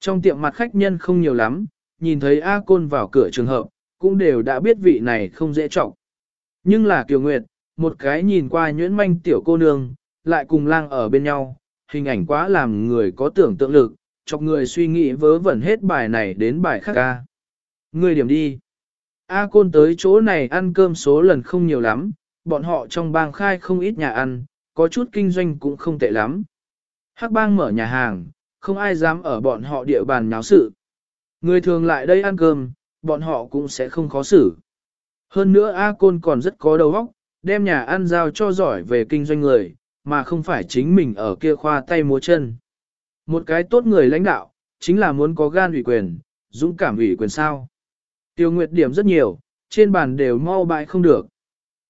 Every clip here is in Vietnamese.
Trong tiệm mặt khách nhân không nhiều lắm, nhìn thấy A Côn vào cửa trường hợp, cũng đều đã biết vị này không dễ trọng. Nhưng là Kiều Nguyệt, một cái nhìn qua nhuyễn manh tiểu cô nương, lại cùng lang ở bên nhau, hình ảnh quá làm người có tưởng tượng lực, chọc người suy nghĩ vớ vẩn hết bài này đến bài khác ca. Người điểm đi. A Côn tới chỗ này ăn cơm số lần không nhiều lắm, bọn họ trong bang khai không ít nhà ăn, có chút kinh doanh cũng không tệ lắm. Hắc bang mở nhà hàng, không ai dám ở bọn họ địa bàn nháo sự. Người thường lại đây ăn cơm, bọn họ cũng sẽ không khó xử. Hơn nữa A Côn còn rất có đầu óc, đem nhà ăn giao cho giỏi về kinh doanh người, mà không phải chính mình ở kia khoa tay múa chân. Một cái tốt người lãnh đạo, chính là muốn có gan ủy quyền, dũng cảm ủy quyền sao. Tiêu Nguyệt điểm rất nhiều, trên bàn đều mau bại không được.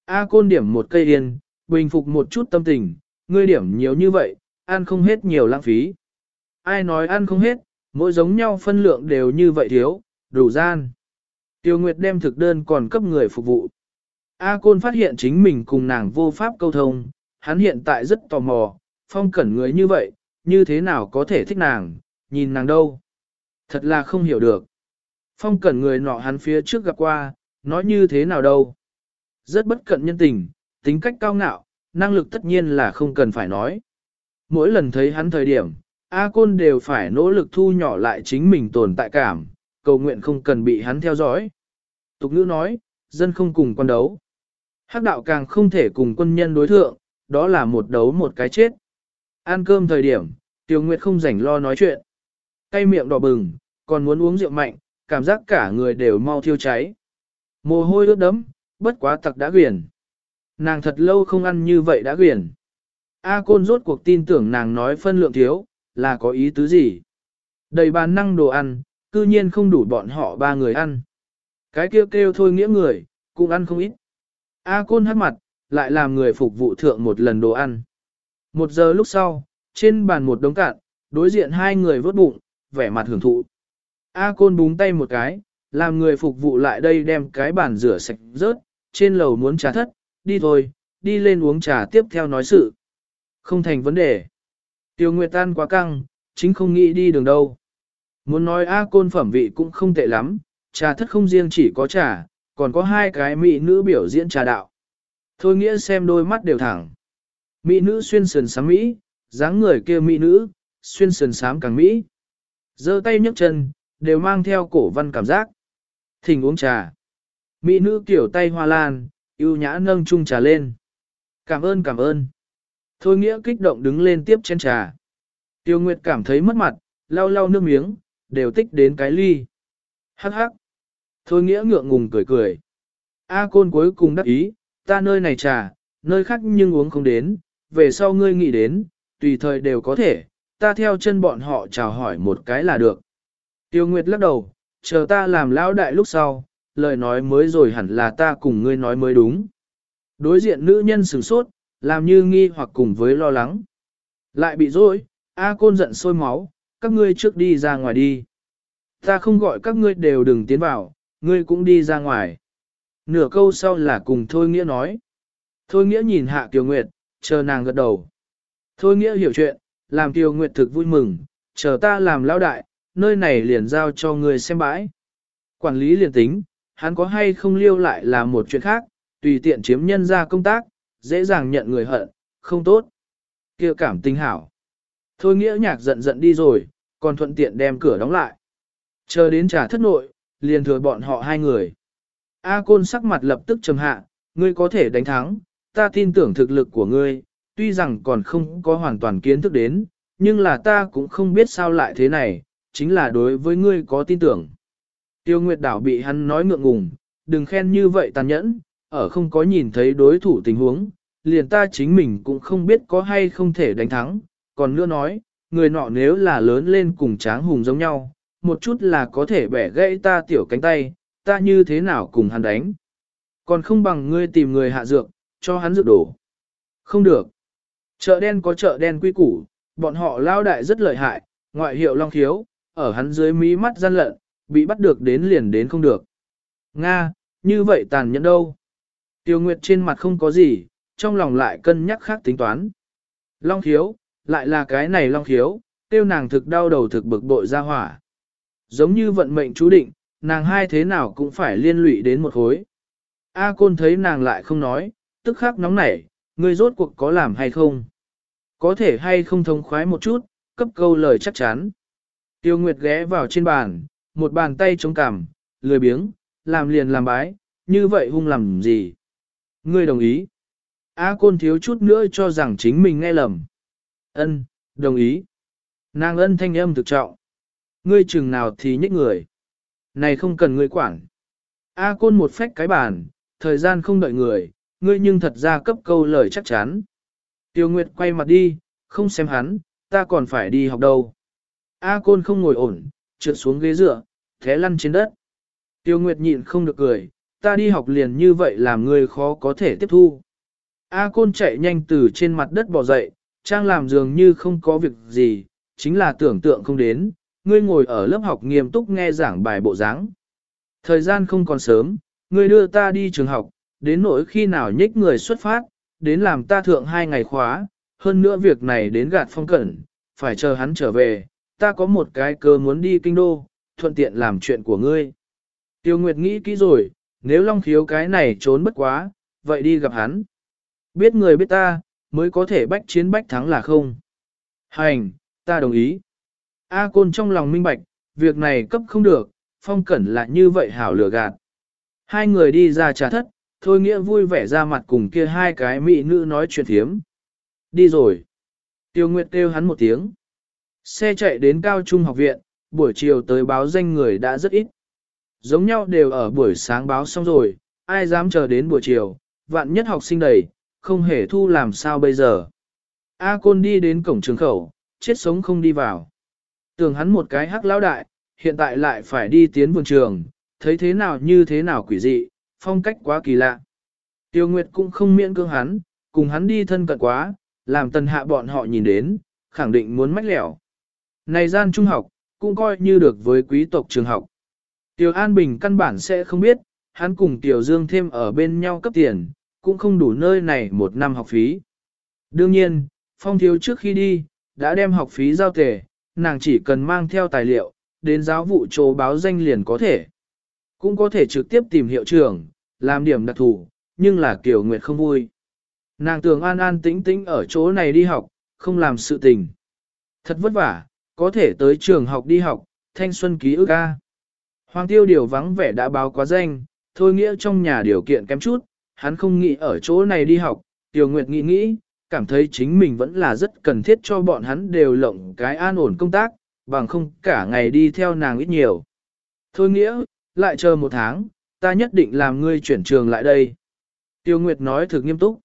A Côn điểm một cây yên, bình phục một chút tâm tình, ngươi điểm nhiều như vậy, ăn không hết nhiều lãng phí. Ai nói ăn không hết, mỗi giống nhau phân lượng đều như vậy thiếu, đủ gian. Tiêu Nguyệt đem thực đơn còn cấp người phục vụ. A Côn phát hiện chính mình cùng nàng vô pháp câu thông, hắn hiện tại rất tò mò, phong cẩn người như vậy, như thế nào có thể thích nàng, nhìn nàng đâu. Thật là không hiểu được. Phong cẩn người nọ hắn phía trước gặp qua, nói như thế nào đâu. Rất bất cận nhân tình, tính cách cao ngạo, năng lực tất nhiên là không cần phải nói. Mỗi lần thấy hắn thời điểm, A Côn đều phải nỗ lực thu nhỏ lại chính mình tồn tại cảm, cầu nguyện không cần bị hắn theo dõi. Tục ngữ nói, dân không cùng quân đấu. Hắc đạo càng không thể cùng quân nhân đối thượng, đó là một đấu một cái chết. Ăn cơm thời điểm, Tiêu Nguyệt không rảnh lo nói chuyện. Tay miệng đỏ bừng, còn muốn uống rượu mạnh, cảm giác cả người đều mau thiêu cháy. Mồ hôi ướt đẫm, bất quá tặc đã quyển. Nàng thật lâu không ăn như vậy đã quyển. A Côn rốt cuộc tin tưởng nàng nói phân lượng thiếu, là có ý tứ gì. Đầy bàn năng đồ ăn, cư nhiên không đủ bọn họ ba người ăn. Cái kêu kêu thôi nghĩa người, cũng ăn không ít. A Côn hát mặt, lại làm người phục vụ thượng một lần đồ ăn. Một giờ lúc sau, trên bàn một đống cạn, đối diện hai người vớt bụng, vẻ mặt hưởng thụ. A Côn búng tay một cái, làm người phục vụ lại đây đem cái bàn rửa sạch rớt, trên lầu muốn trà thất, đi thôi, đi lên uống trà tiếp theo nói sự. Không thành vấn đề. Tiêu Nguyệt Tan quá căng, chính không nghĩ đi đường đâu. Muốn nói A Côn phẩm vị cũng không tệ lắm, trà thất không riêng chỉ có trà, còn có hai cái mỹ nữ biểu diễn trà đạo. Thôi nghĩa xem đôi mắt đều thẳng. Mỹ nữ xuyên sườn sám Mỹ, dáng người kia mỹ nữ, xuyên sườn sám càng Mỹ. giơ tay nhấc chân, đều mang theo cổ văn cảm giác. Thỉnh uống trà. Mỹ nữ kiểu tay hoa lan, yêu nhã nâng chung trà lên. Cảm ơn cảm ơn. Thôi nghĩa kích động đứng lên tiếp chén trà. Tiêu Nguyệt cảm thấy mất mặt, lau lau nước miếng, đều tích đến cái ly. Hắc hắc. Thôi nghĩa ngượng ngùng cười cười. A côn cuối cùng đắc ý, ta nơi này trà, nơi khác nhưng uống không đến, về sau ngươi nghĩ đến, tùy thời đều có thể, ta theo chân bọn họ chào hỏi một cái là được. Tiêu Nguyệt lắc đầu, chờ ta làm lão đại lúc sau, lời nói mới rồi hẳn là ta cùng ngươi nói mới đúng. Đối diện nữ nhân sửng sốt, làm như nghi hoặc cùng với lo lắng. Lại bị dối, A Côn giận sôi máu, các ngươi trước đi ra ngoài đi. Ta không gọi các ngươi đều đừng tiến vào, ngươi cũng đi ra ngoài. Nửa câu sau là cùng Thôi Nghĩa nói. Thôi Nghĩa nhìn Hạ Kiều Nguyệt, chờ nàng gật đầu. Thôi Nghĩa hiểu chuyện, làm Kiều Nguyệt thực vui mừng, chờ ta làm lão đại, nơi này liền giao cho ngươi xem bãi. Quản lý liền tính, hắn có hay không liêu lại là một chuyện khác, tùy tiện chiếm nhân ra công tác, dễ dàng nhận người hận, không tốt. kia cảm tình hảo. Thôi nghĩa nhạc giận giận đi rồi, còn thuận tiện đem cửa đóng lại. Chờ đến trả thất nội, liền thừa bọn họ hai người. A côn sắc mặt lập tức trầm hạ, ngươi có thể đánh thắng, ta tin tưởng thực lực của ngươi, tuy rằng còn không có hoàn toàn kiến thức đến, nhưng là ta cũng không biết sao lại thế này, chính là đối với ngươi có tin tưởng. Tiêu Nguyệt Đảo bị hắn nói ngượng ngùng, đừng khen như vậy tàn nhẫn, ở không có nhìn thấy đối thủ tình huống, liền ta chính mình cũng không biết có hay không thể đánh thắng, còn nữa nói, người nọ nếu là lớn lên cùng tráng hùng giống nhau, một chút là có thể bẻ gãy ta tiểu cánh tay, ta như thế nào cùng hắn đánh. Còn không bằng ngươi tìm người hạ dược, cho hắn dược đổ. Không được. Chợ đen có chợ đen quy củ, bọn họ lao đại rất lợi hại, ngoại hiệu long khiếu, ở hắn dưới mí mắt gian lận, bị bắt được đến liền đến không được. Nga, như vậy tàn nhẫn đâu. Tiêu Nguyệt trên mặt không có gì, trong lòng lại cân nhắc khác tính toán. Long khiếu, lại là cái này long khiếu, tiêu nàng thực đau đầu thực bực bội ra hỏa. Giống như vận mệnh chú định, nàng hai thế nào cũng phải liên lụy đến một khối. A côn thấy nàng lại không nói, tức khắc nóng nảy, ngươi rốt cuộc có làm hay không? Có thể hay không thông khoái một chút, cấp câu lời chắc chắn. Tiêu Nguyệt ghé vào trên bàn, một bàn tay chống cằm, lười biếng, làm liền làm bái, như vậy hung làm gì? Ngươi đồng ý. A côn thiếu chút nữa cho rằng chính mình nghe lầm. Ân, đồng ý. Nàng ân thanh âm thực trọng. Ngươi chừng nào thì nhích người. Này không cần ngươi quản. A côn một phách cái bàn, thời gian không đợi người, ngươi nhưng thật ra cấp câu lời chắc chắn. Tiêu Nguyệt quay mặt đi, không xem hắn, ta còn phải đi học đâu. A côn không ngồi ổn, trượt xuống ghế dựa, thế lăn trên đất. Tiêu Nguyệt nhịn không được cười, ta đi học liền như vậy làm ngươi khó có thể tiếp thu. A côn chạy nhanh từ trên mặt đất bò dậy, trang làm dường như không có việc gì, chính là tưởng tượng không đến, ngươi ngồi ở lớp học nghiêm túc nghe giảng bài bộ dáng. Thời gian không còn sớm, ngươi đưa ta đi trường học, đến nỗi khi nào nhích người xuất phát, đến làm ta thượng hai ngày khóa, hơn nữa việc này đến gạt phong cẩn, phải chờ hắn trở về, ta có một cái cơ muốn đi kinh đô, thuận tiện làm chuyện của ngươi. Tiêu Nguyệt nghĩ kỹ rồi, nếu Long Khiếu cái này trốn bất quá, vậy đi gặp hắn. Biết người biết ta, mới có thể bách chiến bách thắng là không. Hành, ta đồng ý. A Côn trong lòng minh bạch, việc này cấp không được, phong cẩn là như vậy hảo lừa gạt. Hai người đi ra trà thất, thôi nghĩa vui vẻ ra mặt cùng kia hai cái mỹ nữ nói chuyện thiếm. Đi rồi. Tiêu Nguyệt kêu hắn một tiếng. Xe chạy đến cao trung học viện, buổi chiều tới báo danh người đã rất ít. Giống nhau đều ở buổi sáng báo xong rồi, ai dám chờ đến buổi chiều, vạn nhất học sinh đầy, không hề thu làm sao bây giờ. A Côn đi đến cổng trường khẩu, chết sống không đi vào. Tưởng hắn một cái hắc lão đại, hiện tại lại phải đi tiến vườn trường, thấy thế nào như thế nào quỷ dị, phong cách quá kỳ lạ. Tiêu Nguyệt cũng không miễn cưỡng hắn, cùng hắn đi thân cận quá, làm tần hạ bọn họ nhìn đến, khẳng định muốn mách lẻo. Này gian trung học, cũng coi như được với quý tộc trường học. Tiểu An Bình căn bản sẽ không biết, hắn cùng Tiểu Dương thêm ở bên nhau cấp tiền, cũng không đủ nơi này một năm học phí. Đương nhiên, Phong Thiếu trước khi đi, đã đem học phí giao tề, nàng chỉ cần mang theo tài liệu, đến giáo vụ chỗ báo danh liền có thể. Cũng có thể trực tiếp tìm hiệu trưởng, làm điểm đặc thù, nhưng là Kiều Nguyệt không vui. Nàng tưởng an an tĩnh tĩnh ở chỗ này đi học, không làm sự tình. Thật vất vả, có thể tới trường học đi học, thanh xuân ký ức ca. Hoàng tiêu điều vắng vẻ đã báo quá danh, thôi nghĩa trong nhà điều kiện kém chút, hắn không nghĩ ở chỗ này đi học, Tiểu Nguyệt nghĩ nghĩ, cảm thấy chính mình vẫn là rất cần thiết cho bọn hắn đều lộng cái an ổn công tác, bằng không cả ngày đi theo nàng ít nhiều. Thôi nghĩa, lại chờ một tháng, ta nhất định làm ngươi chuyển trường lại đây. Tiêu Nguyệt nói thực nghiêm túc.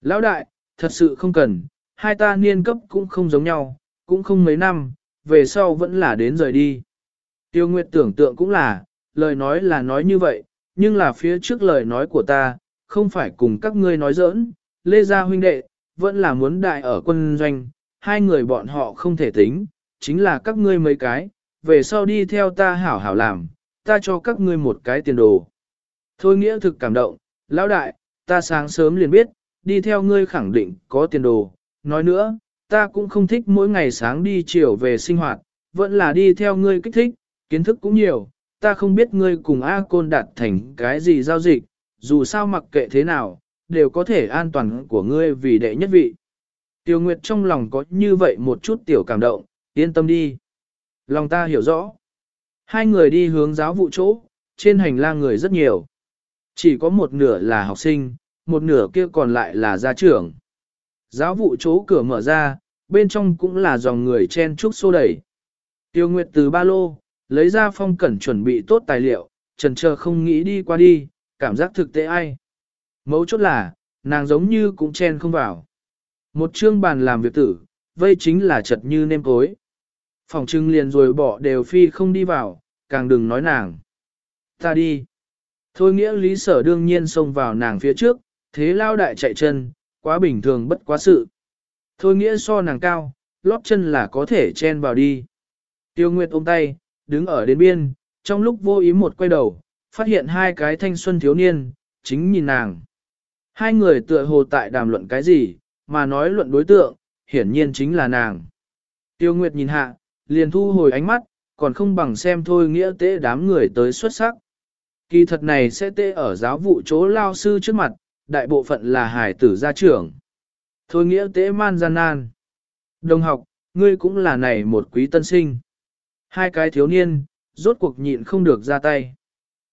Lão đại, thật sự không cần, hai ta niên cấp cũng không giống nhau, cũng không mấy năm, về sau vẫn là đến rời đi. Tiêu Nguyệt tưởng tượng cũng là, lời nói là nói như vậy, nhưng là phía trước lời nói của ta, không phải cùng các ngươi nói giỡn, Lê Gia huynh đệ, vẫn là muốn đại ở quân doanh, hai người bọn họ không thể tính, chính là các ngươi mấy cái, về sau đi theo ta hảo hảo làm, ta cho các ngươi một cái tiền đồ. Thôi nghĩa thực cảm động, lão đại, ta sáng sớm liền biết, đi theo ngươi khẳng định có tiền đồ, nói nữa, ta cũng không thích mỗi ngày sáng đi chiều về sinh hoạt, vẫn là đi theo ngươi kích thích, kiến thức cũng nhiều, ta không biết ngươi cùng A Côn đạt thành cái gì giao dịch, dù sao mặc kệ thế nào, đều có thể an toàn của ngươi vì đệ nhất vị. Tiêu Nguyệt trong lòng có như vậy một chút tiểu cảm động, yên tâm đi. Lòng ta hiểu rõ. Hai người đi hướng giáo vụ chỗ, trên hành lang người rất nhiều. Chỉ có một nửa là học sinh, một nửa kia còn lại là gia trưởng. Giáo vụ chỗ cửa mở ra, bên trong cũng là dòng người chen trúc xô đẩy. Tiêu Nguyệt từ ba lô, lấy ra phong cẩn chuẩn bị tốt tài liệu, trần chờ không nghĩ đi qua đi, cảm giác thực tế ai. Mấu chốt là, nàng giống như cũng chen không vào. Một chương bàn làm việc tử, vây chính là chật như nêm cối. Phòng trưng liền rồi bỏ đều phi không đi vào, càng đừng nói nàng. Ta đi. Thôi nghĩa lý sở đương nhiên xông vào nàng phía trước, thế lao đại chạy chân, quá bình thường bất quá sự. Thôi nghĩa so nàng cao, lóp chân là có thể chen vào đi. Tiêu Nguyệt ôm tay, đứng ở đến biên, trong lúc vô ý một quay đầu, phát hiện hai cái thanh xuân thiếu niên, chính nhìn nàng. Hai người tựa hồ tại đàm luận cái gì, mà nói luận đối tượng, hiển nhiên chính là nàng. Tiêu Nguyệt nhìn hạ, liền thu hồi ánh mắt, còn không bằng xem thôi nghĩa tế đám người tới xuất sắc. Kỳ thật này sẽ tê ở giáo vụ chỗ lao sư trước mặt, đại bộ phận là hải tử gia trưởng. Thôi nghĩa tế man gian nan. Đồng học, ngươi cũng là này một quý tân sinh. Hai cái thiếu niên, rốt cuộc nhịn không được ra tay.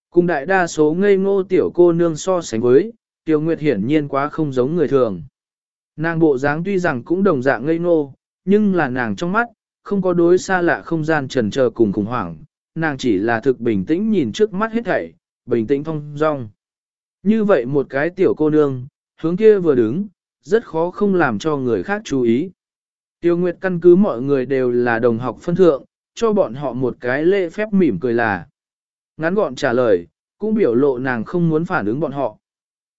Cùng đại đa số ngây ngô tiểu cô nương so sánh với, Tiêu Nguyệt hiển nhiên quá không giống người thường. Nàng bộ dáng tuy rằng cũng đồng dạng ngây ngô, nhưng là nàng trong mắt, không có đối xa lạ không gian trần chờ cùng khủng hoảng, nàng chỉ là thực bình tĩnh nhìn trước mắt hết thảy, bình tĩnh thông dong. Như vậy một cái tiểu cô nương, hướng kia vừa đứng, rất khó không làm cho người khác chú ý. Tiêu Nguyệt căn cứ mọi người đều là đồng học phân thượng, cho bọn họ một cái lễ phép mỉm cười là. Ngắn gọn trả lời, cũng biểu lộ nàng không muốn phản ứng bọn họ.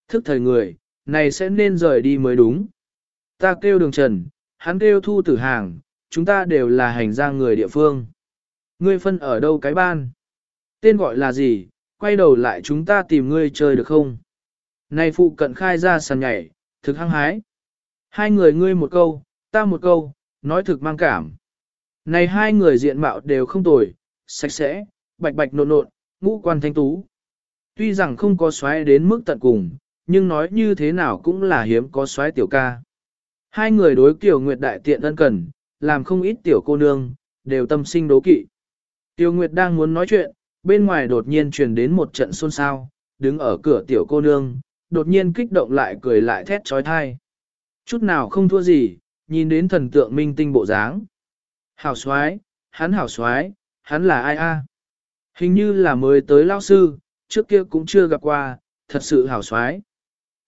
Thức thời người, này sẽ nên rời đi mới đúng. Ta kêu đường trần, hắn kêu thu tử hàng, chúng ta đều là hành gia người địa phương. Ngươi phân ở đâu cái ban? Tên gọi là gì? Quay đầu lại chúng ta tìm ngươi chơi được không? Này phụ cận khai ra sàn nhảy, thực hăng hái. Hai người ngươi một câu, ta một câu, nói thực mang cảm. Này hai người diện mạo đều không tồi, sạch sẽ, bạch bạch nộn nộn, ngũ quan thanh tú. Tuy rằng không có xoáy đến mức tận cùng, nhưng nói như thế nào cũng là hiếm có xoáy tiểu ca. Hai người đối kiểu nguyệt đại tiện ân cần, làm không ít tiểu cô nương, đều tâm sinh đố kỵ. Tiểu Nguyệt đang muốn nói chuyện, bên ngoài đột nhiên truyền đến một trận xôn xao, đứng ở cửa tiểu cô nương, đột nhiên kích động lại cười lại thét trói thai. Chút nào không thua gì, nhìn đến thần tượng minh tinh bộ dáng. Hảo xoái, hắn hảo xoái, hắn là ai a? Hình như là mới tới lao sư, trước kia cũng chưa gặp qua, thật sự hảo xoái.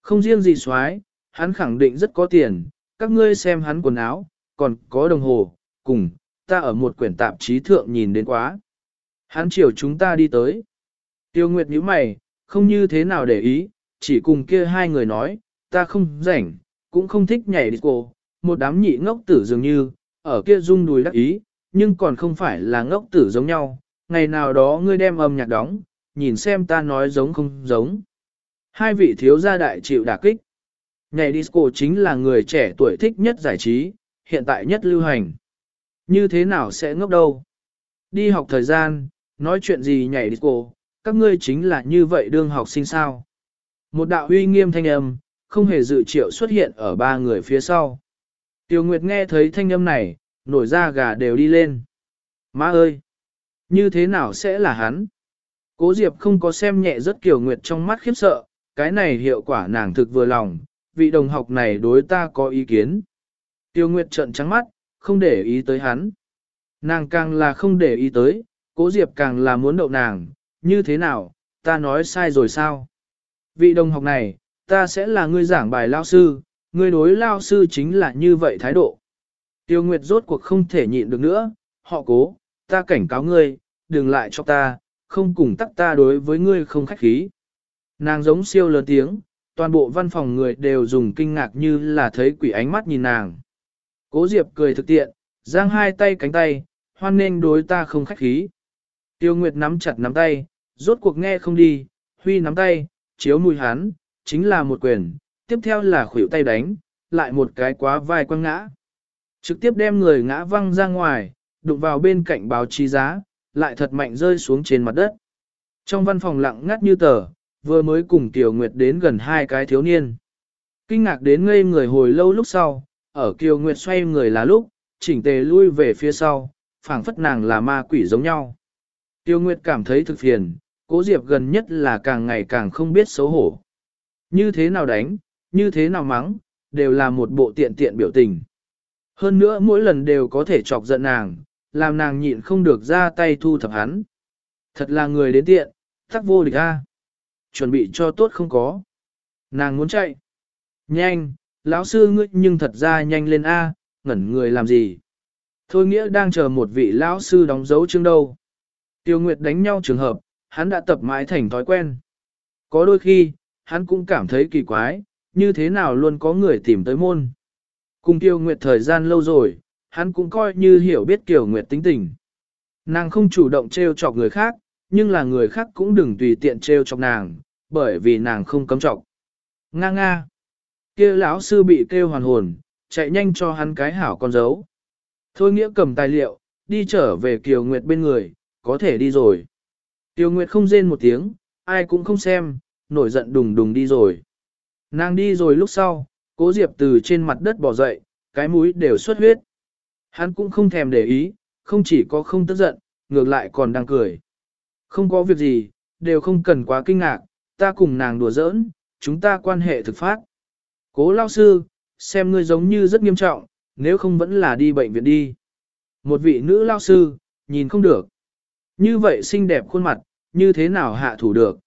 Không riêng gì xoái, hắn khẳng định rất có tiền, các ngươi xem hắn quần áo, còn có đồng hồ, cùng, ta ở một quyển tạp chí thượng nhìn đến quá. Hắn chiều chúng ta đi tới. Tiêu Nguyệt nhíu mày, không như thế nào để ý, chỉ cùng kia hai người nói, ta không rảnh, cũng không thích nhảy disco, một đám nhị ngốc tử dường như, ở kia rung đùi đắc ý, nhưng còn không phải là ngốc tử giống nhau, ngày nào đó ngươi đem âm nhạc đóng, nhìn xem ta nói giống không giống. Hai vị thiếu gia đại chịu đả kích. Nhảy disco chính là người trẻ tuổi thích nhất giải trí, hiện tại nhất lưu hành. Như thế nào sẽ ngốc đâu? Đi học thời gian, nói chuyện gì nhảy disco, các ngươi chính là như vậy đương học sinh sao. Một đạo uy nghiêm thanh âm, không hề dự triệu xuất hiện ở ba người phía sau. Tiêu Nguyệt nghe thấy thanh âm này, nổi da gà đều đi lên. Má ơi! Như thế nào sẽ là hắn? Cố Diệp không có xem nhẹ rất Kiều Nguyệt trong mắt khiếp sợ, cái này hiệu quả nàng thực vừa lòng, vị đồng học này đối ta có ý kiến. Tiêu Nguyệt trợn trắng mắt, không để ý tới hắn. Nàng càng là không để ý tới, cố Diệp càng là muốn đậu nàng, như thế nào, ta nói sai rồi sao? Vị đồng học này, ta sẽ là người giảng bài lao sư, ngươi đối lao sư chính là như vậy thái độ. Tiêu Nguyệt rốt cuộc không thể nhịn được nữa, họ cố, ta cảnh cáo ngươi, đừng lại cho ta, không cùng tắc ta đối với ngươi không khách khí. Nàng giống siêu lớn tiếng, toàn bộ văn phòng người đều dùng kinh ngạc như là thấy quỷ ánh mắt nhìn nàng. Cố Diệp cười thực tiện, giang hai tay cánh tay, hoan nên đối ta không khách khí. Tiêu Nguyệt nắm chặt nắm tay, rốt cuộc nghe không đi, huy nắm tay, chiếu mùi hắn, chính là một quyền, tiếp theo là khuỷu tay đánh, lại một cái quá vai quăng ngã. Trực tiếp đem người ngã văng ra ngoài, đụng vào bên cạnh báo chí giá, lại thật mạnh rơi xuống trên mặt đất. Trong văn phòng lặng ngắt như tờ, vừa mới cùng Tiểu Nguyệt đến gần hai cái thiếu niên. Kinh ngạc đến ngây người hồi lâu lúc sau, ở Kiều Nguyệt xoay người là lúc, chỉnh tề lui về phía sau, phảng phất nàng là ma quỷ giống nhau. Tiêu Nguyệt cảm thấy thực phiền, cố Diệp gần nhất là càng ngày càng không biết xấu hổ. Như thế nào đánh, như thế nào mắng, đều là một bộ tiện tiện biểu tình. Hơn nữa mỗi lần đều có thể chọc giận nàng, làm nàng nhịn không được ra tay thu thập hắn. Thật là người đến tiện, tắc vô địch a. Chuẩn bị cho tốt không có. Nàng muốn chạy. Nhanh, lão sư ngươi nhưng thật ra nhanh lên A, ngẩn người làm gì? Thôi nghĩa đang chờ một vị lão sư đóng dấu chương đâu. Tiêu Nguyệt đánh nhau trường hợp, hắn đã tập mãi thành thói quen. Có đôi khi, hắn cũng cảm thấy kỳ quái, như thế nào luôn có người tìm tới môn. Cùng Tiêu Nguyệt thời gian lâu rồi, hắn cũng coi như hiểu biết Kiều Nguyệt tính tình. Nàng không chủ động trêu chọc người khác, nhưng là người khác cũng đừng tùy tiện trêu chọc nàng, bởi vì nàng không cấm chọc. Nga nga kia lão sư bị kêu hoàn hồn, chạy nhanh cho hắn cái hảo con dấu. Thôi nghĩa cầm tài liệu, đi trở về Kiều Nguyệt bên người, có thể đi rồi. Kiều Nguyệt không rên một tiếng, ai cũng không xem, nổi giận đùng đùng đi rồi. Nàng đi rồi lúc sau, cố Diệp từ trên mặt đất bỏ dậy, cái mũi đều xuất huyết. Hắn cũng không thèm để ý, không chỉ có không tức giận, ngược lại còn đang cười. Không có việc gì, đều không cần quá kinh ngạc, ta cùng nàng đùa giỡn, chúng ta quan hệ thực phát. Cố lao sư, xem ngươi giống như rất nghiêm trọng, nếu không vẫn là đi bệnh viện đi. Một vị nữ lao sư, nhìn không được. Như vậy xinh đẹp khuôn mặt, như thế nào hạ thủ được.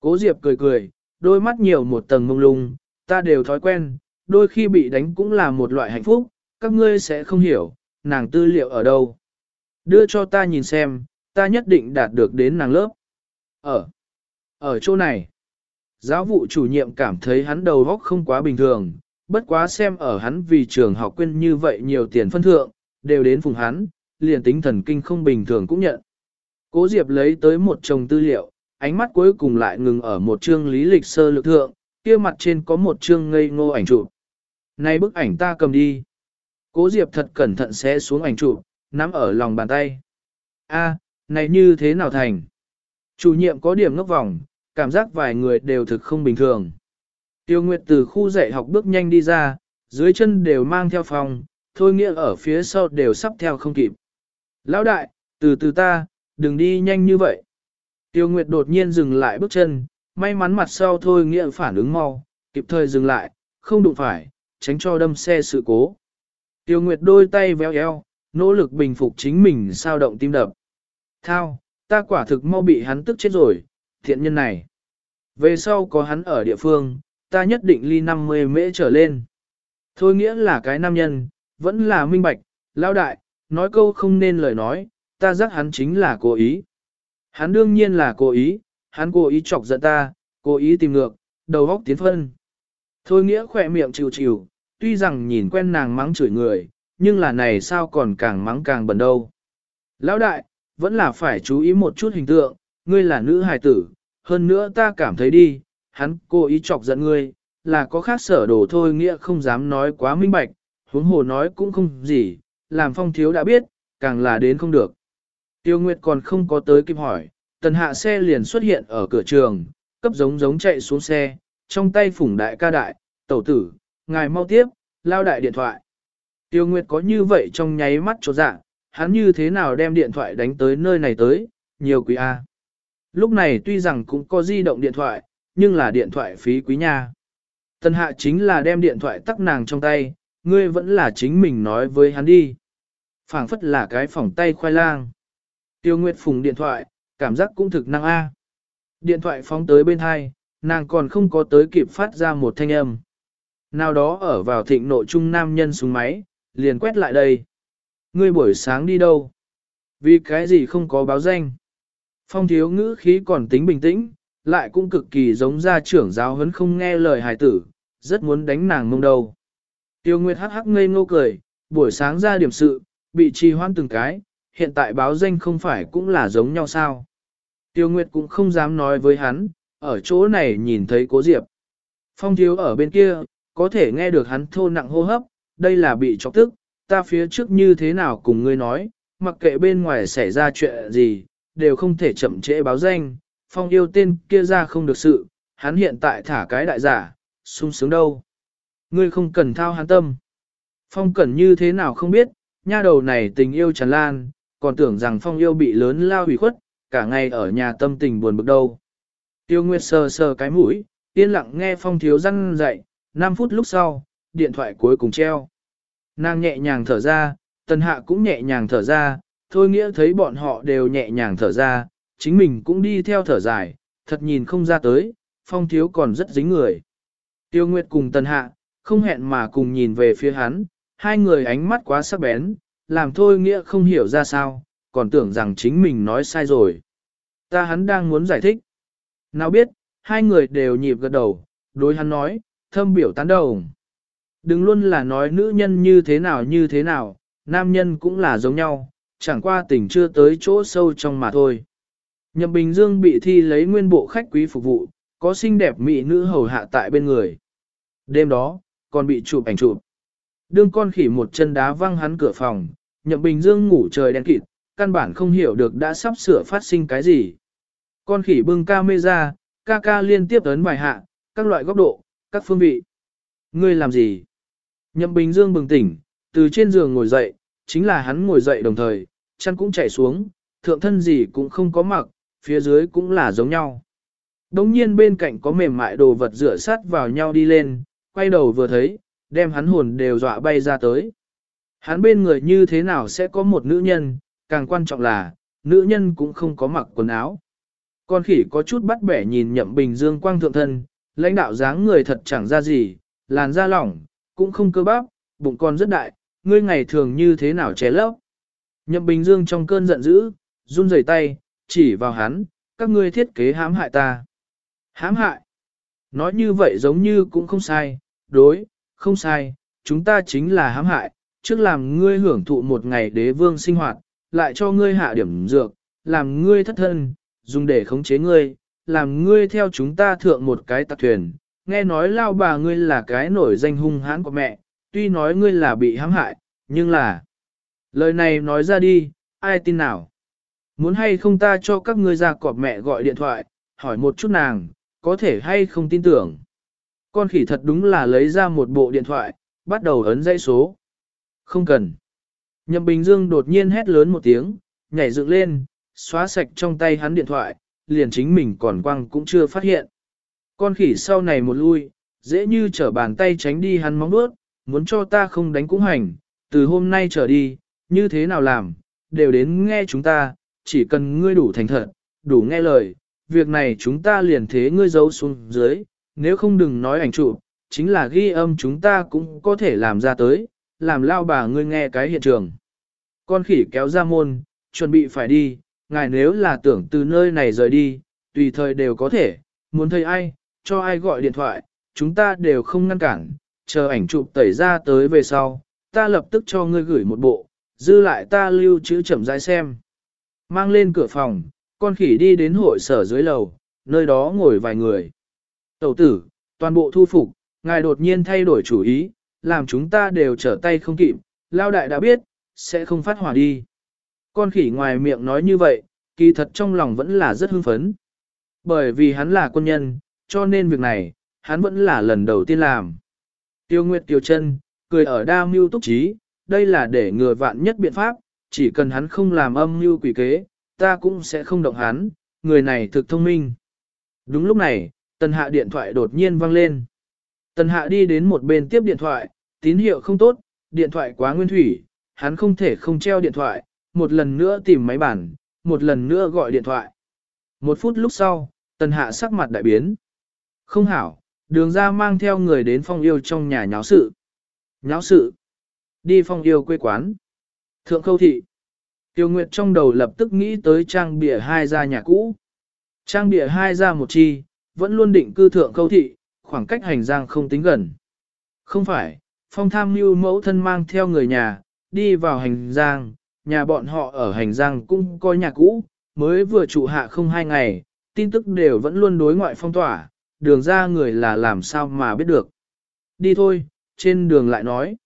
Cố Diệp cười cười, đôi mắt nhiều một tầng mông lung, ta đều thói quen, đôi khi bị đánh cũng là một loại hạnh phúc, các ngươi sẽ không hiểu, nàng tư liệu ở đâu. Đưa cho ta nhìn xem, ta nhất định đạt được đến nàng lớp. Ở, ở chỗ này, giáo vụ chủ nhiệm cảm thấy hắn đầu óc không quá bình thường, bất quá xem ở hắn vì trường học quên như vậy nhiều tiền phân thượng, đều đến phùng hắn, liền tính thần kinh không bình thường cũng nhận. Cố Diệp lấy tới một chồng tư liệu, ánh mắt cuối cùng lại ngừng ở một chương lý lịch sơ lược thượng, kia mặt trên có một chương ngây ngô ảnh chụp. Này bức ảnh ta cầm đi. Cố Diệp thật cẩn thận sẽ xuống ảnh chụp, nắm ở lòng bàn tay. A, này như thế nào thành? Chủ nhiệm có điểm ngốc vòng, cảm giác vài người đều thực không bình thường. Tiêu Nguyệt từ khu dạy học bước nhanh đi ra, dưới chân đều mang theo phòng, thôi nghĩa ở phía sau đều sắp theo không kịp. Lão đại, từ từ ta, đừng đi nhanh như vậy. Tiêu Nguyệt đột nhiên dừng lại bước chân, may mắn mặt sau thôi nghĩa phản ứng mau, kịp thời dừng lại, không đụng phải, tránh cho đâm xe sự cố. Tiêu Nguyệt đôi tay véo eo, nỗ lực bình phục chính mình sao động tim đập. Thao, ta quả thực mau bị hắn tức chết rồi, thiện nhân này. Về sau có hắn ở địa phương, ta nhất định ly 50 mễ trở lên. Thôi nghĩa là cái nam nhân, vẫn là minh bạch, lao đại, nói câu không nên lời nói, ta giác hắn chính là cố ý. Hắn đương nhiên là cố ý, hắn cố ý chọc giận ta, cố ý tìm ngược, đầu góc tiến phân. Thôi nghĩa khỏe miệng chịu chịu, tuy rằng nhìn quen nàng mắng chửi người, nhưng là này sao còn càng mắng càng bẩn đâu. Lão đại, vẫn là phải chú ý một chút hình tượng, ngươi là nữ hài tử, hơn nữa ta cảm thấy đi, hắn cố ý chọc giận ngươi, là có khác sở đồ thôi nghĩa không dám nói quá minh bạch, huống hồ nói cũng không gì, làm phong thiếu đã biết, càng là đến không được. Tiêu Nguyệt còn không có tới kịp hỏi, tần hạ xe liền xuất hiện ở cửa trường, cấp giống giống chạy xuống xe, trong tay phủng đại ca đại, tẩu tử, ngài mau tiếp, lao đại điện thoại. Tiêu Nguyệt có như vậy trong nháy mắt cho dạ, hắn như thế nào đem điện thoại đánh tới nơi này tới, nhiều quý A. Lúc này tuy rằng cũng có di động điện thoại, nhưng là điện thoại phí quý nha. Tần hạ chính là đem điện thoại tắc nàng trong tay, ngươi vẫn là chính mình nói với hắn đi. phảng phất là cái phòng tay khoai lang. Tiêu Nguyệt phùng điện thoại, cảm giác cũng thực năng A. Điện thoại phóng tới bên hai, nàng còn không có tới kịp phát ra một thanh âm. Nào đó ở vào thịnh nội trung nam nhân xuống máy, liền quét lại đây. Ngươi buổi sáng đi đâu? Vì cái gì không có báo danh? Phong thiếu ngữ khí còn tính bình tĩnh, lại cũng cực kỳ giống gia trưởng giáo huấn không nghe lời hài tử, rất muốn đánh nàng mông đầu. Tiêu Nguyệt hắc hắc ngây ngô cười, buổi sáng ra điểm sự, bị trì hoãn từng cái, hiện tại báo danh không phải cũng là giống nhau sao. Tiêu Nguyệt cũng không dám nói với hắn, ở chỗ này nhìn thấy cố diệp. Phong thiếu ở bên kia, có thể nghe được hắn thô nặng hô hấp, đây là bị chọc tức, ta phía trước như thế nào cùng ngươi nói, mặc kệ bên ngoài xảy ra chuyện gì, đều không thể chậm trễ báo danh, phong yêu tên kia ra không được sự, hắn hiện tại thả cái đại giả, sung sướng đâu. Ngươi không cần thao hắn tâm. Phong cẩn như thế nào không biết, nha đầu này tình yêu tràn lan, còn tưởng rằng phong yêu bị lớn lao hủy khuất, cả ngày ở nhà tâm tình buồn bực đâu. Tiêu Nguyệt sờ sờ cái mũi, yên lặng nghe phong thiếu răn dậy, 5 phút lúc sau, điện thoại cuối cùng treo. Nàng nhẹ nhàng thở ra, tần hạ cũng nhẹ nhàng thở ra, thôi nghĩa thấy bọn họ đều nhẹ nhàng thở ra, chính mình cũng đi theo thở dài, thật nhìn không ra tới, phong thiếu còn rất dính người. Tiêu Nguyệt cùng tần hạ, không hẹn mà cùng nhìn về phía hắn, hai người ánh mắt quá sắc bén, làm thôi nghĩa không hiểu ra sao, còn tưởng rằng chính mình nói sai rồi. Ta hắn đang muốn giải thích. Nào biết, hai người đều nhịp gật đầu, đối hắn nói, thâm biểu tán đầu. Đừng luôn là nói nữ nhân như thế nào như thế nào, nam nhân cũng là giống nhau, chẳng qua tình chưa tới chỗ sâu trong mà thôi. Nhậm Bình Dương bị thi lấy nguyên bộ khách quý phục vụ, có xinh đẹp mỹ nữ hầu hạ tại bên người. Đêm đó, còn bị chụp ảnh chụp. Đương con khỉ một chân đá văng hắn cửa phòng, Nhậm Bình Dương ngủ trời đen kịt, căn bản không hiểu được đã sắp sửa phát sinh cái gì. Con khỉ bưng ca mây ra, ca ca liên tiếp ấn bài hạ, các loại góc độ, các phương vị. Ngươi làm gì? Nhậm Bình Dương bừng tỉnh, từ trên giường ngồi dậy, chính là hắn ngồi dậy đồng thời, chân cũng chảy xuống, thượng thân gì cũng không có mặc, phía dưới cũng là giống nhau. Đống nhiên bên cạnh có mềm mại đồ vật rửa sát vào nhau đi lên, quay đầu vừa thấy, đem hắn hồn đều dọa bay ra tới. Hắn bên người như thế nào sẽ có một nữ nhân, càng quan trọng là, nữ nhân cũng không có mặc quần áo. Con khỉ có chút bắt bẻ nhìn nhậm bình dương quang thượng thân, lãnh đạo dáng người thật chẳng ra gì, làn da lỏng, cũng không cơ bắp, bụng con rất đại, ngươi ngày thường như thế nào ché lấp. Nhậm bình dương trong cơn giận dữ, run rẩy tay, chỉ vào hắn, các ngươi thiết kế hãm hại ta. Hãm hại. Nói như vậy giống như cũng không sai, đối, không sai, chúng ta chính là hãm hại, trước làm ngươi hưởng thụ một ngày đế vương sinh hoạt, lại cho ngươi hạ điểm dược, làm ngươi thất thân, dùng để khống chế ngươi, làm ngươi theo chúng ta thượng một cái tạc thuyền. Nghe nói lao bà ngươi là cái nổi danh hung hãn của mẹ, tuy nói ngươi là bị hãm hại, nhưng là... Lời này nói ra đi, ai tin nào? Muốn hay không ta cho các ngươi ra cọp mẹ gọi điện thoại, hỏi một chút nàng, có thể hay không tin tưởng. Con khỉ thật đúng là lấy ra một bộ điện thoại, bắt đầu ấn dãy số. Không cần. Nhậm Bình Dương đột nhiên hét lớn một tiếng, nhảy dựng lên, xóa sạch trong tay hắn điện thoại, liền chính mình còn quăng cũng chưa phát hiện. Con khỉ sau này một lui, dễ như trở bàn tay tránh đi hắn móng bước, muốn cho ta không đánh cũng hành, từ hôm nay trở đi, như thế nào làm, đều đến nghe chúng ta, chỉ cần ngươi đủ thành thật, đủ nghe lời, việc này chúng ta liền thế ngươi giấu xuống dưới, nếu không đừng nói ảnh chụp, chính là ghi âm chúng ta cũng có thể làm ra tới, làm lao bà ngươi nghe cái hiện trường. Con khỉ kéo ra môn, chuẩn bị phải đi, ngài nếu là tưởng từ nơi này rời đi, tùy thời đều có thể, muốn thấy ai, cho ai gọi điện thoại, chúng ta đều không ngăn cản, chờ ảnh chụp tẩy ra tới về sau, ta lập tức cho ngươi gửi một bộ, dư lại ta lưu trữ chậm rãi xem. Mang lên cửa phòng, con khỉ đi đến hội sở dưới lầu, nơi đó ngồi vài người. Tẩu tử, toàn bộ thu phục, ngài đột nhiên thay đổi chủ ý, làm chúng ta đều trở tay không kịp, lao đại đã biết, sẽ không phát hỏa đi. Con khỉ ngoài miệng nói như vậy, kỳ thật trong lòng vẫn là rất hưng phấn. Bởi vì hắn là quân nhân, cho nên việc này, hắn vẫn là lần đầu tiên làm. Tiêu Nguyệt Tiêu chân cười ở đa mưu túc trí, đây là để ngừa vạn nhất biện pháp, chỉ cần hắn không làm âm mưu quỷ kế, ta cũng sẽ không động hắn, người này thực thông minh. Đúng lúc này, tần hạ điện thoại đột nhiên vang lên. Tần hạ đi đến một bên tiếp điện thoại, tín hiệu không tốt, điện thoại quá nguyên thủy, hắn không thể không treo điện thoại, một lần nữa tìm máy bản, một lần nữa gọi điện thoại. Một phút lúc sau, tần hạ sắc mặt đại biến. Không hảo, đường ra mang theo người đến phong yêu trong nhà nháo sự. Nháo sự. Đi phong yêu quê quán. Thượng khâu thị. Tiêu Nguyệt trong đầu lập tức nghĩ tới trang bìa hai gia nhà cũ. Trang bìa hai gia một chi, vẫn luôn định cư thượng khâu thị, khoảng cách hành giang không tính gần. Không phải, phong tham mưu mẫu thân mang theo người nhà, đi vào hành giang, nhà bọn họ ở hành giang cũng có nhà cũ, mới vừa trụ hạ không hai ngày, tin tức đều vẫn luôn đối ngoại phong tỏa, đường ra người là làm sao mà biết được. Đi thôi, trên đường lại nói.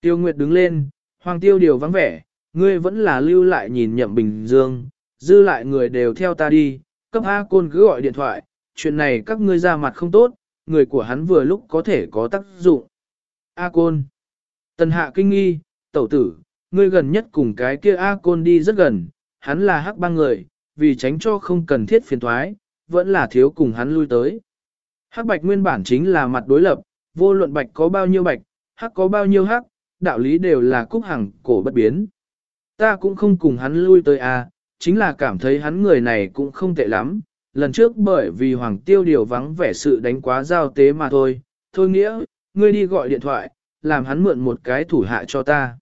Tiêu Nguyệt đứng lên, Hoàng Tiêu điều vắng vẻ, ngươi vẫn là lưu lại nhìn nhậm bình dương, dư lại người đều theo ta đi, cấp A Côn cứ gọi điện thoại, chuyện này các ngươi ra mặt không tốt, người của hắn vừa lúc có thể có tác dụng. A Côn. Tần hạ kinh nghi, tẩu tử, ngươi gần nhất cùng cái kia A Côn đi rất gần, hắn là hắc Bang người, vì tránh cho không cần thiết phiền thoái, vẫn là thiếu cùng hắn lui tới. Hắc bạch nguyên bản chính là mặt đối lập, vô luận bạch có bao nhiêu bạch, hắc có bao nhiêu hắc, đạo lý đều là cúc hằng cổ bất biến. Ta cũng không cùng hắn lui tới a, chính là cảm thấy hắn người này cũng không tệ lắm, lần trước bởi vì Hoàng Tiêu điều vắng vẻ sự đánh quá giao tế mà thôi, thôi nghĩa, ngươi đi gọi điện thoại, làm hắn mượn một cái thủ hạ cho ta.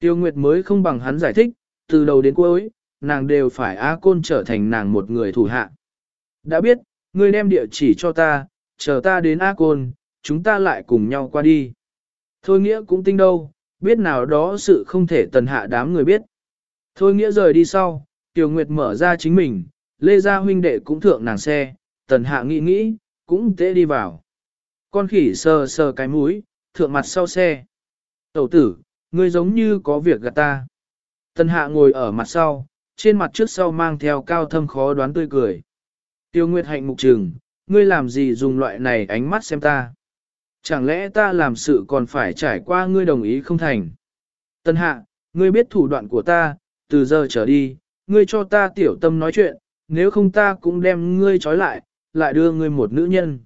Tiêu Nguyệt mới không bằng hắn giải thích, từ đầu đến cuối, nàng đều phải A Côn trở thành nàng một người thủ hạ. Đã biết, ngươi đem địa chỉ cho ta, chờ ta đến A Côn, chúng ta lại cùng nhau qua đi. Thôi nghĩa cũng tinh đâu, biết nào đó sự không thể tần hạ đám người biết. Thôi nghĩa rời đi sau, Tiêu Nguyệt mở ra chính mình, Lê Gia huynh đệ cũng thượng nàng xe, tần hạ nghĩ nghĩ, cũng tế đi vào. Con khỉ sờ sờ cái mũi, thượng mặt sau xe. Tẩu tử, ngươi giống như có việc gạt ta. Tần hạ ngồi ở mặt sau, trên mặt trước sau mang theo cao thâm khó đoán tươi cười. Tiêu Nguyệt hạnh mục trừng, ngươi làm gì dùng loại này ánh mắt xem ta? Chẳng lẽ ta làm sự còn phải trải qua ngươi đồng ý không thành? Tân hạ, ngươi biết thủ đoạn của ta, từ giờ trở đi, ngươi cho ta tiểu tâm nói chuyện, nếu không ta cũng đem ngươi trói lại, lại đưa ngươi một nữ nhân.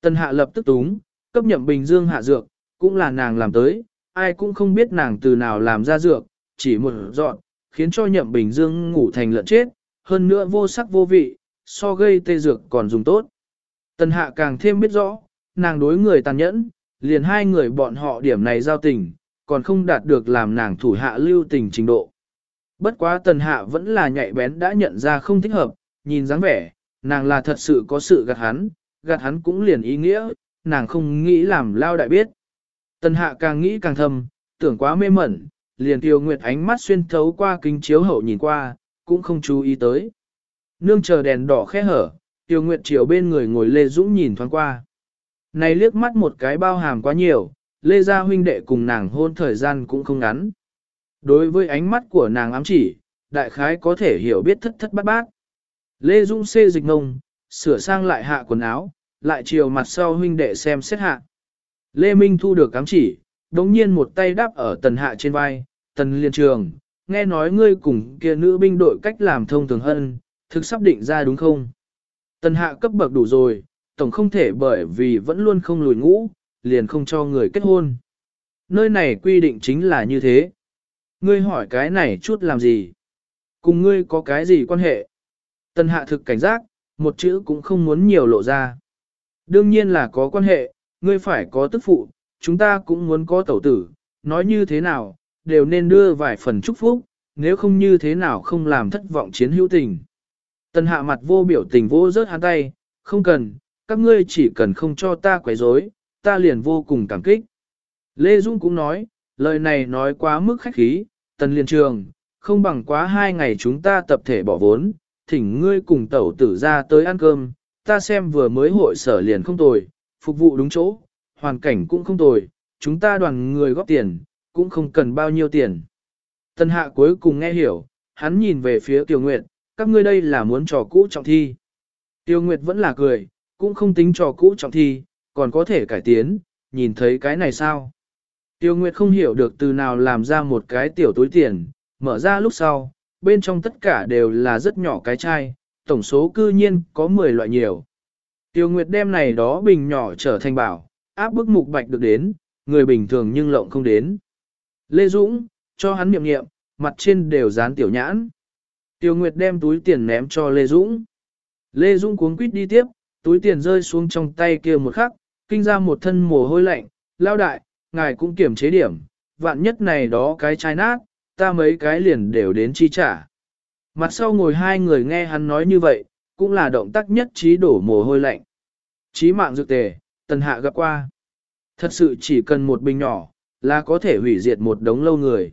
Tần hạ lập tức túng, cấp nhậm bình dương hạ dược, cũng là nàng làm tới, ai cũng không biết nàng từ nào làm ra dược, chỉ một dọn, khiến cho nhậm bình dương ngủ thành lợn chết, hơn nữa vô sắc vô vị, so gây tê dược còn dùng tốt. Tần hạ càng thêm biết rõ, nàng đối người tàn nhẫn, liền hai người bọn họ điểm này giao tình, còn không đạt được làm nàng thủ hạ lưu tình trình độ. Bất quá tần hạ vẫn là nhạy bén đã nhận ra không thích hợp, nhìn dáng vẻ, nàng là thật sự có sự gạt hắn, gạt hắn cũng liền ý nghĩa, nàng không nghĩ làm lao đại biết. Tần hạ càng nghĩ càng thầm, tưởng quá mê mẩn, liền tiêu nguyệt ánh mắt xuyên thấu qua kính chiếu hậu nhìn qua, cũng không chú ý tới. Nương chờ đèn đỏ khẽ hở, tiêu nguyệt chiều bên người ngồi Lê Dũng nhìn thoáng qua. Này liếc mắt một cái bao hàm quá nhiều, Lê Gia huynh đệ cùng nàng hôn thời gian cũng không ngắn. Đối với ánh mắt của nàng ám chỉ, đại khái có thể hiểu biết thất thất bát bát. Lê Dung xê dịch ngông, sửa sang lại hạ quần áo, lại chiều mặt sau huynh đệ xem xét hạ. Lê Minh thu được ám chỉ, đống nhiên một tay đáp ở tần hạ trên vai, tần liên trường, nghe nói ngươi cùng kia nữ binh đội cách làm thông thường hơn, thực sắp định ra đúng không? Tần hạ cấp bậc đủ rồi, tổng không thể bởi vì vẫn luôn không lùi ngũ, liền không cho người kết hôn. Nơi này quy định chính là như thế. Ngươi hỏi cái này chút làm gì? Cùng ngươi có cái gì quan hệ? Tần hạ thực cảnh giác, một chữ cũng không muốn nhiều lộ ra. Đương nhiên là có quan hệ, ngươi phải có tức phụ, chúng ta cũng muốn có tẩu tử, nói như thế nào, đều nên đưa vài phần chúc phúc, nếu không như thế nào không làm thất vọng chiến hữu tình. Tần hạ mặt vô biểu tình vô rớt hắn tay, không cần, các ngươi chỉ cần không cho ta quấy rối, ta liền vô cùng cảm kích. Lê Dung cũng nói, lời này nói quá mức khách khí, tần liên trường, không bằng quá hai ngày chúng ta tập thể bỏ vốn, thỉnh ngươi cùng tẩu tử ra tới ăn cơm, ta xem vừa mới hội sở liền không tồi, phục vụ đúng chỗ, hoàn cảnh cũng không tồi, chúng ta đoàn người góp tiền, cũng không cần bao nhiêu tiền. Tân hạ cuối cùng nghe hiểu, hắn nhìn về phía Tiêu Nguyệt, các ngươi đây là muốn trò cũ trọng thi. Tiêu Nguyệt vẫn là cười, cũng không tính trò cũ trọng thi, còn có thể cải tiến, nhìn thấy cái này sao? Tiêu Nguyệt không hiểu được từ nào làm ra một cái tiểu túi tiền, mở ra lúc sau, bên trong tất cả đều là rất nhỏ cái chai, tổng số cư nhiên có 10 loại nhiều. Tiêu Nguyệt đem này đó bình nhỏ trở thành bảo, áp bức mục bạch được đến, người bình thường nhưng lộng không đến. Lê Dũng, cho hắn niệm niệm, mặt trên đều dán tiểu nhãn. Tiêu Nguyệt đem túi tiền ném cho Lê Dũng. Lê Dũng cuống quýt đi tiếp, túi tiền rơi xuống trong tay kia một khắc, kinh ra một thân mồ hôi lạnh, lao đại, ngài cũng kiểm chế điểm, vạn nhất này đó cái chai nát, ta mấy cái liền đều đến chi trả. Mặt sau ngồi hai người nghe hắn nói như vậy, cũng là động tác nhất trí đổ mồ hôi lạnh. Chí mạng dược tề, tần hạ gặp qua. Thật sự chỉ cần một bình nhỏ, là có thể hủy diệt một đống lâu người.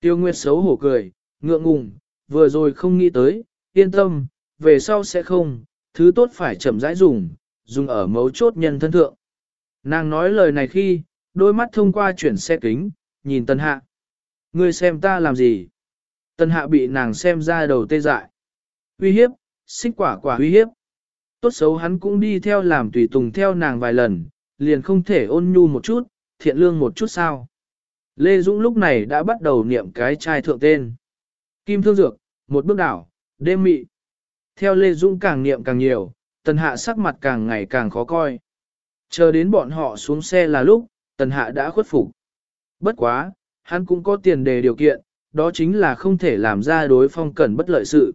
Tiêu Nguyệt xấu hổ cười, ngượng ngùng, vừa rồi không nghĩ tới, yên tâm, về sau sẽ không, thứ tốt phải chậm rãi dùng, dùng ở mấu chốt nhân thân thượng. Nàng nói lời này khi, đôi mắt thông qua chuyển xe kính, nhìn Tân Hạ. Ngươi xem ta làm gì? Tân Hạ bị nàng xem ra đầu tê dại. Uy hiếp, xích quả quả uy hiếp. Tốt xấu hắn cũng đi theo làm tùy tùng theo nàng vài lần, liền không thể ôn nhu một chút, thiện lương một chút sao. Lê Dũng lúc này đã bắt đầu niệm cái trai thượng tên. Kim Thương Dược, một bước đảo, đêm mị. Theo Lê Dũng càng niệm càng nhiều, tần hạ sắc mặt càng ngày càng khó coi. Chờ đến bọn họ xuống xe là lúc, tần hạ đã khuất phục. Bất quá, hắn cũng có tiền đề điều kiện, đó chính là không thể làm ra đối phong cẩn bất lợi sự.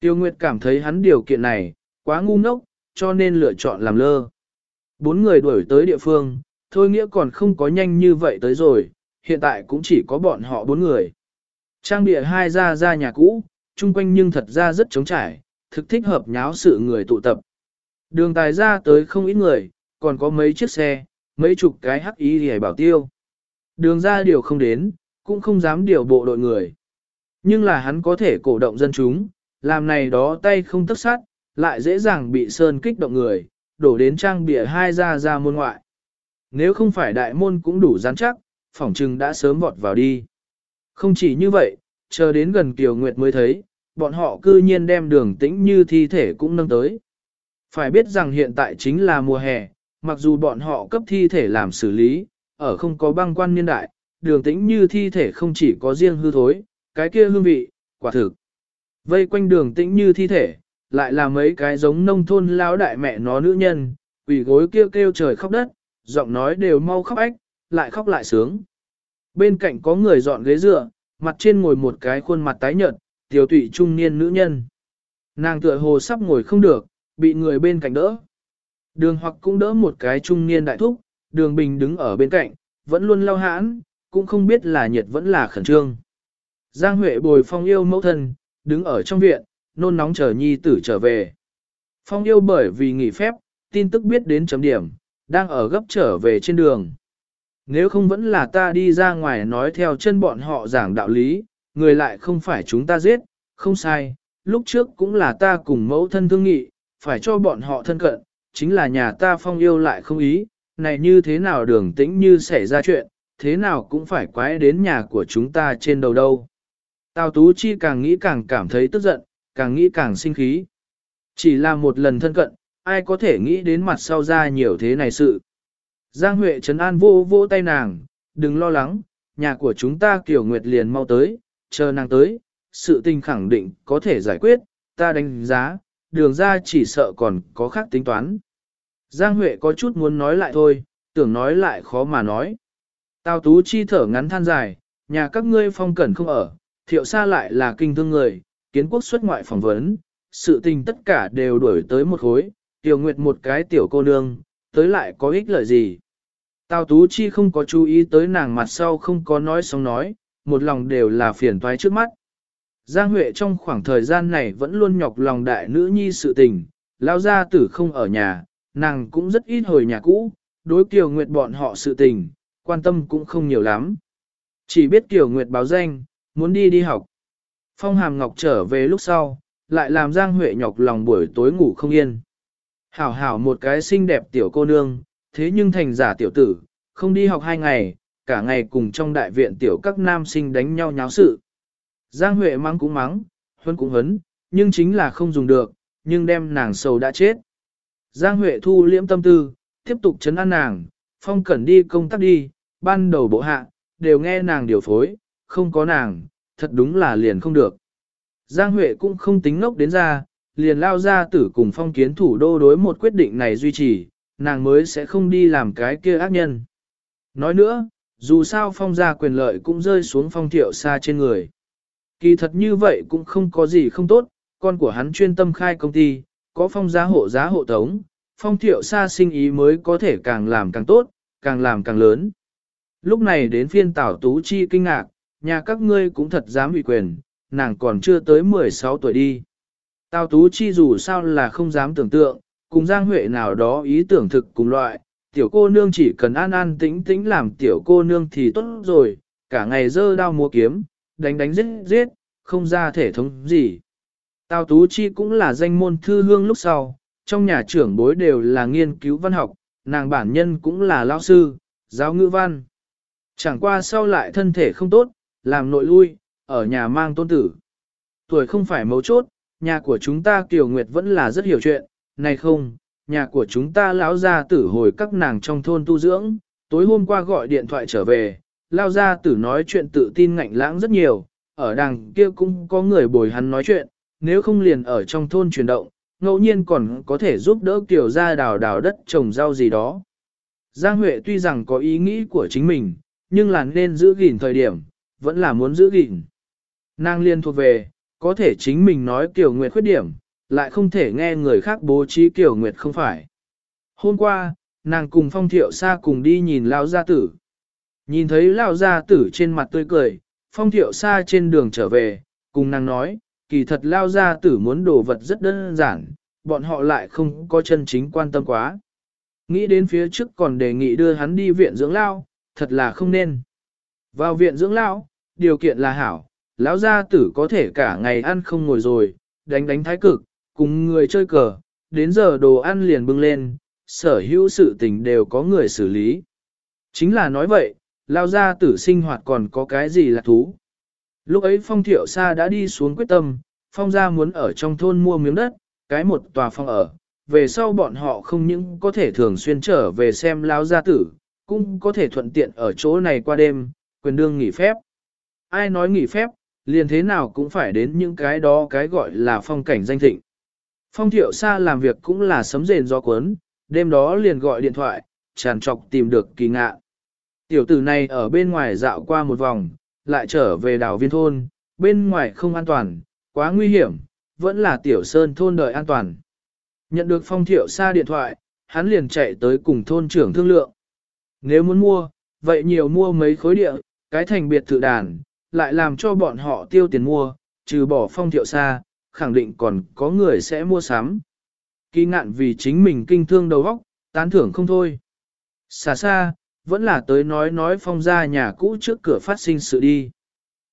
Tiêu Nguyệt cảm thấy hắn điều kiện này, quá ngu ngốc, cho nên lựa chọn làm lơ. Bốn người đuổi tới địa phương, thôi nghĩa còn không có nhanh như vậy tới rồi, hiện tại cũng chỉ có bọn họ bốn người. Trang địa hai ra ra nhà cũ, chung quanh nhưng thật ra rất trống trải, thực thích hợp nháo sự người tụ tập. Đường tài ra tới không ít người, còn có mấy chiếc xe, mấy chục cái hắc ý hề bảo tiêu. Đường ra điều không đến, cũng không dám điều bộ đội người. Nhưng là hắn có thể cổ động dân chúng, làm này đó tay không tất sát, lại dễ dàng bị sơn kích động người, đổ đến trang bịa hai ra ra môn ngoại. Nếu không phải đại môn cũng đủ rắn chắc, phỏng trừng đã sớm vọt vào đi. Không chỉ như vậy, chờ đến gần Kiều Nguyệt mới thấy, bọn họ cư nhiên đem đường tĩnh như thi thể cũng nâng tới. Phải biết rằng hiện tại chính là mùa hè, mặc dù bọn họ cấp thi thể làm xử lý, ở không có băng quan niên đại, đường tĩnh như thi thể không chỉ có riêng hư thối, cái kia hương vị, quả thực. Vây quanh đường tĩnh như thi thể, lại là mấy cái giống nông thôn lão đại mẹ nó nữ nhân, quỷ gối kêu kêu trời khóc đất, giọng nói đều mau khóc ách, lại khóc lại sướng. Bên cạnh có người dọn ghế dựa, mặt trên ngồi một cái khuôn mặt tái nhợt, tiểu tụy trung niên nữ nhân. Nàng tựa hồ sắp ngồi không được, bị người bên cạnh đỡ. Đường hoặc cũng đỡ một cái trung niên đại thúc, đường bình đứng ở bên cạnh, vẫn luôn lau hãn, cũng không biết là nhiệt vẫn là khẩn trương. Giang Huệ bồi phong yêu mẫu thân, đứng ở trong viện, nôn nóng chờ nhi tử trở về. Phong yêu bởi vì nghỉ phép, tin tức biết đến chấm điểm, đang ở gấp trở về trên đường. Nếu không vẫn là ta đi ra ngoài nói theo chân bọn họ giảng đạo lý, người lại không phải chúng ta giết, không sai, lúc trước cũng là ta cùng mẫu thân thương nghị, phải cho bọn họ thân cận, chính là nhà ta phong yêu lại không ý, này như thế nào đường tĩnh như xảy ra chuyện, thế nào cũng phải quái đến nhà của chúng ta trên đầu đâu. Tào Tú Chi càng nghĩ càng cảm thấy tức giận, càng nghĩ càng sinh khí. Chỉ là một lần thân cận, ai có thể nghĩ đến mặt sau ra nhiều thế này sự. Giang Huệ trấn an vô vô tay nàng, đừng lo lắng, nhà của chúng ta kiểu nguyệt liền mau tới, chờ nàng tới, sự tình khẳng định có thể giải quyết, ta đánh giá, đường ra chỉ sợ còn có khác tính toán. Giang Huệ có chút muốn nói lại thôi, tưởng nói lại khó mà nói. Tào Tú Chi thở ngắn than dài, nhà các ngươi phong cẩn không ở, thiệu xa lại là kinh thương người, kiến quốc xuất ngoại phỏng vấn, sự tình tất cả đều đuổi tới một khối, tiểu nguyệt một cái tiểu cô nương, tới lại có ích lợi gì. Tào Tú Chi không có chú ý tới nàng mặt sau không có nói xong nói, một lòng đều là phiền toái trước mắt. Giang Huệ trong khoảng thời gian này vẫn luôn nhọc lòng đại nữ nhi sự tình, lao gia tử không ở nhà, nàng cũng rất ít hồi nhà cũ, đối Kiều Nguyệt bọn họ sự tình, quan tâm cũng không nhiều lắm. Chỉ biết Kiều Nguyệt báo danh, muốn đi đi học. Phong Hàm Ngọc trở về lúc sau, lại làm Giang Huệ nhọc lòng buổi tối ngủ không yên. Hảo hảo một cái xinh đẹp tiểu cô nương, thế nhưng thành giả tiểu tử, không đi học hai ngày, cả ngày cùng trong đại viện tiểu các nam sinh đánh nhau nháo sự. Giang Huệ mắng cũng mắng, huấn cũng hấn, nhưng chính là không dùng được, nhưng đem nàng sầu đã chết. Giang Huệ thu liễm tâm tư, tiếp tục chấn an nàng, phong cẩn đi công tác đi, ban đầu bộ hạ, đều nghe nàng điều phối, không có nàng, thật đúng là liền không được. Giang Huệ cũng không tính ngốc đến ra, liền lao ra tử cùng phong kiến thủ đô đối một quyết định này duy trì, nàng mới sẽ không đi làm cái kia ác nhân. Nói nữa, dù sao phong gia quyền lợi cũng rơi xuống phong thiệu xa trên người. Kỳ thật như vậy cũng không có gì không tốt, con của hắn chuyên tâm khai công ty, có phong giá hộ giá hộ tống, phong thiệu xa sinh ý mới có thể càng làm càng tốt, càng làm càng lớn. Lúc này đến phiên tảo tú chi kinh ngạc, nhà các ngươi cũng thật dám ủy quyền, nàng còn chưa tới 16 tuổi đi. Tào tú chi dù sao là không dám tưởng tượng, cùng Giang Huệ nào đó ý tưởng thực cùng loại, tiểu cô nương chỉ cần an an tĩnh tĩnh làm tiểu cô nương thì tốt rồi, cả ngày dơ đao múa kiếm, đánh đánh giết giết, không ra thể thống gì. Tào Tú Chi cũng là danh môn thư hương lúc sau, trong nhà trưởng bối đều là nghiên cứu văn học, nàng bản nhân cũng là lao sư, giáo ngữ văn. Chẳng qua sau lại thân thể không tốt, làm nội lui, ở nhà mang tôn tử. Tuổi không phải mấu chốt, nhà của chúng ta Kiều Nguyệt vẫn là rất hiểu chuyện, này không, nhà của chúng ta lão gia tử hồi các nàng trong thôn tu dưỡng, tối hôm qua gọi điện thoại trở về, lao gia tử nói chuyện tự tin ngạnh lãng rất nhiều, ở đằng kia cũng có người bồi hắn nói chuyện, nếu không liền ở trong thôn chuyển động, ngẫu nhiên còn có thể giúp đỡ tiểu gia đào đào đất trồng rau gì đó. Giang Huệ tuy rằng có ý nghĩ của chính mình, nhưng là nên giữ gìn thời điểm, vẫn là muốn giữ gìn. Nàng liên thuộc về, có thể chính mình nói Kiều Nguyệt khuyết điểm, lại không thể nghe người khác bố trí Kiều Nguyệt không phải. Hôm qua, nàng cùng Phong Thiệu Sa cùng đi nhìn Lao Gia Tử. Nhìn thấy Lao Gia Tử trên mặt tươi cười, Phong Thiệu Sa trên đường trở về, cùng nàng nói, kỳ thật Lao Gia Tử muốn đồ vật rất đơn giản, bọn họ lại không có chân chính quan tâm quá. Nghĩ đến phía trước còn đề nghị đưa hắn đi viện dưỡng lao, thật là không nên. Vào viện dưỡng lao, điều kiện là hảo, lão gia tử có thể cả ngày ăn không ngồi rồi, đánh đánh thái cực, cùng người chơi cờ, đến giờ đồ ăn liền bưng lên, sở hữu sự tình đều có người xử lý. Chính là nói vậy, lão gia tử sinh hoạt còn có cái gì là thú. Lúc ấy phong thiệu sa đã đi xuống quyết tâm, phong gia muốn ở trong thôn mua miếng đất, cái một tòa phong ở, về sau bọn họ không những có thể thường xuyên trở về xem lao gia tử, cũng có thể thuận tiện ở chỗ này qua đêm, quyền đương nghỉ phép. Ai nói nghỉ phép, liền thế nào cũng phải đến những cái đó cái gọi là phong cảnh danh thịnh. Phong thiệu xa làm việc cũng là sấm rền do cuốn, đêm đó liền gọi điện thoại, tràn trọc tìm được kỳ ngạ. Tiểu tử này ở bên ngoài dạo qua một vòng, lại trở về đảo viên thôn, bên ngoài không an toàn, quá nguy hiểm, vẫn là tiểu sơn thôn đợi an toàn. Nhận được phong thiệu xa điện thoại, hắn liền chạy tới cùng thôn trưởng thương lượng. Nếu muốn mua, vậy nhiều mua mấy khối địa, cái thành biệt thự đàn, lại làm cho bọn họ tiêu tiền mua, trừ bỏ phong thiệu xa, khẳng định còn có người sẽ mua sắm. Kỳ ngạn vì chính mình kinh thương đầu óc, tán thưởng không thôi. Xa xa, vẫn là tới nói nói phong ra nhà cũ trước cửa phát sinh sự đi.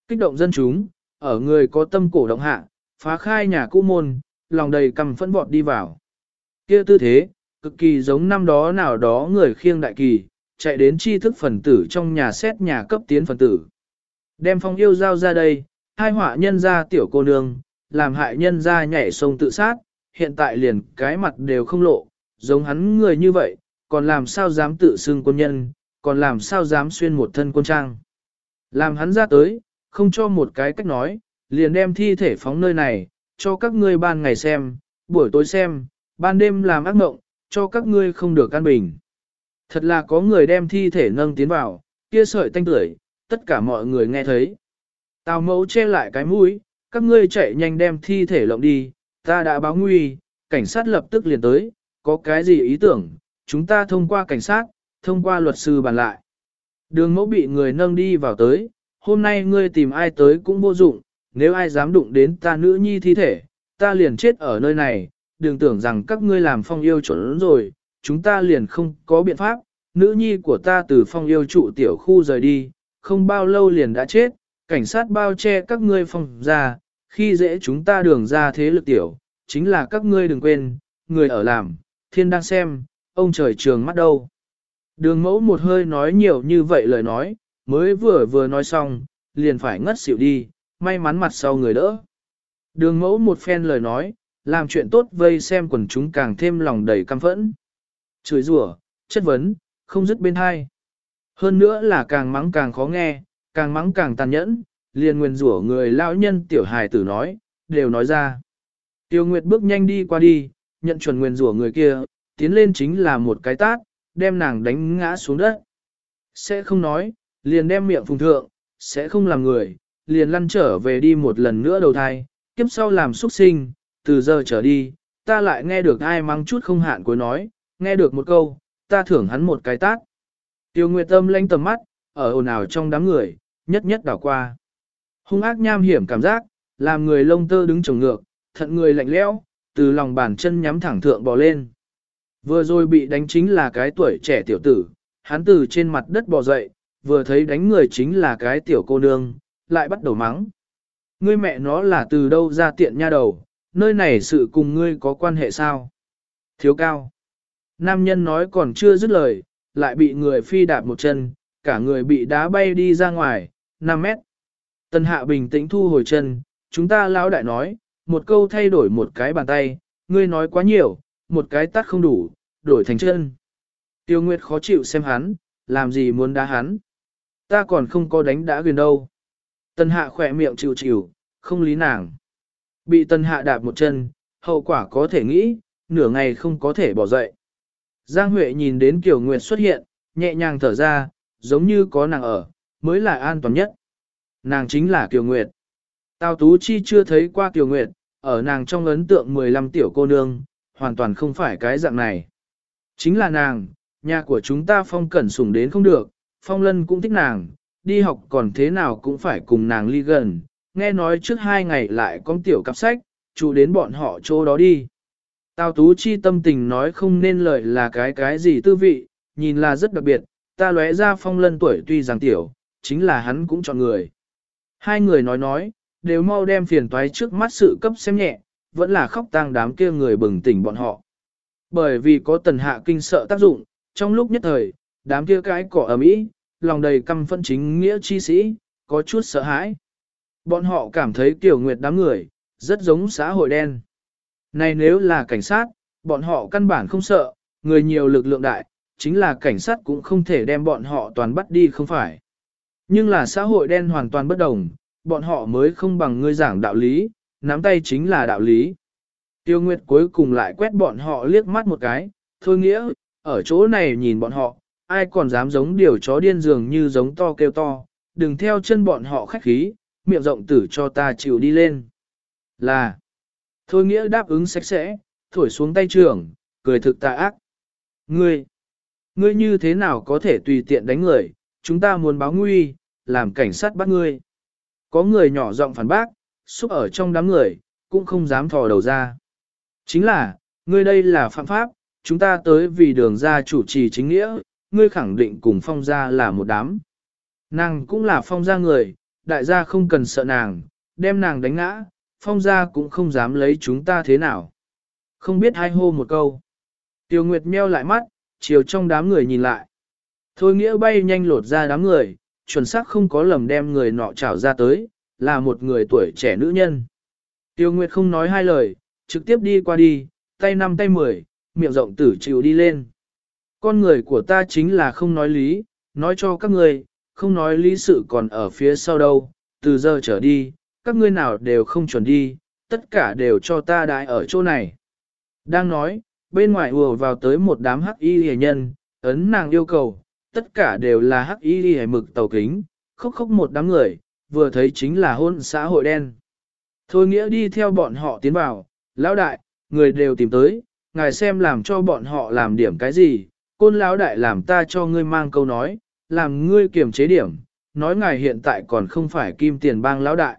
Kích động dân chúng, ở người có tâm cổ động hạ, phá khai nhà cũ môn, lòng đầy cầm phẫn bọt đi vào. kia tư thế, cực kỳ giống năm đó nào đó người khiêng đại kỳ, chạy đến tri thức phần tử trong nhà xét nhà cấp tiến phần tử. Đem phong yêu giao ra đây, hai họa nhân ra tiểu cô nương, làm hại nhân ra nhảy sông tự sát, hiện tại liền cái mặt đều không lộ, giống hắn người như vậy, còn làm sao dám tự xưng quân nhân, còn làm sao dám xuyên một thân quân trang. Làm hắn ra tới, không cho một cái cách nói, liền đem thi thể phóng nơi này, cho các ngươi ban ngày xem, buổi tối xem, ban đêm làm ác mộng, cho các ngươi không được an bình. Thật là có người đem thi thể nâng tiến vào, kia sợi tanh tưởi, tất cả mọi người nghe thấy. Tào mẫu che lại cái mũi, các ngươi chạy nhanh đem thi thể lộng đi, ta đã báo nguy, cảnh sát lập tức liền tới, có cái gì ý tưởng, chúng ta thông qua cảnh sát, thông qua luật sư bàn lại. Đường mẫu bị người nâng đi vào tới, hôm nay ngươi tìm ai tới cũng vô dụng, nếu ai dám đụng đến ta nữ nhi thi thể, ta liền chết ở nơi này, đừng tưởng rằng các ngươi làm phong yêu chuẩn rồi, chúng ta liền không có biện pháp, nữ nhi của ta từ phong yêu trụ tiểu khu rời đi, không bao lâu liền đã chết, cảnh sát bao che các ngươi phong ra, khi dễ chúng ta đường ra thế lực tiểu, chính là các ngươi đừng quên, người ở làm, thiên đang xem, ông trời trường mắt đâu. Đường mẫu một hơi nói nhiều như vậy lời nói, mới vừa vừa nói xong, liền phải ngất xỉu đi, may mắn mặt sau người đỡ. Đường mẫu một phen lời nói, làm chuyện tốt vây xem quần chúng càng thêm lòng đầy căm phẫn. Chửi rủa, chất vấn, không dứt bên hai. Hơn nữa là càng mắng càng khó nghe, càng mắng càng tàn nhẫn, liền nguyền rủa người lão nhân tiểu hài tử nói, đều nói ra. Tiêu Nguyệt bước nhanh đi qua đi, nhận chuẩn nguyền rủa người kia, tiến lên chính là một cái tát, đem nàng đánh ngã xuống đất. Sẽ không nói, liền đem miệng phùng thượng, sẽ không làm người, liền lăn trở về đi một lần nữa đầu thai, kiếp sau làm xuất sinh, từ giờ trở đi, ta lại nghe được ai mang chút không hạn cuối nói, nghe được một câu, ta thưởng hắn một cái tát. Tiêu Nguyệt Tâm lanh tầm mắt, ở ồn ào trong đám người, nhất nhất đảo qua. Hung ác nham hiểm cảm giác, làm người lông tơ đứng trồng ngược, thận người lạnh lẽo, từ lòng bàn chân nhắm thẳng thượng bò lên. Vừa rồi bị đánh chính là cái tuổi trẻ tiểu tử, hắn từ trên mặt đất bò dậy, vừa thấy đánh người chính là cái tiểu cô nương, lại bắt đầu mắng. Ngươi mẹ nó là từ đâu ra tiện nha đầu, nơi này sự cùng ngươi có quan hệ sao? Thiếu cao. Nam nhân nói còn chưa dứt lời, lại bị người phi đạp một chân, cả người bị đá bay đi ra ngoài, 5 mét. Tân hạ bình tĩnh thu hồi chân, chúng ta lão đại nói, một câu thay đổi một cái bàn tay, ngươi nói quá nhiều, một cái tắt không đủ, đổi thành chân. Tiêu Nguyệt khó chịu xem hắn, làm gì muốn đá hắn. Ta còn không có đánh đã gần đâu. Tân hạ khỏe miệng chịu chịu, không lý nàng. Bị tân hạ đạp một chân, hậu quả có thể nghĩ, nửa ngày không có thể bỏ dậy. Giang Huệ nhìn đến Kiều Nguyệt xuất hiện, nhẹ nhàng thở ra, giống như có nàng ở, mới là an toàn nhất. Nàng chính là Kiều Nguyệt. Tào Tú Chi chưa thấy qua Kiều Nguyệt, ở nàng trong ấn tượng 15 tiểu cô nương, hoàn toàn không phải cái dạng này. Chính là nàng, nhà của chúng ta phong cẩn sủng đến không được, phong lân cũng thích nàng, đi học còn thế nào cũng phải cùng nàng ly gần, nghe nói trước hai ngày lại có tiểu cặp sách, chủ đến bọn họ chỗ đó đi. Tào Tú Chi tâm tình nói không nên lời là cái cái gì tư vị, nhìn là rất đặc biệt, ta lóe ra phong lân tuổi tuy rằng tiểu, chính là hắn cũng chọn người. Hai người nói nói, đều mau đem phiền toái trước mắt sự cấp xem nhẹ, vẫn là khóc tang đám kia người bừng tỉnh bọn họ. Bởi vì có tần hạ kinh sợ tác dụng, trong lúc nhất thời, đám kia cái cỏ ở mỹ, lòng đầy căm phẫn chính nghĩa chi sĩ, có chút sợ hãi. Bọn họ cảm thấy Kiều Nguyệt đám người, rất giống xã hội đen. Này nếu là cảnh sát, bọn họ căn bản không sợ, người nhiều lực lượng đại, chính là cảnh sát cũng không thể đem bọn họ toàn bắt đi không phải. Nhưng là xã hội đen hoàn toàn bất đồng, bọn họ mới không bằng ngươi giảng đạo lý, nắm tay chính là đạo lý. Tiêu Nguyệt cuối cùng lại quét bọn họ liếc mắt một cái, thôi nghĩa, ở chỗ này nhìn bọn họ, ai còn dám giống điều chó điên dường như giống to kêu to, đừng theo chân bọn họ khách khí, miệng rộng tử cho ta chịu đi lên. Là, thôi nghĩa đáp ứng sạch sẽ, thổi xuống tay trưởng, cười thực tà ác. Ngươi, ngươi như thế nào có thể tùy tiện đánh người, chúng ta muốn báo nguy, làm cảnh sát bắt ngươi. Có người nhỏ giọng phản bác, xúc ở trong đám người, cũng không dám thò đầu ra. Chính là, ngươi đây là phạm pháp, chúng ta tới vì đường ra chủ trì chính nghĩa, ngươi khẳng định cùng phong gia là một đám. Nàng cũng là phong gia người, đại gia không cần sợ nàng, đem nàng đánh ngã, phong gia cũng không dám lấy chúng ta thế nào. Không biết hai hô một câu. Tiêu Nguyệt meo lại mắt, chiều trong đám người nhìn lại. Thôi nghĩa bay nhanh lột ra đám người, chuẩn xác không có lầm đem người nọ trảo ra tới, là một người tuổi trẻ nữ nhân. Tiêu Nguyệt không nói hai lời, trực tiếp đi qua đi, tay năm tay mười, miệng rộng tử chịu đi lên. Con người của ta chính là không nói lý, nói cho các người, không nói lý sự còn ở phía sau đâu, từ giờ trở đi, các ngươi nào đều không chuẩn đi, tất cả đều cho ta đại ở chỗ này. Đang nói, bên ngoài ùa vào tới một đám hắc y hề nhân, ấn nàng yêu cầu, tất cả đều là hắc y hề mực tàu kính, khóc khóc một đám người, vừa thấy chính là hôn xã hội đen. Thôi nghĩa đi theo bọn họ tiến vào, lão đại, người đều tìm tới, ngài xem làm cho bọn họ làm điểm cái gì, côn lão đại làm ta cho ngươi mang câu nói, làm ngươi kiềm chế điểm, nói ngài hiện tại còn không phải kim tiền bang lão đại.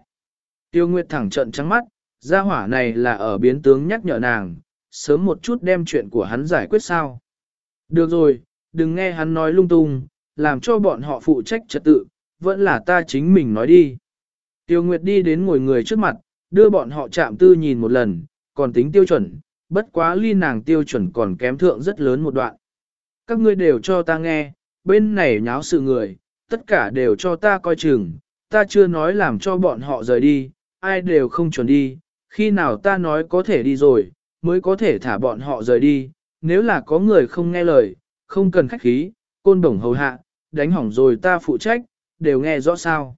Tiêu Nguyệt thẳng trận trắng mắt, gia hỏa này là ở biến tướng nhắc nhở nàng, sớm một chút đem chuyện của hắn giải quyết sao. Được rồi, đừng nghe hắn nói lung tung, làm cho bọn họ phụ trách trật tự, vẫn là ta chính mình nói đi. Tiêu Nguyệt đi đến ngồi người trước mặt, đưa bọn họ chạm tư nhìn một lần, còn tính tiêu chuẩn, bất quá ly nàng tiêu chuẩn còn kém thượng rất lớn một đoạn. Các ngươi đều cho ta nghe, bên này nháo sự người, tất cả đều cho ta coi chừng, ta chưa nói làm cho bọn họ rời đi, ai đều không chuẩn đi, khi nào ta nói có thể đi rồi, mới có thể thả bọn họ rời đi, nếu là có người không nghe lời, không cần khách khí, côn đồng hầu hạ, đánh hỏng rồi ta phụ trách, đều nghe rõ sao.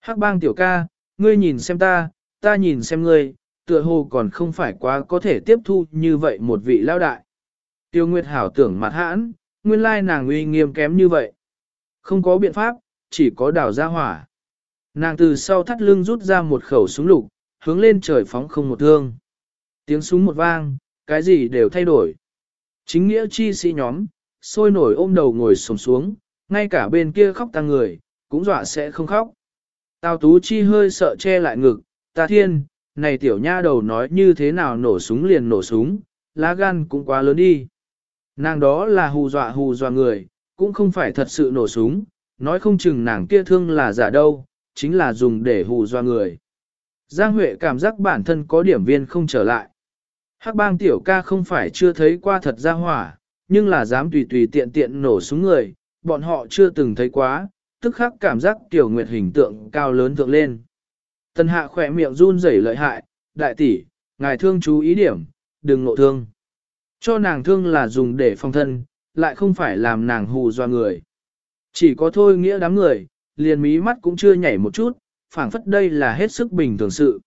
Hắc bang tiểu ca, ngươi nhìn xem ta, ta nhìn xem ngươi, tựa hồ còn không phải quá có thể tiếp thu như vậy một vị lao đại. Tiêu Nguyệt Hảo tưởng mặt hãn, nguyên lai nàng uy nghiêm kém như vậy. Không có biện pháp, chỉ có đảo ra hỏa. Nàng từ sau thắt lưng rút ra một khẩu súng lục, hướng lên trời phóng không một thương. Tiếng súng một vang, cái gì đều thay đổi. Chính nghĩa chi sĩ nhóm, sôi nổi ôm đầu ngồi sồm xuống, ngay cả bên kia khóc tăng người, cũng dọa sẽ không khóc. Tào Tú Chi hơi sợ che lại ngực, ta thiên, này tiểu nha đầu nói như thế nào nổ súng liền nổ súng, lá gan cũng quá lớn đi. Nàng đó là hù dọa hù dọa người, cũng không phải thật sự nổ súng, nói không chừng nàng kia thương là giả đâu, chính là dùng để hù dọa người. Giang Huệ cảm giác bản thân có điểm viên không trở lại. Hắc bang tiểu ca không phải chưa thấy qua thật ra hỏa, nhưng là dám tùy tùy tiện tiện nổ súng người, bọn họ chưa từng thấy quá, tức khắc cảm giác tiểu nguyệt hình tượng cao lớn thượng lên. Tần hạ khỏe miệng run rẩy lợi hại, đại tỷ, ngài thương chú ý điểm, đừng nộ thương. Cho nàng thương là dùng để phòng thân, lại không phải làm nàng hù doa người. Chỉ có thôi nghĩa đám người, liền mí mắt cũng chưa nhảy một chút, phảng phất đây là hết sức bình thường sự.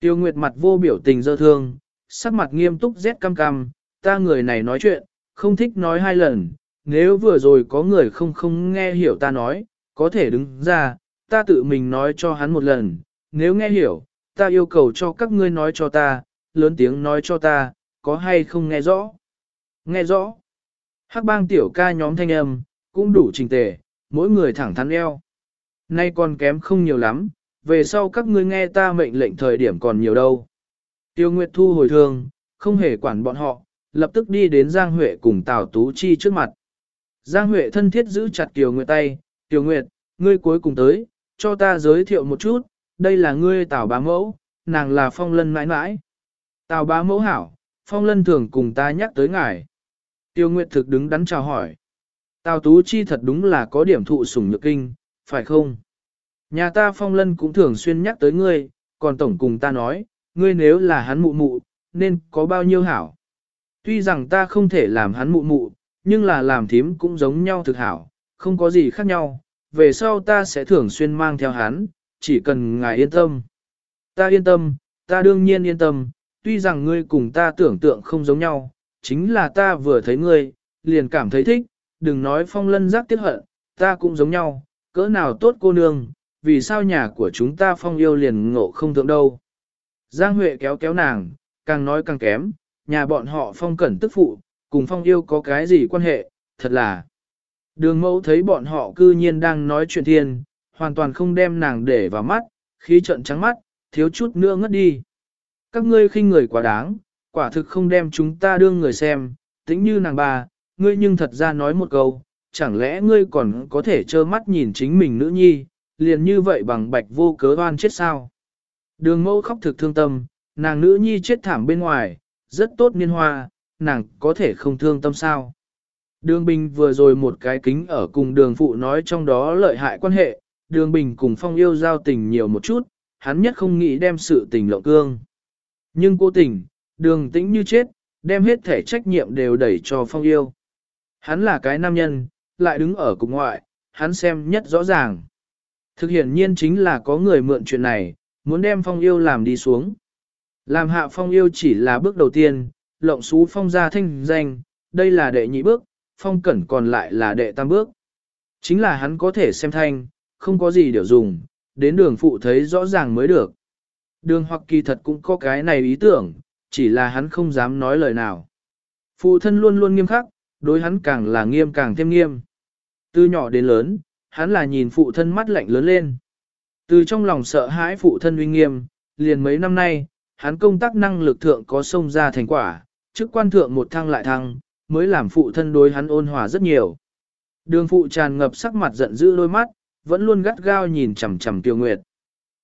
Tiêu Nguyệt mặt vô biểu tình dơ thương, sắc mặt nghiêm túc rét cam cam, ta người này nói chuyện, không thích nói hai lần, nếu vừa rồi có người không không nghe hiểu ta nói, có thể đứng ra, ta tự mình nói cho hắn một lần, nếu nghe hiểu, ta yêu cầu cho các ngươi nói cho ta, lớn tiếng nói cho ta, có hay không nghe rõ? Nghe rõ. Hắc bang tiểu ca nhóm thanh âm, cũng đủ trình tề, mỗi người thẳng thắn eo. Nay còn kém không nhiều lắm, về sau các ngươi nghe ta mệnh lệnh thời điểm còn nhiều đâu. Tiêu Nguyệt thu hồi thương, không hề quản bọn họ, lập tức đi đến Giang Huệ cùng Tào Tú Chi trước mặt. Giang Huệ thân thiết giữ chặt Tiêu Nguyệt tay, Tiêu Nguyệt, ngươi cuối cùng tới, cho ta giới thiệu một chút, đây là ngươi Tào bá mẫu, nàng là phong lân mãi mãi. Tào bá mẫu hảo, phong lân thường cùng ta nhắc tới ngài. Tiêu Nguyệt thực đứng đắn chào hỏi. Tào Tú Chi thật đúng là có điểm thụ sủng nhược kinh, phải không? Nhà ta phong lân cũng thường xuyên nhắc tới ngươi, còn tổng cùng ta nói, ngươi nếu là hắn mụ mụ, nên có bao nhiêu hảo. Tuy rằng ta không thể làm hắn mụ mụ, nhưng là làm thím cũng giống nhau thực hảo, không có gì khác nhau, về sau ta sẽ thường xuyên mang theo hắn, chỉ cần ngài yên tâm. Ta yên tâm, ta đương nhiên yên tâm, tuy rằng ngươi cùng ta tưởng tượng không giống nhau, chính là ta vừa thấy ngươi, liền cảm thấy thích, đừng nói phong lân giác tiết hận, ta cũng giống nhau, cỡ nào tốt cô nương, vì sao nhà của chúng ta phong yêu liền ngộ không thượng đâu. Giang Huệ kéo kéo nàng, càng nói càng kém, nhà bọn họ phong cẩn tức phụ, cùng phong yêu có cái gì quan hệ, thật là. Đường mẫu thấy bọn họ cư nhiên đang nói chuyện thiên, hoàn toàn không đem nàng để vào mắt, khí trận trắng mắt, thiếu chút nữa ngất đi. Các ngươi khinh người quá đáng, quả thực không đem chúng ta đương người xem, tính như nàng bà, ngươi nhưng thật ra nói một câu, chẳng lẽ ngươi còn có thể trơ mắt nhìn chính mình nữ nhi, liền như vậy bằng bạch vô cớ oan chết sao. Đường mẫu khóc thực thương tâm, nàng nữ nhi chết thảm bên ngoài, rất tốt niên hoa, nàng có thể không thương tâm sao. Đường Bình vừa rồi một cái kính ở cùng đường phụ nói trong đó lợi hại quan hệ, đường Bình cùng phong yêu giao tình nhiều một chút, hắn nhất không nghĩ đem sự tình lộng cương. Nhưng cố tình, đường tĩnh như chết, đem hết thể trách nhiệm đều đẩy cho phong yêu. Hắn là cái nam nhân, lại đứng ở cục ngoại, hắn xem nhất rõ ràng. Thực hiện nhiên chính là có người mượn chuyện này, muốn đem phong yêu làm đi xuống. Làm hạ phong yêu chỉ là bước đầu tiên, lộng xú phong ra thanh danh, đây là đệ nhị bước, phong cẩn còn lại là đệ tam bước. Chính là hắn có thể xem thanh, không có gì điều dùng, đến đường phụ thấy rõ ràng mới được. Đường hoặc kỳ thật cũng có cái này ý tưởng, chỉ là hắn không dám nói lời nào. Phụ thân luôn luôn nghiêm khắc, đối hắn càng là nghiêm càng thêm nghiêm. Từ nhỏ đến lớn, hắn là nhìn phụ thân mắt lạnh lớn lên. Từ trong lòng sợ hãi phụ thân uy nghiêm, liền mấy năm nay, hắn công tác năng lực thượng có xông ra thành quả, chức quan thượng một thăng lại thăng, mới làm phụ thân đối hắn ôn hòa rất nhiều. Đường phụ tràn ngập sắc mặt giận dữ đôi mắt, vẫn luôn gắt gao nhìn chằm chằm Tiêu Nguyệt.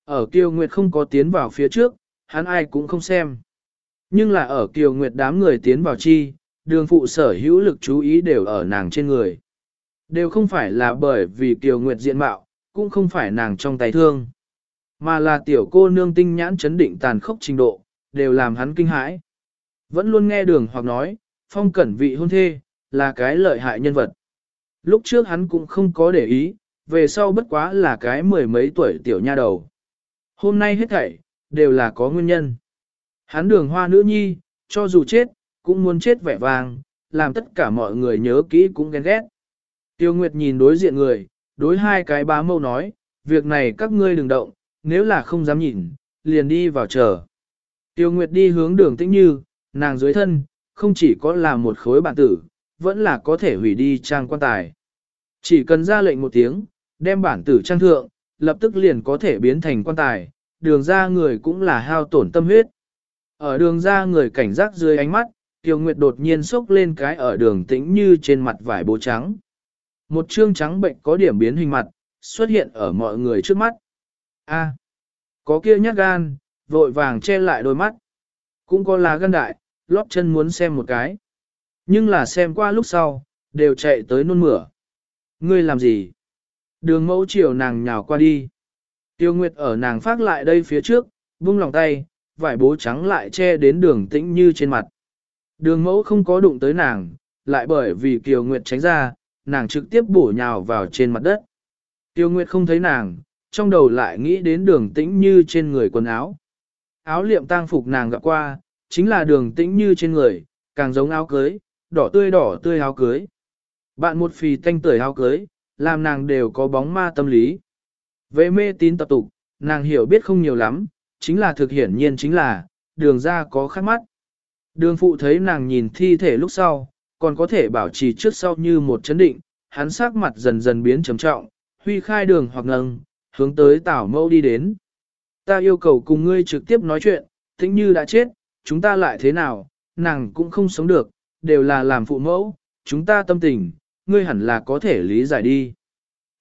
Ở Tiêu Nguyệt không có tiến vào phía trước, hắn ai cũng không xem. Nhưng là ở Tiêu Nguyệt đám người tiến vào chi, đường phụ sở hữu lực chú ý đều ở nàng trên người. Đều không phải là bởi vì Tiêu Nguyệt diện mạo, cũng không phải nàng trong tay thương. Mà là tiểu cô nương tinh nhãn chấn định tàn khốc trình độ, đều làm hắn kinh hãi. Vẫn luôn nghe đường hoặc nói, phong cẩn vị hôn thê, là cái lợi hại nhân vật. Lúc trước hắn cũng không có để ý, về sau bất quá là cái mười mấy tuổi tiểu nha đầu. Hôm nay hết thảy, đều là có nguyên nhân. Hắn đường hoa nữ nhi, cho dù chết, cũng muốn chết vẻ vàng, làm tất cả mọi người nhớ kỹ cũng ghen ghét. Tiêu Nguyệt nhìn đối diện người, đối hai cái bá mâu nói, việc này các ngươi đừng động, nếu là không dám nhìn, liền đi vào chờ. Tiêu Nguyệt đi hướng đường tĩnh như, nàng dưới thân, không chỉ có là một khối bản tử, vẫn là có thể hủy đi trang quan tài. Chỉ cần ra lệnh một tiếng, đem bản tử trang thượng, lập tức liền có thể biến thành quan tài, đường ra người cũng là hao tổn tâm huyết. Ở đường ra người cảnh giác dưới ánh mắt, Tiêu Nguyệt đột nhiên sốc lên cái ở đường tĩnh như trên mặt vải bố trắng. Một trương trắng bệnh có điểm biến hình mặt, xuất hiện ở mọi người trước mắt. A, có kia nhát gan, vội vàng che lại đôi mắt. Cũng có lá gan đại, lóp chân muốn xem một cái. Nhưng là xem qua lúc sau, đều chạy tới nôn mửa. Ngươi làm gì? Đường mẫu chiều nàng nhào qua đi. Tiêu Nguyệt ở nàng phát lại đây phía trước, vung lòng tay, vải bố trắng lại che đến đường tĩnh như trên mặt. Đường mẫu không có đụng tới nàng, lại bởi vì Kiều Nguyệt tránh ra, nàng trực tiếp bổ nhào vào trên mặt đất. Tiêu Nguyệt không thấy nàng, trong đầu lại nghĩ đến đường tĩnh như trên người quần áo. Áo liệm tang phục nàng gặp qua, chính là đường tĩnh như trên người, càng giống áo cưới, đỏ tươi đỏ tươi áo cưới. Bạn một phì tanh tưởi áo cưới, làm nàng đều có bóng ma tâm lý. Về mê tín tập tục, nàng hiểu biết không nhiều lắm, chính là thực hiển nhiên chính là, đường ra có khắc mắt. Đường phụ thấy nàng nhìn thi thể lúc sau, còn có thể bảo trì trước sau như một chấn định, hắn sắc mặt dần dần biến trầm trọng, huy khai đường hoặc ngâng, hướng tới tảo mâu đi đến. Ta yêu cầu cùng ngươi trực tiếp nói chuyện, tính như đã chết, chúng ta lại thế nào, nàng cũng không sống được, đều là làm phụ mẫu, chúng ta tâm tình, ngươi hẳn là có thể lý giải đi.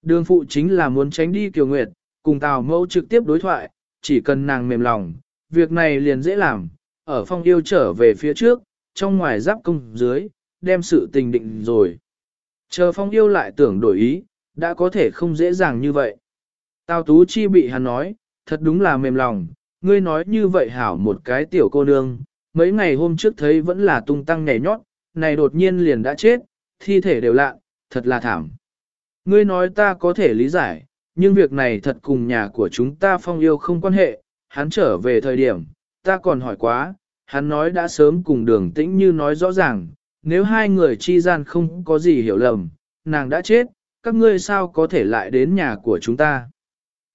Đường phụ chính là muốn tránh đi Kiều Nguyệt, cùng Tào mẫu trực tiếp đối thoại, chỉ cần nàng mềm lòng, việc này liền dễ làm, ở phong yêu trở về phía trước, trong ngoài giáp công dưới, đem sự tình định rồi. Chờ phong yêu lại tưởng đổi ý, đã có thể không dễ dàng như vậy. Tào Tú Chi bị hắn nói, thật đúng là mềm lòng, ngươi nói như vậy hảo một cái tiểu cô nương, mấy ngày hôm trước thấy vẫn là tung tăng nhảy nhót, này đột nhiên liền đã chết, thi thể đều lạ, thật là thảm. Ngươi nói ta có thể lý giải, nhưng việc này thật cùng nhà của chúng ta phong yêu không quan hệ, hắn trở về thời điểm, ta còn hỏi quá, hắn nói đã sớm cùng đường tĩnh như nói rõ ràng, nếu hai người chi gian không có gì hiểu lầm, nàng đã chết, các ngươi sao có thể lại đến nhà của chúng ta.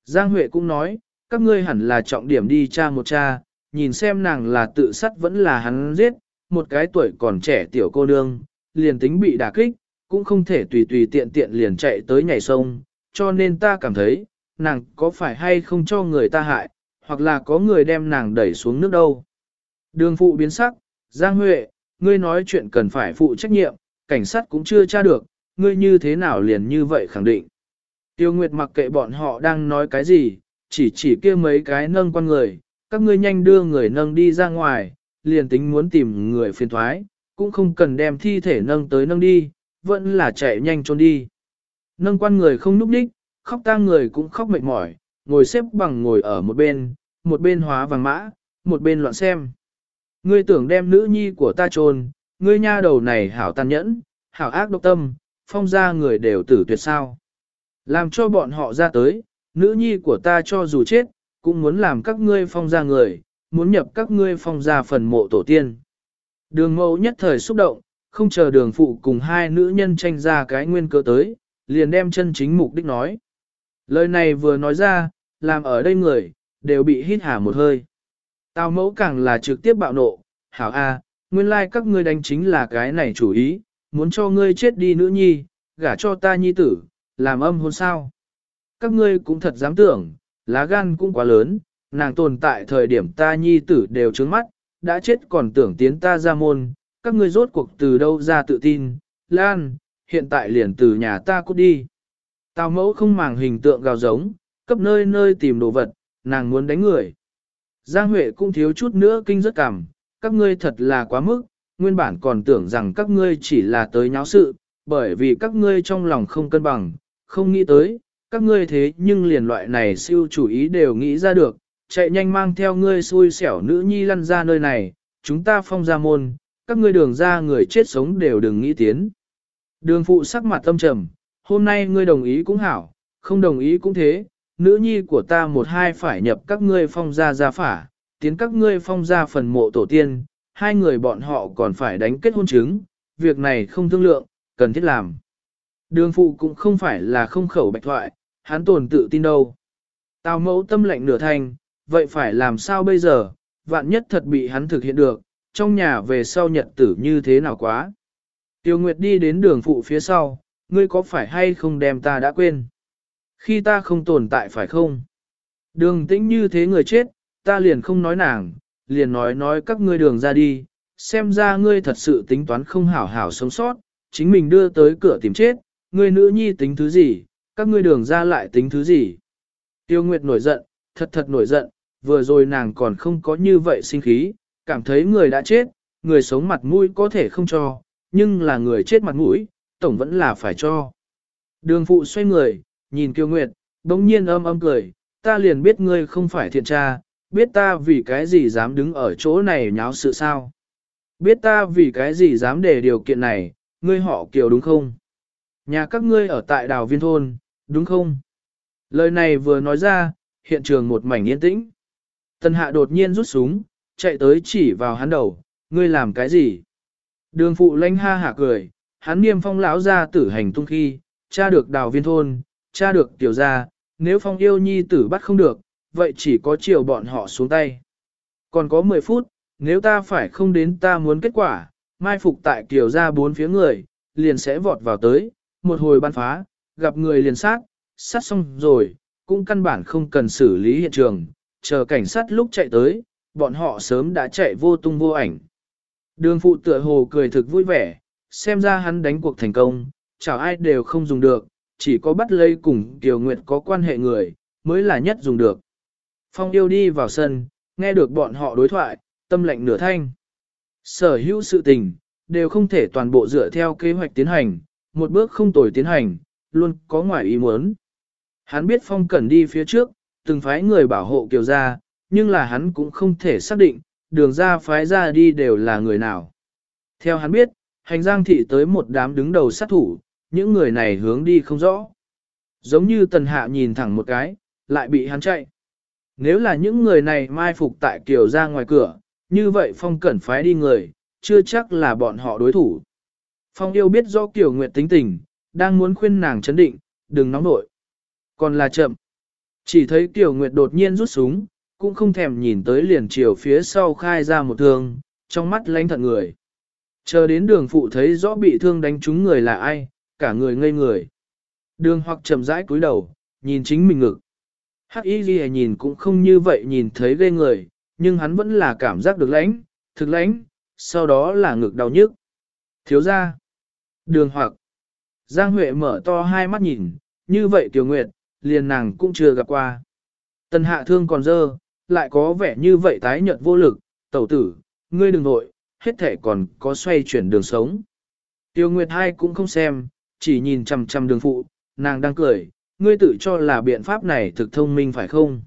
Giang Huệ cũng nói, các ngươi hẳn là trọng điểm đi cha một cha, nhìn xem nàng là tự sát vẫn là hắn giết, một cái tuổi còn trẻ tiểu cô nương, liền tính bị đả kích, cũng không thể tùy tùy tiện tiện liền chạy tới nhảy sông, cho nên ta cảm thấy, nàng có phải hay không cho người ta hại, hoặc là có người đem nàng đẩy xuống nước đâu. Đường phụ biến sắc, Giang Huệ, ngươi nói chuyện cần phải phụ trách nhiệm, cảnh sát cũng chưa tra được, ngươi như thế nào liền như vậy khẳng định. Tiêu Nguyệt mặc kệ bọn họ đang nói cái gì, chỉ chỉ kia mấy cái nâng quan người, các ngươi nhanh đưa người nâng đi ra ngoài, liền tính muốn tìm người phiền thoái, cũng không cần đem thi thể nâng tới nâng đi, vẫn là chạy nhanh trốn đi. Nâng quan người không núp đích, khóc tang người cũng khóc mệt mỏi, ngồi xếp bằng ngồi ở một bên, một bên hóa vàng mã, một bên loạn xem. Ngươi tưởng đem nữ nhi của ta trôn, ngươi nha đầu này hảo tàn nhẫn, hảo ác độc tâm, phong ra người đều tử tuyệt sao. Làm cho bọn họ ra tới, nữ nhi của ta cho dù chết, cũng muốn làm các ngươi phong ra người, muốn nhập các ngươi phong ra phần mộ tổ tiên. Đường mẫu nhất thời xúc động, không chờ đường phụ cùng hai nữ nhân tranh ra cái nguyên cơ tới, liền đem chân chính mục đích nói. Lời này vừa nói ra, làm ở đây người, đều bị hít hà một hơi. Tào mẫu càng là trực tiếp bạo nộ, hảo a, nguyên lai like các ngươi đánh chính là cái này chủ ý, muốn cho ngươi chết đi nữ nhi, gả cho ta nhi tử, làm âm hôn sao. Các ngươi cũng thật dám tưởng, lá gan cũng quá lớn, nàng tồn tại thời điểm ta nhi tử đều trướng mắt, đã chết còn tưởng tiến ta ra môn, các ngươi rốt cuộc từ đâu ra tự tin, Lan, hiện tại liền từ nhà ta cút đi. Tào mẫu không màng hình tượng gào giống, cấp nơi nơi tìm đồ vật, nàng muốn đánh người. Giang Huệ cũng thiếu chút nữa kinh rất cảm, các ngươi thật là quá mức, nguyên bản còn tưởng rằng các ngươi chỉ là tới nháo sự, bởi vì các ngươi trong lòng không cân bằng, không nghĩ tới, các ngươi thế nhưng liền loại này siêu chủ ý đều nghĩ ra được, chạy nhanh mang theo ngươi xui xẻo nữ nhi lăn ra nơi này, chúng ta phong ra môn, các ngươi đường ra người chết sống đều đừng nghĩ tiến. Đường phụ sắc mặt tâm trầm, hôm nay ngươi đồng ý cũng hảo, không đồng ý cũng thế, nữ nhi của ta một hai phải nhập các ngươi phong ra gia phả, tiến các ngươi phong ra phần mộ tổ tiên, hai người bọn họ còn phải đánh kết hôn chứng, việc này không thương lượng, cần thiết làm. Đường phụ cũng không phải là không khẩu bạch thoại, hắn tồn tự tin đâu. Tào mẫu tâm lệnh nửa thành, vậy phải làm sao bây giờ, vạn nhất thật bị hắn thực hiện được, trong nhà về sau nhật tử như thế nào quá. Tiêu Nguyệt đi đến đường phụ phía sau, ngươi có phải hay không đem ta đã quên? Khi ta không tồn tại phải không? Đường tĩnh như thế người chết, ta liền không nói nàng, liền nói nói các ngươi đường ra đi, xem ra ngươi thật sự tính toán không hảo hảo sống sót, chính mình đưa tới cửa tìm chết, ngươi nữ nhi tính thứ gì, các ngươi đường ra lại tính thứ gì. Tiêu Nguyệt nổi giận, thật thật nổi giận, vừa rồi nàng còn không có như vậy sinh khí, cảm thấy người đã chết, người sống mặt mũi có thể không cho, nhưng là người chết mặt mũi, tổng vẫn là phải cho. Đường phụ xoay người, nhìn tiêu Nguyệt, bỗng nhiên âm âm cười, ta liền biết ngươi không phải thiện tra, biết ta vì cái gì dám đứng ở chỗ này nháo sự sao. Biết ta vì cái gì dám để điều kiện này, ngươi họ Kiều đúng không? Nhà các ngươi ở tại đào viên thôn, đúng không? Lời này vừa nói ra, hiện trường một mảnh yên tĩnh. Tần hạ đột nhiên rút súng, chạy tới chỉ vào hắn đầu, ngươi làm cái gì? Đường phụ lanh ha hả cười, hắn niêm phong lão ra tử hành tung khi, cha được đào viên thôn, cha được tiểu gia, nếu phong yêu nhi tử bắt không được, vậy chỉ có chiều bọn họ xuống tay. Còn có 10 phút, nếu ta phải không đến ta muốn kết quả, mai phục tại kiểu ra bốn phía người, liền sẽ vọt vào tới, một hồi ban phá, gặp người liền sát, sát xong rồi, cũng căn bản không cần xử lý hiện trường, chờ cảnh sát lúc chạy tới, bọn họ sớm đã chạy vô tung vô ảnh. Đường phụ tựa hồ cười thực vui vẻ, xem ra hắn đánh cuộc thành công, chào ai đều không dùng được, chỉ có bắt lấy cùng Kiều Nguyệt có quan hệ người, mới là nhất dùng được. Phong yêu đi vào sân, nghe được bọn họ đối thoại, tâm lệnh nửa thanh. Sở hữu sự tình, đều không thể toàn bộ dựa theo kế hoạch tiến hành, một bước không tồi tiến hành, luôn có ngoài ý muốn. Hắn biết phong cẩn đi phía trước, từng phái người bảo hộ kiều gia, nhưng là hắn cũng không thể xác định, đường ra phái ra đi đều là người nào. Theo hắn biết, hành giang thị tới một đám đứng đầu sát thủ, những người này hướng đi không rõ. Giống như tần hạ nhìn thẳng một cái, lại bị hắn chạy. Nếu là những người này mai phục tại kiều Gia ngoài cửa, như vậy phong cẩn phái đi người, chưa chắc là bọn họ đối thủ. Phong yêu biết do Kiều Nguyệt tính tình, đang muốn khuyên nàng chấn định, đừng nóng nội. Còn là chậm. Chỉ thấy Tiểu Nguyệt đột nhiên rút súng, cũng không thèm nhìn tới liền chiều phía sau khai ra một thương, trong mắt lánh thận người. Chờ đến đường phụ thấy rõ bị thương đánh trúng người là ai, cả người ngây người. Đường hoặc chậm rãi cúi đầu, nhìn chính mình ngực. Hắc y ghi nhìn cũng không như vậy nhìn thấy ghê người, nhưng hắn vẫn là cảm giác được lãnh, thực lãnh, sau đó là ngực đau nhức. Thiếu ra. Đường hoặc. Giang Huệ mở to hai mắt nhìn, như vậy Tiểu Nguyệt, liền nàng cũng chưa gặp qua. Tần hạ thương còn dơ, lại có vẻ như vậy tái nhợt vô lực, tẩu tử, ngươi đừng nội, hết thể còn có xoay chuyển đường sống. Tiêu Nguyệt hai cũng không xem, chỉ nhìn chằm chằm đường phụ, nàng đang cười, ngươi tự cho là biện pháp này thực thông minh phải không?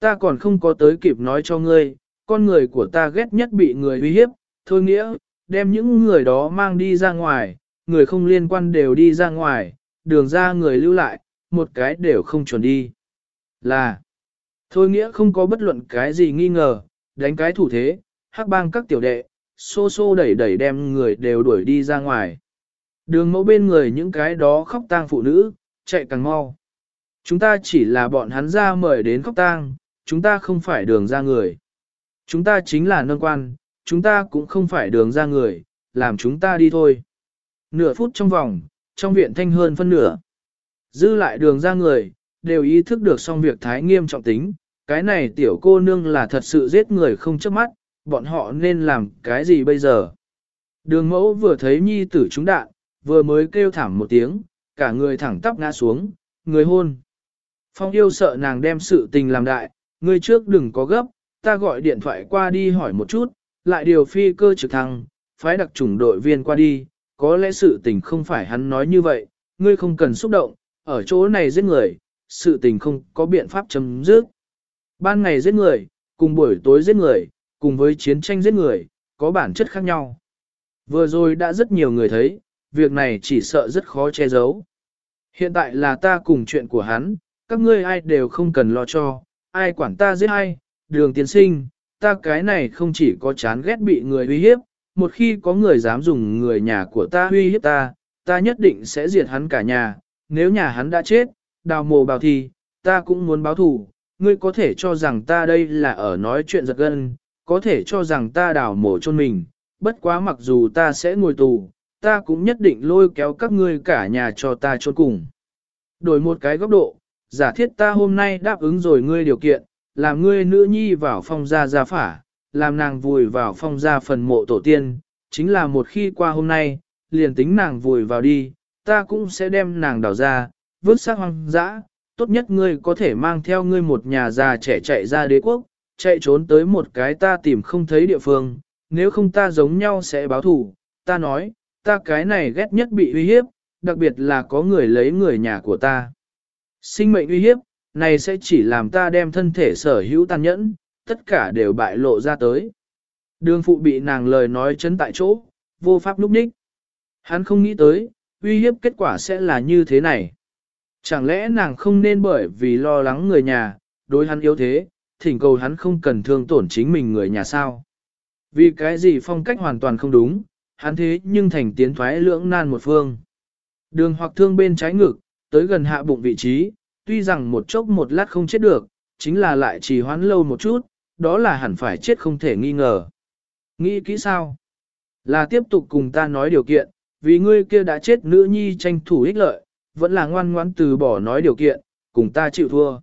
Ta còn không có tới kịp nói cho ngươi, con người của ta ghét nhất bị người uy hiếp, thôi nghĩa, đem những người đó mang đi ra ngoài, người không liên quan đều đi ra ngoài, đường ra người lưu lại, một cái đều không chuẩn đi. Là, thôi nghĩa không có bất luận cái gì nghi ngờ, đánh cái thủ thế, hắc bang các tiểu đệ, xô xô đẩy đẩy đem người đều đuổi đi ra ngoài. Đường mẫu bên người những cái đó khóc tang phụ nữ, chạy càng mau. Chúng ta chỉ là bọn hắn ra mời đến khóc tang, chúng ta không phải đường ra người. Chúng ta chính là nâng quan, chúng ta cũng không phải đường ra người, làm chúng ta đi thôi. Nửa phút trong vòng, trong viện thanh hơn phân nửa. Dư lại đường ra người, đều ý thức được xong việc thái nghiêm trọng tính, cái này tiểu cô nương là thật sự giết người không chớp mắt, bọn họ nên làm cái gì bây giờ? Đường mẫu vừa thấy nhi tử trúng đạn, vừa mới kêu thảm một tiếng, cả người thẳng tắp ngã xuống, người hôn. Phong yêu sợ nàng đem sự tình làm đại, người trước đừng có gấp, ta gọi điện thoại qua đi hỏi một chút, lại điều phi cơ trực thăng, phái đặc chủng đội viên qua đi, có lẽ sự tình không phải hắn nói như vậy, ngươi không cần xúc động, ở chỗ này giết người, sự tình không có biện pháp chấm dứt. Ban ngày giết người, cùng buổi tối giết người, cùng với chiến tranh giết người, có bản chất khác nhau. Vừa rồi đã rất nhiều người thấy, việc này chỉ sợ rất khó che giấu. Hiện tại là ta cùng chuyện của hắn, các ngươi ai đều không cần lo cho, ai quản ta giết ai, đường tiến sinh, ta cái này không chỉ có chán ghét bị người uy hiếp, một khi có người dám dùng người nhà của ta huy hiếp ta, ta nhất định sẽ diệt hắn cả nhà, nếu nhà hắn đã chết, đào mồ bào thì, ta cũng muốn báo thù, ngươi có thể cho rằng ta đây là ở nói chuyện giật gân, có thể cho rằng ta đào mồ chôn mình, bất quá mặc dù ta sẽ ngồi tù, ta cũng nhất định lôi kéo các ngươi cả nhà cho ta chôn cùng. Đổi một cái góc độ, giả thiết ta hôm nay đáp ứng rồi ngươi điều kiện, làm ngươi nữ nhi vào phong gia gia phả, làm nàng vùi vào phong gia phần mộ tổ tiên, chính là một khi qua hôm nay, liền tính nàng vùi vào đi, ta cũng sẽ đem nàng đào ra, vứt xác hoang dã, tốt nhất ngươi có thể mang theo ngươi một nhà già trẻ chạy ra đế quốc, chạy trốn tới một cái ta tìm không thấy địa phương, nếu không ta giống nhau sẽ báo thủ, ta nói, ta cái này ghét nhất bị uy hiếp, đặc biệt là có người lấy người nhà của ta. Sinh mệnh uy hiếp, này sẽ chỉ làm ta đem thân thể sở hữu tàn nhẫn, tất cả đều bại lộ ra tới. Đường phụ bị nàng lời nói chấn tại chỗ, vô pháp lúc ních. Hắn không nghĩ tới, uy hiếp kết quả sẽ là như thế này. Chẳng lẽ nàng không nên bởi vì lo lắng người nhà, đối hắn yếu thế, thỉnh cầu hắn không cần thương tổn chính mình người nhà sao? Vì cái gì phong cách hoàn toàn không đúng, hắn thế nhưng thành tiến thoái lưỡng nan một phương. Đường hoặc thương bên trái ngực, tới gần hạ bụng vị trí, tuy rằng một chốc một lát không chết được, chính là lại trì hoãn lâu một chút, đó là hẳn phải chết không thể nghi ngờ. Nghĩ kỹ sao? Là tiếp tục cùng ta nói điều kiện, vì ngươi kia đã chết nữ nhi tranh thủ ích lợi, vẫn là ngoan ngoãn từ bỏ nói điều kiện, cùng ta chịu thua.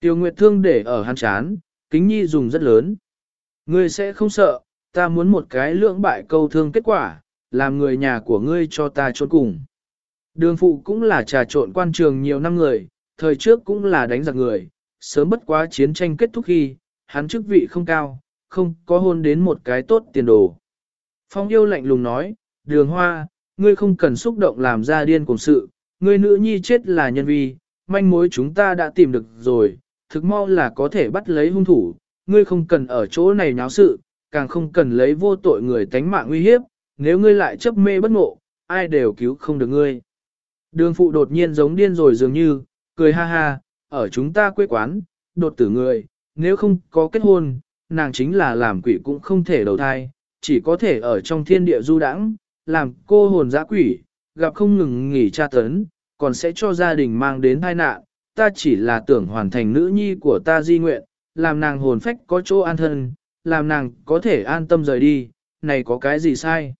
Tiêu Nguyệt thương để ở hắn chán, kính nhi dùng rất lớn. Ngươi sẽ không sợ, ta muốn một cái lưỡng bại câu thương kết quả, làm người nhà của ngươi cho ta trốn cùng. Đường phụ cũng là trà trộn quan trường nhiều năm người, thời trước cũng là đánh giặc người, sớm bất quá chiến tranh kết thúc khi, hắn chức vị không cao, không có hôn đến một cái tốt tiền đồ. Phong yêu lạnh lùng nói, đường hoa, ngươi không cần xúc động làm ra điên cùng sự, ngươi nữ nhi chết là nhân vi, manh mối chúng ta đã tìm được rồi, thực mau là có thể bắt lấy hung thủ, ngươi không cần ở chỗ này nháo sự, càng không cần lấy vô tội người tánh mạng nguy hiếp, nếu ngươi lại chấp mê bất ngộ, ai đều cứu không được ngươi. Đường phụ đột nhiên giống điên rồi dường như, cười ha ha, ở chúng ta quê quán, đột tử người, nếu không có kết hôn, nàng chính là làm quỷ cũng không thể đầu thai, chỉ có thể ở trong thiên địa du đãng, làm cô hồn dã quỷ, gặp không ngừng nghỉ tra tấn, còn sẽ cho gia đình mang đến tai nạn, ta chỉ là tưởng hoàn thành nữ nhi của ta di nguyện, làm nàng hồn phách có chỗ an thân, làm nàng có thể an tâm rời đi, này có cái gì sai?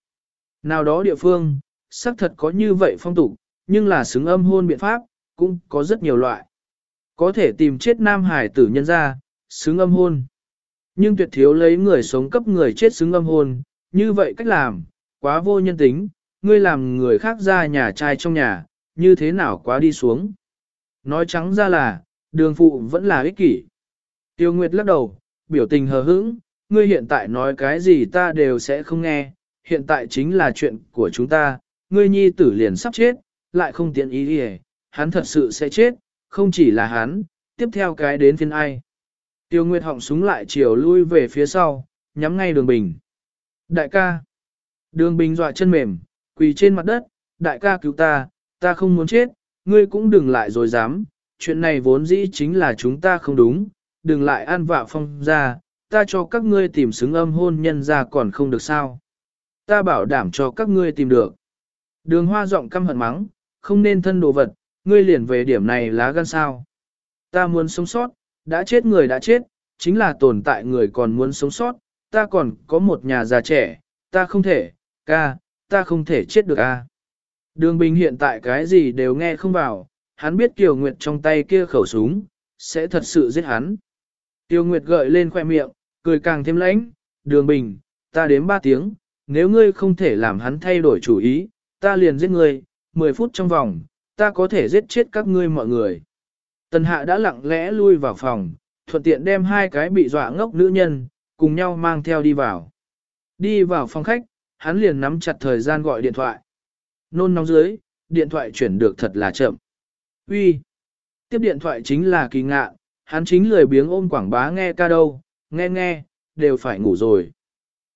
Nào đó địa phương, xác thật có như vậy phong tục, nhưng là xứng âm hôn biện pháp, cũng có rất nhiều loại. Có thể tìm chết nam hải tử nhân ra, xứng âm hôn. Nhưng tuyệt thiếu lấy người sống cấp người chết xứng âm hôn, như vậy cách làm, quá vô nhân tính, ngươi làm người khác ra nhà trai trong nhà, như thế nào quá đi xuống. Nói trắng ra là, đường phụ vẫn là ích kỷ. Tiêu Nguyệt lắc đầu, biểu tình hờ hững, ngươi hiện tại nói cái gì ta đều sẽ không nghe, hiện tại chính là chuyện của chúng ta, ngươi nhi tử liền sắp chết, lại không tiện ý gì, hắn thật sự sẽ chết, không chỉ là hắn, tiếp theo cái đến phiên ai. Tiêu Nguyệt họng súng lại chiều lui về phía sau, nhắm ngay đường bình. Đại ca. Đường bình dọa chân mềm, quỳ trên mặt đất, đại ca cứu ta, ta không muốn chết, ngươi cũng đừng lại rồi dám, chuyện này vốn dĩ chính là chúng ta không đúng, đừng lại an vạ phong ra, ta cho các ngươi tìm xứng âm hôn nhân ra còn không được sao. Ta bảo đảm cho các ngươi tìm được. Đường hoa giọng căm hận mắng, không nên thân đồ vật, ngươi liền về điểm này lá gan sao. Ta muốn sống sót, đã chết người đã chết, chính là tồn tại người còn muốn sống sót, ta còn có một nhà già trẻ, ta không thể, ca, ta không thể chết được a. Đường Bình hiện tại cái gì đều nghe không vào, hắn biết Kiều Nguyệt trong tay kia khẩu súng, sẽ thật sự giết hắn. Tiêu Nguyệt gợi lên khoe miệng, cười càng thêm lãnh, đường Bình, ta đếm ba tiếng, nếu ngươi không thể làm hắn thay đổi chủ ý, ta liền giết ngươi, 10 phút trong vòng, ta có thể giết chết các ngươi mọi người. Tần hạ đã lặng lẽ lui vào phòng, thuận tiện đem hai cái bị dọa ngốc nữ nhân, cùng nhau mang theo đi vào. Đi vào phòng khách, hắn liền nắm chặt thời gian gọi điện thoại. Nôn nóng dưới, điện thoại chuyển được thật là chậm. Uy, Tiếp điện thoại chính là kỳ ngạ, hắn chính lười biếng ôm quảng bá nghe ca đâu, nghe nghe, đều phải ngủ rồi.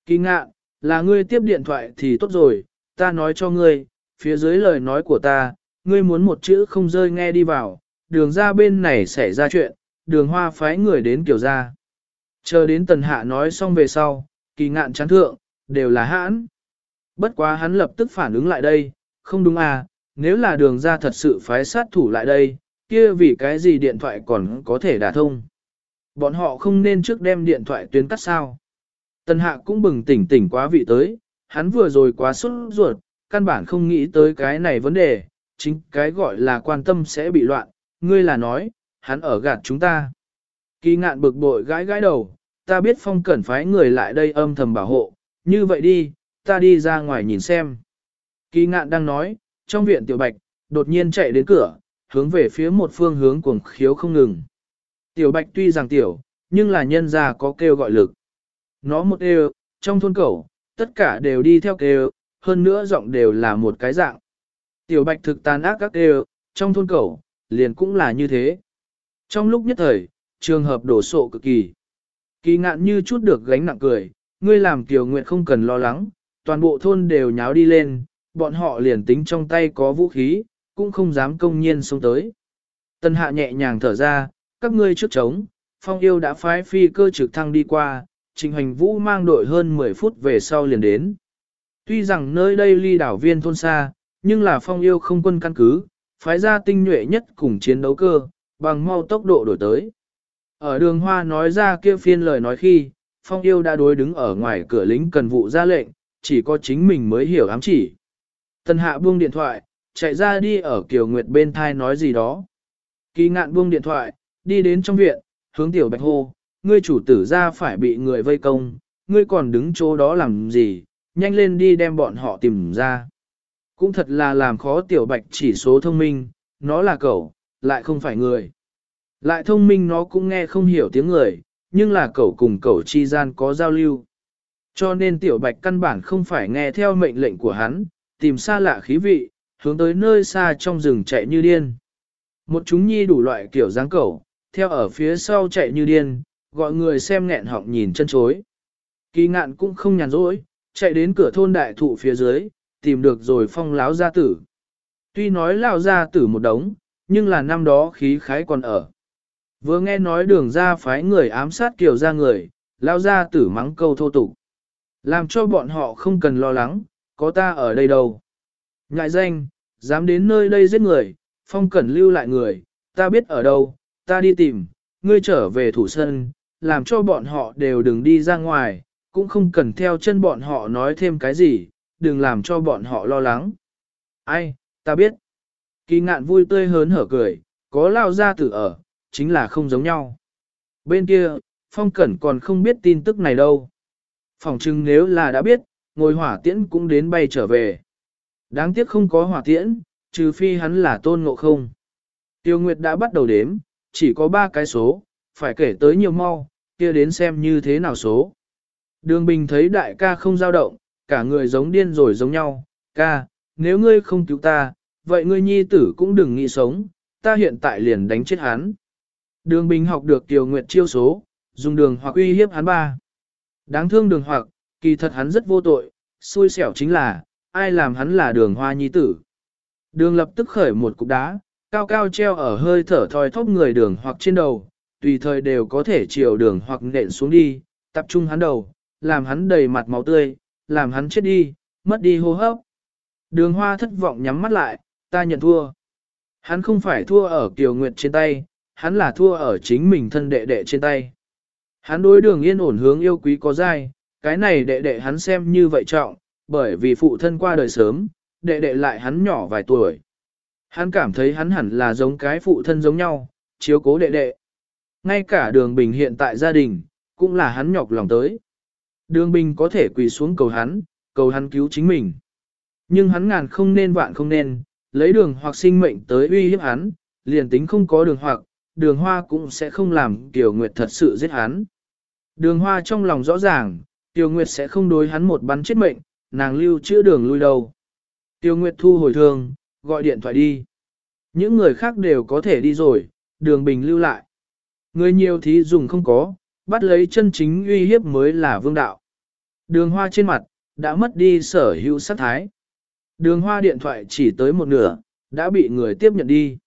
Kỳ ngạ, là ngươi tiếp điện thoại thì tốt rồi, ta nói cho ngươi, phía dưới lời nói của ta, ngươi muốn một chữ không rơi nghe đi vào, đường ra bên này xảy ra chuyện, đường hoa phái người đến kiểu ra. Chờ đến tần hạ nói xong về sau, kỳ ngạn chán thượng, đều là hãn. Bất quá hắn lập tức phản ứng lại đây, không đúng à, nếu là đường ra thật sự phái sát thủ lại đây, kia vì cái gì điện thoại còn có thể đả thông. Bọn họ không nên trước đem điện thoại tuyến cắt sao. Tần hạ cũng bừng tỉnh tỉnh quá vị tới, hắn vừa rồi quá sốt ruột, căn bản không nghĩ tới cái này vấn đề, chính cái gọi là quan tâm sẽ bị loạn, ngươi là nói, hắn ở gạt chúng ta. Kỳ ngạn bực bội gãi gãi đầu, ta biết phong cẩn phái người lại đây âm thầm bảo hộ, như vậy đi, ta đi ra ngoài nhìn xem. Kỳ ngạn đang nói, trong viện tiểu bạch, đột nhiên chạy đến cửa, hướng về phía một phương hướng cuồng khiếu không ngừng. Tiểu bạch tuy rằng tiểu, nhưng là nhân gia có kêu gọi lực. Nó một đều, trong thôn cẩu, tất cả đều đi theo kêu, hơn nữa giọng đều là một cái dạng. Tiểu bạch thực tàn ác các đều, trong thôn cẩu, liền cũng là như thế. Trong lúc nhất thời, trường hợp đổ sộ cực kỳ. Kỳ ngạn như chút được gánh nặng cười, ngươi làm tiểu nguyện không cần lo lắng, toàn bộ thôn đều nháo đi lên, bọn họ liền tính trong tay có vũ khí, cũng không dám công nhiên xuống tới. Tân hạ nhẹ nhàng thở ra, các ngươi trước trống, phong yêu đã phái phi cơ trực thăng đi qua, trình hành vũ mang đội hơn 10 phút về sau liền đến. Tuy rằng nơi đây ly đảo viên thôn xa, nhưng là phong yêu không quân căn cứ, phái ra tinh nhuệ nhất cùng chiến đấu cơ, bằng mau tốc độ đổi tới. Ở đường hoa nói ra kia phiên lời nói khi, phong yêu đã đối đứng ở ngoài cửa lính cần vụ ra lệnh, chỉ có chính mình mới hiểu ám chỉ. Tần hạ buông điện thoại, chạy ra đi ở Kiều Nguyệt bên thai nói gì đó. Kỳ ngạn buông điện thoại, đi đến trong viện, hướng tiểu bạch hô, ngươi chủ tử ra phải bị người vây công, ngươi còn đứng chỗ đó làm gì, nhanh lên đi đem bọn họ tìm ra. Cũng thật là làm khó tiểu bạch chỉ số thông minh, nó là cậu, lại không phải người. Lại thông minh nó cũng nghe không hiểu tiếng người, nhưng là cậu cùng cậu chi gian có giao lưu. Cho nên tiểu bạch căn bản không phải nghe theo mệnh lệnh của hắn, tìm xa lạ khí vị, hướng tới nơi xa trong rừng chạy như điên. Một chúng nhi đủ loại kiểu dáng cẩu, theo ở phía sau chạy như điên, gọi người xem nghẹn họng nhìn chân chối. Kỳ ngạn cũng không nhàn rỗi, chạy đến cửa thôn đại thụ phía dưới, tìm được rồi phong láo gia tử. Tuy nói lao gia tử một đống, nhưng là năm đó khí khái còn ở. Vừa nghe nói đường ra phái người ám sát kiểu ra người, lao gia tử mắng câu thô tục. Làm cho bọn họ không cần lo lắng, có ta ở đây đâu. Ngại danh, dám đến nơi đây giết người, phong cẩn lưu lại người, ta biết ở đâu, ta đi tìm, ngươi trở về thủ sân, làm cho bọn họ đều đừng đi ra ngoài, cũng không cần theo chân bọn họ nói thêm cái gì, đừng làm cho bọn họ lo lắng. Ai, ta biết. Kỳ ngạn vui tươi hớn hở cười, có lao ra tử ở, chính là không giống nhau. Bên kia, phong cẩn còn không biết tin tức này đâu. Phòng chừng nếu là đã biết, ngồi hỏa tiễn cũng đến bay trở về. Đáng tiếc không có hỏa tiễn, trừ phi hắn là tôn ngộ không. Tiêu Nguyệt đã bắt đầu đếm, chỉ có ba cái số, phải kể tới nhiều mau, kia đến xem như thế nào số. Đường Bình thấy đại ca không dao động, cả người giống điên rồi giống nhau, ca, nếu ngươi không cứu ta, vậy ngươi nhi tử cũng đừng nghĩ sống, ta hiện tại liền đánh chết hắn. Đường Bình học được tiểu Nguyệt chiêu số, dùng đường hoặc uy hiếp hắn ba. Đáng thương đường hoặc, kỳ thật hắn rất vô tội, xui xẻo chính là, ai làm hắn là đường hoa nhi tử. Đường lập tức khởi một cục đá, cao cao treo ở hơi thở thoi thóp người đường hoặc trên đầu, tùy thời đều có thể chiều đường hoặc nện xuống đi, tập trung hắn đầu, làm hắn đầy mặt máu tươi, làm hắn chết đi, mất đi hô hấp. Đường hoa thất vọng nhắm mắt lại, ta nhận thua. Hắn không phải thua ở Kiều Nguyệt trên tay, hắn là thua ở chính mình thân đệ đệ trên tay. Hắn đối đường yên ổn hướng yêu quý có dai, cái này đệ đệ hắn xem như vậy trọng, bởi vì phụ thân qua đời sớm, đệ đệ lại hắn nhỏ vài tuổi. Hắn cảm thấy hắn hẳn là giống cái phụ thân giống nhau, chiếu cố đệ đệ. Ngay cả đường bình hiện tại gia đình, cũng là hắn nhọc lòng tới. Đường bình có thể quỳ xuống cầu hắn, cầu hắn cứu chính mình. Nhưng hắn ngàn không nên vạn không nên, lấy đường hoặc sinh mệnh tới uy hiếp hắn, liền tính không có đường hoặc, đường hoa cũng sẽ không làm Tiểu Nguyệt thật sự giết hắn. Đường hoa trong lòng rõ ràng, Tiểu Nguyệt sẽ không đối hắn một bắn chết mệnh, nàng lưu chữa đường lui đầu. Tiểu Nguyệt thu hồi thương, gọi điện thoại đi. Những người khác đều có thể đi rồi, đường bình lưu lại. Người nhiều thí dùng không có, bắt lấy chân chính uy hiếp mới là vương đạo. Đường hoa trên mặt, đã mất đi sở hữu sát thái. Đường hoa điện thoại chỉ tới một nửa, đã bị người tiếp nhận đi.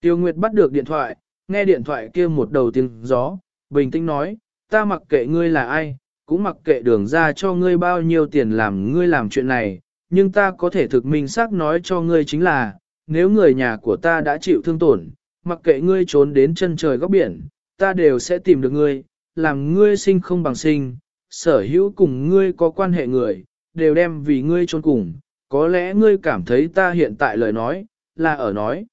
Tiêu Nguyệt bắt được điện thoại, nghe điện thoại kia một đầu tiếng gió, bình tĩnh nói, ta mặc kệ ngươi là ai, cũng mặc kệ đường ra cho ngươi bao nhiêu tiền làm ngươi làm chuyện này, nhưng ta có thể thực minh xác nói cho ngươi chính là, nếu người nhà của ta đã chịu thương tổn, mặc kệ ngươi trốn đến chân trời góc biển, ta đều sẽ tìm được ngươi, làm ngươi sinh không bằng sinh, sở hữu cùng ngươi có quan hệ người, đều đem vì ngươi trốn cùng, có lẽ ngươi cảm thấy ta hiện tại lời nói, là ở nói.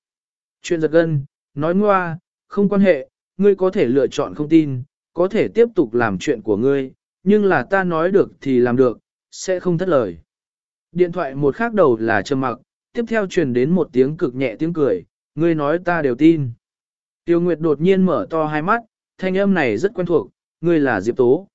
Chuyện giật gân, nói ngoa, không quan hệ, ngươi có thể lựa chọn không tin, có thể tiếp tục làm chuyện của ngươi, nhưng là ta nói được thì làm được, sẽ không thất lời. Điện thoại một khác đầu là trầm mặc, tiếp theo truyền đến một tiếng cực nhẹ tiếng cười, ngươi nói ta đều tin. Tiêu Nguyệt đột nhiên mở to hai mắt, thanh âm này rất quen thuộc, ngươi là Diệp Tố.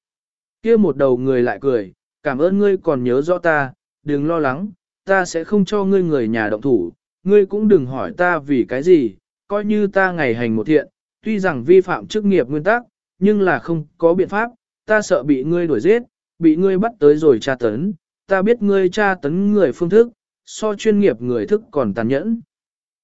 kia một đầu người lại cười, cảm ơn ngươi còn nhớ rõ ta, đừng lo lắng, ta sẽ không cho ngươi người nhà động thủ, ngươi cũng đừng hỏi ta vì cái gì, coi như ta ngày hành một thiện, tuy rằng vi phạm chức nghiệp nguyên tắc, nhưng là không có biện pháp, ta sợ bị ngươi đuổi giết, bị ngươi bắt tới rồi tra tấn, ta biết ngươi tra tấn người phương thức, so chuyên nghiệp người thức còn tàn nhẫn.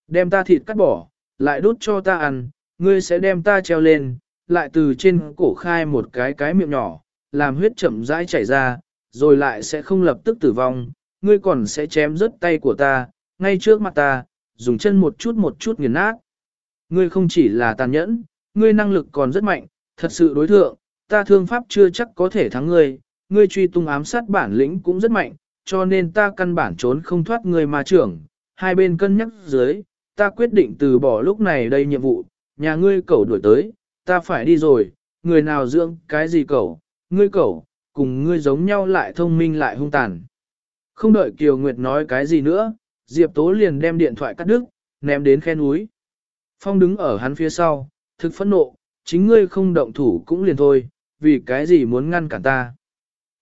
Đem ta thịt cắt bỏ, lại đốt cho ta ăn, ngươi sẽ đem ta treo lên, lại từ trên cổ khai một cái cái miệng nhỏ, làm huyết chậm rãi chảy ra, rồi lại sẽ không lập tức tử vong, ngươi còn sẽ chém rớt tay của ta, ngay trước mặt ta, dùng chân một chút một chút nghiền nát. Ngươi không chỉ là tàn nhẫn, ngươi năng lực còn rất mạnh, thật sự đối thượng, ta thương pháp chưa chắc có thể thắng ngươi, ngươi truy tung ám sát bản lĩnh cũng rất mạnh, cho nên ta căn bản trốn không thoát ngươi mà trưởng. Hai bên cân nhắc dưới, ta quyết định từ bỏ lúc này đây nhiệm vụ, nhà ngươi cầu đuổi tới, ta phải đi rồi, người nào dưỡng cái gì cẩu, ngươi cẩu, cùng ngươi giống nhau lại thông minh lại hung tàn. Không đợi Kiều Nguyệt nói cái gì nữa, Diệp Tố liền đem điện thoại cắt đứt, ném đến khe núi. Phong đứng ở hắn phía sau, thực phẫn nộ, chính ngươi không động thủ cũng liền thôi, vì cái gì muốn ngăn cản ta.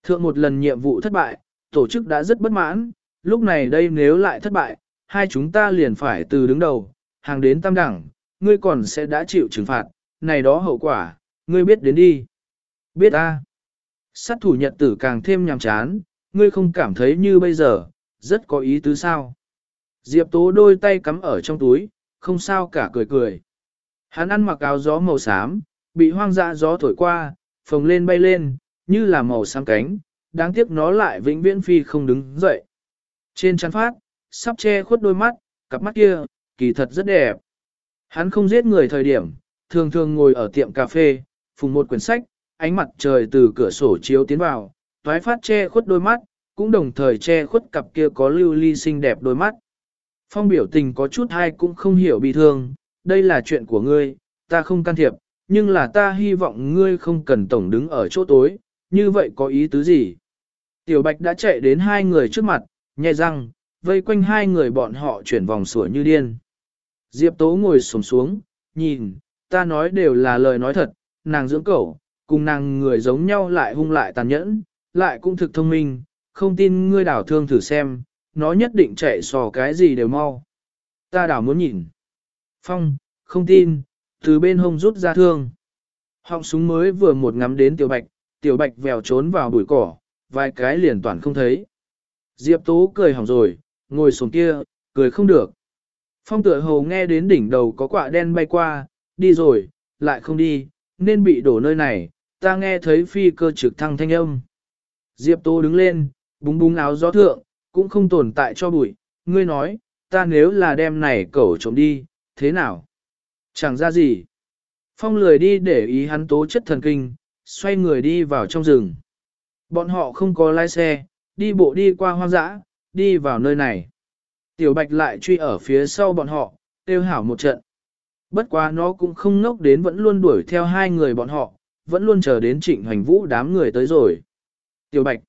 Thượng một lần nhiệm vụ thất bại, tổ chức đã rất bất mãn, lúc này đây nếu lại thất bại, hai chúng ta liền phải từ đứng đầu, hàng đến tam đẳng, ngươi còn sẽ đã chịu trừng phạt, này đó hậu quả, ngươi biết đến đi. Biết a. Sát thủ nhật tử càng thêm nhàm chán, ngươi không cảm thấy như bây giờ, rất có ý tứ sao. Diệp Tố đôi tay cắm ở trong túi, không sao cả cười cười. Hắn ăn mặc áo gió màu xám, bị hoang dã gió thổi qua, phồng lên bay lên, như là màu xám cánh, đáng tiếc nó lại vĩnh viễn phi không đứng dậy. Trên chăn phát, sắp che khuất đôi mắt, cặp mắt kia, kỳ thật rất đẹp. Hắn không giết người thời điểm, thường thường ngồi ở tiệm cà phê, phùng một quyển sách, ánh mặt trời từ cửa sổ chiếu tiến vào, toái phát che khuất đôi mắt, cũng đồng thời che khuất cặp kia có lưu ly xinh đẹp đôi mắt. Phong biểu tình có chút hay cũng không hiểu bị thương, đây là chuyện của ngươi, ta không can thiệp, nhưng là ta hy vọng ngươi không cần tổng đứng ở chỗ tối, như vậy có ý tứ gì? Tiểu Bạch đã chạy đến hai người trước mặt, nhẹ răng, vây quanh hai người bọn họ chuyển vòng sủa như điên. Diệp Tố ngồi xổm xuống, nhìn, ta nói đều là lời nói thật, nàng dưỡng cẩu, cùng nàng người giống nhau lại hung lại tàn nhẫn, lại cũng thực thông minh, không tin ngươi đảo thương thử xem, nó nhất định chạy sò cái gì đều mau. Ta đảo muốn nhìn. Phong, không tin, từ bên hông rút ra thương. Họng súng mới vừa một ngắm đến tiểu bạch, tiểu bạch vèo trốn vào bụi cỏ, vài cái liền toàn không thấy. Diệp Tố cười hỏng rồi, ngồi xuống kia, cười không được. Phong tựa hồ nghe đến đỉnh đầu có quả đen bay qua, đi rồi, lại không đi, nên bị đổ nơi này, ta nghe thấy phi cơ trực thăng thanh âm. Diệp Tô đứng lên, búng búng áo gió thượng, cũng không tồn tại cho bụi, ngươi nói, ta nếu là đem này cẩu trộm đi, thế nào? Chẳng ra gì. Phong lười đi để ý hắn tố chất thần kinh, xoay người đi vào trong rừng. Bọn họ không có lái xe, đi bộ đi qua hoang dã, đi vào nơi này. Tiểu Bạch lại truy ở phía sau bọn họ, tiêu hảo một trận. Bất quá nó cũng không ngốc đến vẫn luôn đuổi theo hai người bọn họ, vẫn luôn chờ đến trịnh hoành vũ đám người tới rồi. Tiểu Bạch,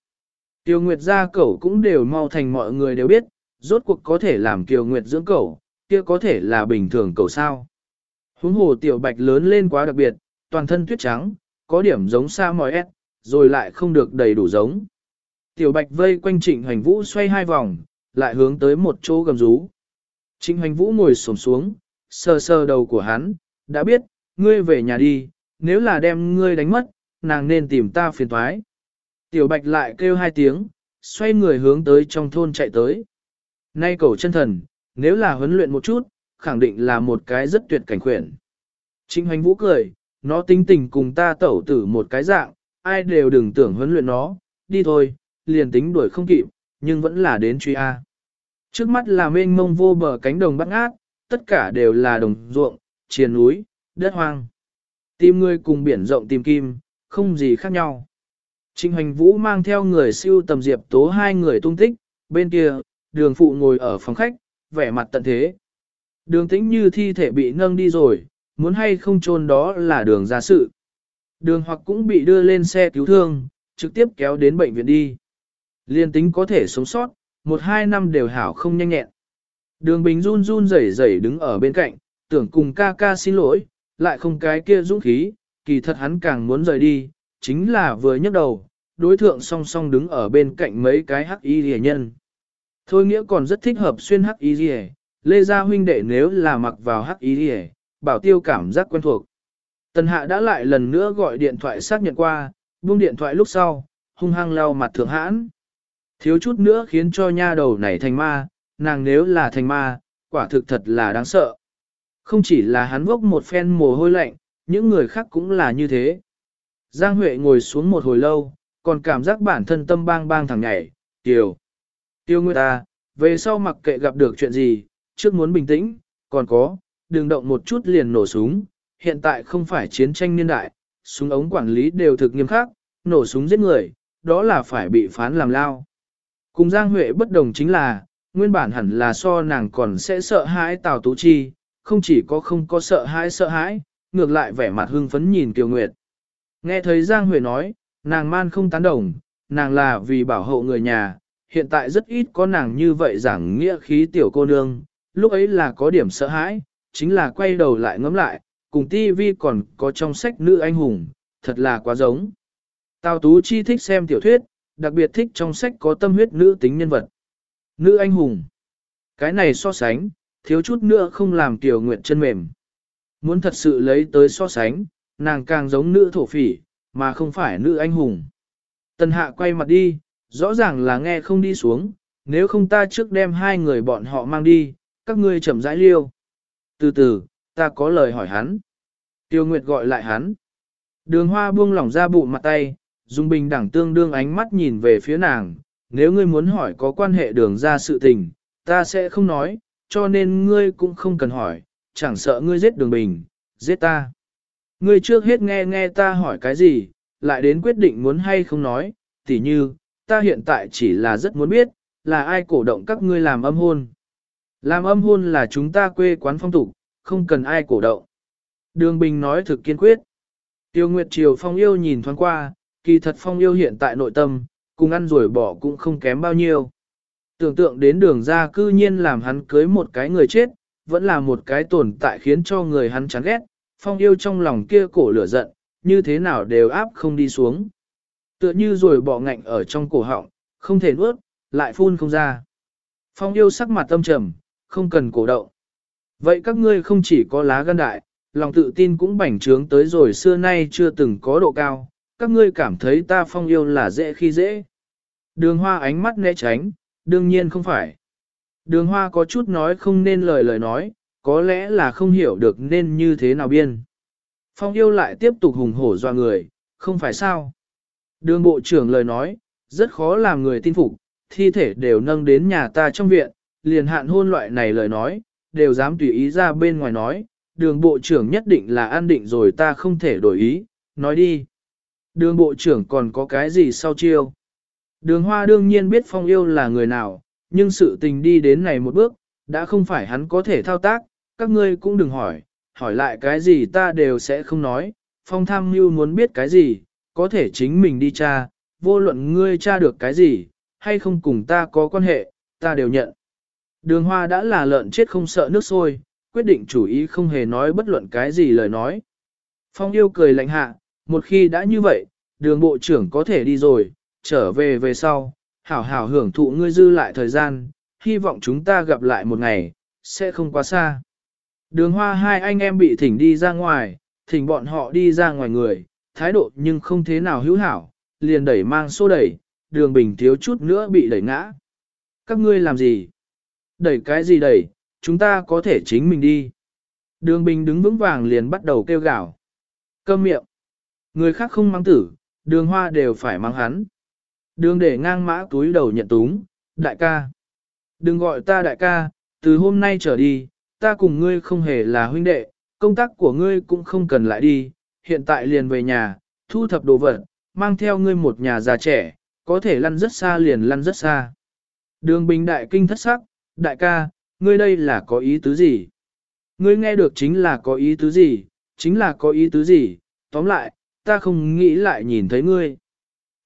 Tiêu Nguyệt gia cẩu cũng đều mau thành mọi người đều biết, rốt cuộc có thể làm Kiều Nguyệt dưỡng cẩu, kia có thể là bình thường cẩu sao. Huống hồ Tiểu Bạch lớn lên quá đặc biệt, toàn thân tuyết trắng, có điểm giống sa mòi ép, rồi lại không được đầy đủ giống. Tiểu Bạch vây quanh Trịnh Hoành Vũ xoay hai vòng, lại hướng tới một chỗ gầm rú. Trịnh Hoành Vũ ngồi xổm xuống, sờ sờ đầu của hắn, đã biết, ngươi về nhà đi, nếu là đem ngươi đánh mất, nàng nên tìm ta phiền toái. Tiểu Bạch lại kêu hai tiếng, xoay người hướng tới trong thôn chạy tới. Nay cầu chân thần, nếu là huấn luyện một chút, khẳng định là một cái rất tuyệt cảnh khuyển. Trịnh Hoành Vũ cười, nó tính tình cùng ta tẩu tử một cái dạng, ai đều đừng tưởng huấn luyện nó, đi thôi, liền tính đuổi không kịp, nhưng vẫn là đến truy A. Trước mắt là mênh mông vô bờ cánh đồng bắt ngát, tất cả đều là đồng ruộng, triền núi, đất hoang. Tìm người cùng biển rộng tìm kim, không gì khác nhau. Trịnh Hoành Vũ mang theo người siêu tầm diệp tố hai người tung tích, bên kia, đường phụ ngồi ở phòng khách, vẻ mặt tận thế. Đường tĩnh như thi thể bị nâng đi rồi, muốn hay không chôn đó là đường ra sự. Đường hoặc cũng bị đưa lên xe cứu thương, trực tiếp kéo đến bệnh viện đi. Liên tính có thể sống sót, một hai năm đều hảo không nhanh nhẹn. Đường Bình run run rẩy rẩy đứng ở bên cạnh, tưởng cùng ca ca xin lỗi, lại không cái kia dũng khí, kỳ thật hắn càng muốn rời đi, chính là vừa nhấc đầu, đối thượng song song đứng ở bên cạnh mấy cái hắc y rìa nhân. Thôi nghĩa còn rất thích hợp xuyên hắc y rìa, lê gia huynh đệ nếu là mặc vào hắc y rìa, bảo tiêu cảm giác quen thuộc. Tần hạ đã lại lần nữa gọi điện thoại xác nhận qua, buông điện thoại lúc sau, hung hăng lau mặt thượng hãn. Thiếu chút nữa khiến cho nha đầu này thành ma, nàng nếu là thành ma, quả thực thật là đáng sợ. Không chỉ là hắn vốc một phen mồ hôi lạnh, những người khác cũng là như thế. Giang Huệ ngồi xuống một hồi lâu, còn cảm giác bản thân tâm bang bang thẳng nhảy, tiểu Tiêu Nguyệt ta, về sau mặc kệ gặp được chuyện gì, trước muốn bình tĩnh, còn có, đừng động một chút liền nổ súng, hiện tại không phải chiến tranh niên đại, súng ống quản lý đều thực nghiêm khắc, nổ súng giết người, đó là phải bị phán làm lao. Cùng Giang Huệ bất đồng chính là, nguyên bản hẳn là so nàng còn sẽ sợ hãi Tào Tú Chi, không chỉ có không có sợ hãi sợ hãi, ngược lại vẻ mặt hưng phấn nhìn Kiều Nguyệt. Nghe thấy Giang Huệ nói, nàng man không tán đồng, nàng là vì bảo hộ người nhà, hiện tại rất ít có nàng như vậy giảng nghĩa khí tiểu cô nương, lúc ấy là có điểm sợ hãi, chính là quay đầu lại ngẫm lại, cùng TV còn có trong sách nữ anh hùng, thật là quá giống. Tào Tú Chi thích xem tiểu thuyết, đặc biệt thích trong sách có tâm huyết nữ tính nhân vật. Nữ anh hùng. Cái này so sánh, thiếu chút nữa không làm tiểu nguyện chân mềm. Muốn thật sự lấy tới so sánh, nàng càng giống nữ thổ phỉ, mà không phải nữ anh hùng. Tần hạ quay mặt đi, rõ ràng là nghe không đi xuống, nếu không ta trước đem hai người bọn họ mang đi, các ngươi chậm rãi liêu. Từ từ, ta có lời hỏi hắn. Tiêu Nguyệt gọi lại hắn. Đường hoa buông lỏng ra bụng mặt tay, dùng bình đẳng tương đương ánh mắt nhìn về phía nàng. Nếu ngươi muốn hỏi có quan hệ đường ra sự tình, ta sẽ không nói, cho nên ngươi cũng không cần hỏi, chẳng sợ ngươi giết đường bình, giết ta. Ngươi trước hết nghe nghe ta hỏi cái gì, lại đến quyết định muốn hay không nói, tỉ như, ta hiện tại chỉ là rất muốn biết, là ai cổ động các ngươi làm âm hôn. Làm âm hôn là chúng ta quê quán phong tục, không cần ai cổ động. Đường Bình nói thực kiên quyết. Tiêu Nguyệt Triều Phong yêu nhìn thoáng qua, kỳ thật Phong yêu hiện tại nội tâm, cùng ăn rồi bỏ cũng không kém bao nhiêu. Tưởng tượng đến đường ra cư nhiên làm hắn cưới một cái người chết, vẫn là một cái tồn tại khiến cho người hắn chán ghét, Phong yêu trong lòng kia cổ lửa giận, như thế nào đều áp không đi xuống. Tựa như rồi bỏ ngạnh ở trong cổ họng, không thể nuốt, lại phun không ra. Phong yêu sắc mặt tâm trầm, không cần cổ động. Vậy các ngươi không chỉ có lá gan đại, lòng tự tin cũng bảnh trướng tới rồi xưa nay chưa từng có độ cao, các ngươi cảm thấy ta phong yêu là dễ khi dễ. Đường hoa ánh mắt né tránh, đương nhiên không phải. Đường hoa có chút nói không nên lời lời nói, có lẽ là không hiểu được nên như thế nào biên. Phong yêu lại tiếp tục hùng hổ doa người, không phải sao. Đường bộ trưởng lời nói, rất khó làm người tin phục, thi thể đều nâng đến nhà ta trong viện, liền hạn hôn loại này lời nói, đều dám tùy ý ra bên ngoài nói, đường bộ trưởng nhất định là an định rồi ta không thể đổi ý, nói đi. Đường bộ trưởng còn có cái gì sau chiêu? Đường hoa đương nhiên biết phong yêu là người nào, nhưng sự tình đi đến này một bước, đã không phải hắn có thể thao tác, các ngươi cũng đừng hỏi, hỏi lại cái gì ta đều sẽ không nói, phong tham mưu muốn biết cái gì, có thể chính mình đi tra, vô luận ngươi tra được cái gì, hay không cùng ta có quan hệ, ta đều nhận. Đường hoa đã là lợn chết không sợ nước sôi, quyết định chủ ý không hề nói bất luận cái gì lời nói. Phong yêu cười lạnh hạ, một khi đã như vậy, đường bộ trưởng có thể đi rồi, trở về về sau, hảo hảo hưởng thụ ngươi dư lại thời gian, hy vọng chúng ta gặp lại một ngày, sẽ không quá xa. Đường hoa hai anh em bị thỉnh đi ra ngoài, thỉnh bọn họ đi ra ngoài người, thái độ nhưng không thế nào hữu hảo, liền đẩy mang xô đẩy, đường bình thiếu chút nữa bị đẩy ngã. Các ngươi làm gì? Đẩy cái gì đẩy, chúng ta có thể chính mình đi. Đường bình đứng vững vàng liền bắt đầu kêu gào. Câm miệng. Người khác không mang tử, đường hoa đều phải mang hắn. Đường để ngang mã túi đầu nhận túng, đại ca. Đừng gọi ta đại ca, từ hôm nay trở đi, ta cùng ngươi không hề là huynh đệ, công tác của ngươi cũng không cần lại đi, hiện tại liền về nhà, thu thập đồ vật, mang theo ngươi một nhà già trẻ, có thể lăn rất xa liền lăn rất xa. Đường bình đại kinh thất sắc, đại ca, ngươi đây là có ý tứ gì? Ngươi nghe được chính là có ý tứ gì, chính là có ý tứ gì, tóm lại, ta không nghĩ lại nhìn thấy ngươi.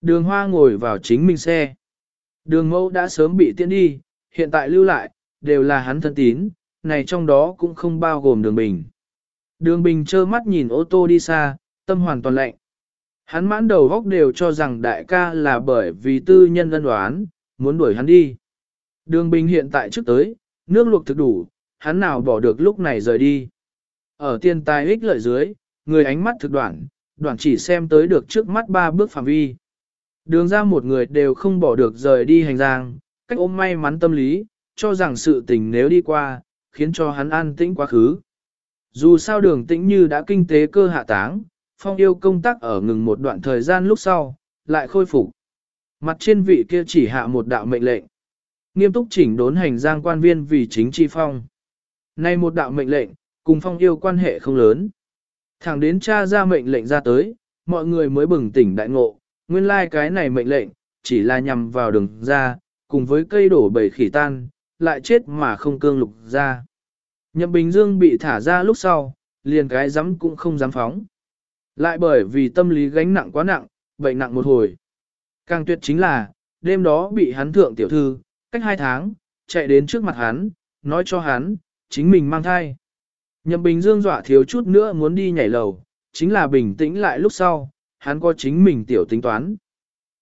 Đường hoa ngồi vào chính mình xe. Đường mẫu đã sớm bị tiễn đi, hiện tại lưu lại, đều là hắn thân tín, này trong đó cũng không bao gồm đường bình. Đường bình trơ mắt nhìn ô tô đi xa, tâm hoàn toàn lạnh. Hắn mãn đầu góc đều cho rằng đại ca là bởi vì tư nhân ân đoán, muốn đuổi hắn đi. Đường bình hiện tại trước tới, nước luộc thực đủ, hắn nào bỏ được lúc này rời đi. Ở tiền tài ích lợi dưới, người ánh mắt thực đoạn, đoạn chỉ xem tới được trước mắt ba bước phạm vi. Đường ra một người đều không bỏ được rời đi hành giang, cách ôm may mắn tâm lý, cho rằng sự tình nếu đi qua, khiến cho hắn an tĩnh quá khứ. Dù sao đường tĩnh như đã kinh tế cơ hạ táng, phong yêu công tác ở ngừng một đoạn thời gian lúc sau, lại khôi phục. Mặt trên vị kia chỉ hạ một đạo mệnh lệnh. Nghiêm túc chỉnh đốn hành giang quan viên vì chính chi phong. Nay một đạo mệnh lệnh, cùng phong yêu quan hệ không lớn. Thẳng đến cha ra mệnh lệnh ra tới, mọi người mới bừng tỉnh đại ngộ, nguyên lai like cái này mệnh lệnh, chỉ là nhằm vào đường ra, cùng với cây đổ bầy khỉ tan, lại chết mà không cương lục ra. Nhậm Bình Dương bị thả ra lúc sau, liền cái dám cũng không dám phóng. Lại bởi vì tâm lý gánh nặng quá nặng, bệnh nặng một hồi. Càng tuyệt chính là, đêm đó bị hắn thượng tiểu thư, cách hai tháng, chạy đến trước mặt hắn, nói cho hắn, chính mình mang thai. Nhậm Bình Dương dọa thiếu chút nữa muốn đi nhảy lầu, chính là bình tĩnh lại lúc sau, hắn có chính mình tiểu tính toán.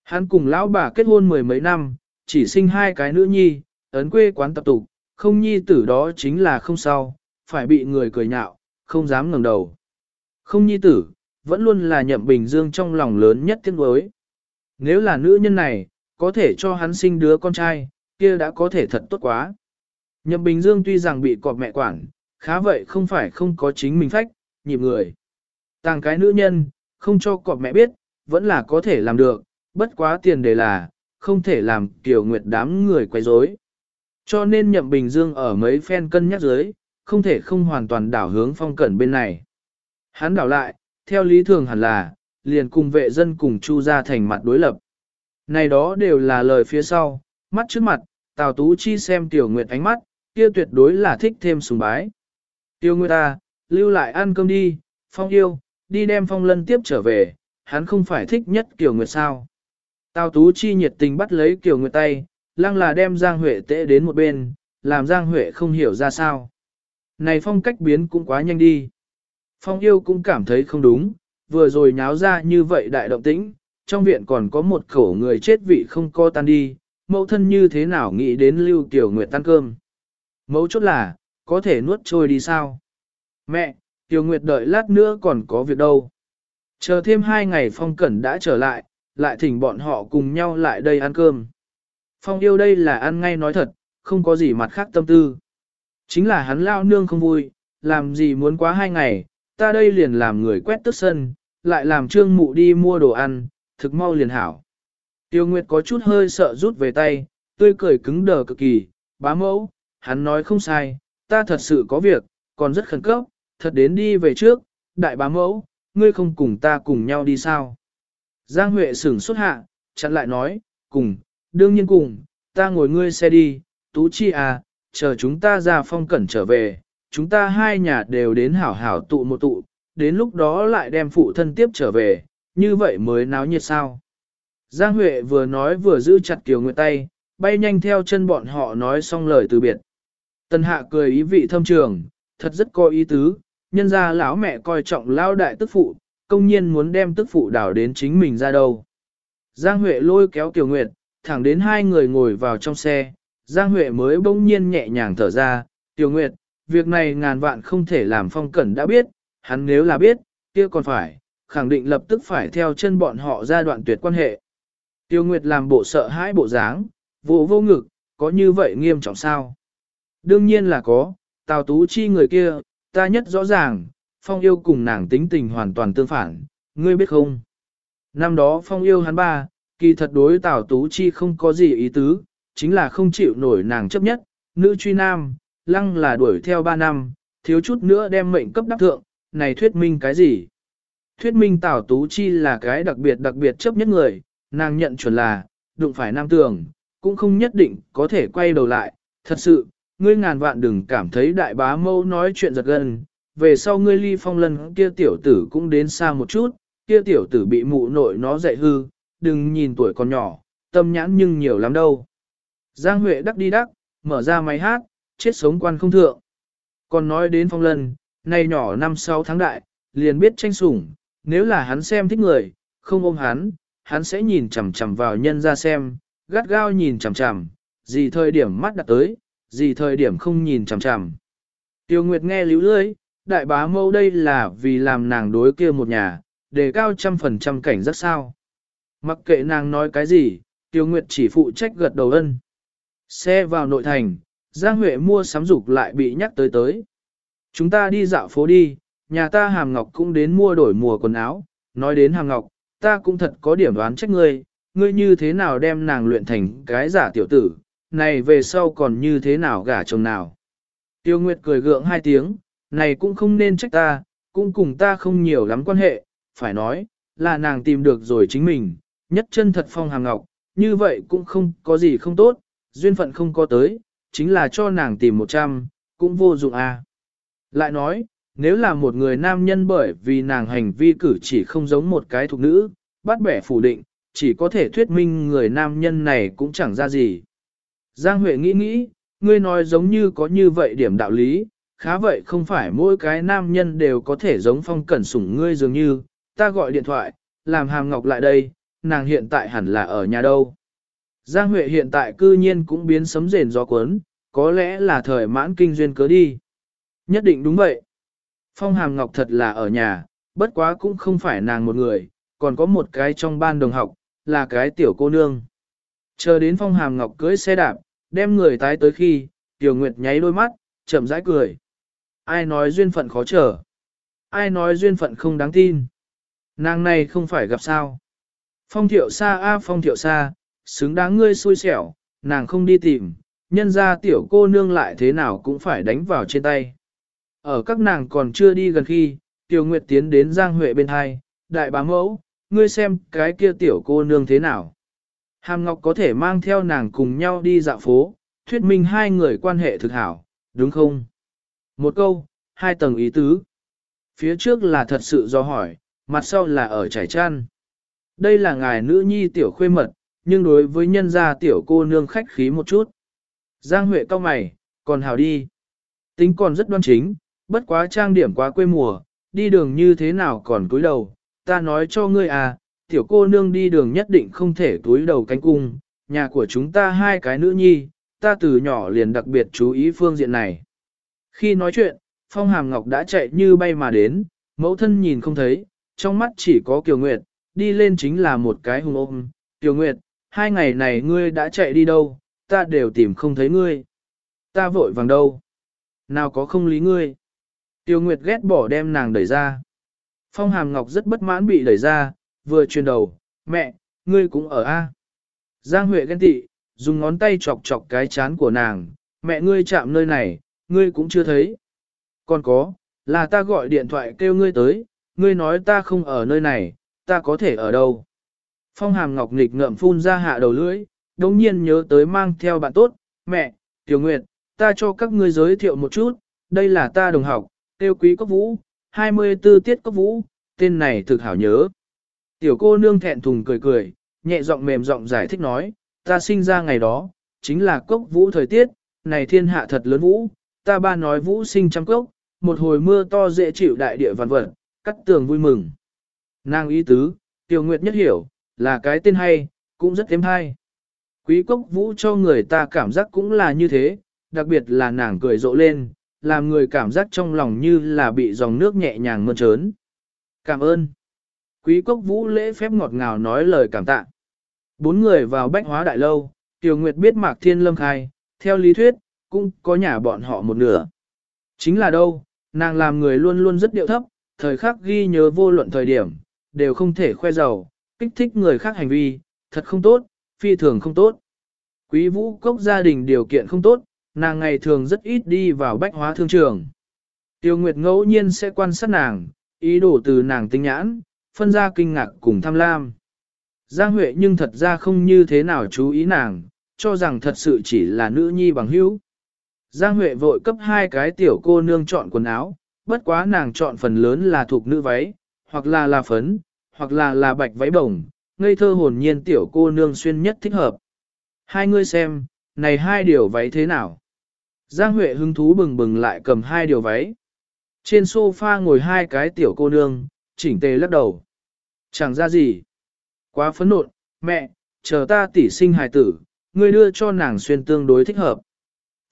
Hắn cùng lão bà kết hôn mười mấy năm, chỉ sinh hai cái nữ nhi, ấn quê quán tập tục, không nhi tử đó chính là không sao, phải bị người cười nhạo, không dám ngẩng đầu. Không nhi tử, vẫn luôn là nhậm bình dương trong lòng lớn nhất tiếng đối. Nếu là nữ nhân này, có thể cho hắn sinh đứa con trai, kia đã có thể thật tốt quá. Nhậm bình dương tuy rằng bị cọp mẹ quản, khá vậy không phải không có chính mình phách, nhịp người. Tàng cái nữ nhân, không cho cọp mẹ biết, vẫn là có thể làm được, bất quá tiền đề là, không thể làm tiểu nguyệt đám người quay rối. Cho nên nhậm bình dương ở mấy phen cân nhắc dưới, không thể không hoàn toàn đảo hướng phong cẩn bên này. Hắn đảo lại, theo lý thường hẳn là, liền cùng vệ dân cùng chu ra thành mặt đối lập. Này đó đều là lời phía sau, mắt trước mặt, Tào Tú Chi xem Tiểu Nguyệt ánh mắt, kia tuyệt đối là thích thêm sùng bái. Tiêu Nguyệt ta, lưu lại ăn cơm đi, Phong yêu, đi đem Phong Lân tiếp trở về, hắn không phải thích nhất Kiều Nguyệt sao. Tào Tú Chi nhiệt tình bắt lấy Kiều Nguyệt tay, lăng là đem Giang Huệ tệ đến một bên, làm Giang Huệ không hiểu ra sao. Này Phong cách biến cũng quá nhanh đi. Phong yêu cũng cảm thấy không đúng, vừa rồi nháo ra như vậy đại động tĩnh, trong viện còn có một khẩu người chết vị không co tan đi, mẫu thân như thế nào nghĩ đến Lưu Tiểu Nguyệt tan cơm. Mẫu chốt là, có thể nuốt trôi đi sao? Mẹ, Tiểu Nguyệt đợi lát nữa còn có việc đâu. Chờ thêm hai ngày Phong Cẩn đã trở lại, lại thỉnh bọn họ cùng nhau lại đây ăn cơm. Phong yêu đây là ăn ngay nói thật, không có gì mặt khác tâm tư. Chính là hắn lao nương không vui, làm gì muốn quá hai ngày, ta đây liền làm người quét tức sân, lại làm trương mụ đi mua đồ ăn, thực mau liền hảo. Tiêu Nguyệt có chút hơi sợ rút về tay, tươi cười cứng đờ cực kỳ, bá mẫu, hắn nói không sai, ta thật sự có việc, còn rất khẩn cấp, thật đến đi về trước, đại bá mẫu, ngươi không cùng ta cùng nhau đi sao. Giang Huệ sửng xuất hạ, chặn lại nói, cùng, đương nhiên cùng, ta ngồi ngươi xe đi, Tú Chi à, chờ chúng ta ra phong cẩn trở về, chúng ta hai nhà đều đến hảo hảo tụ một tụ, đến lúc đó lại đem phụ thân tiếp trở về, như vậy mới náo nhiệt sao. Giang Huệ vừa nói vừa giữ chặt Kiều Nguyệt tay, bay nhanh theo chân bọn họ nói xong lời từ biệt. Tân hạ cười ý vị thâm trường, thật rất có ý tứ, nhân ra lão mẹ coi trọng lao đại tức phụ, công nhiên muốn đem tức phụ đảo đến chính mình ra đâu. Giang Huệ lôi kéo Kiều Nguyệt, thẳng đến hai người ngồi vào trong xe, Giang Huệ mới bỗng nhiên nhẹ nhàng thở ra, Kiều Nguyệt, việc này ngàn vạn không thể làm phong cẩn đã biết, hắn nếu là biết, kia còn phải, khẳng định lập tức phải theo chân bọn họ ra đoạn tuyệt quan hệ. Tiêu Nguyệt làm bộ sợ hãi bộ dáng, vô vô ngực, có như vậy nghiêm trọng sao? Đương nhiên là có, Tào Tú Chi người kia, ta nhất rõ ràng, Phong yêu cùng nàng tính tình hoàn toàn tương phản, ngươi biết không? Năm đó Phong yêu hắn ba, kỳ thật đối Tào Tú Chi không có gì ý tứ, chính là không chịu nổi nàng chấp nhất, nữ truy nam, lăng là đuổi theo ba năm, thiếu chút nữa đem mệnh cấp đắc thượng, này thuyết minh cái gì? Thuyết minh Tào Tú Chi là cái đặc biệt đặc biệt chấp nhất người, nàng nhận chuẩn là, đụng phải nam tường, cũng không nhất định có thể quay đầu lại. Thật sự, ngươi ngàn vạn đừng cảm thấy đại bá mâu nói chuyện giật gân, về sau ngươi ly phong lần kia tiểu tử cũng đến xa một chút, kia tiểu tử bị mụ nội nó dạy hư, đừng nhìn tuổi còn nhỏ, tâm nhãn nhưng nhiều lắm đâu. Giang Huệ đắc đi đắc, mở ra máy hát, chết sống quan không thượng. Còn nói đến phong lân, nay nhỏ năm sáu tháng đại, liền biết tranh sủng, nếu là hắn xem thích người, không ôm hắn, hắn sẽ nhìn chằm chằm vào nhân ra xem, gắt gao nhìn chằm chằm, gì thời điểm mắt đặt tới, gì thời điểm không nhìn chằm chằm. Tiêu Nguyệt nghe líu lưỡi, đại bá mâu đây là vì làm nàng đối kia một nhà, đề cao trăm phần trăm cảnh rất sao. Mặc kệ nàng nói cái gì, Tiêu Nguyệt chỉ phụ trách gật đầu ân. Xe vào nội thành, Giang Huệ mua sắm dục lại bị nhắc tới tới. Chúng ta đi dạo phố đi, nhà ta Hàm Ngọc cũng đến mua đổi mùa quần áo, nói đến Hàm Ngọc, ta cũng thật có điểm đoán trách ngươi, ngươi như thế nào đem nàng luyện thành cái giả tiểu tử, này về sau còn như thế nào gả chồng nào. Tiêu Nguyệt cười gượng hai tiếng, này cũng không nên trách ta, cũng cùng ta không nhiều lắm quan hệ, phải nói, là nàng tìm được rồi chính mình, nhất chân thật phong hàng Ngọc, như vậy cũng không có gì không tốt, duyên phận không có tới, chính là cho nàng tìm một trăm, cũng vô dụng à. Lại nói, nếu là một người nam nhân bởi vì nàng hành vi cử chỉ không giống một cái thuộc nữ, bắt bẻ phủ định, chỉ có thể thuyết minh người nam nhân này cũng chẳng ra gì. Giang Huệ nghĩ nghĩ, ngươi nói giống như có như vậy điểm đạo lý, khá vậy không phải mỗi cái nam nhân đều có thể giống phong cẩn sủng ngươi dường như, ta gọi điện thoại, làm hàm ngọc lại đây, nàng hiện tại hẳn là ở nhà đâu. Giang Huệ hiện tại cư nhiên cũng biến sấm rền gió cuốn, có lẽ là thời mãn kinh duyên cớ đi. Nhất định đúng vậy. Phong Hàm Ngọc thật là ở nhà, bất quá cũng không phải nàng một người, còn có một cái trong ban đồng học, là cái tiểu cô nương. Chờ đến Phong Hàm Ngọc cưới xe đạp, đem người tái tới khi, Tiểu Nguyệt nháy đôi mắt, chậm rãi cười. Ai nói duyên phận khó trở? Ai nói duyên phận không đáng tin? Nàng này không phải gặp sao? Phong thiệu xa a phong thiệu xa, xứng đáng ngươi xui xẻo, nàng không đi tìm, nhân ra tiểu cô nương lại thế nào cũng phải đánh vào trên tay. Ở các nàng còn chưa đi gần khi, tiểu nguyệt tiến đến Giang Huệ bên hai, đại bá mẫu, ngươi xem cái kia tiểu cô nương thế nào. Hàm Ngọc có thể mang theo nàng cùng nhau đi dạo phố, thuyết minh hai người quan hệ thực hảo, đúng không? Một câu, hai tầng ý tứ. Phía trước là thật sự do hỏi, mặt sau là ở trải chăn. Đây là ngài nữ nhi tiểu khuê mật, nhưng đối với nhân gia tiểu cô nương khách khí một chút. Giang Huệ cao mày, còn hào đi. Tính còn rất đoan chính, bất quá trang điểm quá quê mùa, đi đường như thế nào còn cúi đầu. Ta nói cho ngươi à, tiểu cô nương đi đường nhất định không thể túi đầu cánh cung, nhà của chúng ta hai cái nữ nhi, ta từ nhỏ liền đặc biệt chú ý phương diện này. Khi nói chuyện, Phong Hàm Ngọc đã chạy như bay mà đến, mẫu thân nhìn không thấy, trong mắt chỉ có Kiều Nguyệt, đi lên chính là một cái hùng ôm. Kiều Nguyệt, hai ngày này ngươi đã chạy đi đâu, ta đều tìm không thấy ngươi. Ta vội vàng đâu. Nào có không lý ngươi. Tiêu Nguyệt ghét bỏ đem nàng đẩy ra. Phong Hàm Ngọc rất bất mãn bị đẩy ra, vừa truyền đầu, mẹ, ngươi cũng ở A. Giang Huệ ghen tị, dùng ngón tay chọc chọc cái chán của nàng, mẹ ngươi chạm nơi này, ngươi cũng chưa thấy. Còn có, là ta gọi điện thoại kêu ngươi tới, ngươi nói ta không ở nơi này, ta có thể ở đâu. Phong hàm ngọc nghịch ngậm phun ra hạ đầu lưỡi, đồng nhiên nhớ tới mang theo bạn tốt, mẹ, tiểu nguyệt, ta cho các ngươi giới thiệu một chút, đây là ta đồng học, tiêu quý cốc vũ, 24 tiết cốc vũ, tên này thực hảo nhớ. Tiểu cô nương thẹn thùng cười cười, nhẹ giọng mềm giọng giải thích nói, ta sinh ra ngày đó, chính là cốc vũ thời tiết, này thiên hạ thật lớn vũ, ta ba nói vũ sinh trăm cốc, một hồi mưa to dễ chịu đại địa vạn vật, cắt tường vui mừng. Nàng ý tứ, tiểu nguyệt nhất hiểu, là cái tên hay, cũng rất thêm hay. Quý cốc vũ cho người ta cảm giác cũng là như thế, đặc biệt là nàng cười rộ lên, làm người cảm giác trong lòng như là bị dòng nước nhẹ nhàng mơn trớn. Cảm ơn. Quý cốc vũ lễ phép ngọt ngào nói lời cảm tạ. Bốn người vào bách hóa đại lâu, Tiểu Nguyệt biết Mạc Thiên Lâm khai, theo lý thuyết, cũng có nhà bọn họ một nửa. Chính là đâu, nàng làm người luôn luôn rất điệu thấp, thời khắc ghi nhớ vô luận thời điểm, đều không thể khoe giàu, kích thích người khác hành vi, thật không tốt, phi thường không tốt. Quý vũ cốc gia đình điều kiện không tốt, nàng ngày thường rất ít đi vào bách hóa thương trường. Tiêu Nguyệt ngẫu nhiên sẽ quan sát nàng, ý đồ từ nàng tinh nhãn, phân ra kinh ngạc cùng tham lam. Giang Huệ nhưng thật ra không như thế nào chú ý nàng, cho rằng thật sự chỉ là nữ nhi bằng hữu. Giang Huệ vội cấp hai cái tiểu cô nương chọn quần áo, bất quá nàng chọn phần lớn là thuộc nữ váy, hoặc là là phấn, hoặc là là bạch váy bồng, ngây thơ hồn nhiên tiểu cô nương xuyên nhất thích hợp. Hai ngươi xem, này hai điều váy thế nào? Giang Huệ hứng thú bừng bừng lại cầm hai điều váy. Trên sofa ngồi hai cái tiểu cô nương, chỉnh tề lắc đầu. Chẳng ra gì. Quá phấn nộn, mẹ, chờ ta tỉ sinh hài tử, ngươi đưa cho nàng xuyên tương đối thích hợp.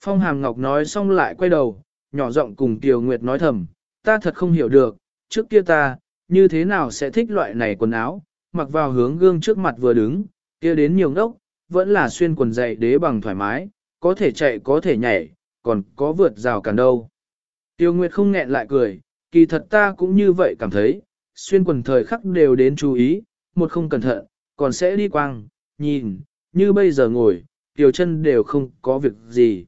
Phong Hàm Ngọc nói xong lại quay đầu, nhỏ giọng cùng Kiều Nguyệt nói thầm, ta thật không hiểu được, trước kia ta, như thế nào sẽ thích loại này quần áo, mặc vào hướng gương trước mặt vừa đứng, kia đến nhiều ngốc, vẫn là xuyên quần dày đế bằng thoải mái, có thể chạy có thể nhảy, còn có vượt rào cản đâu. Tiêu Nguyệt không nghẹn lại cười, kỳ thật ta cũng như vậy cảm thấy, xuyên quần thời khắc đều đến chú ý, một không cẩn thận, còn sẽ đi quang, nhìn, như bây giờ ngồi, tiểu chân đều không có việc gì.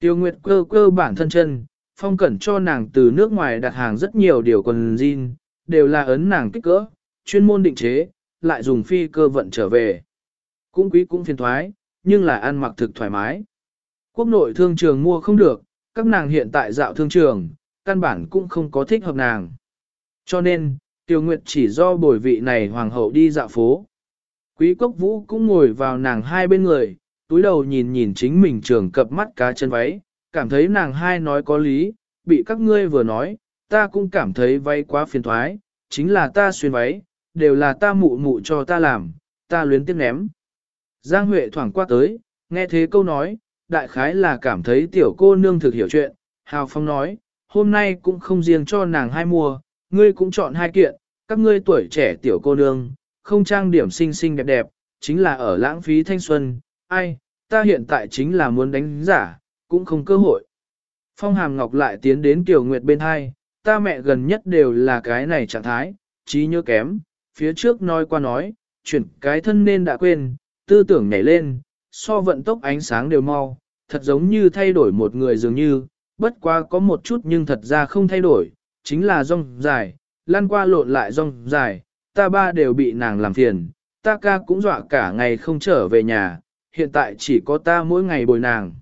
Tiêu Nguyệt cơ cơ bản thân chân, phong cẩn cho nàng từ nước ngoài đặt hàng rất nhiều điều quần jean, đều là ấn nàng kích cỡ, chuyên môn định chế, lại dùng phi cơ vận trở về. Cũng quý cũng phiền thoái, nhưng là ăn mặc thực thoải mái. Quốc nội thương trường mua không được, các nàng hiện tại dạo thương trường, căn bản cũng không có thích hợp nàng. Cho nên, Tiêu Nguyệt chỉ do bồi vị này hoàng hậu đi dạo phố. Quý cốc vũ cũng ngồi vào nàng hai bên người, túi đầu nhìn nhìn chính mình trường cập mắt cá chân váy, cảm thấy nàng hai nói có lý, bị các ngươi vừa nói, ta cũng cảm thấy váy quá phiền thoái, chính là ta xuyên váy, đều là ta mụ mụ cho ta làm, ta luyến tiếc ném. Giang Huệ thoảng qua tới, nghe thế câu nói, đại khái là cảm thấy tiểu cô nương thực hiểu chuyện, Hào Phong nói, hôm nay cũng không riêng cho nàng hai mua, ngươi cũng chọn hai kiện, các ngươi tuổi trẻ tiểu cô nương, không trang điểm xinh xinh đẹp đẹp, chính là ở lãng phí thanh xuân, ai, ta hiện tại chính là muốn đánh giả, cũng không cơ hội. Phong Hàm Ngọc lại tiến đến Tiểu Nguyệt bên hai, ta mẹ gần nhất đều là cái này trạng thái, trí nhớ kém, phía trước nói qua nói, chuyển cái thân nên đã quên, tư tưởng nhảy lên, so vận tốc ánh sáng đều mau, thật giống như thay đổi một người dường như, bất quá có một chút nhưng thật ra không thay đổi, chính là rong dài, lan qua lộn lại rong dài, ta ba đều bị nàng làm phiền, ta ca cũng dọa cả ngày không trở về nhà, hiện tại chỉ có ta mỗi ngày bồi nàng.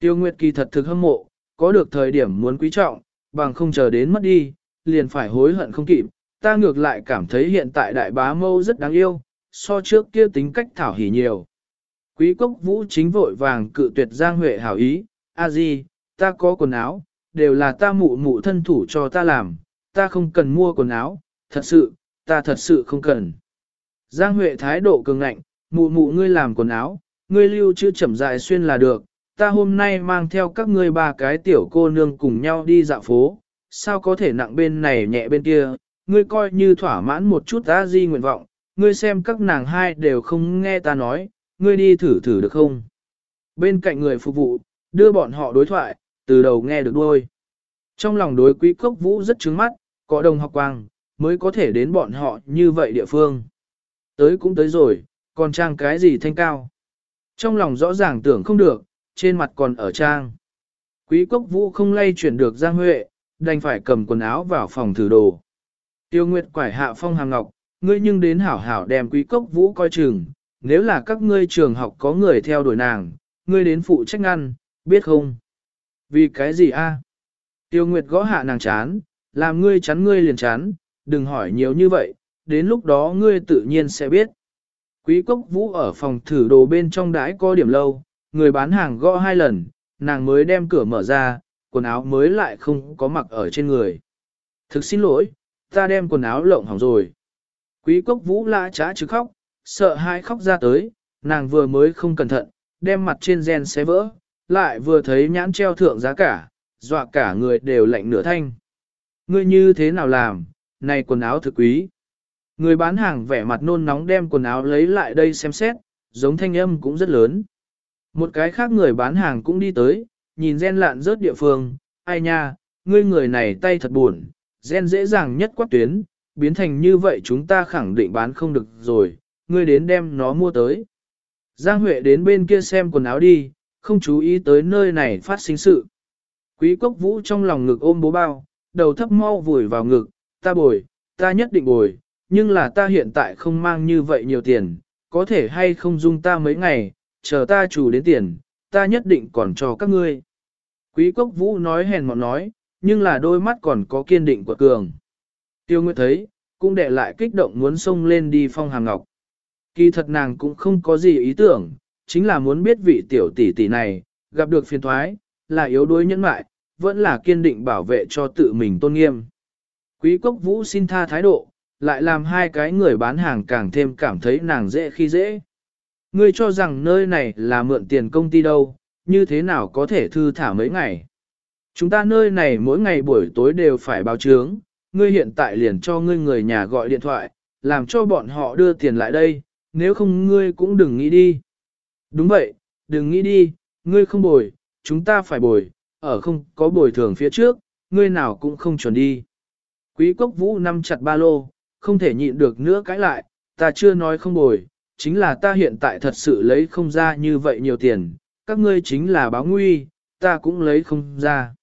Tiêu Nguyệt kỳ thật thực hâm mộ, có được thời điểm muốn quý trọng, bằng không chờ đến mất đi, liền phải hối hận không kịp, ta ngược lại cảm thấy hiện tại đại bá mâu rất đáng yêu, so trước kia tính cách thảo hỉ nhiều. Quý cốc vũ chính vội vàng cự tuyệt Giang Huệ hảo ý, a di, ta có quần áo, đều là ta mụ mụ thân thủ cho ta làm, ta không cần mua quần áo, thật sự, ta thật sự không cần. Giang Huệ thái độ cường ngạnh, mụ mụ ngươi làm quần áo, ngươi lưu chưa chậm dại xuyên là được, ta hôm nay mang theo các ngươi ba cái tiểu cô nương cùng nhau đi dạo phố, sao có thể nặng bên này nhẹ bên kia, ngươi coi như thỏa mãn một chút ta di nguyện vọng, ngươi xem các nàng hai đều không nghe ta nói, ngươi đi thử thử được không? Bên cạnh người phục vụ, đưa bọn họ đối thoại, từ đầu nghe được đuôi. Trong lòng đối quý cốc vũ rất trứng mắt, có đồng học quang, mới có thể đến bọn họ như vậy địa phương. Tới cũng tới rồi, còn trang cái gì thanh cao. Trong lòng rõ ràng tưởng không được, trên mặt còn ở trang. Quý cốc vũ không lay chuyển được Giang Huệ, đành phải cầm quần áo vào phòng thử đồ. Tiêu Nguyệt quải hạ phong hàng ngọc, ngươi nhưng đến hảo hảo đem quý cốc vũ coi chừng, nếu là các ngươi trường học có người theo đuổi nàng, ngươi đến phụ trách ngăn, biết không? Vì cái gì a? Tiêu Nguyệt gõ hạ nàng chán, làm ngươi chán ngươi liền chán, đừng hỏi nhiều như vậy, đến lúc đó ngươi tự nhiên sẽ biết. Quý cốc vũ ở phòng thử đồ bên trong đãi có điểm lâu, người bán hàng gõ hai lần, nàng mới đem cửa mở ra, quần áo mới lại không có mặc ở trên người. Thực xin lỗi, ta đem quần áo lộng hỏng rồi. Quý cốc vũ lã trá chứ khóc, sợ hai khóc ra tới, nàng vừa mới không cẩn thận, đem mặt trên gen xé vỡ, lại vừa thấy nhãn treo thượng giá cả, dọa cả người đều lạnh nửa thanh. Ngươi như thế nào làm, này quần áo thực quý. Người bán hàng vẻ mặt nôn nóng đem quần áo lấy lại đây xem xét, giống thanh âm cũng rất lớn. Một cái khác người bán hàng cũng đi tới, nhìn gen lạn rớt địa phương, ai nha, ngươi người này tay thật buồn, gen dễ dàng nhất quát tuyến, biến thành như vậy chúng ta khẳng định bán không được rồi, ngươi đến đem nó mua tới. Giang Huệ đến bên kia xem quần áo đi, không chú ý tới nơi này phát sinh sự. Quý cốc vũ trong lòng ngực ôm bố bao, đầu thấp mau vùi vào ngực, ta bồi, ta nhất định bồi, nhưng là ta hiện tại không mang như vậy nhiều tiền, có thể hay không dung ta mấy ngày, chờ ta chủ đến tiền, ta nhất định còn cho các ngươi. Quý cốc vũ nói hèn mọn nói, nhưng là đôi mắt còn có kiên định của cường. Tiêu Nguyệt thấy, cũng để lại kích động muốn xông lên đi phong hàng ngọc. Kỳ thật nàng cũng không có gì ý tưởng, chính là muốn biết vị tiểu tỷ tỷ này, gặp được phiền thoái, là yếu đuối nhẫn mại, vẫn là kiên định bảo vệ cho tự mình tôn nghiêm. Quý cốc vũ xin tha thái độ, lại làm hai cái người bán hàng càng thêm cảm thấy nàng dễ khi dễ. Ngươi cho rằng nơi này là mượn tiền công ty đâu, như thế nào có thể thư thả mấy ngày. Chúng ta nơi này mỗi ngày buổi tối đều phải báo chướng, ngươi hiện tại liền cho ngươi người nhà gọi điện thoại, làm cho bọn họ đưa tiền lại đây, nếu không ngươi cũng đừng nghĩ đi. Đúng vậy, đừng nghĩ đi, ngươi không bồi, chúng ta phải bồi, ở không có bồi thường phía trước, ngươi nào cũng không chuẩn đi. Quý cốc vũ nắm chặt ba lô, không thể nhịn được nữa cãi lại, ta chưa nói không bồi, chính là ta hiện tại thật sự lấy không ra như vậy nhiều tiền, các ngươi chính là báo nguy, ta cũng lấy không ra.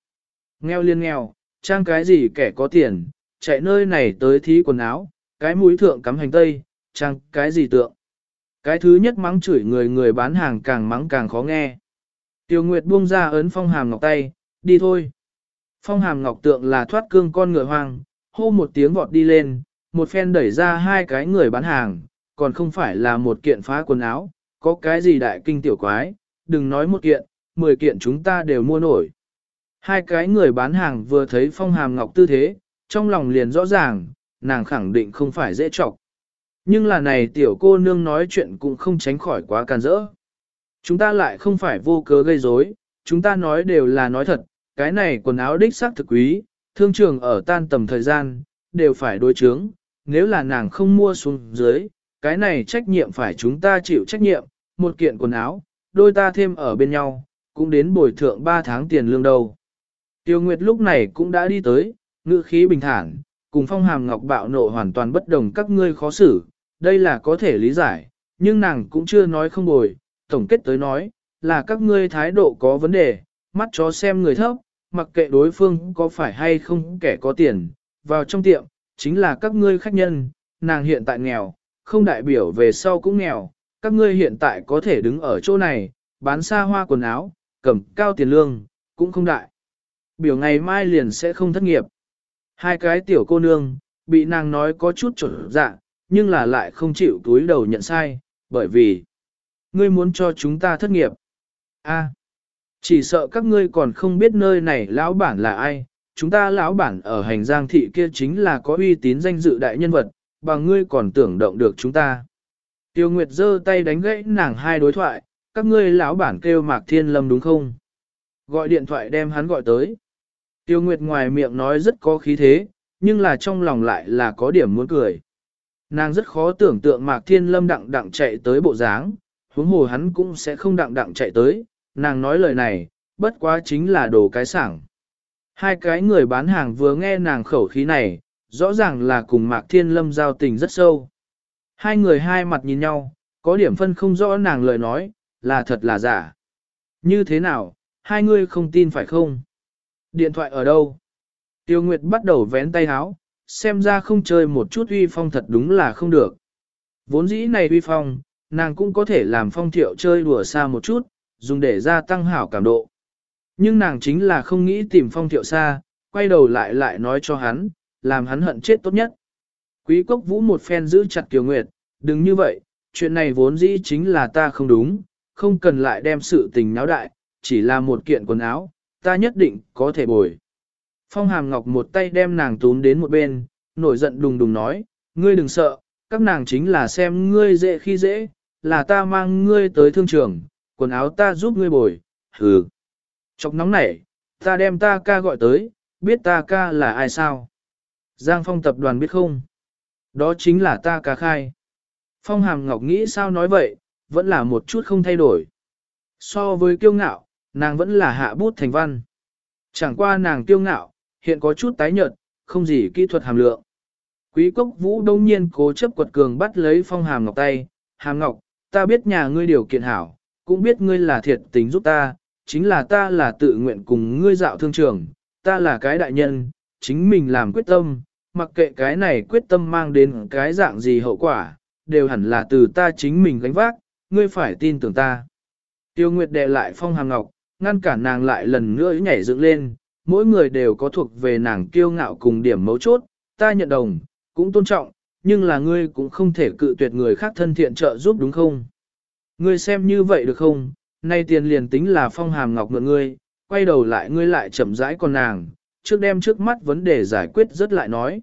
Nghèo liên nghèo, trang cái gì kẻ có tiền, chạy nơi này tới thí quần áo, cái mũi thượng cắm hành tây, trang cái gì tượng. Cái thứ nhất mắng chửi người người bán hàng càng mắng càng khó nghe. Tiêu Nguyệt buông ra ấn phong hàm ngọc tay, đi thôi. Phong hàm ngọc tượng là thoát cương con ngựa hoang, hô một tiếng vọt đi lên, một phen đẩy ra hai cái người bán hàng, còn không phải là một kiện phá quần áo, có cái gì đại kinh tiểu quái, đừng nói một kiện, mười kiện chúng ta đều mua nổi. Hai cái người bán hàng vừa thấy phong hàm ngọc tư thế, trong lòng liền rõ ràng, nàng khẳng định không phải dễ trọc. Nhưng là này tiểu cô nương nói chuyện cũng không tránh khỏi quá càn rỡ. Chúng ta lại không phải vô cớ gây rối, chúng ta nói đều là nói thật, cái này quần áo đích xác thực quý, thương trường ở tan tầm thời gian, đều phải đối chướng, nếu là nàng không mua xuống dưới, cái này trách nhiệm phải chúng ta chịu trách nhiệm, một kiện quần áo, đôi ta thêm ở bên nhau, cũng đến bồi thượng 3 tháng tiền lương đầu. Tiêu Nguyệt lúc này cũng đã đi tới, ngữ khí bình thản, cùng phong hàm ngọc bạo nộ hoàn toàn bất đồng các ngươi khó xử, đây là có thể lý giải, nhưng nàng cũng chưa nói không bồi, tổng kết tới nói, là các ngươi thái độ có vấn đề, mắt chó xem người thấp, mặc kệ đối phương có phải hay không kẻ có tiền, vào trong tiệm, chính là các ngươi khách nhân, nàng hiện tại nghèo, không đại biểu về sau cũng nghèo, các ngươi hiện tại có thể đứng ở chỗ này, bán xa hoa quần áo, cầm cao tiền lương, cũng không đại. Biểu ngày mai liền sẽ không thất nghiệp. Hai cái tiểu cô nương, bị nàng nói có chút trở dạ, nhưng là lại không chịu túi đầu nhận sai, bởi vì ngươi muốn cho chúng ta thất nghiệp. A, chỉ sợ các ngươi còn không biết nơi này lão bản là ai, chúng ta lão bản ở hành giang thị kia chính là có uy tín danh dự đại nhân vật, bằng ngươi còn tưởng động được chúng ta. Tiêu Nguyệt giơ tay đánh gãy nàng hai đối thoại, các ngươi lão bản kêu Mạc Thiên Lâm đúng không? Gọi điện thoại đem hắn gọi tới. Tiêu Nguyệt ngoài miệng nói rất có khí thế, nhưng là trong lòng lại là có điểm muốn cười. Nàng rất khó tưởng tượng Mạc Thiên Lâm đặng đặng chạy tới bộ dáng, huống hồ hắn cũng sẽ không đặng đặng chạy tới, nàng nói lời này, bất quá chính là đồ cái sảng. Hai cái người bán hàng vừa nghe nàng khẩu khí này, rõ ràng là cùng Mạc Thiên Lâm giao tình rất sâu. Hai người hai mặt nhìn nhau, có điểm phân không rõ nàng lời nói, là thật là giả. Như thế nào, hai người không tin phải không? Điện thoại ở đâu? Tiêu Nguyệt bắt đầu vén tay háo, xem ra không chơi một chút uy phong thật đúng là không được. Vốn dĩ này uy phong, nàng cũng có thể làm phong thiệu chơi đùa xa một chút, dùng để gia tăng hảo cảm độ. Nhưng nàng chính là không nghĩ tìm phong thiệu xa, quay đầu lại lại nói cho hắn, làm hắn hận chết tốt nhất. Quý cốc vũ một phen giữ chặt Kiều Nguyệt, đừng như vậy, chuyện này vốn dĩ chính là ta không đúng, không cần lại đem sự tình náo đại, chỉ là một kiện quần áo, ta nhất định có thể bồi. Phong Hàm Ngọc một tay đem nàng túm đến một bên, nổi giận đùng đùng nói, ngươi đừng sợ, các nàng chính là xem ngươi dễ khi dễ, là ta mang ngươi tới thương trường, quần áo ta giúp ngươi bồi, hừ. Chọc nóng nảy, ta đem ta ca gọi tới, biết ta ca là ai sao? Giang Phong tập đoàn biết không? Đó chính là ta ca khai. Phong Hàm Ngọc nghĩ sao nói vậy, vẫn là một chút không thay đổi. So với kiêu ngạo, nàng vẫn là hạ bút thành văn. Chẳng qua nàng kiêu ngạo, hiện có chút tái nhợt, không gì kỹ thuật hàm lượng. Quý cốc vũ đông nhiên cố chấp quật cường bắt lấy phong hàm ngọc tay, hàm ngọc, ta biết nhà ngươi điều kiện hảo, cũng biết ngươi là thiệt tình giúp ta, chính là ta là tự nguyện cùng ngươi dạo thương trường, ta là cái đại nhân, chính mình làm quyết tâm, mặc kệ cái này quyết tâm mang đến cái dạng gì hậu quả, đều hẳn là từ ta chính mình gánh vác, ngươi phải tin tưởng ta. Tiêu Nguyệt đệ lại phong hàm ngọc, ngăn cản nàng lại lần nữa nhảy dựng lên, mỗi người đều có thuộc về nàng kiêu ngạo cùng điểm mấu chốt, ta nhận đồng, cũng tôn trọng, nhưng là ngươi cũng không thể cự tuyệt người khác thân thiện trợ giúp đúng không? Ngươi xem như vậy được không? Nay tiền liền tính là phong hàm ngọc mượn ngươi, quay đầu lại ngươi lại chậm rãi con nàng, trước đem trước mắt vấn đề giải quyết rất lại nói.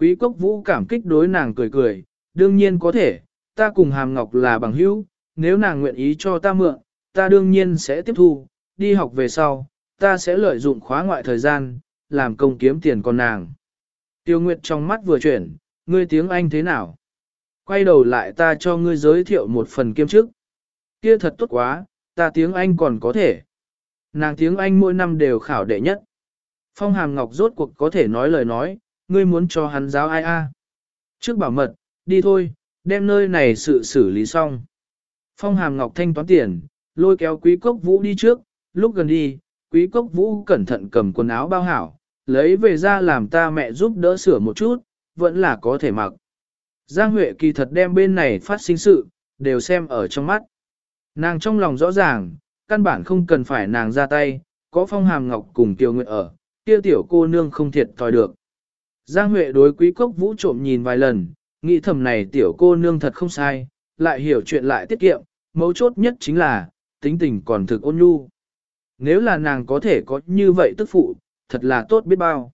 Quý cốc vũ cảm kích đối nàng cười cười, đương nhiên có thể, ta cùng hàm ngọc là bằng hữu, nếu nàng nguyện ý cho ta mượn, ta đương nhiên sẽ tiếp thu, đi học về sau, ta sẽ lợi dụng khóa ngoại thời gian, làm công kiếm tiền con nàng. Tiêu Nguyệt trong mắt vừa chuyển, ngươi tiếng Anh thế nào? Quay đầu lại ta cho ngươi giới thiệu một phần kiêm chức. Kia thật tốt quá, ta tiếng Anh còn có thể. Nàng tiếng Anh mỗi năm đều khảo đệ nhất. Phong Hàm Ngọc rốt cuộc có thể nói lời nói, ngươi muốn cho hắn giáo ai a? Trước bảo mật, đi thôi, đem nơi này sự xử lý xong. Phong Hàm Ngọc thanh toán tiền, lôi kéo quý cốc vũ đi trước, lúc gần đi, quý cốc vũ cẩn thận cầm quần áo bao hảo, lấy về ra làm ta mẹ giúp đỡ sửa một chút, vẫn là có thể mặc. Giang Huệ kỳ thật đem bên này phát sinh sự, đều xem ở trong mắt. Nàng trong lòng rõ ràng, căn bản không cần phải nàng ra tay, có phong hàm ngọc cùng tiêu nguyện ở, Tiêu tiểu cô nương không thiệt thòi được. Giang Huệ đối quý cốc vũ trộm nhìn vài lần, nghĩ thầm này tiểu cô nương thật không sai, lại hiểu chuyện lại tiết kiệm, mấu chốt nhất chính là, tính tình còn thực ôn nhu. Nếu là nàng có thể có như vậy tức phụ, thật là tốt biết bao.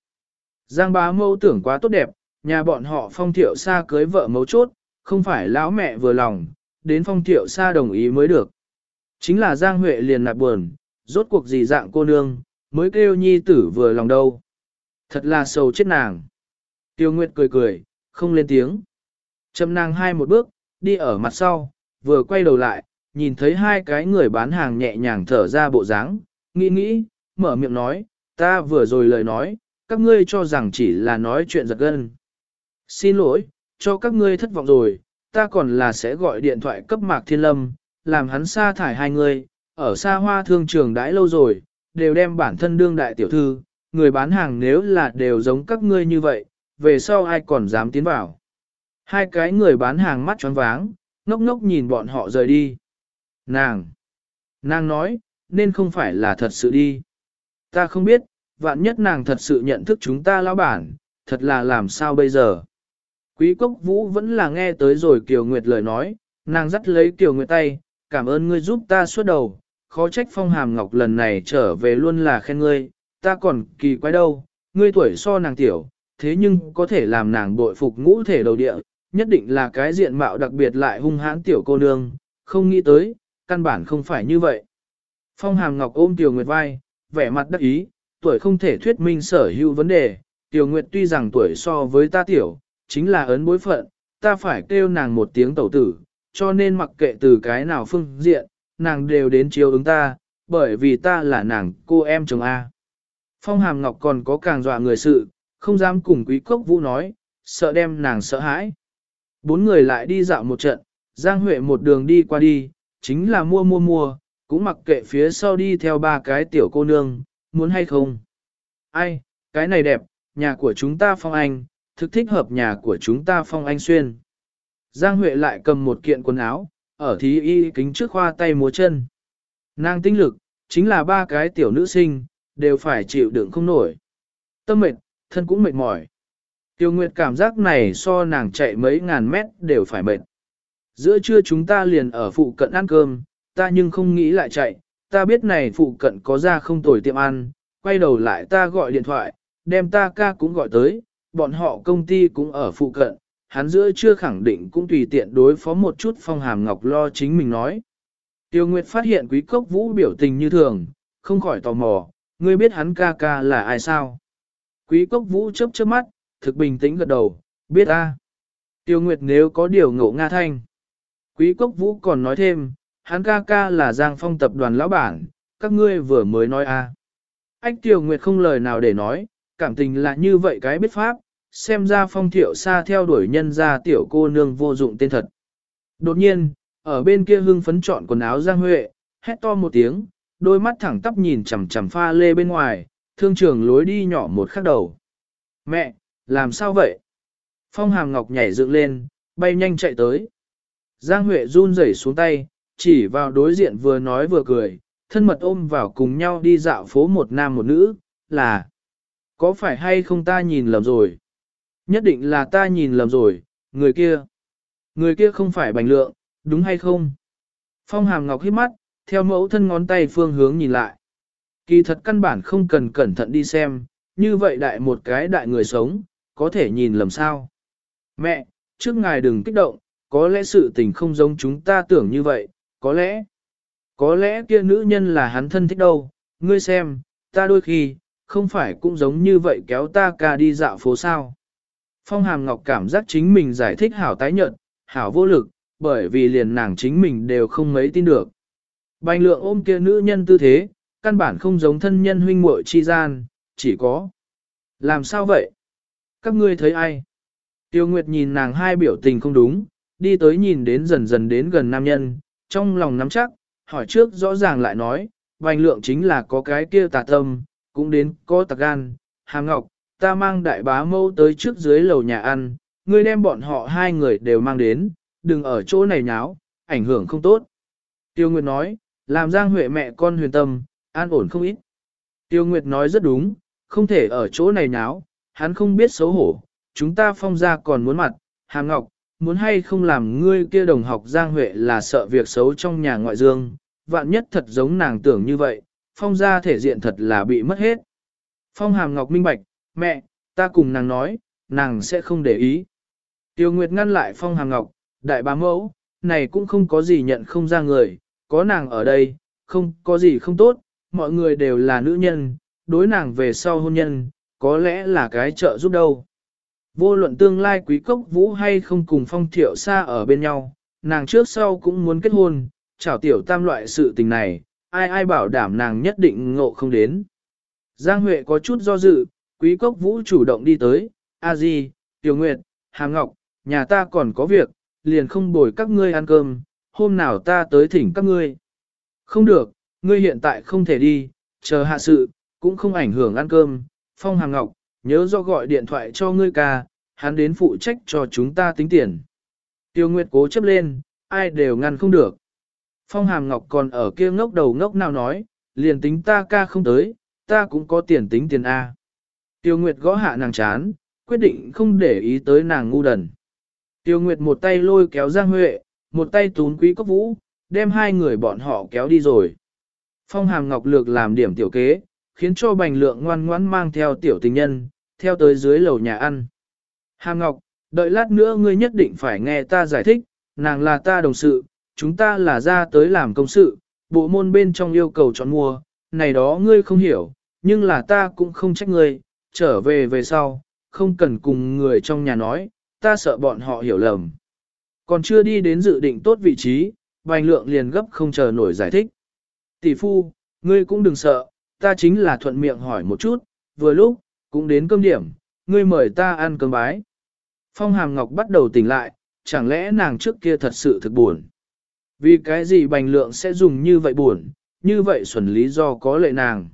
Giang bá mâu tưởng quá tốt đẹp, nhà bọn họ phong thiệu xa cưới vợ mấu chốt, không phải lão mẹ vừa lòng, đến phong thiệu xa đồng ý mới được. Chính là Giang Huệ liền nạp buồn, rốt cuộc gì dạng cô nương, mới kêu nhi tử vừa lòng đâu. Thật là sầu chết nàng. Tiêu Nguyệt cười cười, không lên tiếng. Châm nàng hai một bước, đi ở mặt sau, vừa quay đầu lại, nhìn thấy hai cái người bán hàng nhẹ nhàng thở ra bộ dáng, nghĩ nghĩ, mở miệng nói, ta vừa rồi lời nói, các ngươi cho rằng chỉ là nói chuyện giật gân. Xin lỗi, cho các ngươi thất vọng rồi, ta còn là sẽ gọi điện thoại cấp Mạc Thiên Lâm, làm hắn sa thải hai người, ở xa hoa thương trường đãi lâu rồi, đều đem bản thân đương đại tiểu thư, người bán hàng nếu là đều giống các ngươi như vậy, về sau ai còn dám tiến vào. Hai cái người bán hàng mắt tròn váng, ngốc ngốc nhìn bọn họ rời đi. Nàng! Nàng nói, nên không phải là thật sự đi. Ta không biết, vạn nhất nàng thật sự nhận thức chúng ta lão bản, thật là làm sao bây giờ. Quý cốc vũ vẫn là nghe tới rồi Kiều Nguyệt lời nói, nàng dắt lấy Kiều Nguyệt tay, cảm ơn ngươi giúp ta suốt đầu, khó trách phong hàm ngọc lần này trở về luôn là khen ngươi, ta còn kỳ quái đâu, ngươi tuổi so nàng tiểu, thế nhưng có thể làm nàng bội phục ngũ thể đầu địa, nhất định là cái diện mạo đặc biệt lại hung hãn tiểu cô nương, không nghĩ tới, căn bản không phải như vậy. Phong hàm ngọc ôm Tiểu Nguyệt vai, vẻ mặt đắc ý, tuổi không thể thuyết minh sở hữu vấn đề, Tiểu Nguyệt tuy rằng tuổi so với ta tiểu, chính là ấn bối phận, ta phải kêu nàng một tiếng tẩu tử, cho nên mặc kệ từ cái nào phương diện, nàng đều đến chiếu ứng ta, bởi vì ta là nàng cô em chồng A. Phong Hàm Ngọc còn có càng dọa người sự, không dám cùng quý cốc vũ nói, sợ đem nàng sợ hãi. Bốn người lại đi dạo một trận, Giang Huệ một đường đi qua đi, chính là mua mua mua, cũng mặc kệ phía sau đi theo ba cái tiểu cô nương, muốn hay không. Ai, cái này đẹp, nhà của chúng ta phong anh, thực thích hợp nhà của chúng ta phong anh xuyên. Giang Huệ lại cầm một kiện quần áo, ở thí y kính trước khoa tay múa chân. Nàng tinh lực, chính là ba cái tiểu nữ sinh, đều phải chịu đựng không nổi. Tâm mệt, thân cũng mệt mỏi. Tiêu Nguyệt cảm giác này so nàng chạy mấy ngàn mét đều phải mệt. Giữa trưa chúng ta liền ở phụ cận ăn cơm, ta nhưng không nghĩ lại chạy, ta biết này phụ cận có ra không tồi tiệm ăn, quay đầu lại ta gọi điện thoại, đem ta ca cũng gọi tới, bọn họ công ty cũng ở phụ cận, hắn giữa chưa khẳng định cũng tùy tiện đối phó một chút phong hàm ngọc lo chính mình nói. Tiêu Nguyệt phát hiện quý cốc vũ biểu tình như thường, không khỏi tò mò, ngươi biết hắn ca ca là ai sao? Quý cốc vũ chớp chớp mắt, thực bình tĩnh gật đầu, biết a. Tiêu Nguyệt nếu có điều ngộ Nga Thanh. Quý cốc vũ còn nói thêm, hắn ca ca là Giang Phong tập đoàn lão bản, các ngươi vừa mới nói a. Ách Tiêu Nguyệt không lời nào để nói, cảm tình là như vậy cái biết pháp, xem ra phong thiệu xa theo đuổi nhân ra tiểu cô nương vô dụng tên thật. Đột nhiên, ở bên kia hưng phấn chọn quần áo Giang Huệ, hét to một tiếng, đôi mắt thẳng tắp nhìn chằm chằm pha lê bên ngoài, thương trường lối đi nhỏ một khắc đầu. Mẹ, làm sao vậy? Phong hàm ngọc nhảy dựng lên, bay nhanh chạy tới. Giang Huệ run rẩy xuống tay, chỉ vào đối diện vừa nói vừa cười, thân mật ôm vào cùng nhau đi dạo phố một nam một nữ, là Có phải hay không ta nhìn lầm rồi? Nhất định là ta nhìn lầm rồi, người kia. Người kia không phải bành lượng, đúng hay không? Phong hàm ngọc hít mắt, theo mẫu thân ngón tay phương hướng nhìn lại. Kỳ thật căn bản không cần cẩn thận đi xem, như vậy đại một cái đại người sống, có thể nhìn lầm sao. Mẹ, trước ngài đừng kích động, có lẽ sự tình không giống chúng ta tưởng như vậy, có lẽ, có lẽ kia nữ nhân là hắn thân thích đâu, ngươi xem, ta đôi khi, không phải cũng giống như vậy kéo ta ca đi dạo phố sao. Phong Hàm Ngọc cảm giác chính mình giải thích hảo tái nhận, hảo vô lực, bởi vì liền nàng chính mình đều không mấy tin được. Bành lượng ôm kia nữ nhân tư thế, căn bản không giống thân nhân huynh muội chi gian, chỉ có. Làm sao vậy? Các ngươi thấy ai? Tiêu Nguyệt nhìn nàng hai biểu tình không đúng, đi tới nhìn đến dần dần đến gần nam nhân, trong lòng nắm chắc, hỏi trước rõ ràng lại nói, vành lượng chính là có cái kia tà tâm, cũng đến có tạc gan, hàng ngọc, ta mang đại bá mâu tới trước dưới lầu nhà ăn, ngươi đem bọn họ hai người đều mang đến, đừng ở chỗ này nháo, ảnh hưởng không tốt. Tiêu Nguyệt nói, làm Giang Huệ mẹ con huyền tâm, an ổn không ít. Tiêu Nguyệt nói rất đúng, không thể ở chỗ này nháo, hắn không biết xấu hổ, chúng ta phong ra còn muốn mặt, Hàm Ngọc, muốn hay không làm ngươi kia đồng học Giang Huệ là sợ việc xấu trong nhà ngoại dương, vạn nhất thật giống nàng tưởng như vậy, phong ra thể diện thật là bị mất hết. Phong Hàm Ngọc minh bạch, mẹ, ta cùng nàng nói, nàng sẽ không để ý. Tiêu Nguyệt ngăn lại Phong Hàm Ngọc, đại bá mẫu, này cũng không có gì nhận không ra người, có nàng ở đây, không có gì không tốt, mọi người đều là nữ nhân, đối nàng về sau hôn nhân, có lẽ là cái trợ giúp đâu. Vô luận tương lai quý cốc vũ hay không cùng phong thiệu xa ở bên nhau, nàng trước sau cũng muốn kết hôn, chảo tiểu tam loại sự tình này, ai ai bảo đảm nàng nhất định ngộ không đến. Giang Huệ có chút do dự, quý cốc vũ chủ động đi tới, a di, tiểu nguyệt, hà ngọc, nhà ta còn có việc, liền không bồi các ngươi ăn cơm, hôm nào ta tới thỉnh các ngươi. Không được, ngươi hiện tại không thể đi, chờ hạ sự, cũng không ảnh hưởng ăn cơm, phong hàng ngọc, nhớ do gọi điện thoại cho ngươi ca, hắn đến phụ trách cho chúng ta tính tiền. Tiêu Nguyệt cố chấp lên, ai đều ngăn không được. Phong Hàm Ngọc còn ở kia ngốc đầu ngốc nào nói, liền tính ta ca không tới, ta cũng có tiền tính tiền A. Tiêu Nguyệt gõ hạ nàng chán, quyết định không để ý tới nàng ngu đần. Tiêu Nguyệt một tay lôi kéo Giang Huệ, một tay tún quý cốc vũ, đem hai người bọn họ kéo đi rồi. Phong Hàm Ngọc lược làm điểm tiểu kế, khiến cho bành lượng ngoan ngoãn mang theo tiểu tình nhân, theo tới dưới lầu nhà ăn. Hà Ngọc, đợi lát nữa ngươi nhất định phải nghe ta giải thích, nàng là ta đồng sự, chúng ta là ra tới làm công sự, bộ môn bên trong yêu cầu chọn mua, này đó ngươi không hiểu, nhưng là ta cũng không trách ngươi, trở về về sau, không cần cùng người trong nhà nói, ta sợ bọn họ hiểu lầm. Còn chưa đi đến dự định tốt vị trí, bành lượng liền gấp không chờ nổi giải thích. Tỷ phu, ngươi cũng đừng sợ, ta chính là thuận miệng hỏi một chút, vừa lúc, cũng đến cơm điểm, ngươi mời ta ăn cơm bái. Phong Hàm Ngọc bắt đầu tỉnh lại, chẳng lẽ nàng trước kia thật sự thực buồn. Vì cái gì bành lượng sẽ dùng như vậy buồn, như vậy xuẩn lý do có lệ nàng.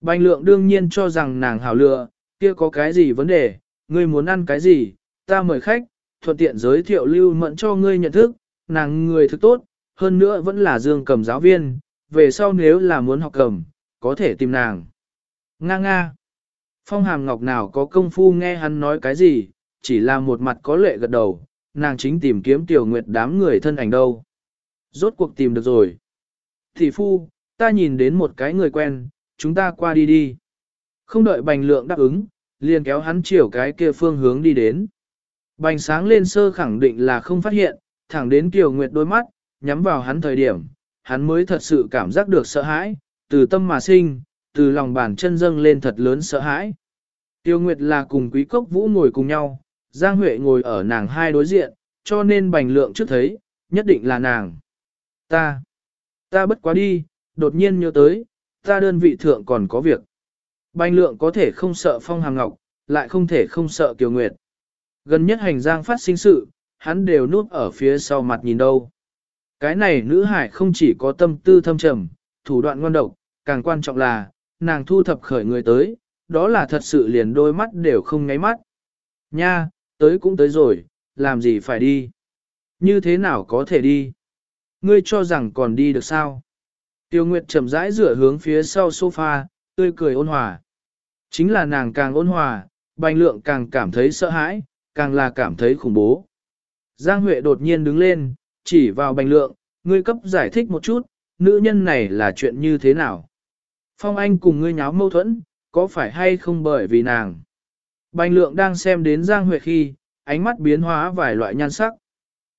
Bành lượng đương nhiên cho rằng nàng hào lựa, kia có cái gì vấn đề, ngươi muốn ăn cái gì, ta mời khách, thuận tiện giới thiệu lưu mẫn cho ngươi nhận thức, nàng người thực tốt, hơn nữa vẫn là dương cầm giáo viên, về sau nếu là muốn học cầm, có thể tìm nàng. Nga nga. Phong hàm ngọc nào có công phu nghe hắn nói cái gì, chỉ là một mặt có lệ gật đầu, nàng chính tìm kiếm tiểu nguyệt đám người thân ảnh đâu. Rốt cuộc tìm được rồi. Thị phu, ta nhìn đến một cái người quen, chúng ta qua đi đi. Không đợi bành lượng đáp ứng, liền kéo hắn chiều cái kia phương hướng đi đến. Bành sáng lên sơ khẳng định là không phát hiện, thẳng đến Kiều Nguyệt đôi mắt, nhắm vào hắn thời điểm, hắn mới thật sự cảm giác được sợ hãi, từ tâm mà sinh, từ lòng bàn chân dâng lên thật lớn sợ hãi. Tiêu Nguyệt là cùng quý cốc vũ ngồi cùng nhau, Giang Huệ ngồi ở nàng hai đối diện, cho nên bành lượng trước thấy, nhất định là nàng. Ta, ta bất quá đi, đột nhiên nhớ tới, ta đơn vị thượng còn có việc. Bành lượng có thể không sợ phong hàm ngọc, lại không thể không sợ Kiều Nguyệt. Gần nhất hành giang phát sinh sự, hắn đều núp ở phía sau mặt nhìn đâu. Cái này nữ hải không chỉ có tâm tư thâm trầm, thủ đoạn ngon độc, càng quan trọng là, nàng thu thập khởi người tới, đó là thật sự liền đôi mắt đều không nháy mắt. Nha, tới cũng tới rồi, làm gì phải đi? Như thế nào có thể đi? Ngươi cho rằng còn đi được sao? Tiêu Nguyệt chậm rãi rửa hướng phía sau sofa, tươi cười ôn hòa. Chính là nàng càng ôn hòa, bành lượng càng cảm thấy sợ hãi, càng là cảm thấy khủng bố. Giang Huệ đột nhiên đứng lên, chỉ vào bành lượng, ngươi cấp giải thích một chút, nữ nhân này là chuyện như thế nào? Phong Anh cùng ngươi nháo mâu thuẫn, có phải hay không bởi vì nàng? Bành lượng đang xem đến Giang Huệ khi, ánh mắt biến hóa vài loại nhan sắc.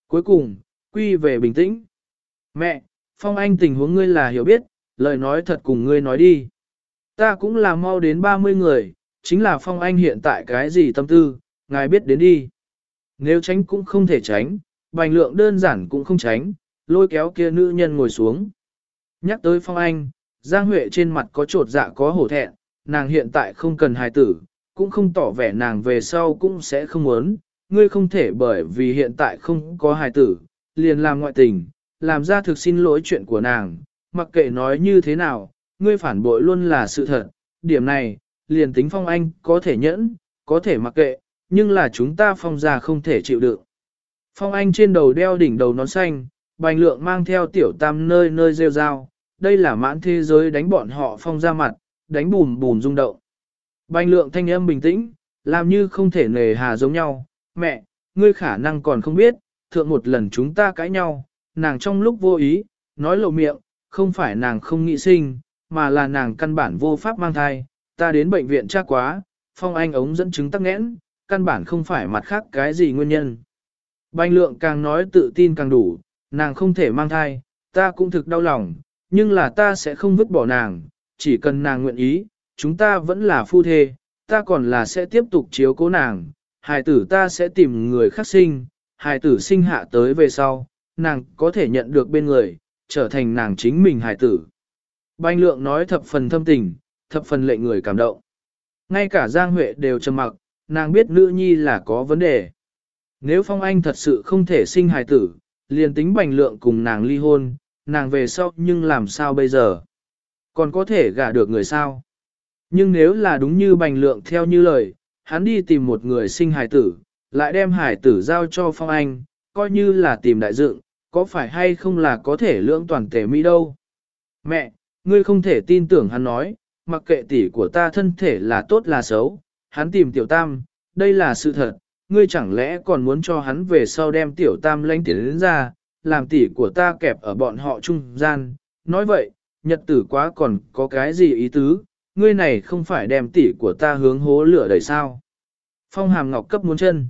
Cuối cùng, quy về bình tĩnh. Mẹ, Phong Anh tình huống ngươi là hiểu biết, lời nói thật cùng ngươi nói đi. Ta cũng là mau đến 30 người, chính là Phong Anh hiện tại cái gì tâm tư, ngài biết đến đi. Nếu tránh cũng không thể tránh, bành lượng đơn giản cũng không tránh, lôi kéo kia nữ nhân ngồi xuống. Nhắc tới Phong Anh, Giang Huệ trên mặt có trột dạ có hổ thẹn, nàng hiện tại không cần hài tử, cũng không tỏ vẻ nàng về sau cũng sẽ không muốn, ngươi không thể bởi vì hiện tại không có hài tử, liền làm ngoại tình, làm ra thực xin lỗi chuyện của nàng, mặc kệ nói như thế nào, ngươi phản bội luôn là sự thật, điểm này, liền tính Phong Anh có thể nhẫn, có thể mặc kệ, nhưng là chúng ta phong gia không thể chịu đựng. Phong Anh trên đầu đeo đỉnh đầu nón xanh, bành lượng mang theo tiểu tam nơi nơi rêu rao, đây là mãn thế giới đánh bọn họ phong ra mặt, đánh bùm bùm rung động. Bành lượng thanh âm bình tĩnh, làm như không thể nề hà giống nhau, mẹ, ngươi khả năng còn không biết, thượng một lần chúng ta cãi nhau, nàng trong lúc vô ý, nói lộ miệng, không phải nàng không nghĩ sinh, mà là nàng căn bản vô pháp mang thai, ta đến bệnh viện tra quá, phong anh ống dẫn chứng tắc nghẽn, căn bản không phải mặt khác cái gì nguyên nhân. Bành lượng càng nói tự tin càng đủ, nàng không thể mang thai, ta cũng thực đau lòng, nhưng là ta sẽ không vứt bỏ nàng, chỉ cần nàng nguyện ý, chúng ta vẫn là phu thê, ta còn là sẽ tiếp tục chiếu cố nàng, hài tử ta sẽ tìm người khác sinh, hài tử sinh hạ tới về sau, nàng có thể nhận được bên người, trở thành nàng chính mình hài tử. Banh lượng nói thập phần thâm tình, thập phần lệnh người cảm động. Ngay cả Giang Huệ đều trầm mặc, nàng biết nữ nhi là có vấn đề. Nếu Phong Anh thật sự không thể sinh hài tử, liền tính bành lượng cùng nàng ly hôn, nàng về sau nhưng làm sao bây giờ? Còn có thể gả được người sao? Nhưng nếu là đúng như bành lượng theo như lời, hắn đi tìm một người sinh Hải tử, lại đem Hải tử giao cho Phong Anh, coi như là tìm đại dựng, có phải hay không là có thể lưỡng toàn tể mỹ đâu? Mẹ, ngươi không thể tin tưởng hắn nói, mặc kệ tỷ của ta thân thể là tốt là xấu, hắn tìm tiểu tam, đây là sự thật, ngươi chẳng lẽ còn muốn cho hắn về sau đem tiểu tam lãnh tiền đến ra, làm tỷ của ta kẹp ở bọn họ trung gian, nói vậy, nhật tử quá còn có cái gì ý tứ, ngươi này không phải đem tỷ của ta hướng hố lửa đầy sao. Phong hàm ngọc cấp muốn chân.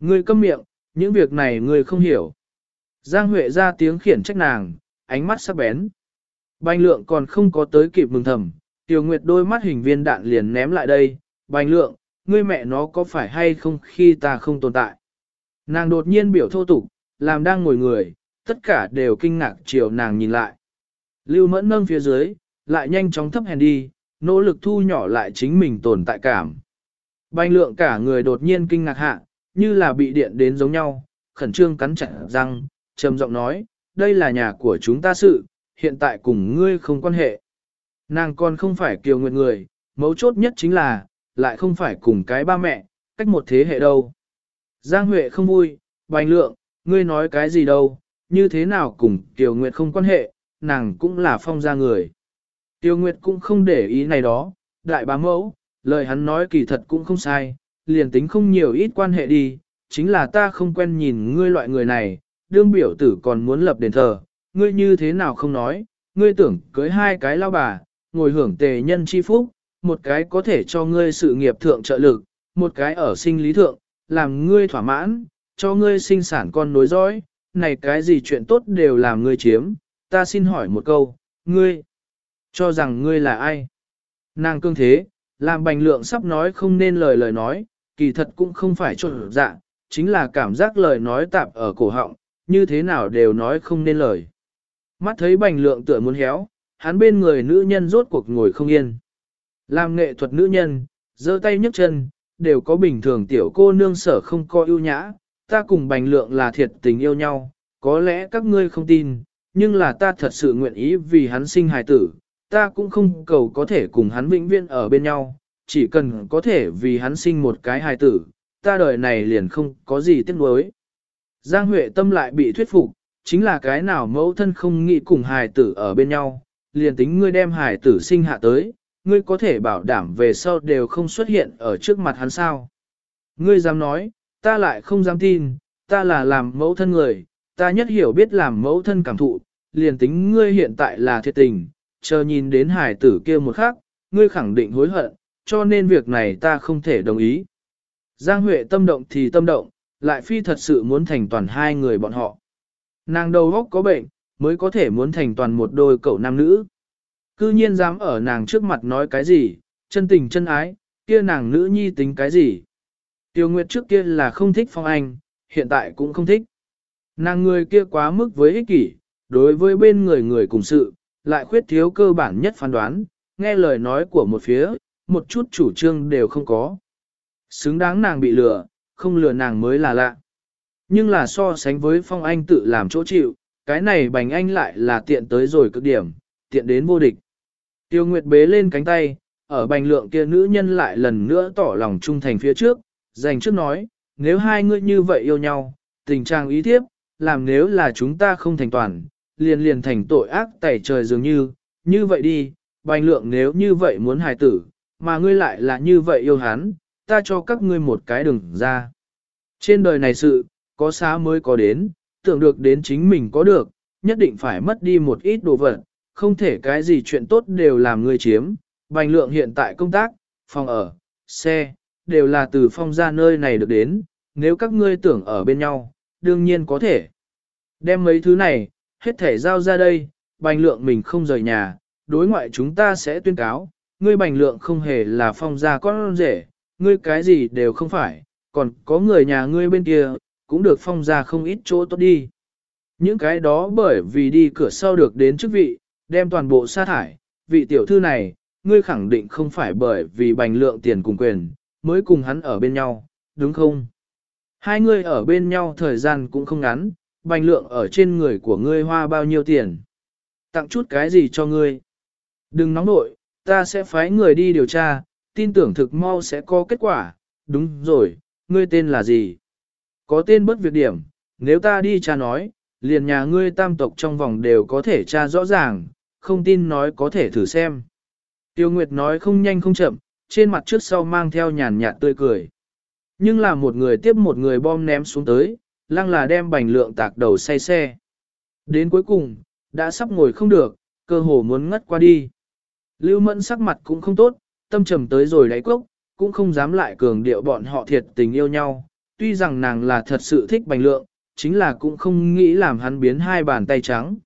Ngươi câm miệng, những việc này ngươi không hiểu. Giang Huệ ra tiếng khiển trách nàng, ánh mắt sắc bén. Bành lượng còn không có tới kịp mừng thầm, Tiểu Nguyệt đôi mắt hình viên đạn liền ném lại đây, bành lượng, ngươi mẹ nó có phải hay không khi ta không tồn tại. Nàng đột nhiên biểu thô tục, làm đang ngồi người, tất cả đều kinh ngạc chiều nàng nhìn lại. Lưu mẫn nâng phía dưới, lại nhanh chóng thấp hèn đi, nỗ lực thu nhỏ lại chính mình tồn tại cảm. Banh lượng cả người đột nhiên kinh ngạc hạ, như là bị điện đến giống nhau, khẩn trương cắn chặt răng, trầm giọng nói, đây là nhà của chúng ta sự, hiện tại cùng ngươi không quan hệ. Nàng còn không phải kiều nguyện người, mấu chốt nhất chính là, lại không phải cùng cái ba mẹ, cách một thế hệ đâu. Giang Huệ không vui, bành lượng, ngươi nói cái gì đâu, như thế nào cùng Tiêu Nguyệt không quan hệ, nàng cũng là phong gia người. Tiêu Nguyệt cũng không để ý này đó, đại bá mẫu, lời hắn nói kỳ thật cũng không sai, liền tính không nhiều ít quan hệ đi, chính là ta không quen nhìn ngươi loại người này, đương biểu tử còn muốn lập đền thờ, ngươi như thế nào không nói, ngươi tưởng cưới hai cái lao bà, ngồi hưởng tề nhân chi phúc, một cái có thể cho ngươi sự nghiệp thượng trợ lực, một cái ở sinh lý thượng, làm ngươi thỏa mãn, cho ngươi sinh sản con nối dõi, này cái gì chuyện tốt đều làm ngươi chiếm, ta xin hỏi một câu, ngươi, cho rằng ngươi là ai? Nàng cương thế, làm bành lượng sắp nói không nên lời lời nói, kỳ thật cũng không phải trộn dạ, chính là cảm giác lời nói tạp ở cổ họng, như thế nào đều nói không nên lời. Mắt thấy bành lượng tựa muốn héo, hắn bên người nữ nhân rốt cuộc ngồi không yên. Làm nghệ thuật nữ nhân, giơ tay nhấc chân, đều có bình thường tiểu cô nương sở không có ưu nhã, ta cùng bành lượng là thiệt tình yêu nhau, có lẽ các ngươi không tin, nhưng là ta thật sự nguyện ý vì hắn sinh hài tử, ta cũng không cầu có thể cùng hắn vĩnh viễn ở bên nhau, chỉ cần có thể vì hắn sinh một cái hài tử, ta đời này liền không có gì tiếc nuối. Giang Huệ tâm lại bị thuyết phục, chính là cái nào mẫu thân không nghĩ cùng hài tử ở bên nhau, liền tính ngươi đem hài tử sinh hạ tới, ngươi có thể bảo đảm về sau đều không xuất hiện ở trước mặt hắn sao. Ngươi dám nói, ta lại không dám tin, ta là làm mẫu thân người, ta nhất hiểu biết làm mẫu thân cảm thụ, liền tính ngươi hiện tại là thiệt tình, chờ nhìn đến hải tử kia một khắc, ngươi khẳng định hối hận, cho nên việc này ta không thể đồng ý. Giang Huệ tâm động thì tâm động, lại phi thật sự muốn thành toàn hai người bọn họ. Nàng đầu góc có bệnh, mới có thể muốn thành toàn một đôi cậu nam nữ. Cư nhiên dám ở nàng trước mặt nói cái gì, chân tình chân ái, kia nàng nữ nhi tính cái gì. Tiêu Nguyệt trước kia là không thích Phong Anh, hiện tại cũng không thích. Nàng người kia quá mức với ích kỷ, đối với bên người người cùng sự, lại khuyết thiếu cơ bản nhất phán đoán, nghe lời nói của một phía, một chút chủ trương đều không có. Xứng đáng nàng bị lừa, không lừa nàng mới là lạ. Nhưng là so sánh với Phong Anh tự làm chỗ chịu, cái này bành anh lại là tiện tới rồi cực điểm, tiện đến vô địch. Tiêu Nguyệt bế lên cánh tay, ở bành lượng kia nữ nhân lại lần nữa tỏ lòng trung thành phía trước, dành trước nói, nếu hai người như vậy yêu nhau, tình trạng ý thiếp, làm nếu là chúng ta không thành toàn, liền liền thành tội ác tẩy trời dường như, như vậy đi, bành lượng nếu như vậy muốn hài tử, mà ngươi lại là như vậy yêu hắn, ta cho các ngươi một cái đừng ra. Trên đời này sự, có xá mới có đến, tưởng được đến chính mình có được, nhất định phải mất đi một ít đồ vật, không thể cái gì chuyện tốt đều làm ngươi chiếm. Bành lượng hiện tại công tác, phòng ở, xe, đều là từ phong ra nơi này được đến, nếu các ngươi tưởng ở bên nhau, đương nhiên có thể. Đem mấy thứ này, hết thể giao ra đây, bành lượng mình không rời nhà, đối ngoại chúng ta sẽ tuyên cáo, ngươi bành lượng không hề là phong gia con rể, ngươi cái gì đều không phải, còn có người nhà ngươi bên kia, cũng được phong gia không ít chỗ tốt đi. Những cái đó bởi vì đi cửa sau được đến chức vị, đem toàn bộ sa thải, vị tiểu thư này, ngươi khẳng định không phải bởi vì bành lượng tiền cùng quyền, mới cùng hắn ở bên nhau, đúng không? Hai người ở bên nhau thời gian cũng không ngắn, bành lượng ở trên người của ngươi hoa bao nhiêu tiền. Tặng chút cái gì cho ngươi. Đừng nóng nội, ta sẽ phái người đi điều tra, tin tưởng thực mau sẽ có kết quả. Đúng rồi, ngươi tên là gì? Có tên bất việc điểm, nếu ta đi tra nói, liền nhà ngươi tam tộc trong vòng đều có thể tra rõ ràng, không tin nói có thể thử xem. Tiêu Nguyệt nói không nhanh không chậm, trên mặt trước sau mang theo nhàn nhạt tươi cười. Nhưng là một người tiếp một người bom ném xuống tới, lăng là đem bành lượng tạc đầu say xe. Đến cuối cùng, đã sắp ngồi không được, cơ hồ muốn ngất qua đi. Lưu mẫn sắc mặt cũng không tốt, tâm trầm tới rồi đáy cốc, cũng không dám lại cường điệu bọn họ thiệt tình yêu nhau. Tuy rằng nàng là thật sự thích bành lượng, chính là cũng không nghĩ làm hắn biến hai bàn tay trắng.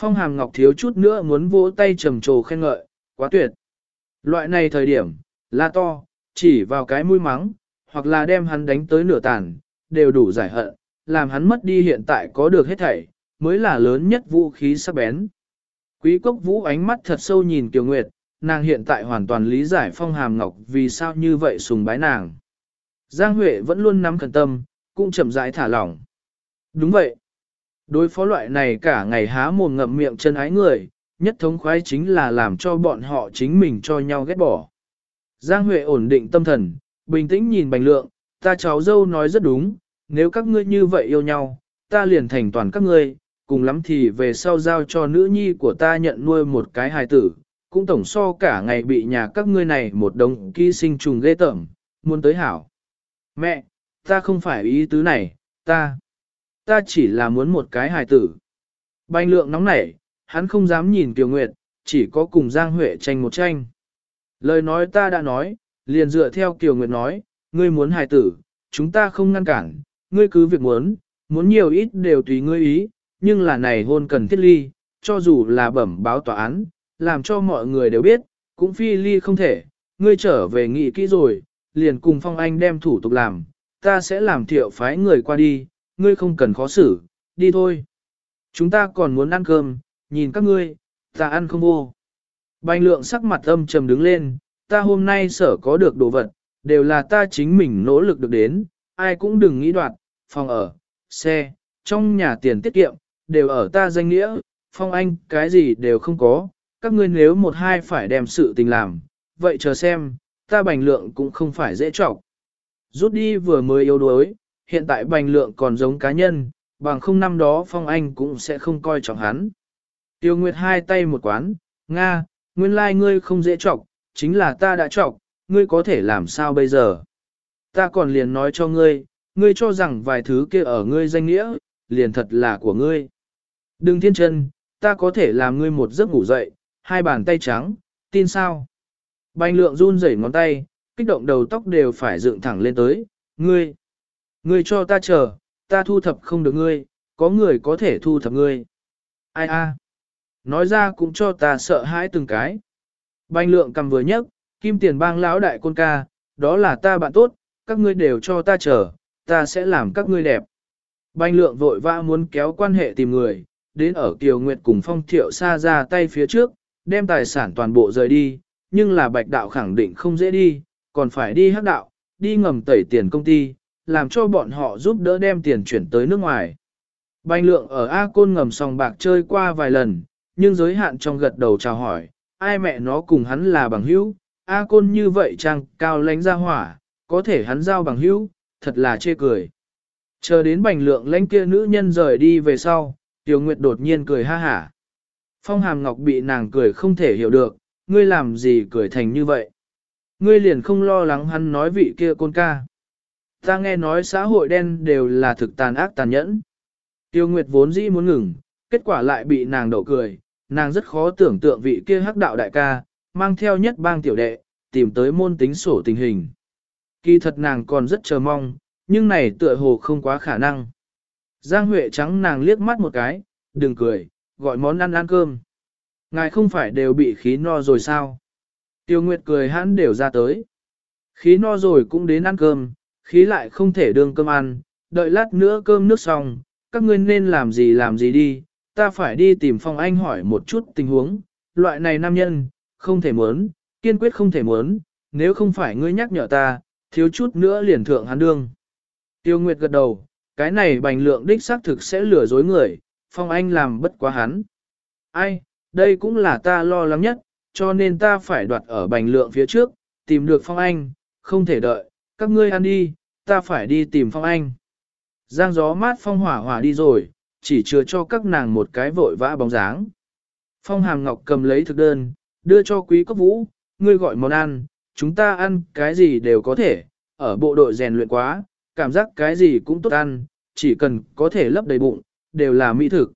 Phong hàm ngọc thiếu chút nữa muốn vỗ tay trầm trồ khen ngợi, quá tuyệt. Loại này thời điểm, la to, chỉ vào cái mũi mắng, hoặc là đem hắn đánh tới nửa tàn, đều đủ giải hận, làm hắn mất đi hiện tại có được hết thảy, mới là lớn nhất vũ khí sắc bén. Quý cốc vũ ánh mắt thật sâu nhìn Kiều Nguyệt, nàng hiện tại hoàn toàn lý giải phong hàm ngọc vì sao như vậy sùng bái nàng. Giang Huệ vẫn luôn nắm khẩn tâm, cũng chậm rãi thả lỏng. Đúng vậy. Đối phó loại này cả ngày há mồm ngậm miệng chân ái người, nhất thống khoái chính là làm cho bọn họ chính mình cho nhau ghét bỏ. Giang Huệ ổn định tâm thần, bình tĩnh nhìn bành lượng, ta cháu dâu nói rất đúng, nếu các ngươi như vậy yêu nhau, ta liền thành toàn các ngươi, cùng lắm thì về sau giao cho nữ nhi của ta nhận nuôi một cái hài tử, cũng tổng so cả ngày bị nhà các ngươi này một đống ký sinh trùng ghê tởm, muốn tới hảo. Mẹ, ta không phải ý tứ này, ta, ta chỉ là muốn một cái hài tử. Bành lượng nóng nảy, hắn không dám nhìn Kiều Nguyệt, chỉ có cùng Giang Huệ tranh một tranh. Lời nói ta đã nói, liền dựa theo Kiều Nguyệt nói, ngươi muốn hài tử, chúng ta không ngăn cản, ngươi cứ việc muốn, muốn nhiều ít đều tùy ngươi ý, nhưng là này hôn cần thiết ly, cho dù là bẩm báo tòa án, làm cho mọi người đều biết, cũng phi ly không thể, ngươi trở về nghị kỹ rồi, liền cùng Phong Anh đem thủ tục làm, ta sẽ làm thiệu phái người qua đi, ngươi không cần khó xử, đi thôi. Chúng ta còn muốn ăn cơm, nhìn các ngươi, ta ăn không vô. Bành lượng sắc mặt âm trầm đứng lên, ta hôm nay sở có được đồ vật, đều là ta chính mình nỗ lực được đến, ai cũng đừng nghĩ đoạt, phòng ở, xe, trong nhà tiền tiết kiệm, đều ở ta danh nghĩa, phong anh cái gì đều không có, các ngươi nếu một hai phải đem sự tình làm, vậy chờ xem, ta bành lượng cũng không phải dễ trọc. Rút đi vừa mới yếu đuối, hiện tại bành lượng còn giống cá nhân, bằng không năm đó phong anh cũng sẽ không coi trọng hắn. Tiêu Nguyệt hai tay một quán, Nga, nguyên lai like ngươi không dễ trọng, chính là ta đã trọng, ngươi có thể làm sao bây giờ? Ta còn liền nói cho ngươi, ngươi cho rằng vài thứ kia ở ngươi danh nghĩa, liền thật là của ngươi. Đừng thiên chân, ta có thể làm ngươi một giấc ngủ dậy, hai bàn tay trắng, tin sao? Bành lượng run rẩy ngón tay, kích động đầu tóc đều phải dựng thẳng lên tới, ngươi. Ngươi cho ta chờ, ta thu thập không được ngươi, có người có thể thu thập ngươi. Ai a? Nói ra cũng cho ta sợ hãi từng cái. Bành lượng cầm vừa nhấc, kim tiền bang lão đại côn ca, đó là ta bạn tốt, các ngươi đều cho ta chờ, ta sẽ làm các ngươi đẹp. Bành lượng vội vã muốn kéo quan hệ tìm người, đến ở Kiều Nguyệt cùng Phong Thiệu xa ra tay phía trước, đem tài sản toàn bộ rời đi, nhưng là bạch đạo khẳng định không dễ đi, còn phải đi hắc đạo, đi ngầm tẩy tiền công ty, làm cho bọn họ giúp đỡ đem tiền chuyển tới nước ngoài. Bành lượng ở A Côn ngầm sòng bạc chơi qua vài lần, nhưng giới hạn trong gật đầu chào hỏi, ai mẹ nó cùng hắn là bằng hữu, A Côn như vậy chăng cao lánh ra hỏa, có thể hắn giao bằng hữu, thật là chê cười. Chờ đến bành lượng lãnh kia nữ nhân rời đi về sau, Tiểu Nguyệt đột nhiên cười ha hả. Phong Hàm Ngọc bị nàng cười không thể hiểu được, ngươi làm gì cười thành như vậy. Ngươi liền không lo lắng hắn nói vị kia côn ca. Ta nghe nói xã hội đen đều là thực tàn ác tàn nhẫn. Tiêu Nguyệt vốn dĩ muốn ngừng, kết quả lại bị nàng đậu cười, nàng rất khó tưởng tượng vị kia hắc đạo đại ca, mang theo nhất bang tiểu đệ, tìm tới môn tính sổ tình hình. Kỳ thật nàng còn rất chờ mong, nhưng này tựa hồ không quá khả năng. Giang Huệ trắng nàng liếc mắt một cái, đừng cười, gọi món ăn ăn cơm. Ngài không phải đều bị khí no rồi sao? Tiêu Nguyệt cười hắn đều ra tới. Khí no rồi cũng đến ăn cơm, khí lại không thể đương cơm ăn, đợi lát nữa cơm nước xong, các ngươi nên làm gì làm gì đi, ta phải đi tìm Phong Anh hỏi một chút tình huống, loại này nam nhân, không thể muốn, kiên quyết không thể muốn, nếu không phải ngươi nhắc nhở ta, thiếu chút nữa liền thượng hắn đương. Tiêu Nguyệt gật đầu, cái này bành lượng đích xác thực sẽ lừa dối người, Phong Anh làm bất quá hắn. Ai, đây cũng là ta lo lắng nhất, cho nên ta phải đoạt ở bành lượng phía trước, tìm được Phong Anh, không thể đợi, các ngươi ăn đi, ta phải đi tìm Phong Anh. Giang gió mát Phong hỏa hỏa đi rồi, chỉ chừa cho các nàng một cái vội vã bóng dáng. Phong Hàm Ngọc cầm lấy thực đơn, đưa cho quý cốc vũ, ngươi gọi món ăn, chúng ta ăn cái gì đều có thể, ở bộ đội rèn luyện quá, cảm giác cái gì cũng tốt ăn, chỉ cần có thể lấp đầy bụng, đều là mỹ thực.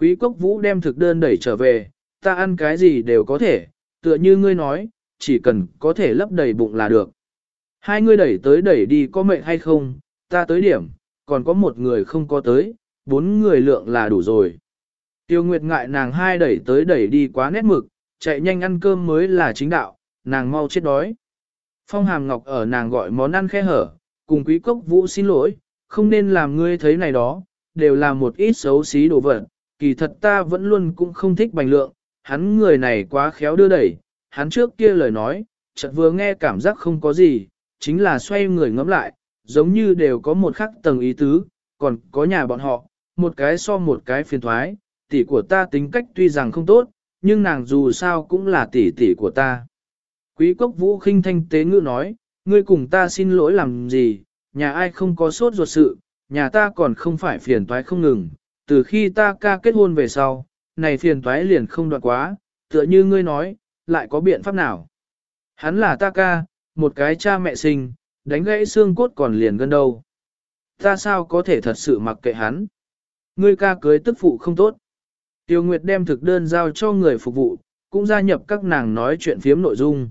Quý cốc vũ đem thực đơn đẩy trở về, ta ăn cái gì đều có thể, tựa như ngươi nói, chỉ cần có thể lấp đầy bụng là được. Hai ngươi đẩy tới đẩy đi có mệnh hay không, ta tới điểm, còn có một người không có tới, bốn người lượng là đủ rồi. Tiêu Nguyệt ngại nàng hai đẩy tới đẩy đi quá nét mực, chạy nhanh ăn cơm mới là chính đạo, nàng mau chết đói. Phong Hàm Ngọc ở nàng gọi món ăn khe hở, cùng quý cốc vũ xin lỗi, không nên làm ngươi thấy này đó, đều là một ít xấu xí đồ vật, kỳ thật ta vẫn luôn cũng không thích bành lượng, hắn người này quá khéo đưa đẩy, hắn trước kia lời nói, chợt vừa nghe cảm giác không có gì, chính là xoay người ngẫm lại, giống như đều có một khắc tầng ý tứ, còn có nhà bọn họ, một cái so một cái phiền thoái, tỷ của ta tính cách tuy rằng không tốt, nhưng nàng dù sao cũng là tỷ tỷ của ta. Quý cốc vũ khinh thanh tế ngữ nói, ngươi cùng ta xin lỗi làm gì, nhà ai không có sốt ruột sự, nhà ta còn không phải phiền toái không ngừng, từ khi ta ca kết hôn về sau, này phiền toái liền không đoạn quá, tựa như ngươi nói, lại có biện pháp nào. Hắn là ta ca, một cái cha mẹ sinh, đánh gãy xương cốt còn liền gần đâu. Ta sao có thể thật sự mặc kệ hắn. Ngươi ca cưới tức phụ không tốt. Tiêu Nguyệt đem thực đơn giao cho người phục vụ, cũng gia nhập các nàng nói chuyện phiếm nội dung.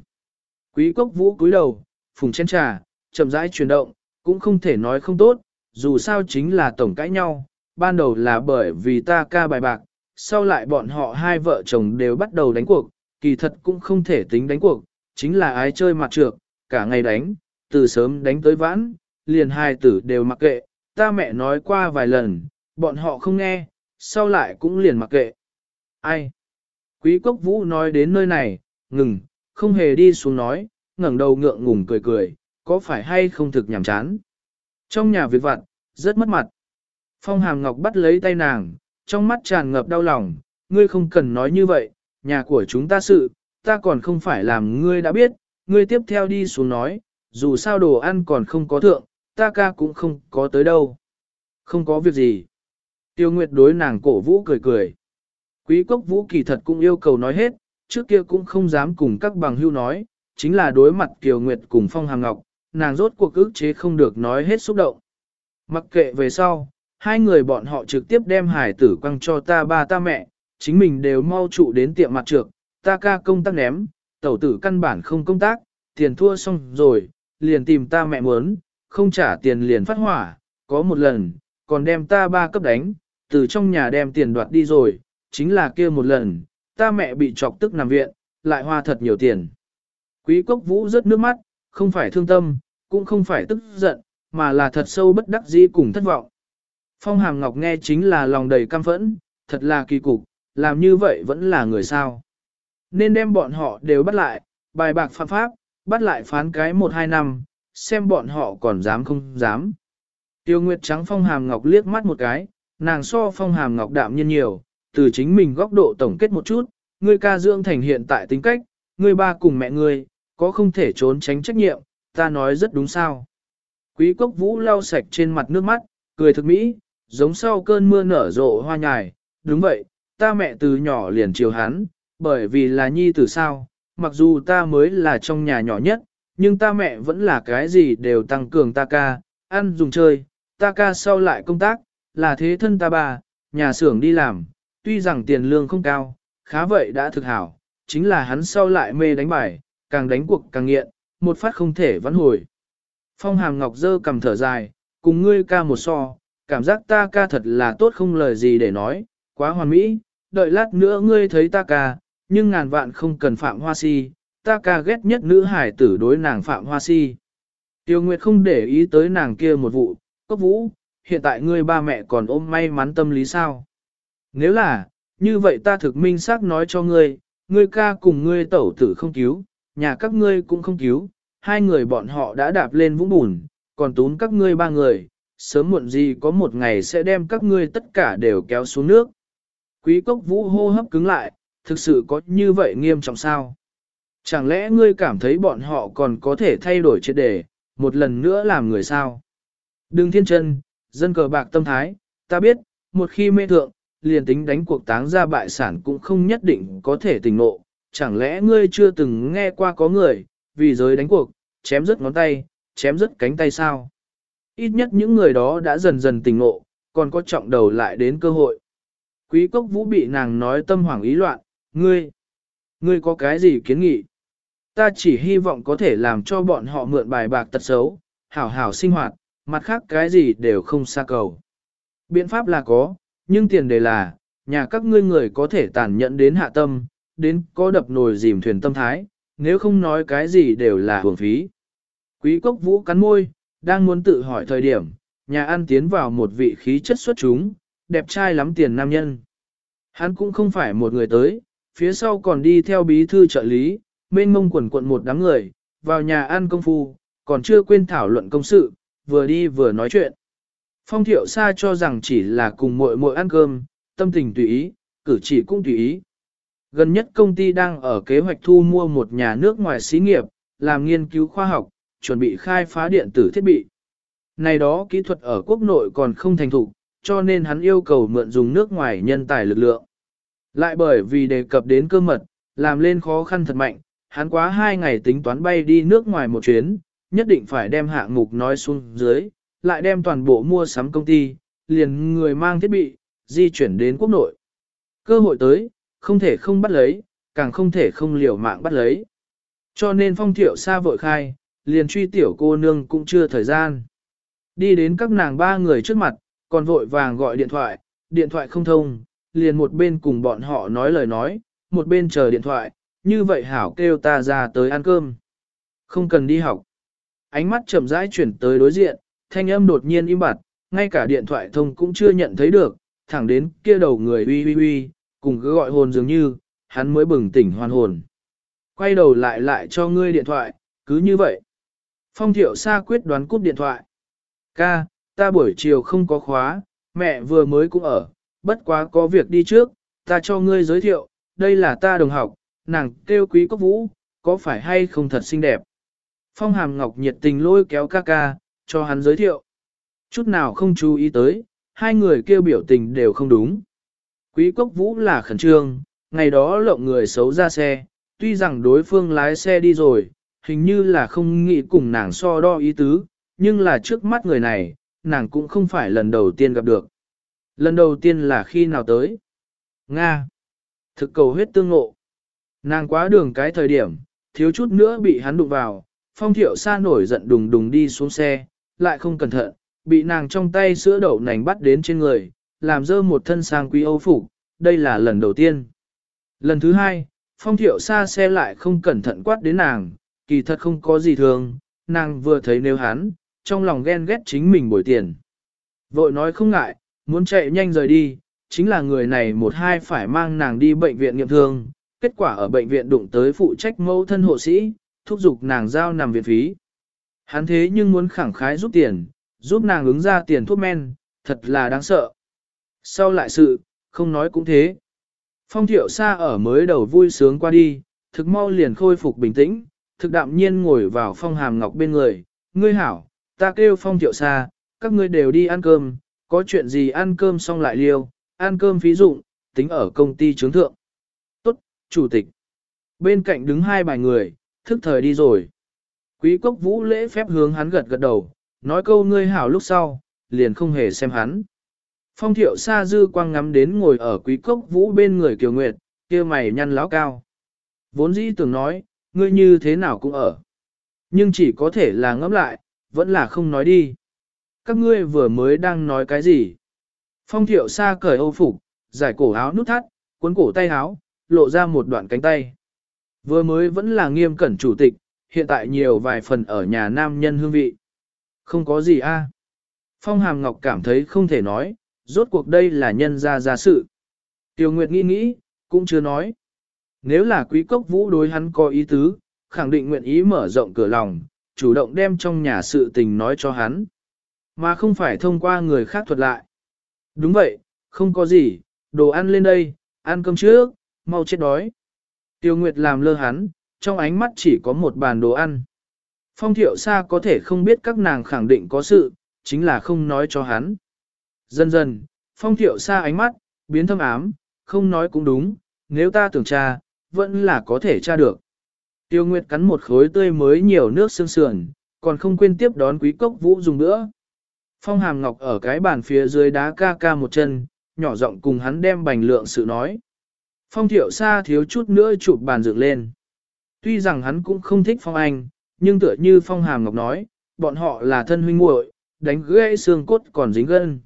Quý cốc vũ cúi đầu, phùng chén trà, chậm rãi chuyển động, cũng không thể nói không tốt, dù sao chính là tổng cãi nhau, ban đầu là bởi vì ta ca bài bạc, sau lại bọn họ hai vợ chồng đều bắt đầu đánh cuộc, kỳ thật cũng không thể tính đánh cuộc, chính là ái chơi mặt trược, cả ngày đánh, từ sớm đánh tới vãn, liền hai tử đều mặc kệ, ta mẹ nói qua vài lần, bọn họ không nghe, sau lại cũng liền mặc kệ. Ai? Quý cốc vũ nói đến nơi này, ngừng, không hề đi xuống nói, ngẩng đầu ngượng ngùng cười cười, có phải hay không thực nhảm chán. Trong nhà việc vặt, rất mất mặt. Phong Hàm Ngọc bắt lấy tay nàng, trong mắt tràn ngập đau lòng, ngươi không cần nói như vậy, nhà của chúng ta sự, ta còn không phải làm ngươi đã biết, ngươi tiếp theo đi xuống nói, dù sao đồ ăn còn không có thượng, ta ca cũng không có tới đâu. Không có việc gì. Tiêu Nguyệt đối nàng cổ vũ cười cười. Quý cốc vũ kỳ thật cũng yêu cầu nói hết, trước kia cũng không dám cùng các bằng hưu nói, chính là đối mặt Kiều Nguyệt cùng Phong Hàm Ngọc, nàng rốt cuộc ức chế không được nói hết xúc động. Mặc kệ về sau, hai người bọn họ trực tiếp đem hải tử quăng cho ta ba ta mẹ, chính mình đều mau trụ đến tiệm mặt trược, ta ca công tác ném, tẩu tử căn bản không công tác, tiền thua xong rồi, liền tìm ta mẹ muốn, không trả tiền liền phát hỏa, có một lần, còn đem ta ba cấp đánh, từ trong nhà đem tiền đoạt đi rồi, chính là kia một lần, ta mẹ bị chọc tức nằm viện, lại hoa thật nhiều tiền. Quý cốc vũ rớt nước mắt, không phải thương tâm, cũng không phải tức giận, mà là thật sâu bất đắc dĩ cùng thất vọng. Phong Hàm Ngọc nghe chính là lòng đầy cam phẫn, thật là kỳ cục, làm như vậy vẫn là người sao. Nên đem bọn họ đều bắt lại, bài bạc phạm pháp, bắt lại phán cái một hai năm, xem bọn họ còn dám không dám. Tiêu Nguyệt Trắng Phong Hàm Ngọc liếc mắt một cái, nàng so Phong Hàm Ngọc đạm nhiên nhiều, từ chính mình góc độ tổng kết một chút, ngươi ca dưỡng thành hiện tại tính cách, ngươi ba cùng mẹ ngươi, có không thể trốn tránh trách nhiệm, ta nói rất đúng sao. Quý cốc vũ lau sạch trên mặt nước mắt, cười thực mỹ, giống sau cơn mưa nở rộ hoa nhài, đúng vậy, ta mẹ từ nhỏ liền chiều hắn, bởi vì là nhi tử sao, mặc dù ta mới là trong nhà nhỏ nhất, nhưng ta mẹ vẫn là cái gì đều tăng cường ta ca, ăn dùng chơi, ta ca sau lại công tác, là thế thân ta bà, nhà xưởng đi làm, tuy rằng tiền lương không cao, khá vậy đã thực hảo, chính là hắn sau lại mê đánh bài, càng đánh cuộc càng nghiện, một phát không thể vãn hồi. Phong hàm ngọc dơ cầm thở dài, cùng ngươi ca một so, cảm giác ta ca thật là tốt không lời gì để nói, quá hoàn mỹ, đợi lát nữa ngươi thấy ta ca, nhưng ngàn vạn không cần phạm hoa si, ta ca ghét nhất nữ hải tử đối nàng Phạm Hoa Si. Tiêu Nguyệt không để ý tới nàng kia một vụ, cốc vũ, hiện tại ngươi ba mẹ còn ôm may mắn tâm lý sao? Nếu là, như vậy ta thực minh xác nói cho ngươi, ngươi ca cùng ngươi tẩu tử không cứu, nhà các ngươi cũng không cứu, hai người bọn họ đã đạp lên vũng bùn, còn tún các ngươi ba người, sớm muộn gì có một ngày sẽ đem các ngươi tất cả đều kéo xuống nước. Quý cốc vũ hô hấp cứng lại, thực sự có như vậy nghiêm trọng sao? Chẳng lẽ ngươi cảm thấy bọn họ còn có thể thay đổi triệt đề, một lần nữa làm người sao? Đừng thiên chân, dân cờ bạc tâm thái, ta biết, một khi mê thượng, liền tính đánh cuộc táng ra bại sản cũng không nhất định có thể tình nộ. Chẳng lẽ ngươi chưa từng nghe qua có người, vì giới đánh cuộc, chém rứt ngón tay, chém rứt cánh tay sao? Ít nhất những người đó đã dần dần tình nộ, còn có trọng đầu lại đến cơ hội. Quý cốc vũ bị nàng nói tâm hoảng ý loạn, ngươi, ngươi có cái gì kiến nghị? Ta chỉ hy vọng có thể làm cho bọn họ mượn bài bạc tật xấu, hảo hảo sinh hoạt, mặt khác cái gì đều không xa cầu. Biện pháp là có, nhưng tiền đề là, nhà các ngươi người có thể tàn nhẫn đến hạ tâm, đến có đập nồi dìm thuyền tâm thái, nếu không nói cái gì đều là hưởng phí. Quý cốc vũ cắn môi, đang muốn tự hỏi thời điểm, nhà ăn tiến vào một vị khí chất xuất chúng, đẹp trai lắm tiền nam nhân. Hắn cũng không phải một người tới, phía sau còn đi theo bí thư trợ lý, mênh mông quần quận một đám người, vào nhà ăn công phu, còn chưa quên thảo luận công sự, vừa đi vừa nói chuyện. Phong thiệu xa cho rằng chỉ là cùng muội muội ăn cơm, tâm tình tùy ý, cử chỉ cũng tùy ý. Gần nhất công ty đang ở kế hoạch thu mua một nhà nước ngoài xí nghiệp, làm nghiên cứu khoa học, chuẩn bị khai phá điện tử thiết bị. Này đó kỹ thuật ở quốc nội còn không thành thục, cho nên hắn yêu cầu mượn dùng nước ngoài nhân tài lực lượng. Lại bởi vì đề cập đến cơ mật, làm lên khó khăn thật mạnh, hắn quá hai ngày tính toán bay đi nước ngoài một chuyến, nhất định phải đem hạng mục nói xuống dưới, lại đem toàn bộ mua sắm công ty, liền người mang thiết bị, di chuyển đến quốc nội. Cơ hội tới, không thể không bắt lấy, càng không thể không liều mạng bắt lấy. Cho nên phong thiệu xa vội khai, liền truy tiểu cô nương cũng chưa thời gian. Đi đến các nàng ba người trước mặt, còn vội vàng gọi điện thoại, điện thoại không thông, liền một bên cùng bọn họ nói lời nói, một bên chờ điện thoại, như vậy hảo kêu ta ra tới ăn cơm. Không cần đi học. Ánh mắt chậm rãi chuyển tới đối diện, thanh âm đột nhiên im bặt, ngay cả điện thoại thông cũng chưa nhận thấy được, thẳng đến kia đầu người uy uy uy, cùng cứ gọi hồn dường như, hắn mới bừng tỉnh hoàn hồn. Quay đầu lại lại cho ngươi điện thoại, cứ như vậy. Phong thiệu xa quyết đoán cúp điện thoại. Ca, ta buổi chiều không có khóa, mẹ vừa mới cũng ở, bất quá có việc đi trước, ta cho ngươi giới thiệu, đây là ta đồng học, nàng kêu quý cốc vũ, có phải hay không thật xinh đẹp. Phong hàm ngọc nhiệt tình lôi kéo ca ca, cho hắn giới thiệu. Chút nào không chú ý tới, hai người kêu biểu tình đều không đúng. Quý cốc vũ là khẩn trương, ngày đó lộng người xấu ra xe, tuy rằng đối phương lái xe đi rồi, hình như là không nghĩ cùng nàng so đo ý tứ, nhưng là trước mắt người này, nàng cũng không phải lần đầu tiên gặp được. Lần đầu tiên là khi nào tới? Nga. Thực cầu huyết tương ngộ. Nàng quá đường cái thời điểm, thiếu chút nữa bị hắn đụng vào, phong thiệu xa nổi giận đùng đùng đi xuống xe, lại không cẩn thận, bị nàng trong tay sữa đậu nành bắt đến trên người, làm dơ một thân sang quý âu phục, đây là lần đầu tiên. Lần thứ hai, phong thiệu xa xe lại không cẩn thận quát đến nàng, kỳ thật không có gì thường, nàng vừa thấy nếu hắn, trong lòng ghen ghét chính mình bồi tiền. Vội nói không ngại, muốn chạy nhanh rời đi, chính là người này một hai phải mang nàng đi bệnh viện nghiệm thương, kết quả ở bệnh viện đụng tới phụ trách mẫu thân hộ sĩ, thúc giục nàng giao nằm viện phí. Hắn thế nhưng muốn khẳng khái giúp tiền, giúp nàng ứng ra tiền thuốc men, thật là đáng sợ. Sau lại sự, không nói cũng thế. Phong thiệu xa ở mới đầu vui sướng qua đi, thực mau liền khôi phục bình tĩnh, thực đạm nhiên ngồi vào phong hàm ngọc bên người. Ngươi hảo, ta kêu phong thiệu xa, các ngươi đều đi ăn cơm, có chuyện gì ăn cơm xong lại liêu, ăn cơm phí dụng, tính ở công ty trướng thượng. Tốt, chủ tịch. Bên cạnh đứng hai bài người, thức thời đi rồi. Quý cốc vũ lễ phép hướng hắn gật gật đầu, nói câu ngươi hảo lúc sau, liền không hề xem hắn. Phong thiệu xa dư quang ngắm đến ngồi ở quý cốc vũ bên người kiều nguyệt, kia mày nhăn láo cao. Vốn dĩ tưởng nói, ngươi như thế nào cũng ở. Nhưng chỉ có thể là ngẫm lại, vẫn là không nói đi. Các ngươi vừa mới đang nói cái gì? Phong thiệu xa cởi âu phục, giải cổ áo nút thắt, cuốn cổ tay áo, lộ ra một đoạn cánh tay. Vừa mới vẫn là nghiêm cẩn chủ tịch, hiện tại nhiều vài phần ở nhà nam nhân hương vị. Không có gì a. Phong Hàm Ngọc cảm thấy không thể nói, rốt cuộc đây là nhân gia ra sự. Tiêu Nguyệt nghĩ nghĩ, cũng chưa nói. Nếu là quý cốc vũ đối hắn có ý tứ, khẳng định nguyện ý mở rộng cửa lòng, chủ động đem trong nhà sự tình nói cho hắn. Mà không phải thông qua người khác thuật lại. Đúng vậy, không có gì, đồ ăn lên đây, ăn cơm trước, mau chết đói. Tiêu Nguyệt làm lơ hắn, trong ánh mắt chỉ có một bàn đồ ăn. Phong thiệu xa có thể không biết các nàng khẳng định có sự, chính là không nói cho hắn. Dần dần, phong thiệu xa ánh mắt, biến thâm ám, không nói cũng đúng, nếu ta tưởng tra, vẫn là có thể tra được. Tiêu Nguyệt cắn một khối tươi mới nhiều nước xương sườn, còn không quên tiếp đón quý cốc vũ dùng nữa. Phong hàm ngọc ở cái bàn phía dưới đá ca ca một chân, nhỏ giọng cùng hắn đem bành lượng sự nói. Phong thiệu xa thiếu chút nữa chụp bàn dựng lên. Tuy rằng hắn cũng không thích phong anh, nhưng tựa như phong hàm ngọc nói, bọn họ là thân huynh muội, đánh gãy xương cốt còn dính gân.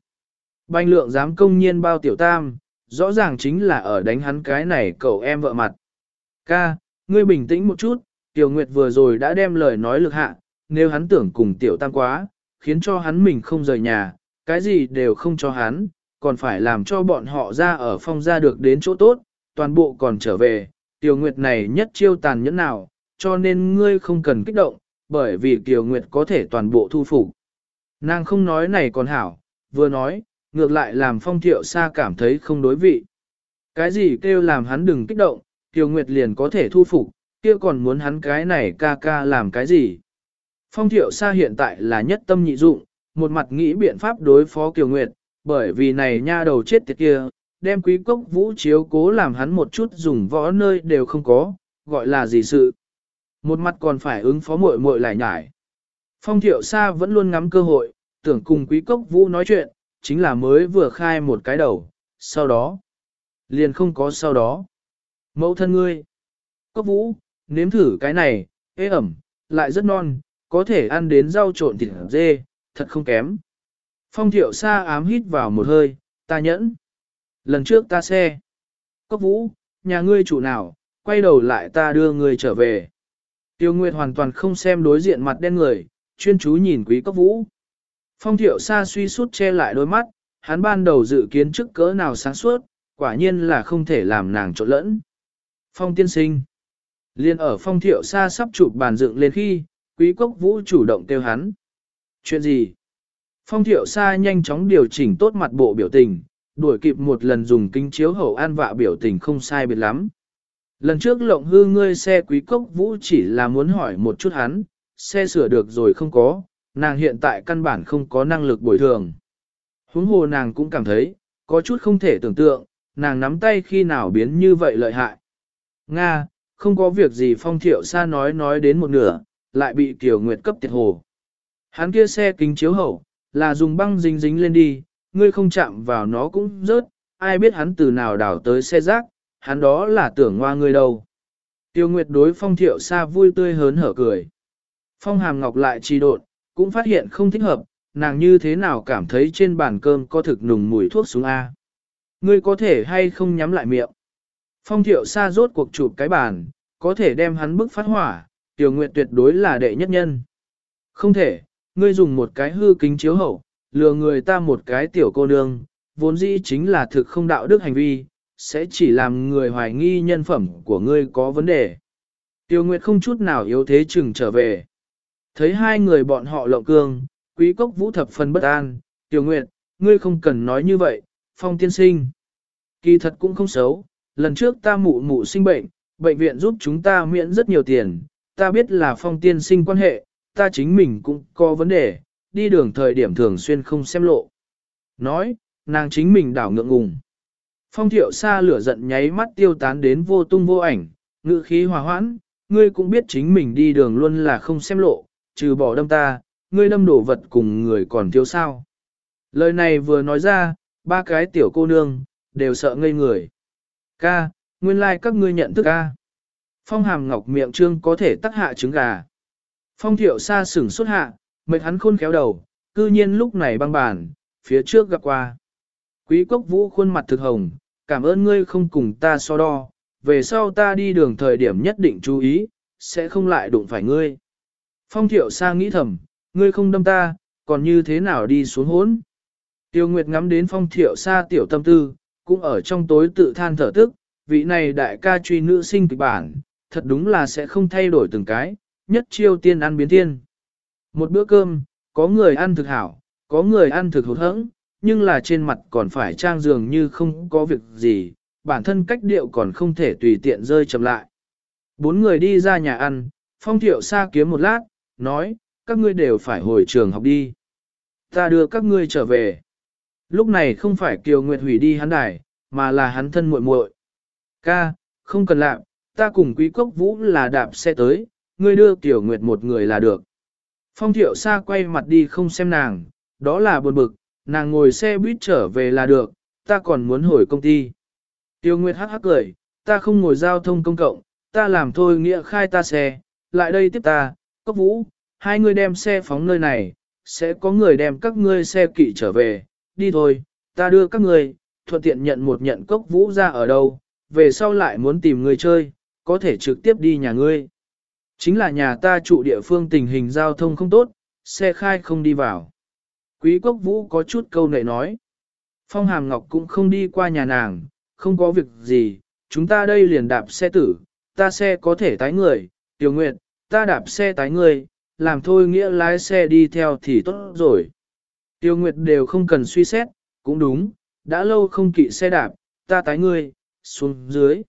Banh lượng dám công nhiên bao tiểu tam, rõ ràng chính là ở đánh hắn cái này cậu em vợ mặt. Ca, ngươi bình tĩnh một chút, Tiểu Nguyệt vừa rồi đã đem lời nói lực hạ, nếu hắn tưởng cùng tiểu tam quá, khiến cho hắn mình không rời nhà, cái gì đều không cho hắn, còn phải làm cho bọn họ ra ở phong ra được đến chỗ tốt, toàn bộ còn trở về, Tiểu Nguyệt này nhất chiêu tàn nhẫn nào, cho nên ngươi không cần kích động, bởi vì Tiểu Nguyệt có thể toàn bộ thu phục. Nàng không nói này còn hảo, vừa nói, ngược lại làm phong thiệu xa cảm thấy không đối vị. Cái gì kêu làm hắn đừng kích động, Tiểu Nguyệt liền có thể thu phục, kia còn muốn hắn cái này ca ca làm cái gì. Phong thiệu xa hiện tại là nhất tâm nhị dụng, một mặt nghĩ biện pháp đối phó Kiều Nguyệt, bởi vì này nha đầu chết tiệt kia, đem quý cốc vũ chiếu cố làm hắn một chút dùng võ nơi đều không có, gọi là gì sự. Một mặt còn phải ứng phó muội muội lại nhải. Phong thiệu xa vẫn luôn ngắm cơ hội, tưởng cùng quý cốc vũ nói chuyện, chính là mới vừa khai một cái đầu, sau đó, liền không có sau đó. Mẫu thân ngươi, cốc vũ, nếm thử cái này, ế ẩm, lại rất non, có thể ăn đến rau trộn thịt dê, thật không kém. Phong thiệu xa ám hít vào một hơi, ta nhẫn. Lần trước ta xe. Cốc vũ, nhà ngươi chủ nào, quay đầu lại ta đưa ngươi trở về. Tiêu Nguyệt hoàn toàn không xem đối diện mặt đen người, chuyên chú nhìn quý cốc vũ. Phong thiệu xa suy sút che lại đôi mắt, hắn ban đầu dự kiến trước cỡ nào sáng suốt, quả nhiên là không thể làm nàng trộn lẫn. Phong tiên sinh. Liên ở phong thiệu xa sắp chụp bàn dựng lên khi, quý cốc vũ chủ động kêu hắn. Chuyện gì? Phong thiệu xa nhanh chóng điều chỉnh tốt mặt bộ biểu tình, đuổi kịp một lần dùng kính chiếu hậu an vạ biểu tình không sai biệt lắm. Lần trước lộng hư ngươi xe quý cốc vũ chỉ là muốn hỏi một chút hắn, xe sửa được rồi không có, nàng hiện tại căn bản không có năng lực bồi thường. Huống hồ nàng cũng cảm thấy, có chút không thể tưởng tượng, nàng nắm tay khi nào biến như vậy lợi hại. Nga, không có việc gì phong thiệu xa nói nói đến một nửa, lại bị Kiều Nguyệt cấp tiệt hồ. Hắn kia xe kính chiếu hậu, là dùng băng dính dính lên đi, ngươi không chạm vào nó cũng rớt, ai biết hắn từ nào đảo tới xe rác, hắn đó là tưởng hoa ngươi đâu. Tiêu Nguyệt đối phong thiệu xa vui tươi hớn hở cười. Phong hàm ngọc lại trì đột, cũng phát hiện không thích hợp, nàng như thế nào cảm thấy trên bàn cơm có thực nùng mùi thuốc xuống A. Ngươi có thể hay không nhắm lại miệng. Phong thiệu xa rốt cuộc chụp cái bàn, có thể đem hắn bức phát hỏa, Tiêu nguyệt tuyệt đối là đệ nhất nhân. Không thể, ngươi dùng một cái hư kính chiếu hậu, lừa người ta một cái tiểu cô nương, vốn dĩ chính là thực không đạo đức hành vi, sẽ chỉ làm người hoài nghi nhân phẩm của ngươi có vấn đề. Tiêu Nguyệt không chút nào yếu thế chừng trở về. Thấy hai người bọn họ lộng cương, quý cốc vũ thập phần bất an, Tiêu Nguyệt, ngươi không cần nói như vậy, phong tiên sinh. Kỳ thật cũng không xấu, lần trước ta mụ mụ sinh bệnh, bệnh viện giúp chúng ta miễn rất nhiều tiền, ta biết là phong tiên sinh quan hệ, ta chính mình cũng có vấn đề, đi đường thời điểm thường xuyên không xem lộ. Nói, nàng chính mình đảo ngượng ngùng. Phong thiệu xa lửa giận nháy mắt tiêu tán đến vô tung vô ảnh, ngự khí hòa hoãn, ngươi cũng biết chính mình đi đường luôn là không xem lộ, trừ bỏ đâm ta, ngươi đâm đổ vật cùng người còn thiếu sao. Lời này vừa nói ra, ba cái tiểu cô nương, đều sợ ngây người. Ca, nguyên lai like các ngươi nhận thức ca. Phong hàm ngọc miệng trương có thể tắc hạ trứng gà. Phong thiệu xa sửng xuất hạ, mệt hắn khôn khéo đầu, cư nhiên lúc này băng bàn, phía trước gặp qua. Quý cốc vũ khuôn mặt thực hồng, cảm ơn ngươi không cùng ta so đo, về sau ta đi đường thời điểm nhất định chú ý, sẽ không lại đụng phải ngươi. Phong thiệu sa nghĩ thầm, ngươi không đâm ta, còn như thế nào đi xuống hốn. Tiêu Nguyệt ngắm đến phong thiệu sa tiểu tâm tư, cũng ở trong tối tự than thở tức, vị này đại ca truy nữ sinh kịch bản, thật đúng là sẽ không thay đổi từng cái, nhất chiêu tiên ăn biến tiên. Một bữa cơm, có người ăn thực hảo, có người ăn thực hụt hẫng, nhưng là trên mặt còn phải trang dường như không có việc gì, bản thân cách điệu còn không thể tùy tiện rơi chậm lại. Bốn người đi ra nhà ăn, phong thiệu xa kiếm một lát, nói, các ngươi đều phải hồi trường học đi. Ta đưa các ngươi trở về. Lúc này không phải Kiều Nguyệt hủy đi hắn đài, mà là hắn thân muội muội. Ca, không cần làm, ta cùng quý cốc vũ là đạp xe tới, ngươi đưa Kiều Nguyệt một người là được. Phong thiệu xa quay mặt đi không xem nàng, đó là buồn bực, nàng ngồi xe buýt trở về là được, ta còn muốn hồi công ty. Tiêu Nguyệt hắc hắc cười, ta không ngồi giao thông công cộng, ta làm thôi nghĩa khai ta xe, lại đây tiếp ta, cốc vũ, hai người đem xe phóng nơi này, sẽ có người đem các ngươi xe kỵ trở về, đi thôi, ta đưa các ngươi, thuận tiện nhận một nhận cốc vũ ra ở đâu, về sau lại muốn tìm người chơi, có thể trực tiếp đi nhà ngươi. Chính là nhà ta trụ địa phương tình hình giao thông không tốt, xe khai không đi vào. Quý quốc vũ có chút câu nệ nói. Phong hàm ngọc cũng không đi qua nhà nàng, không có việc gì, chúng ta đây liền đạp xe tử, ta xe có thể tái người, tiểu nguyệt, ta đạp xe tái người, làm thôi nghĩa lái xe đi theo thì tốt rồi. Tiêu Nguyệt đều không cần suy xét, cũng đúng, đã lâu không kỵ xe đạp, ta tái ngươi, xuống dưới.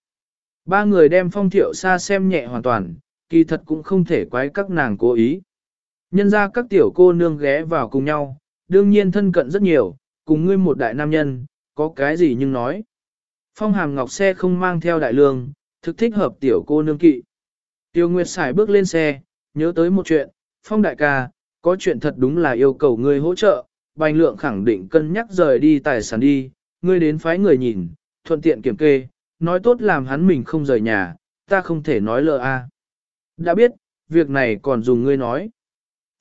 Ba người đem phong thiệu xa xem nhẹ hoàn toàn, kỳ thật cũng không thể quái các nàng cố ý. Nhân ra các tiểu cô nương ghé vào cùng nhau, đương nhiên thân cận rất nhiều, cùng ngươi một đại nam nhân, có cái gì nhưng nói. Phong hàm ngọc xe không mang theo đại lương, thực thích hợp tiểu cô nương kỵ. Tiêu Nguyệt xài bước lên xe, nhớ tới một chuyện, Phong đại ca, có chuyện thật đúng là yêu cầu ngươi hỗ trợ, Bành Lượng khẳng định cân nhắc rời đi tài sản đi, ngươi đến phái người nhìn, thuận tiện kiểm kê, nói tốt làm hắn mình không rời nhà, ta không thể nói lỡ a. Đã biết, việc này còn dùng ngươi nói.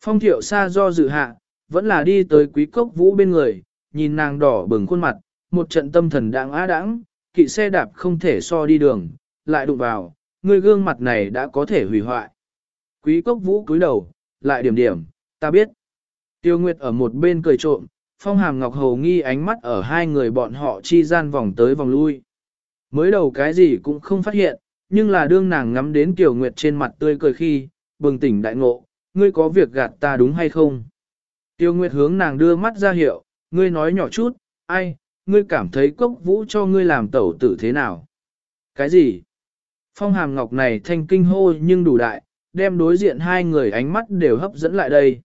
Phong thiệu xa do dự hạ, vẫn là đi tới quý cốc vũ bên người, nhìn nàng đỏ bừng khuôn mặt, một trận tâm thần đang á đãng, kỵ xe đạp không thể so đi đường, lại đụng vào, người gương mặt này đã có thể hủy hoại. Quý cốc vũ cúi đầu, lại điểm điểm, ta biết. Tiêu Nguyệt ở một bên cười trộm, phong hàm ngọc hầu nghi ánh mắt ở hai người bọn họ chi gian vòng tới vòng lui. Mới đầu cái gì cũng không phát hiện, nhưng là đương nàng ngắm đến Kiều Nguyệt trên mặt tươi cười khi, bừng tỉnh đại ngộ, ngươi có việc gạt ta đúng hay không? Tiêu Nguyệt hướng nàng đưa mắt ra hiệu, ngươi nói nhỏ chút, ai, ngươi cảm thấy cốc vũ cho ngươi làm tẩu tử thế nào? Cái gì? Phong hàm ngọc này thanh kinh hô nhưng đủ đại, đem đối diện hai người ánh mắt đều hấp dẫn lại đây.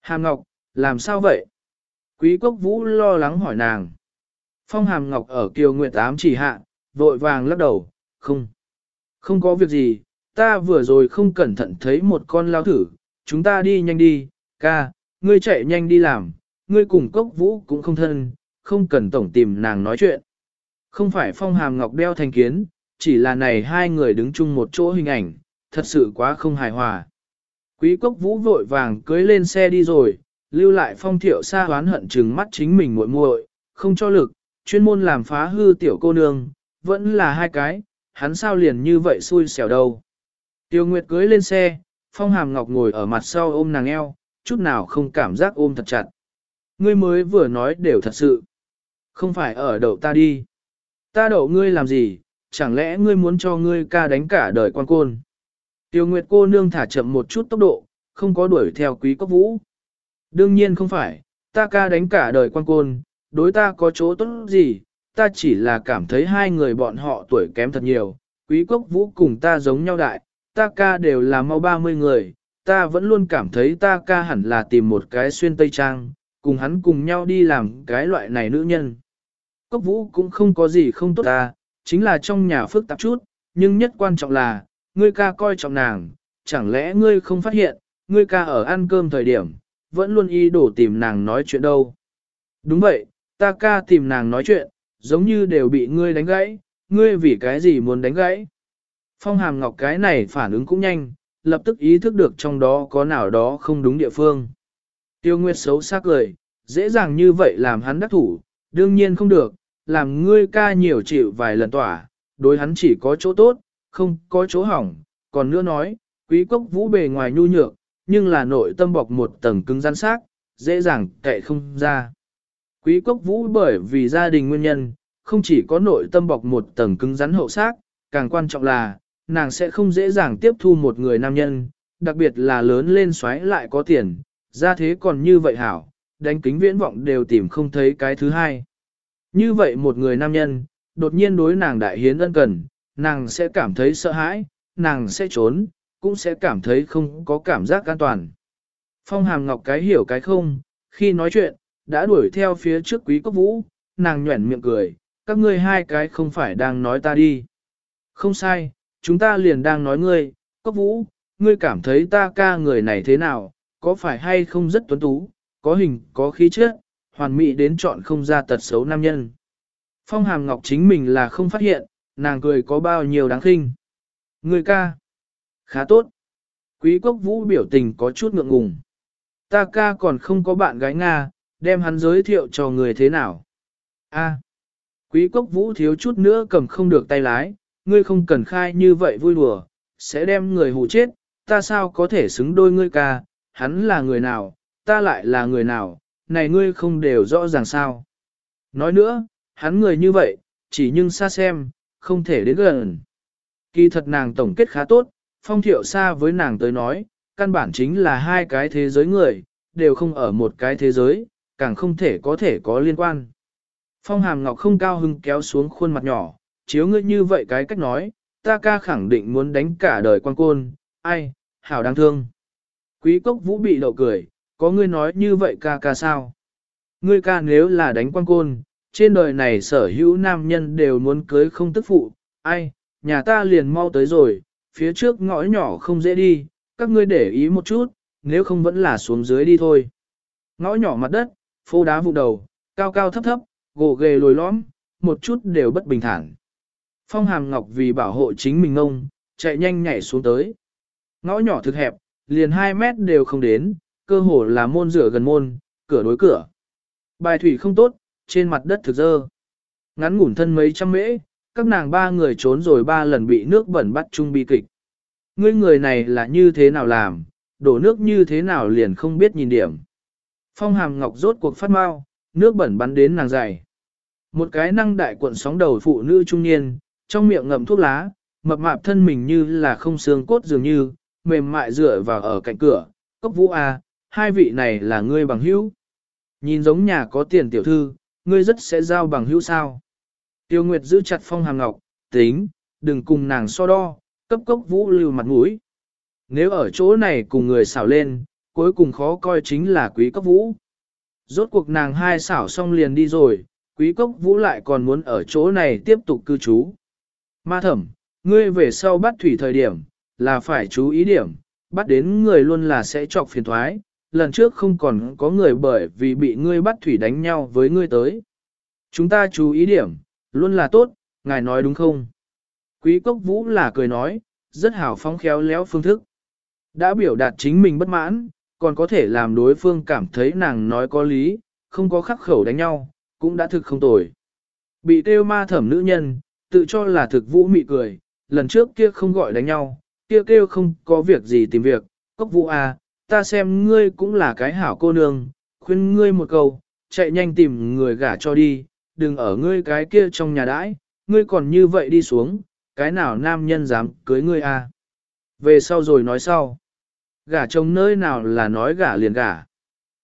Hàm ngọc, làm sao vậy? Quý cốc vũ lo lắng hỏi nàng. Phong hàm ngọc ở kiều nguyệt ám chỉ hạ, vội vàng lắc đầu, không. Không có việc gì, ta vừa rồi không cẩn thận thấy một con lao thử, chúng ta đi nhanh đi, ca, ngươi chạy nhanh đi làm, ngươi cùng cốc vũ cũng không thân, không cần tổng tìm nàng nói chuyện. Không phải phong hàm ngọc đeo thành kiến, chỉ là này hai người đứng chung một chỗ hình ảnh, thật sự quá không hài hòa. Quý cốc vũ vội vàng cưới lên xe đi rồi, lưu lại phong thiệu xa hoán hận trừng mắt chính mình muội muội, không cho lực, chuyên môn làm phá hư tiểu cô nương, vẫn là hai cái, hắn sao liền như vậy xui xẻo đâu. Tiêu Nguyệt cưới lên xe, phong hàm ngọc ngồi ở mặt sau ôm nàng eo, chút nào không cảm giác ôm thật chặt. Ngươi mới vừa nói đều thật sự. Không phải ở đậu ta đi. Ta đậu ngươi làm gì, chẳng lẽ ngươi muốn cho ngươi ca đánh cả đời quan côn. Tiêu Nguyệt cô nương thả chậm một chút tốc độ, không có đuổi theo quý cốc vũ. Đương nhiên không phải, ta ca đánh cả đời quan côn, đối ta có chỗ tốt gì, ta chỉ là cảm thấy hai người bọn họ tuổi kém thật nhiều, quý cốc vũ cùng ta giống nhau đại, ta ca đều là mau 30 người, ta vẫn luôn cảm thấy ta ca hẳn là tìm một cái xuyên tây trang, cùng hắn cùng nhau đi làm cái loại này nữ nhân. Cốc vũ cũng không có gì không tốt ta, chính là trong nhà phức tạp chút, nhưng nhất quan trọng là, ngươi ca coi trọng nàng, chẳng lẽ ngươi không phát hiện, ngươi ca ở ăn cơm thời điểm, vẫn luôn y đổ tìm nàng nói chuyện đâu. Đúng vậy, ta ca tìm nàng nói chuyện, giống như đều bị ngươi đánh gãy, ngươi vì cái gì muốn đánh gãy. Phong hàm ngọc cái này phản ứng cũng nhanh, lập tức ý thức được trong đó có nào đó không đúng địa phương. Tiêu Nguyệt xấu xác cười, dễ dàng như vậy làm hắn đắc thủ, đương nhiên không được, làm ngươi ca nhiều chịu vài lần tỏa, đối hắn chỉ có chỗ tốt, không có chỗ hỏng, còn nữa nói, quý cốc vũ bề ngoài nhu nhược, nhưng là nội tâm bọc một tầng cứng rắn xác, dễ dàng kệ không ra. Quý cốc vũ bởi vì gia đình nguyên nhân, không chỉ có nội tâm bọc một tầng cứng rắn hậu xác, càng quan trọng là, nàng sẽ không dễ dàng tiếp thu một người nam nhân, đặc biệt là lớn lên xoáy lại có tiền, ra thế còn như vậy hảo, đánh kính viễn vọng đều tìm không thấy cái thứ hai. Như vậy một người nam nhân, đột nhiên đối nàng đại hiến ân cần, nàng sẽ cảm thấy sợ hãi, nàng sẽ trốn, cũng sẽ cảm thấy không có cảm giác an toàn. Phong hàm ngọc cái hiểu cái không, khi nói chuyện, đã đuổi theo phía trước quý cốc vũ, nàng nhuẩn miệng cười, các ngươi hai cái không phải đang nói ta đi. Không sai, chúng ta liền đang nói ngươi, cốc vũ, ngươi cảm thấy ta ca người này thế nào, có phải hay không rất tuấn tú, có hình, có khí chất, hoàn mỹ đến chọn không ra tật xấu nam nhân. Phong hàm ngọc chính mình là không phát hiện, nàng cười có bao nhiêu đáng khinh. Ngươi ca, khá tốt. Quý cốc vũ biểu tình có chút ngượng ngùng. Ta ca còn không có bạn gái Nga, đem hắn giới thiệu cho người thế nào. A. Quý cốc vũ thiếu chút nữa cầm không được tay lái, ngươi không cần khai như vậy vui đùa, sẽ đem người hù chết, ta sao có thể xứng đôi ngươi ca, hắn là người nào, ta lại là người nào, này ngươi không đều rõ ràng sao. Nói nữa, hắn người như vậy, chỉ nhưng xa xem, không thể đến gần. Kỳ thật nàng tổng kết khá tốt, phong thiệu xa với nàng tới nói, căn bản chính là hai cái thế giới người, đều không ở một cái thế giới, càng không thể có thể có liên quan. Phong hàm ngọc không cao hưng kéo xuống khuôn mặt nhỏ, chiếu ngươi như vậy cái cách nói, ta ca khẳng định muốn đánh cả đời quan côn, ai, hảo đáng thương. Quý cốc vũ bị đậu cười, có ngươi nói như vậy ca ca sao? Ngươi ca nếu là đánh quan côn, trên đời này sở hữu nam nhân đều muốn cưới không tức phụ, ai, nhà ta liền mau tới rồi, phía trước ngõ nhỏ không dễ đi, các ngươi để ý một chút, nếu không vẫn là xuống dưới đi thôi. Ngõ nhỏ mặt đất, phô đá vụ đầu, cao cao thấp thấp, gồ ghề lồi lõm, một chút đều bất bình thản. Phong hàm ngọc vì bảo hộ chính mình ngông, chạy nhanh nhảy xuống tới. Ngõ nhỏ thực hẹp, liền 2 mét đều không đến, cơ hồ là môn rửa gần môn, cửa đối cửa. Bài thủy không tốt, trên mặt đất thực dơ. Ngắn ngủn thân mấy trăm mễ, các nàng ba người trốn rồi ba lần bị nước bẩn bắt chung bi kịch. Ngươi người này là như thế nào làm, đổ nước như thế nào liền không biết nhìn điểm. Phong hàm ngọc rốt cuộc phát mau, nước bẩn bắn đến nàng dày. Một cái năng đại cuộn sóng đầu phụ nữ trung niên, trong miệng ngậm thuốc lá, mập mạp thân mình như là không xương cốt dường như, mềm mại dựa vào ở cạnh cửa. Cốc vũ A, hai vị này là ngươi bằng hữu. Nhìn giống nhà có tiền tiểu thư, ngươi rất sẽ giao bằng hữu sao. Tiêu Nguyệt giữ chặt phong hàm ngọc, tính, đừng cùng nàng so đo, cấp cốc vũ lưu mặt mũi. Nếu ở chỗ này cùng người xảo lên, cuối cùng khó coi chính là quý cốc vũ. Rốt cuộc nàng hai xảo xong liền đi rồi, quý cốc vũ lại còn muốn ở chỗ này tiếp tục cư trú. Ma thẩm, ngươi về sau bắt thủy thời điểm, là phải chú ý điểm, bắt đến người luôn là sẽ chọc phiền thoái, lần trước không còn có người bởi vì bị ngươi bắt thủy đánh nhau với ngươi tới. Chúng ta chú ý điểm, luôn là tốt, ngài nói đúng không? Quý cốc vũ là cười nói, rất hào phóng khéo léo phương thức. Đã biểu đạt chính mình bất mãn, còn có thể làm đối phương cảm thấy nàng nói có lý, không có khắc khẩu đánh nhau, cũng đã thực không tồi. Bị tiêu ma thẩm nữ nhân, tự cho là thực vũ mị cười, lần trước kia không gọi đánh nhau, kia kêu không có việc gì tìm việc, cốc vũ à, ta xem ngươi cũng là cái hảo cô nương, khuyên ngươi một câu, chạy nhanh tìm người gả cho đi, đừng ở ngươi cái kia trong nhà đãi, ngươi còn như vậy đi xuống, cái nào nam nhân dám cưới ngươi à. Về sau rồi nói sau. Gả chồng nơi nào là nói gả liền gả.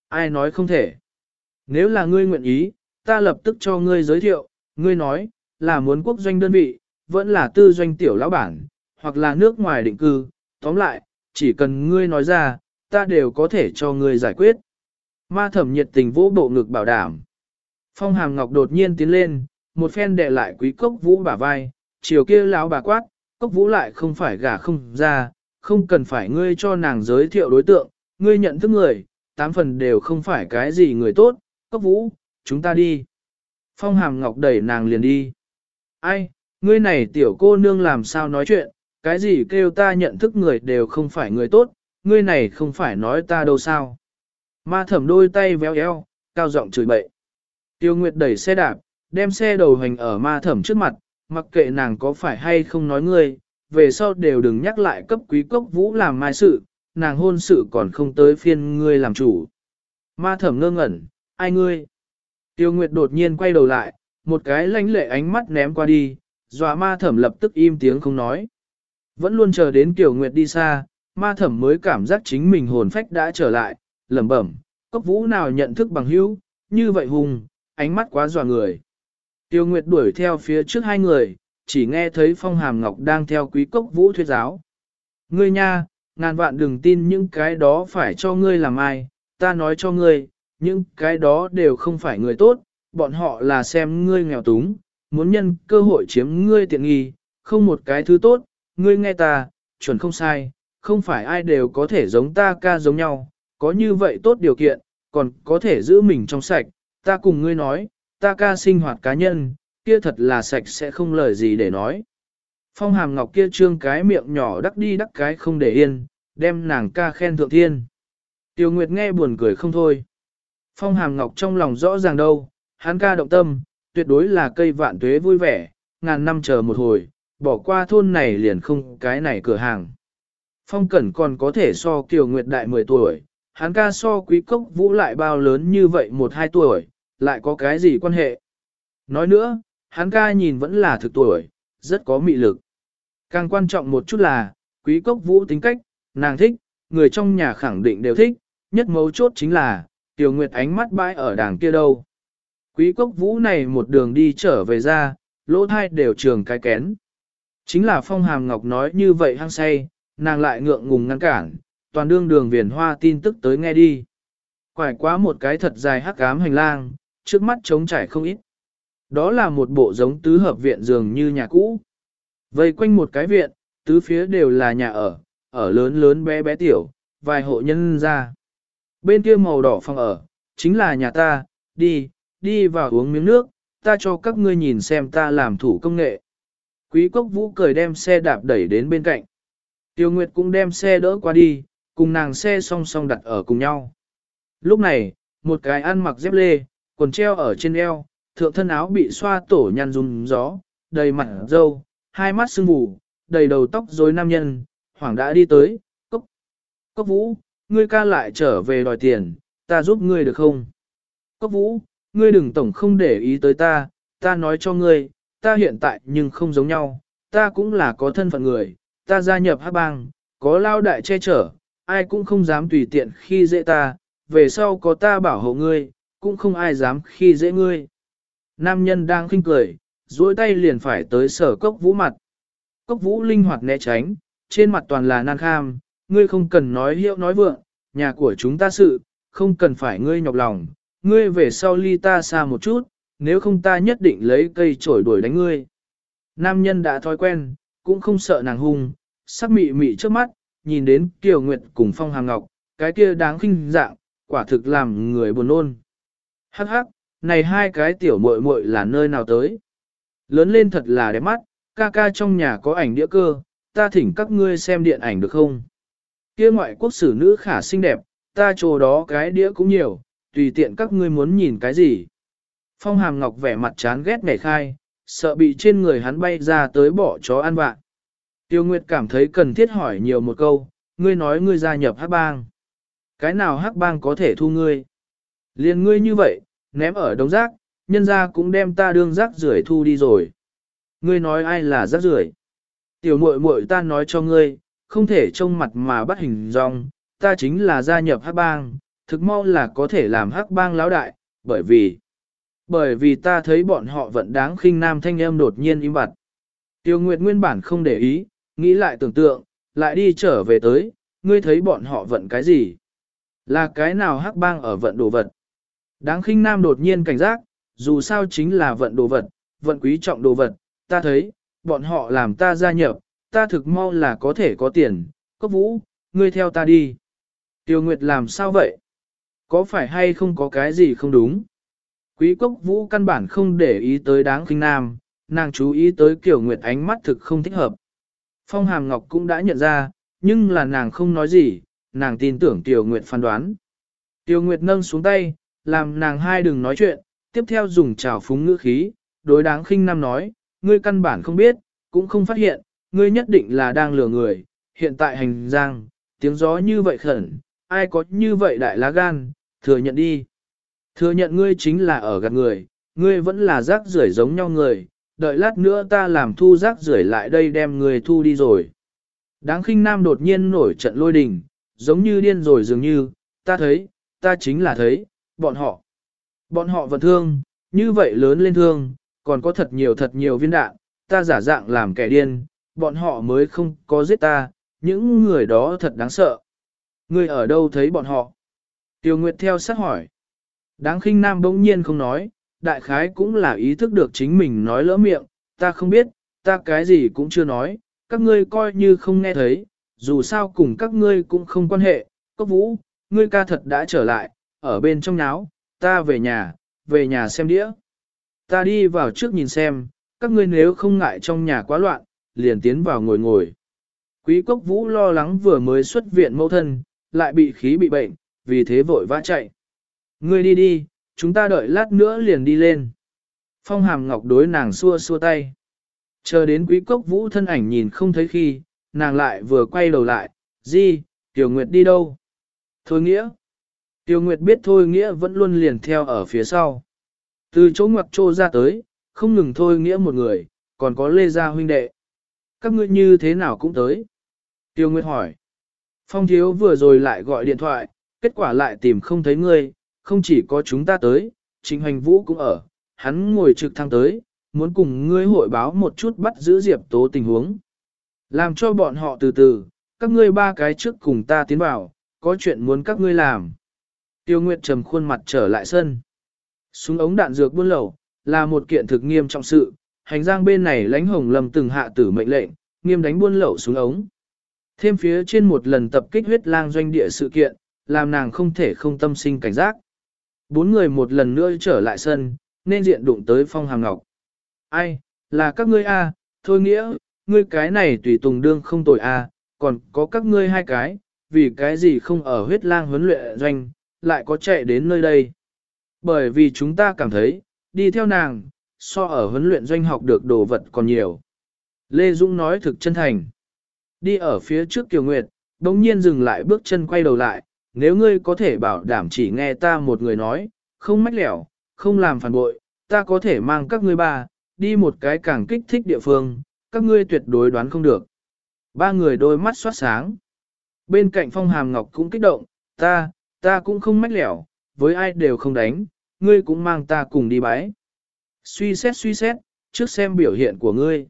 Ai nói không thể. Nếu là ngươi nguyện ý, ta lập tức cho ngươi giới thiệu, ngươi nói, là muốn quốc doanh đơn vị, vẫn là tư doanh tiểu lão bản, hoặc là nước ngoài định cư, tóm lại, chỉ cần ngươi nói ra, ta đều có thể cho ngươi giải quyết. Ma thẩm nhiệt tình vũ bộ ngực bảo đảm. Phong hàm ngọc đột nhiên tiến lên, một phen đệ lại quý cốc vũ bả vai, chiều kia lão bà quát, cốc vũ lại không phải gả không ra, không cần phải ngươi cho nàng giới thiệu đối tượng, ngươi nhận thức người, tám phần đều không phải cái gì người tốt, cốc vũ, chúng ta đi. Phong hàm ngọc đẩy nàng liền đi. Ai, ngươi này tiểu cô nương làm sao nói chuyện, cái gì kêu ta nhận thức người đều không phải người tốt, ngươi này không phải nói ta đâu sao. Ma thẩm đôi tay véo eo, cao giọng chửi bậy. Tiêu Nguyệt đẩy xe đạp, đem xe đầu hành ở ma thẩm trước mặt, mặc kệ nàng có phải hay không nói ngươi, về sau đều đừng nhắc lại cấp quý cốc vũ làm mai sự, nàng hôn sự còn không tới phiên ngươi làm chủ. Ma thẩm ngơ ngẩn, ai ngươi? Tiêu Nguyệt đột nhiên quay đầu lại, một cái lãnh lệ ánh mắt ném qua đi, dọa ma thẩm lập tức im tiếng không nói. Vẫn luôn chờ đến Kiều Nguyệt đi xa, ma thẩm mới cảm giác chính mình hồn phách đã trở lại, lẩm bẩm, cốc vũ nào nhận thức bằng hữu, như vậy hùng, ánh mắt quá dọa người. Tiêu Nguyệt đuổi theo phía trước hai người, chỉ nghe thấy Phong Hàm Ngọc đang theo quý cốc vũ thuyết giáo. Ngươi nha, ngàn vạn đừng tin những cái đó phải cho ngươi làm ai, ta nói cho ngươi, những cái đó đều không phải người tốt, bọn họ là xem ngươi nghèo túng, muốn nhân cơ hội chiếm ngươi tiện nghi, không một cái thứ tốt, ngươi nghe ta, chuẩn không sai, không phải ai đều có thể giống ta ca giống nhau, có như vậy tốt điều kiện, còn có thể giữ mình trong sạch, ta cùng ngươi nói, ta ca sinh hoạt cá nhân, kia thật là sạch sẽ không lời gì để nói. Phong hàm ngọc kia trương cái miệng nhỏ đắc đi đắc cái không để yên, đem nàng ca khen thượng thiên. Tiêu Nguyệt nghe buồn cười không thôi. Phong hàm ngọc trong lòng rõ ràng đâu, hắn ca động tâm, tuyệt đối là cây vạn tuế vui vẻ, ngàn năm chờ một hồi, bỏ qua thôn này liền không cái này cửa hàng. Phong Cẩn còn có thể so Kiều Nguyệt đại 10 tuổi, hắn ca so quý cốc vũ lại bao lớn như vậy một hai tuổi, lại có cái gì quan hệ. Nói nữa, hắn ca nhìn vẫn là thực tuổi, rất có mị lực. Càng quan trọng một chút là, quý cốc vũ tính cách, nàng thích, người trong nhà khẳng định đều thích, nhất mấu chốt chính là, Tiểu Nguyệt ánh mắt bãi ở đàng kia đâu. Quý cốc vũ này một đường đi trở về ra, lỗ thai đều trường cái kén. Chính là phong hàm ngọc nói như vậy hăng say, nàng lại ngượng ngùng ngăn cản, toàn đương đường viền hoa tin tức tới nghe đi. Quải quá một cái thật dài hắc ám hành lang, trước mắt trống trải không ít. Đó là một bộ giống tứ hợp viện dường như nhà cũ. Vây quanh một cái viện, tứ phía đều là nhà ở, ở lớn lớn bé bé tiểu, vài hộ nhân ra. Bên kia màu đỏ phòng ở, chính là nhà ta, đi, đi vào uống miếng nước, ta cho các ngươi nhìn xem ta làm thủ công nghệ. Quý cốc vũ cười đem xe đạp đẩy đến bên cạnh. Tiêu Nguyệt cũng đem xe đỡ qua đi, cùng nàng xe song song đặt ở cùng nhau. Lúc này, một cái ăn mặc dép lê, quần treo ở trên eo, thượng thân áo bị xoa tổ nhăn rung gió, đầy mặt dâu, hai mắt sưng vù, đầy đầu tóc rối nam nhân, hoàng đã đi tới, cốc. Cốc vũ, ngươi ca lại trở về đòi tiền, ta giúp ngươi được không? Cốc vũ, ngươi đừng tổng không để ý tới ta, ta nói cho ngươi, ta hiện tại nhưng không giống nhau, ta cũng là có thân phận người, ta gia nhập hát bang, có lao đại che chở, ai cũng không dám tùy tiện khi dễ ta, về sau có ta bảo hộ ngươi, cũng không ai dám khi dễ ngươi. Nam nhân đang khinh cười, duỗi tay liền phải tới sở cốc vũ mặt. Cốc vũ linh hoạt né tránh, trên mặt toàn là nan kham, ngươi không cần nói hiệu nói vượng, nhà của chúng ta sự, không cần phải ngươi nhọc lòng, ngươi về sau ly ta xa một chút, nếu không ta nhất định lấy cây chổi đuổi đánh ngươi. Nam nhân đã thói quen, cũng không sợ nàng hung, sắc mị mị trước mắt, nhìn đến Kiều Nguyệt cùng Phong Hàng Ngọc, cái kia đáng khinh dạng, quả thực làm người buồn nôn. Hắc hắc, này hai cái tiểu muội muội là nơi nào tới? Lớn lên thật là đẹp mắt, ca ca trong nhà có ảnh đĩa cơ, ta thỉnh các ngươi xem điện ảnh được không? Kia ngoại quốc sử nữ khả xinh đẹp, ta chỗ đó cái đĩa cũng nhiều, tùy tiện các ngươi muốn nhìn cái gì. Phong hàm ngọc vẻ mặt chán ghét ngày khai, sợ bị trên người hắn bay ra tới bỏ chó ăn vạ. Tiêu Nguyệt cảm thấy cần thiết hỏi nhiều một câu, ngươi nói ngươi gia nhập hắc bang. Cái nào hắc bang có thể thu ngươi? Liên ngươi như vậy, ném ở đống rác, nhân ra cũng đem ta đương rác rưởi thu đi rồi. Ngươi nói ai là rác rưởi? Tiểu muội muội ta nói cho ngươi, không thể trông mặt mà bắt hình dong, ta chính là gia nhập hắc bang, thực mau là có thể làm hắc bang lão đại, bởi vì bởi vì ta thấy bọn họ vẫn đáng khinh nam thanh em đột nhiên im bặt. Tiêu Nguyệt nguyên bản không để ý, nghĩ lại tưởng tượng, lại đi trở về tới, ngươi thấy bọn họ vận cái gì? Là cái nào hắc bang ở vận đồ vật? Đáng khinh nam đột nhiên cảnh giác, dù sao chính là vận đồ vật, vận quý trọng đồ vật, ta thấy, bọn họ làm ta gia nhập, ta thực mau là có thể có tiền, cốc vũ, ngươi theo ta đi. Tiêu Nguyệt làm sao vậy? Có phải hay không có cái gì không đúng? Quý cốc vũ căn bản không để ý tới đáng khinh nam, nàng chú ý tới kiểu Nguyệt ánh mắt thực không thích hợp. Phong Hàm Ngọc cũng đã nhận ra, nhưng là nàng không nói gì, nàng tin tưởng Tiểu Nguyệt phán đoán. Tiểu Nguyệt nâng xuống tay, làm nàng hai đừng nói chuyện, tiếp theo dùng trào phúng ngữ khí, đối đáng khinh nam nói, ngươi căn bản không biết, cũng không phát hiện, ngươi nhất định là đang lừa người, hiện tại hành giang, tiếng gió như vậy khẩn, ai có như vậy đại lá gan, thừa nhận đi. Thừa nhận ngươi chính là ở gạt người, ngươi vẫn là rác rưởi giống nhau người, đợi lát nữa ta làm thu rác rưởi lại đây đem ngươi thu đi rồi. Đáng khinh nam đột nhiên nổi trận lôi đình, giống như điên rồi dường như, ta thấy, ta chính là thấy, bọn họ. Bọn họ vẫn thương, như vậy lớn lên thương, còn có thật nhiều thật nhiều viên đạn, ta giả dạng làm kẻ điên, bọn họ mới không có giết ta, những người đó thật đáng sợ. Ngươi ở đâu thấy bọn họ? Tiêu Nguyệt theo sát hỏi. Đáng khinh nam bỗng nhiên không nói, đại khái cũng là ý thức được chính mình nói lỡ miệng, ta không biết, ta cái gì cũng chưa nói, các ngươi coi như không nghe thấy, dù sao cùng các ngươi cũng không quan hệ, cốc vũ, ngươi ca thật đã trở lại, ở bên trong náo, ta về nhà, về nhà xem đĩa. Ta đi vào trước nhìn xem, các ngươi nếu không ngại trong nhà quá loạn, liền tiến vào ngồi ngồi. Quý cốc vũ lo lắng vừa mới xuất viện mẫu thân, lại bị khí bị bệnh, vì thế vội vã chạy. Ngươi đi đi, chúng ta đợi lát nữa liền đi lên. Phong hàm ngọc đối nàng xua xua tay. Chờ đến quý cốc vũ thân ảnh nhìn không thấy khi, nàng lại vừa quay đầu lại, di, Tiểu Nguyệt đi đâu? Thôi nghĩa. Tiêu Nguyệt biết Thôi nghĩa vẫn luôn liền theo ở phía sau. Từ chỗ ngoặc trô ra tới, không ngừng Thôi nghĩa một người, còn có Lê Gia huynh đệ. Các ngươi như thế nào cũng tới. Tiêu Nguyệt hỏi. Phong thiếu vừa rồi lại gọi điện thoại, kết quả lại tìm không thấy ngươi, không chỉ có chúng ta tới, Trịnh Hoành Vũ cũng ở, hắn ngồi trực thăng tới, muốn cùng ngươi hội báo một chút bắt giữ Diệp Tố tình huống. Làm cho bọn họ từ từ, các ngươi ba cái trước cùng ta tiến vào, có chuyện muốn các ngươi làm. Tiêu Nguyệt trầm khuôn mặt trở lại sân. Súng ống đạn dược buôn lậu, là một kiện thực nghiêm trọng sự, hành giang bên này lãnh hồng lầm từng hạ tử mệnh lệnh, nghiêm đánh buôn lậu súng ống. Thêm phía trên một lần tập kích huyết lang doanh địa sự kiện, làm nàng không thể không tâm sinh cảnh giác. Bốn người một lần nữa trở lại sân, nên diện đụng tới phong Hàng ngọc. Ai, là các ngươi a? thôi nghĩa, ngươi cái này tùy tùng đương không tội a, còn có các ngươi hai cái, vì cái gì không ở huyết lang huấn luyện doanh, lại có chạy đến nơi đây. Bởi vì chúng ta cảm thấy, đi theo nàng, so ở huấn luyện doanh học được đồ vật còn nhiều. Lê Dũng nói thực chân thành. Đi ở phía trước Kiều Nguyệt, đồng nhiên dừng lại bước chân quay đầu lại, nếu ngươi có thể bảo đảm chỉ nghe ta một người nói, không mách lẻo, không làm phản bội, ta có thể mang các ngươi ba, đi một cái càng kích thích địa phương, các ngươi tuyệt đối đoán không được. Ba người đôi mắt xoát sáng. Bên cạnh phong hàm ngọc cũng kích động, ta, ta cũng không mách lẻo, với ai đều không đánh, ngươi cũng mang ta cùng đi bái. Suy xét suy xét, trước xem biểu hiện của ngươi.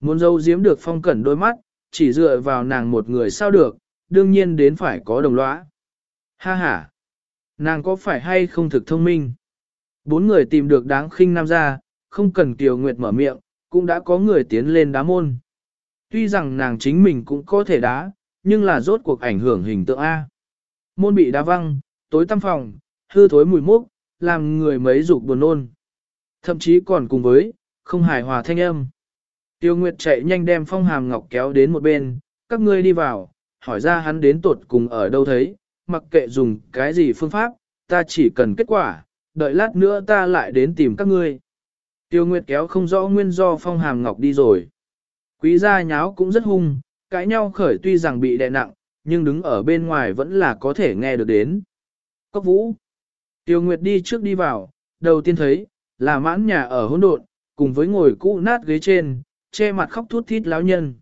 Muốn dâu giếm được phong cẩn đôi mắt, chỉ dựa vào nàng một người sao được, đương nhiên đến phải có đồng lõa. Ha ha! Nàng có phải hay không thực thông minh? Bốn người tìm được đáng khinh nam gia, không cần Kiều Nguyệt mở miệng, cũng đã có người tiến lên đá môn. Tuy rằng nàng chính mình cũng có thể đá, nhưng là rốt cuộc ảnh hưởng hình tượng A. Môn bị đá văng, tối tăm phòng, hư thối mùi mốc, làm người mấy dục buồn nôn. Thậm chí còn cùng với, không hài hòa thanh âm. Tiêu Nguyệt chạy nhanh đem phong hàm ngọc kéo đến một bên, các ngươi đi vào, hỏi ra hắn đến tột cùng ở đâu thấy, mặc kệ dùng cái gì phương pháp, ta chỉ cần kết quả, đợi lát nữa ta lại đến tìm các ngươi. Tiêu Nguyệt kéo không rõ nguyên do phong hàm ngọc đi rồi. Quý gia nháo cũng rất hung, cãi nhau khởi tuy rằng bị đè nặng, nhưng đứng ở bên ngoài vẫn là có thể nghe được đến. Cốc vũ. Tiêu Nguyệt đi trước đi vào, đầu tiên thấy, là mãn nhà ở hỗn độn, cùng với ngồi cũ nát ghế trên, che mặt khóc thút thít lão nhân.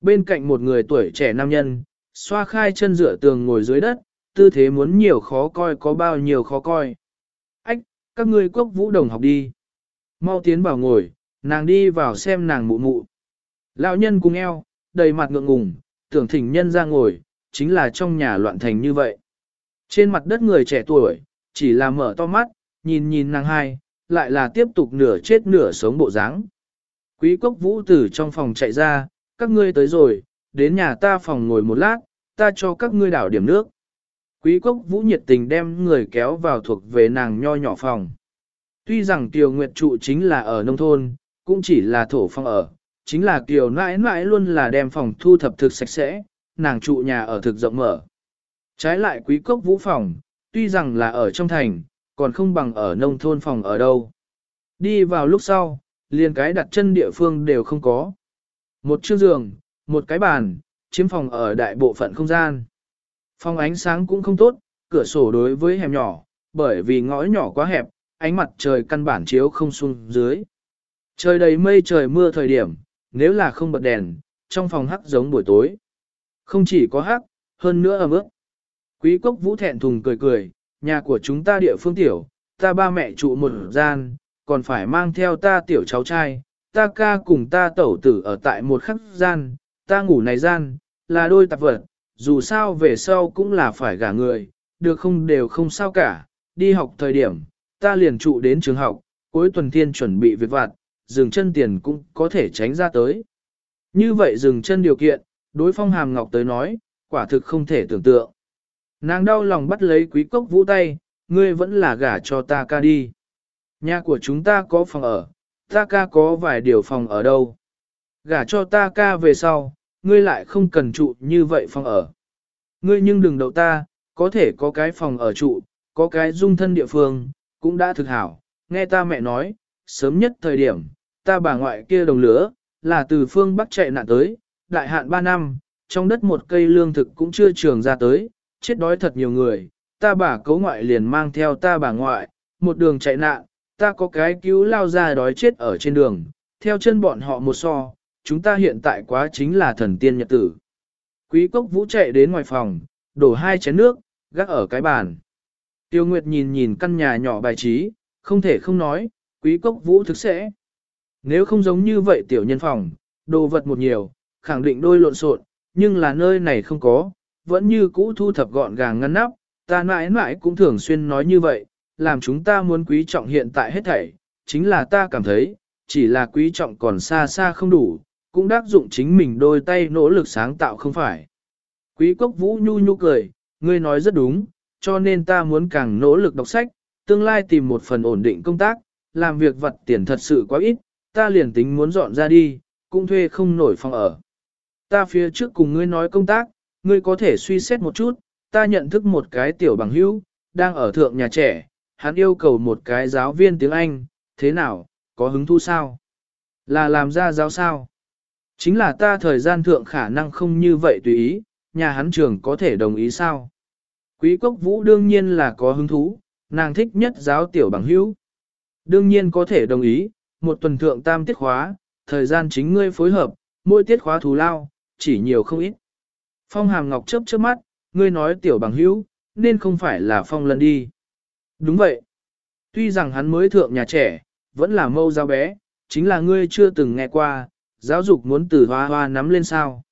Bên cạnh một người tuổi trẻ nam nhân, xoa khai chân dựa tường ngồi dưới đất, tư thế muốn nhiều khó coi có bao nhiêu khó coi. Ách, các ngươi quốc vũ đồng học đi. Mau tiến vào ngồi, nàng đi vào xem nàng mụ mụ. Lão nhân cùng eo, đầy mặt ngượng ngùng, tưởng thỉnh nhân ra ngồi, chính là trong nhà loạn thành như vậy. Trên mặt đất người trẻ tuổi, chỉ là mở to mắt, nhìn nhìn nàng hai, lại là tiếp tục nửa chết nửa sống bộ dáng. Quý cốc vũ tử trong phòng chạy ra, các ngươi tới rồi, đến nhà ta phòng ngồi một lát, ta cho các ngươi đảo điểm nước. Quý cốc vũ nhiệt tình đem người kéo vào thuộc về nàng nho nhỏ phòng. Tuy rằng Kiều Nguyệt trụ chính là ở nông thôn, cũng chỉ là thổ phong ở, chính là Kiều nãi nãi luôn là đem phòng thu thập thực sạch sẽ, nàng trụ nhà ở thực rộng mở. Trái lại quý cốc vũ phòng, tuy rằng là ở trong thành, còn không bằng ở nông thôn phòng ở đâu. Đi vào lúc sau, liền cái đặt chân địa phương đều không có. Một chiếc giường, một cái bàn, chiếm phòng ở đại bộ phận không gian. Phòng ánh sáng cũng không tốt, cửa sổ đối với hẻm nhỏ, bởi vì ngõ nhỏ quá hẹp, ánh mặt trời căn bản chiếu không xuống dưới. Trời đầy mây trời mưa thời điểm, nếu là không bật đèn, trong phòng hắc giống buổi tối. Không chỉ có hắc, hơn nữa ấm ướt. Quý cốc vũ thẹn thùng cười cười, nhà của chúng ta địa phương tiểu, ta ba mẹ trụ một gian, còn phải mang theo ta tiểu cháu trai, ta ca cùng ta tẩu tử ở tại một khắc gian, ta ngủ này gian, là đôi tạp vật, dù sao về sau cũng là phải gả người, được không đều không sao cả, đi học thời điểm, ta liền trụ đến trường học, cuối tuần thiên chuẩn bị việc vặt, dừng chân tiền cũng có thể tránh ra tới. Như vậy dừng chân điều kiện, đối phong hàm ngọc tới nói, quả thực không thể tưởng tượng. Nàng đau lòng bắt lấy quý cốc vũ tay, ngươi vẫn là gả cho ta ca đi. Nhà của chúng ta có phòng ở, ta ca có vài điều phòng ở đâu. Gả cho ta ca về sau, ngươi lại không cần trụ như vậy phòng ở. Ngươi nhưng đừng đậu ta, có thể có cái phòng ở trụ, có cái dung thân địa phương, cũng đã thực hảo. Nghe ta mẹ nói, sớm nhất thời điểm, ta bà ngoại kia đồng lứa là từ phương Bắc chạy nạn tới, đại hạn 3 năm, trong đất một cây lương thực cũng chưa trường ra tới, chết đói thật nhiều người, ta bà cấu ngoại liền mang theo ta bà ngoại, một đường chạy nạn, ta có cái cứu lao ra đói chết ở trên đường, theo chân bọn họ một so, chúng ta hiện tại quá chính là thần tiên nhật tử. Quý cốc vũ chạy đến ngoài phòng, đổ hai chén nước, gác ở cái bàn. Tiêu Nguyệt nhìn nhìn căn nhà nhỏ bài trí, không thể không nói, quý cốc vũ thực sẽ. Nếu không giống như vậy tiểu nhân phòng, đồ vật một nhiều, khẳng định đôi lộn xộn, nhưng là nơi này không có, vẫn như cũ thu thập gọn gàng ngăn nắp, ta mãi mãi cũng thường xuyên nói như vậy, làm chúng ta muốn quý trọng hiện tại hết thảy, chính là ta cảm thấy, chỉ là quý trọng còn xa xa không đủ, cũng đáp dụng chính mình đôi tay nỗ lực sáng tạo không phải. Quý cốc vũ nhu nhu cười, ngươi nói rất đúng, cho nên ta muốn càng nỗ lực đọc sách, tương lai tìm một phần ổn định công tác, làm việc vật tiền thật sự quá ít, ta liền tính muốn dọn ra đi, cũng thuê không nổi phòng ở. Ta phía trước cùng ngươi nói công tác, ngươi có thể suy xét một chút, ta nhận thức một cái tiểu bằng hữu, đang ở thượng nhà trẻ, hắn yêu cầu một cái giáo viên tiếng Anh, thế nào, có hứng thú sao? Là làm ra giáo sao? Chính là ta thời gian thượng khả năng không như vậy tùy ý, nhà hắn trường có thể đồng ý sao? Quý cốc vũ đương nhiên là có hứng thú, nàng thích nhất giáo tiểu bằng hữu. Đương nhiên có thể đồng ý, một tuần thượng tam tiết khóa, thời gian chính ngươi phối hợp, mỗi tiết khóa thù lao, chỉ nhiều không ít. Phong hàm ngọc chớp chớp mắt, ngươi nói tiểu bằng hữu, nên không phải là phong lân đi. Đúng vậy. Tuy rằng hắn mới thượng nhà trẻ, vẫn là mâu giáo bé, chính là ngươi chưa từng nghe qua, giáo dục muốn từ hoa hoa nắm lên sao.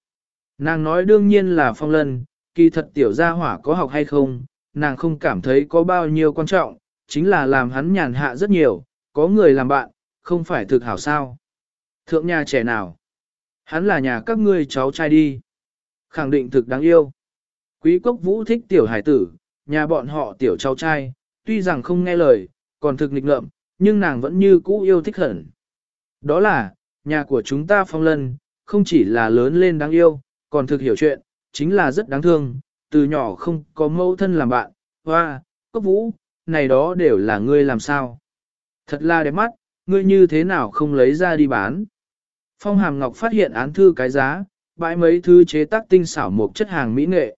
Nàng nói đương nhiên là phong lân, kỳ thật tiểu gia hỏa có học hay không, nàng không cảm thấy có bao nhiêu quan trọng, chính là làm hắn nhàn hạ rất nhiều, có người làm bạn, không phải thực hảo sao. Thượng nhà trẻ nào? Hắn là nhà các ngươi cháu trai đi. Khẳng định thực đáng yêu. Quý cốc vũ thích tiểu hải tử, nhà bọn họ tiểu cháu trai, tuy rằng không nghe lời, còn thực nghịch ngợm, nhưng nàng vẫn như cũ yêu thích hẳn. Đó là, nhà của chúng ta phong lân, không chỉ là lớn lên đáng yêu, còn thực hiểu chuyện, chính là rất đáng thương, từ nhỏ không có mẫu thân làm bạn, hoa, cốc vũ, này đó đều là ngươi làm sao. Thật là đẹp mắt, ngươi như thế nào không lấy ra đi bán. Phong Hàm Ngọc phát hiện án thư cái giá, bãi mấy thứ chế tác tinh xảo một chất hàng mỹ nghệ.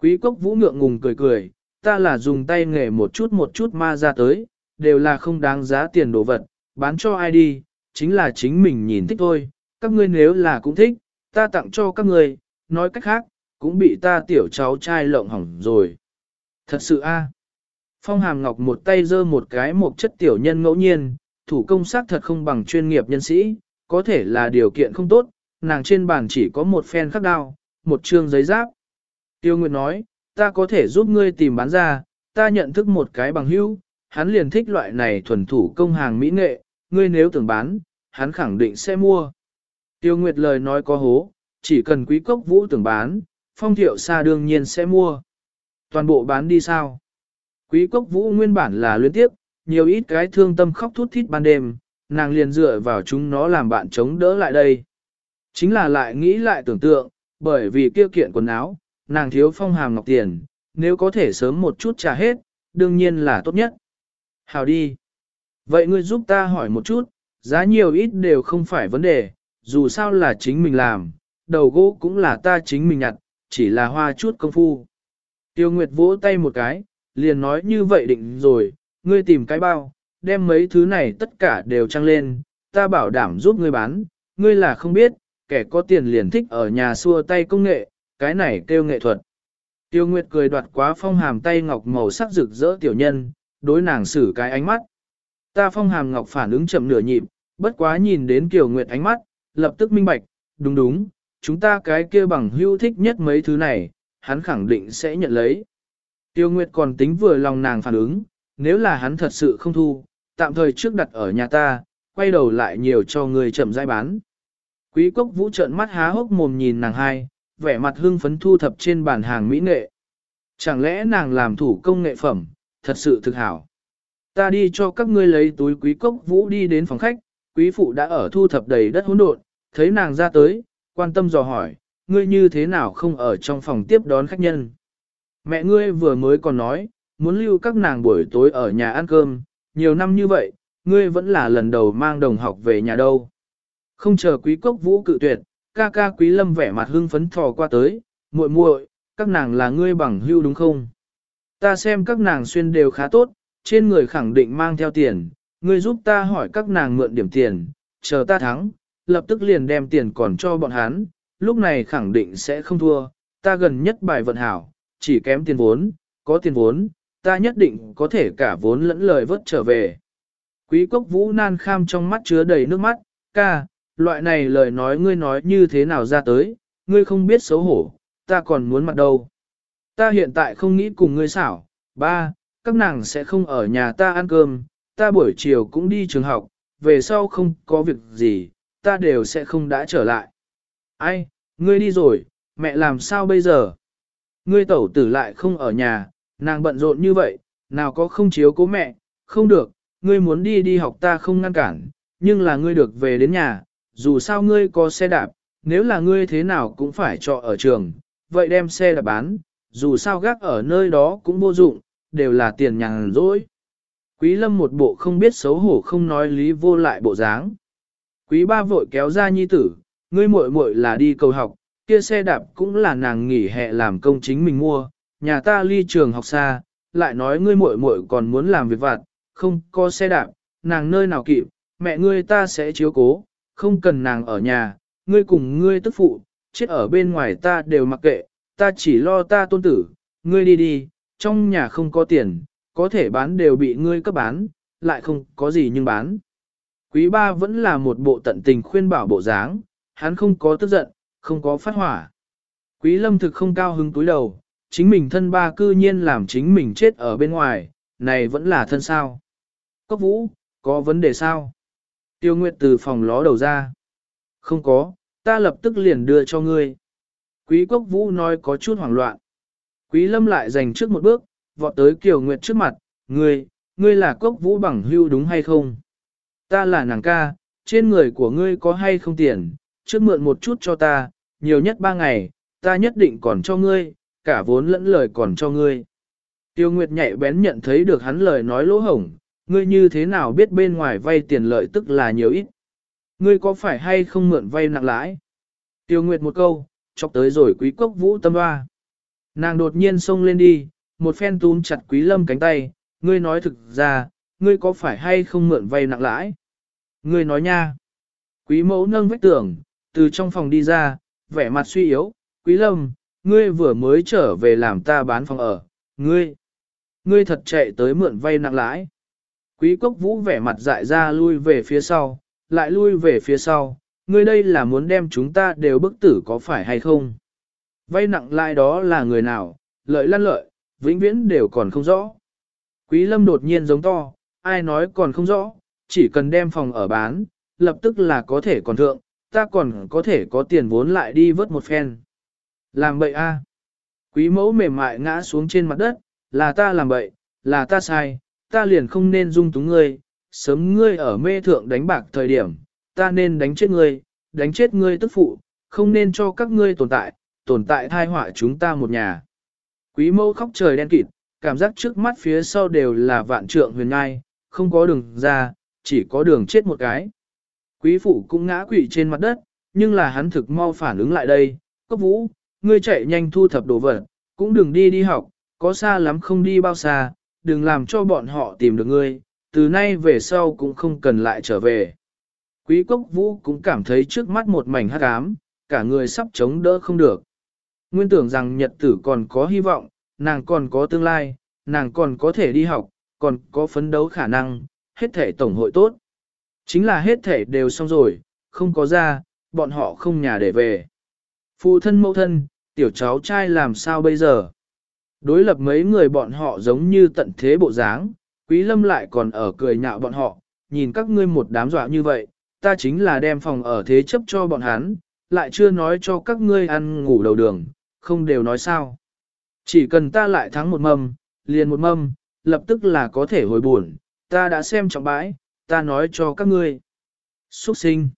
Quý cốc vũ ngượng ngùng cười cười, ta là dùng tay nghề một chút một chút ma ra tới, đều là không đáng giá tiền đồ vật, bán cho ai đi, chính là chính mình nhìn thích thôi, các ngươi nếu là cũng thích, ta tặng cho các ngươi, nói cách khác, cũng bị ta tiểu cháu trai lộng hỏng rồi. Thật sự a. Phong Hàm Ngọc một tay giơ một cái một chất tiểu nhân ngẫu nhiên, thủ công sắc thật không bằng chuyên nghiệp nhân sĩ, có thể là điều kiện không tốt, nàng trên bàn chỉ có một phen khắc đao, một chương giấy giáp. Tiêu Nguyệt nói, ta có thể giúp ngươi tìm bán ra, ta nhận thức một cái bằng hữu, hắn liền thích loại này thuần thủ công hàng mỹ nghệ, ngươi nếu tưởng bán, hắn khẳng định sẽ mua. Tiêu Nguyệt lời nói có hố, chỉ cần quý cốc vũ tưởng bán, phong thiệu xa đương nhiên sẽ mua. Toàn bộ bán đi sao? Quý cốc vũ nguyên bản là luyến tiếp, nhiều ít cái thương tâm khóc thút thít ban đêm, nàng liền dựa vào chúng nó làm bạn chống đỡ lại đây. Chính là lại nghĩ lại tưởng tượng, bởi vì kia kiện quần áo, nàng thiếu phong hàm ngọc tiền, nếu có thể sớm một chút trả hết, đương nhiên là tốt nhất. Hào đi. Vậy ngươi giúp ta hỏi một chút, Giá nhiều ít đều không phải vấn đề, dù sao là chính mình làm, đầu gỗ cũng là ta chính mình nhặt, chỉ là hoa chút công phu. Tiêu Nguyệt vỗ tay một cái, liền nói như vậy định rồi, ngươi tìm cái bao, đem mấy thứ này tất cả đều trăng lên, ta bảo đảm giúp ngươi bán, ngươi là không biết, kẻ có tiền liền thích ở nhà xua tay công nghệ, cái này kêu nghệ thuật. Tiêu Nguyệt cười đoạt quá phong hàm tay ngọc màu sắc rực rỡ tiểu nhân, đối nàng xử cái ánh mắt. Ta phong hàm ngọc phản ứng chậm nửa nhịp, bất quá nhìn đến Kiều Nguyệt ánh mắt, lập tức minh bạch, đúng đúng, chúng ta cái kia bằng hưu thích nhất mấy thứ này, hắn khẳng định sẽ nhận lấy. Tiêu Nguyệt còn tính vừa lòng nàng phản ứng, nếu là hắn thật sự không thu, tạm thời trước đặt ở nhà ta, quay đầu lại nhiều cho người chậm rãi bán. Quý cốc vũ trợn mắt há hốc mồm nhìn nàng hai, vẻ mặt hưng phấn thu thập trên bàn hàng mỹ nghệ. Chẳng lẽ nàng làm thủ công nghệ phẩm, thật sự thực hảo. Ta đi cho các ngươi lấy túi quý cốc vũ đi đến phòng khách, quý phụ đã ở thu thập đầy đất hỗn độn, thấy nàng ra tới, quan tâm dò hỏi, ngươi như thế nào không ở trong phòng tiếp đón khách nhân. Mẹ ngươi vừa mới còn nói, muốn lưu các nàng buổi tối ở nhà ăn cơm, nhiều năm như vậy, ngươi vẫn là lần đầu mang đồng học về nhà đâu. Không chờ quý cốc vũ cự tuyệt, ca ca quý lâm vẻ mặt hưng phấn thò qua tới, muội muội, các nàng là ngươi bằng hưu đúng không? Ta xem các nàng xuyên đều khá tốt, trên người khẳng định mang theo tiền, ngươi giúp ta hỏi các nàng mượn điểm tiền, chờ ta thắng, lập tức liền đem tiền còn cho bọn hắn, lúc này khẳng định sẽ không thua, ta gần nhất bài vận hảo, chỉ kém tiền vốn, có tiền vốn, ta nhất định có thể cả vốn lẫn lời vớt trở về. Quý cốc vũ nan kham trong mắt chứa đầy nước mắt, ca, loại này lời nói ngươi nói như thế nào ra tới, ngươi không biết xấu hổ, ta còn muốn mặt đâu. Ta hiện tại không nghĩ cùng ngươi xảo, ba, các nàng sẽ không ở nhà ta ăn cơm, ta buổi chiều cũng đi trường học, về sau không có việc gì, ta đều sẽ không đã trở lại. Ai, ngươi đi rồi, mẹ làm sao bây giờ? Ngươi tẩu tử lại không ở nhà, nàng bận rộn như vậy, nào có không chiếu cố mẹ, không được, ngươi muốn đi đi học ta không ngăn cản, nhưng là ngươi được về đến nhà, dù sao ngươi có xe đạp, nếu là ngươi thế nào cũng phải trọ ở trường, vậy đem xe đạp bán, dù sao gác ở nơi đó cũng vô dụng, đều là tiền nhàn rỗi. Quý lâm một bộ không biết xấu hổ không nói lý vô lại bộ dáng. Quý ba vội kéo ra nhi tử, ngươi muội muội là đi cầu học, kia xe đạp cũng là nàng nghỉ hè làm công chính mình mua, nhà ta ly trường học xa, lại nói ngươi muội muội còn muốn làm việc vặt, không có xe đạp, nàng nơi nào kịp, mẹ ngươi ta sẽ chiếu cố, không cần nàng ở nhà, ngươi cùng ngươi tức phụ, chết ở bên ngoài ta đều mặc kệ, ta chỉ lo ta tôn tử, ngươi đi đi, trong nhà không có tiền, có thể bán đều bị ngươi cấp bán, lại không có gì nhưng bán. Quý ba vẫn là một bộ tận tình khuyên bảo bộ dáng, hắn không có tức giận, không có phát hỏa. Quý lâm thực không cao hứng túi đầu, chính mình thân ba cư nhiên làm chính mình chết ở bên ngoài, này vẫn là thân sao. Cốc vũ, có vấn đề sao? Tiêu Nguyệt từ phòng ló đầu ra. Không có, ta lập tức liền đưa cho ngươi. Quý Cốc Vũ nói có chút hoảng loạn. Quý Lâm lại dành trước một bước, vọt tới Kiều Nguyệt trước mặt, ngươi, ngươi là Cốc Vũ bằng hưu đúng hay không? Ta là nàng ca, trên người của ngươi có hay không tiền, trước mượn một chút cho ta, nhiều nhất ba ngày, ta nhất định còn cho ngươi, cả vốn lẫn lời còn cho ngươi. Tiêu Nguyệt nhạy bén nhận thấy được hắn lời nói lỗ hổng, ngươi như thế nào biết bên ngoài vay tiền lợi tức là nhiều ít. Ngươi có phải hay không mượn vay nặng lãi? Tiêu Nguyệt một câu, chọc tới rồi quý cốc vũ tâm hoa. Nàng đột nhiên xông lên đi, một phen túm chặt quý lâm cánh tay, ngươi nói thực ra, ngươi có phải hay không mượn vay nặng lãi? Ngươi nói nha. Quý mẫu nâng vách tường, từ trong phòng đi ra, vẻ mặt suy yếu, quý lâm, ngươi vừa mới trở về làm ta bán phòng ở, ngươi, ngươi thật chạy tới mượn vay nặng lãi. Quý cốc vũ vẻ mặt dại ra lui về phía sau, lại lui về phía sau, ngươi đây là muốn đem chúng ta đều bức tử có phải hay không? Vay nặng lãi đó là người nào, lợi lăn lợi, vĩnh viễn đều còn không rõ. Quý lâm đột nhiên giống to, ai nói còn không rõ, chỉ cần đem phòng ở bán, lập tức là có thể còn thượng, ta còn có thể có tiền vốn lại đi vớt một phen. Làm bậy a. Quý mẫu mềm mại ngã xuống trên mặt đất, là ta làm bậy, là ta sai, ta liền không nên dung túng ngươi, sớm ngươi ở mê thượng đánh bạc thời điểm, ta nên đánh chết ngươi, đánh chết ngươi tức phụ, không nên cho các ngươi tồn tại, tồn tại thai họa chúng ta một nhà. Quý mẫu khóc trời đen kịt, cảm giác trước mắt phía sau đều là vạn trượng huyền ngai, không có đường ra, chỉ có đường chết một cái. Quý phụ cũng ngã quỵ trên mặt đất, nhưng là hắn thực mau phản ứng lại đây. Cốc vũ, ngươi chạy nhanh thu thập đồ vật, cũng đừng đi đi học, có xa lắm không đi bao xa, đừng làm cho bọn họ tìm được ngươi, từ nay về sau cũng không cần lại trở về. Quý cốc vũ cũng cảm thấy trước mắt một mảnh hắc ám, cả người sắp chống đỡ không được. Nguyên tưởng rằng nhật tử còn có hy vọng, nàng còn có tương lai, nàng còn có thể đi học, còn có phấn đấu khả năng, hết thể tổng hội tốt. Chính là hết thể đều xong rồi, không có ra, bọn họ không nhà để về. Phụ thân mẫu thân, tiểu cháu trai làm sao bây giờ? Đối lập mấy người bọn họ giống như tận thế bộ dáng, quý lâm lại còn ở cười nhạo bọn họ, nhìn các ngươi một đám dọa như vậy, ta chính là đem phòng ở thế chấp cho bọn hắn, lại chưa nói cho các ngươi ăn ngủ đầu đường, không đều nói sao. Chỉ cần ta lại thắng một mâm, liền một mâm, lập tức là có thể hồi buồn, ta đã xem trọng bãi, ta nói cho các ngươi. Xuất sinh.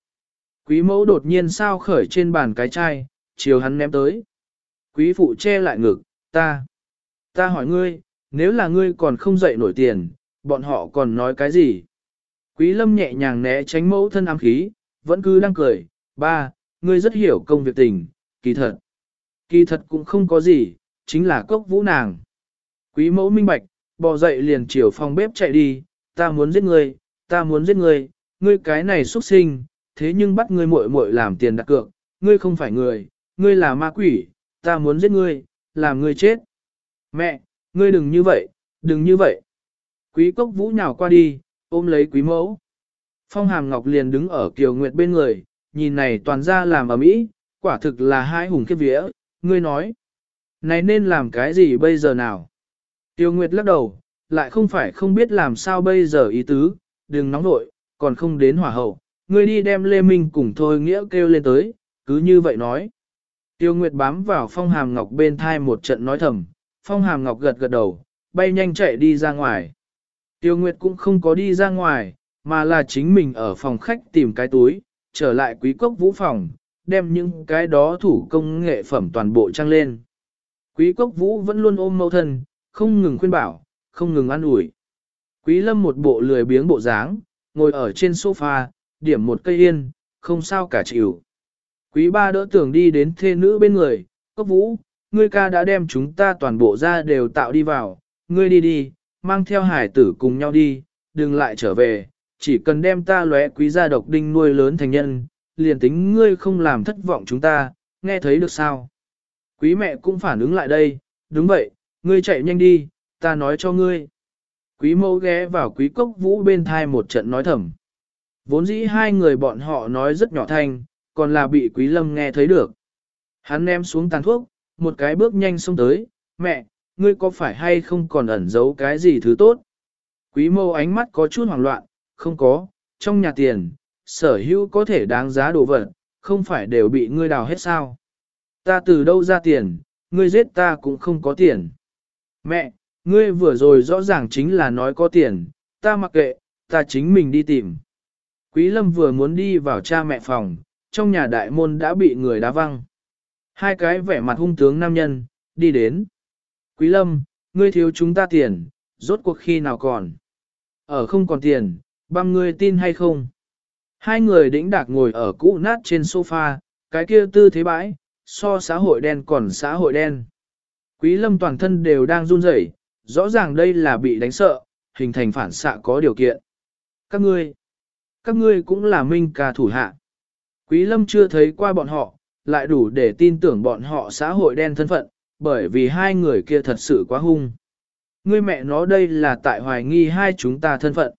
Quý mẫu đột nhiên sao khởi trên bàn cái chai, chiều hắn ném tới. Quý phụ che lại ngực, ta. Ta hỏi ngươi, nếu là ngươi còn không dậy nổi tiền, bọn họ còn nói cái gì? Quý lâm nhẹ nhàng né tránh mẫu thân ám khí, vẫn cứ đang cười, ba, ngươi rất hiểu công việc tình, kỳ thật. Kỳ thật cũng không có gì, chính là cốc vũ nàng. Quý mẫu minh bạch, bò dậy liền chiều phòng bếp chạy đi, ta muốn giết ngươi, ta muốn giết ngươi, ngươi cái này xuất sinh, thế nhưng bắt ngươi muội muội làm tiền đặt cược, ngươi không phải người, ngươi là ma quỷ, ta muốn giết ngươi, làm ngươi chết. Mẹ, ngươi đừng như vậy, đừng như vậy. Quý cốc vũ nhào qua đi, ôm lấy quý mẫu. Phong hàm ngọc liền đứng ở kiều nguyệt bên người, nhìn này toàn ra làm ở mỹ, quả thực là hai hùng kiếp vía, ngươi nói. Này nên làm cái gì bây giờ nào? Tiêu Nguyệt lắc đầu, lại không phải không biết làm sao bây giờ ý tứ, đừng nóng nội, còn không đến hỏa hậu, ngươi đi đem Lê Minh cùng Thôi Nghĩa kêu lên tới, cứ như vậy nói. Tiêu Nguyệt bám vào phong hàm ngọc bên thai một trận nói thầm, phong hàm ngọc gật gật đầu, bay nhanh chạy đi ra ngoài. Tiêu Nguyệt cũng không có đi ra ngoài, mà là chính mình ở phòng khách tìm cái túi, trở lại quý cốc vũ phòng, đem những cái đó thủ công nghệ phẩm toàn bộ trăng lên. Quý cốc vũ vẫn luôn ôm mẫu thân, không ngừng khuyên bảo, không ngừng an ủi. Quý lâm một bộ lười biếng bộ dáng, ngồi ở trên sofa, điểm một cây yên, không sao cả chịu. Quý ba đỡ tưởng đi đến thê nữ bên người, cốc vũ, ngươi ca đã đem chúng ta toàn bộ ra đều tạo đi vào, ngươi đi đi, mang theo hải tử cùng nhau đi, đừng lại trở về, chỉ cần đem ta lóe quý gia độc đinh nuôi lớn thành nhân, liền tính ngươi không làm thất vọng chúng ta, nghe thấy được sao? Quý mẹ cũng phản ứng lại đây, đúng vậy, ngươi chạy nhanh đi, ta nói cho ngươi. Quý mẫu ghé vào quý cốc vũ bên thai một trận nói thầm. Vốn dĩ hai người bọn họ nói rất nhỏ thanh, còn là bị quý lâm nghe thấy được. Hắn ném xuống tàn thuốc, một cái bước nhanh xông tới, mẹ, ngươi có phải hay không còn ẩn giấu cái gì thứ tốt? Quý mâu ánh mắt có chút hoảng loạn, không có, trong nhà tiền, sở hữu có thể đáng giá đồ vật, không phải đều bị ngươi đào hết sao. Ta từ đâu ra tiền, ngươi giết ta cũng không có tiền. Mẹ, ngươi vừa rồi rõ ràng chính là nói có tiền, ta mặc kệ, ta chính mình đi tìm. Quý lâm vừa muốn đi vào cha mẹ phòng, trong nhà đại môn đã bị người đá văng. Hai cái vẻ mặt hung tướng nam nhân, đi đến. Quý lâm, ngươi thiếu chúng ta tiền, rốt cuộc khi nào còn. Ở không còn tiền, băm ngươi tin hay không? Hai người đĩnh đạc ngồi ở cũ nát trên sofa, cái kia tư thế bãi, so xã hội đen còn xã hội đen. Quý lâm toàn thân đều đang run rẩy, rõ ràng đây là bị đánh sợ, hình thành phản xạ có điều kiện. Các ngươi, các ngươi cũng là minh ca thủ hạ. Quý lâm chưa thấy qua bọn họ, lại đủ để tin tưởng bọn họ xã hội đen thân phận, bởi vì hai người kia thật sự quá hung. Ngươi mẹ nó đây là tại hoài nghi hai chúng ta thân phận.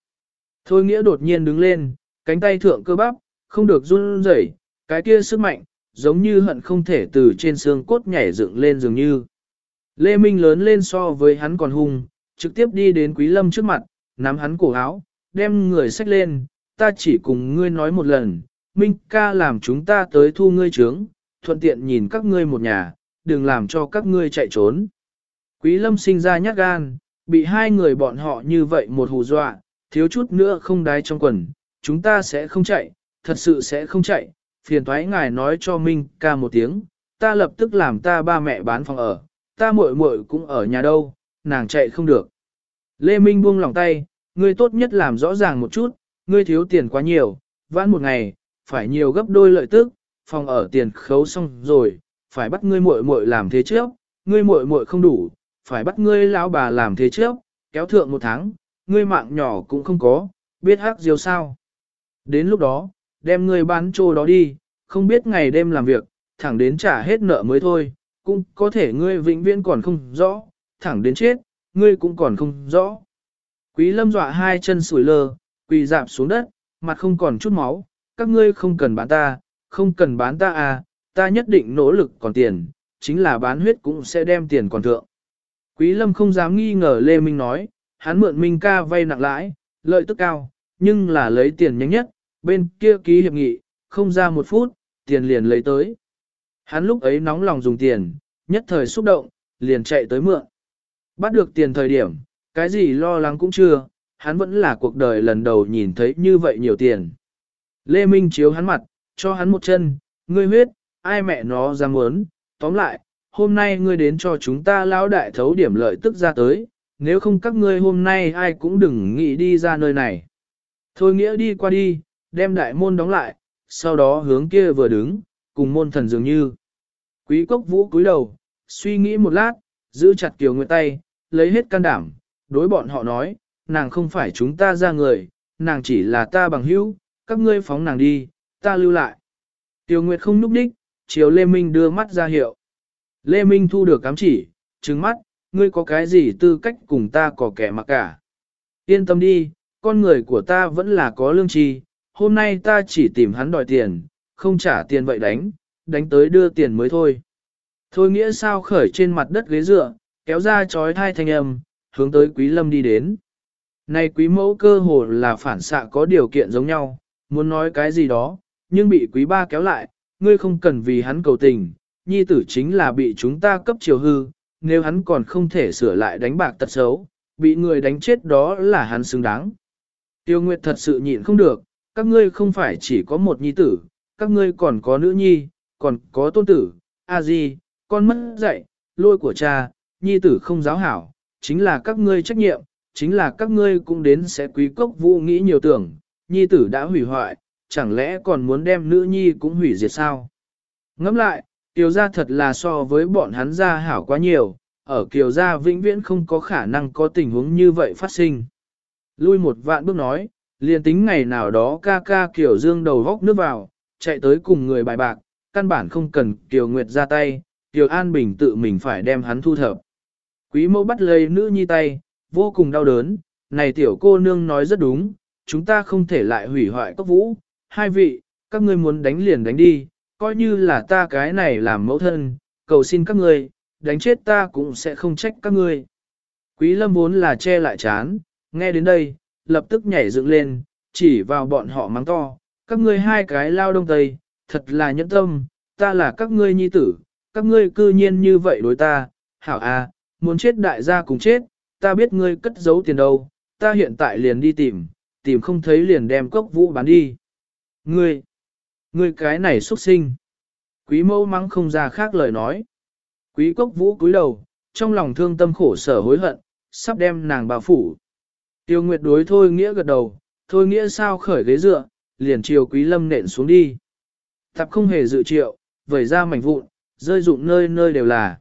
Thôi nghĩa đột nhiên đứng lên, cánh tay thượng cơ bắp, không được run rẩy, cái kia sức mạnh, giống như hận không thể từ trên xương cốt nhảy dựng lên dường như. Lê Minh lớn lên so với hắn còn hung, trực tiếp đi đến Quý Lâm trước mặt, nắm hắn cổ áo, đem người xách lên, ta chỉ cùng ngươi nói một lần, Minh ca làm chúng ta tới thu ngươi trướng, thuận tiện nhìn các ngươi một nhà, đừng làm cho các ngươi chạy trốn. Quý Lâm sinh ra nhát gan, bị hai người bọn họ như vậy một hù dọa, thiếu chút nữa không đái trong quần, chúng ta sẽ không chạy, thật sự sẽ không chạy, phiền thoái ngài nói cho Minh ca một tiếng, ta lập tức làm ta ba mẹ bán phòng ở, ta muội muội cũng ở nhà đâu, nàng chạy không được. Lê Minh buông lòng tay, ngươi tốt nhất làm rõ ràng một chút, ngươi thiếu tiền quá nhiều, vãn một ngày, phải nhiều gấp đôi lợi tức, phòng ở tiền khấu xong rồi, phải bắt ngươi muội muội làm thế trước, ngươi muội muội không đủ, phải bắt ngươi lão bà làm thế trước, kéo thượng một tháng, ngươi mạng nhỏ cũng không có, biết hắc diều sao. Đến lúc đó, đem ngươi bán trô đó đi, không biết ngày đêm làm việc, thẳng đến trả hết nợ mới thôi, cũng có thể ngươi vĩnh viễn còn không rõ, thẳng đến chết, ngươi cũng còn không rõ. Quý lâm dọa hai chân sủi lơ, quỳ dạp xuống đất, mặt không còn chút máu, các ngươi không cần bán ta, không cần bán ta à, ta nhất định nỗ lực còn tiền, chính là bán huyết cũng sẽ đem tiền còn thượng. Quý lâm không dám nghi ngờ Lê Minh nói, hắn mượn Minh ca vay nặng lãi, lợi tức cao, nhưng là lấy tiền nhanh nhất, bên kia ký hiệp nghị, không ra một phút, tiền liền lấy tới. Hắn lúc ấy nóng lòng dùng tiền, nhất thời xúc động, liền chạy tới mượn. Bắt được tiền thời điểm, cái gì lo lắng cũng chưa, hắn vẫn là cuộc đời lần đầu nhìn thấy như vậy nhiều tiền. Lê Minh chiếu hắn mặt, cho hắn một chân, ngươi huyết, ai mẹ nó dám muốn, tóm lại, hôm nay ngươi đến cho chúng ta lão đại thấu điểm lợi tức ra tới, nếu không các ngươi hôm nay ai cũng đừng nghĩ đi ra nơi này. Thôi nghĩa đi qua đi, đem đại môn đóng lại, sau đó hướng kia vừa đứng, cùng môn thần dường như. Quý cốc vũ cúi đầu, suy nghĩ một lát, giữ chặt Kiều Nguyệt tay, lấy hết can đảm, đối bọn họ nói, nàng không phải chúng ta ra người, nàng chỉ là ta bằng hữu, các ngươi phóng nàng đi, ta lưu lại. Tiêu Nguyệt không núp đích, chiều Lê Minh đưa mắt ra hiệu. Lê Minh thu được cám chỉ, trừng mắt, ngươi có cái gì tư cách cùng ta có kẻ mà cả. Yên tâm đi, con người của ta vẫn là có lương tri, hôm nay ta chỉ tìm hắn đòi tiền, không trả tiền vậy đánh, đánh tới đưa tiền mới thôi. Thôi nghĩa sao khởi trên mặt đất ghế dựa, kéo ra chói thai thanh âm, hướng tới quý lâm đi đến. Này quý mẫu cơ hồ là phản xạ có điều kiện giống nhau, muốn nói cái gì đó, nhưng bị quý ba kéo lại, ngươi không cần vì hắn cầu tình, nhi tử chính là bị chúng ta cấp chiều hư, nếu hắn còn không thể sửa lại đánh bạc tật xấu, bị người đánh chết đó là hắn xứng đáng. Tiêu Nguyệt thật sự nhịn không được, các ngươi không phải chỉ có một nhi tử, các ngươi còn có nữ nhi, còn có tôn tử, a di, con mất dạy, lôi của cha, nhi tử không giáo hảo, chính là các ngươi trách nhiệm, chính là các ngươi cũng đến sẽ quý cốc vũ nghĩ nhiều tưởng, nhi tử đã hủy hoại, chẳng lẽ còn muốn đem nữ nhi cũng hủy diệt sao? Ngẫm lại, Kiều gia thật là so với bọn hắn gia hảo quá nhiều, ở Kiều gia vĩnh viễn không có khả năng có tình huống như vậy phát sinh. Lui một vạn bước nói, liền tính ngày nào đó ca ca Kiều Dương đầu góc nước vào, chạy tới cùng người bài bạc, căn bản không cần Kiều Nguyệt ra tay, Kiều An Bình tự mình phải đem hắn thu thập. Quý mẫu bắt lấy nữ nhi tay, vô cùng đau đớn, này tiểu cô nương nói rất đúng, chúng ta không thể lại hủy hoại các vũ, hai vị, các ngươi muốn đánh liền đánh đi, coi như là ta cái này làm mẫu thân, cầu xin các ngươi, đánh chết ta cũng sẽ không trách các ngươi. Quý lâm vốn là che lại chán, nghe đến đây, lập tức nhảy dựng lên, chỉ vào bọn họ mắng to, các ngươi hai cái lao đông tây, thật là nhẫn tâm, ta là các ngươi nhi tử, các ngươi cư nhiên như vậy đối ta, hảo à, muốn chết đại gia cùng chết, ta biết ngươi cất giấu tiền đâu, ta hiện tại liền đi tìm, tìm không thấy liền đem cốc vũ bán đi. Ngươi, ngươi cái này xuất sinh. Quý mẫu mắng không ra khác lời nói. Quý cốc vũ cúi đầu, trong lòng thương tâm khổ sở hối hận, sắp đem nàng bao phủ. Tiêu Nguyệt đối thôi nghĩa gật đầu, thôi nghĩa sao khởi ghế dựa, liền chiều quý lâm nện xuống đi. Tập không hề dự triệu, vẩy ra mảnh vụn, rơi rụng nơi nơi đều là.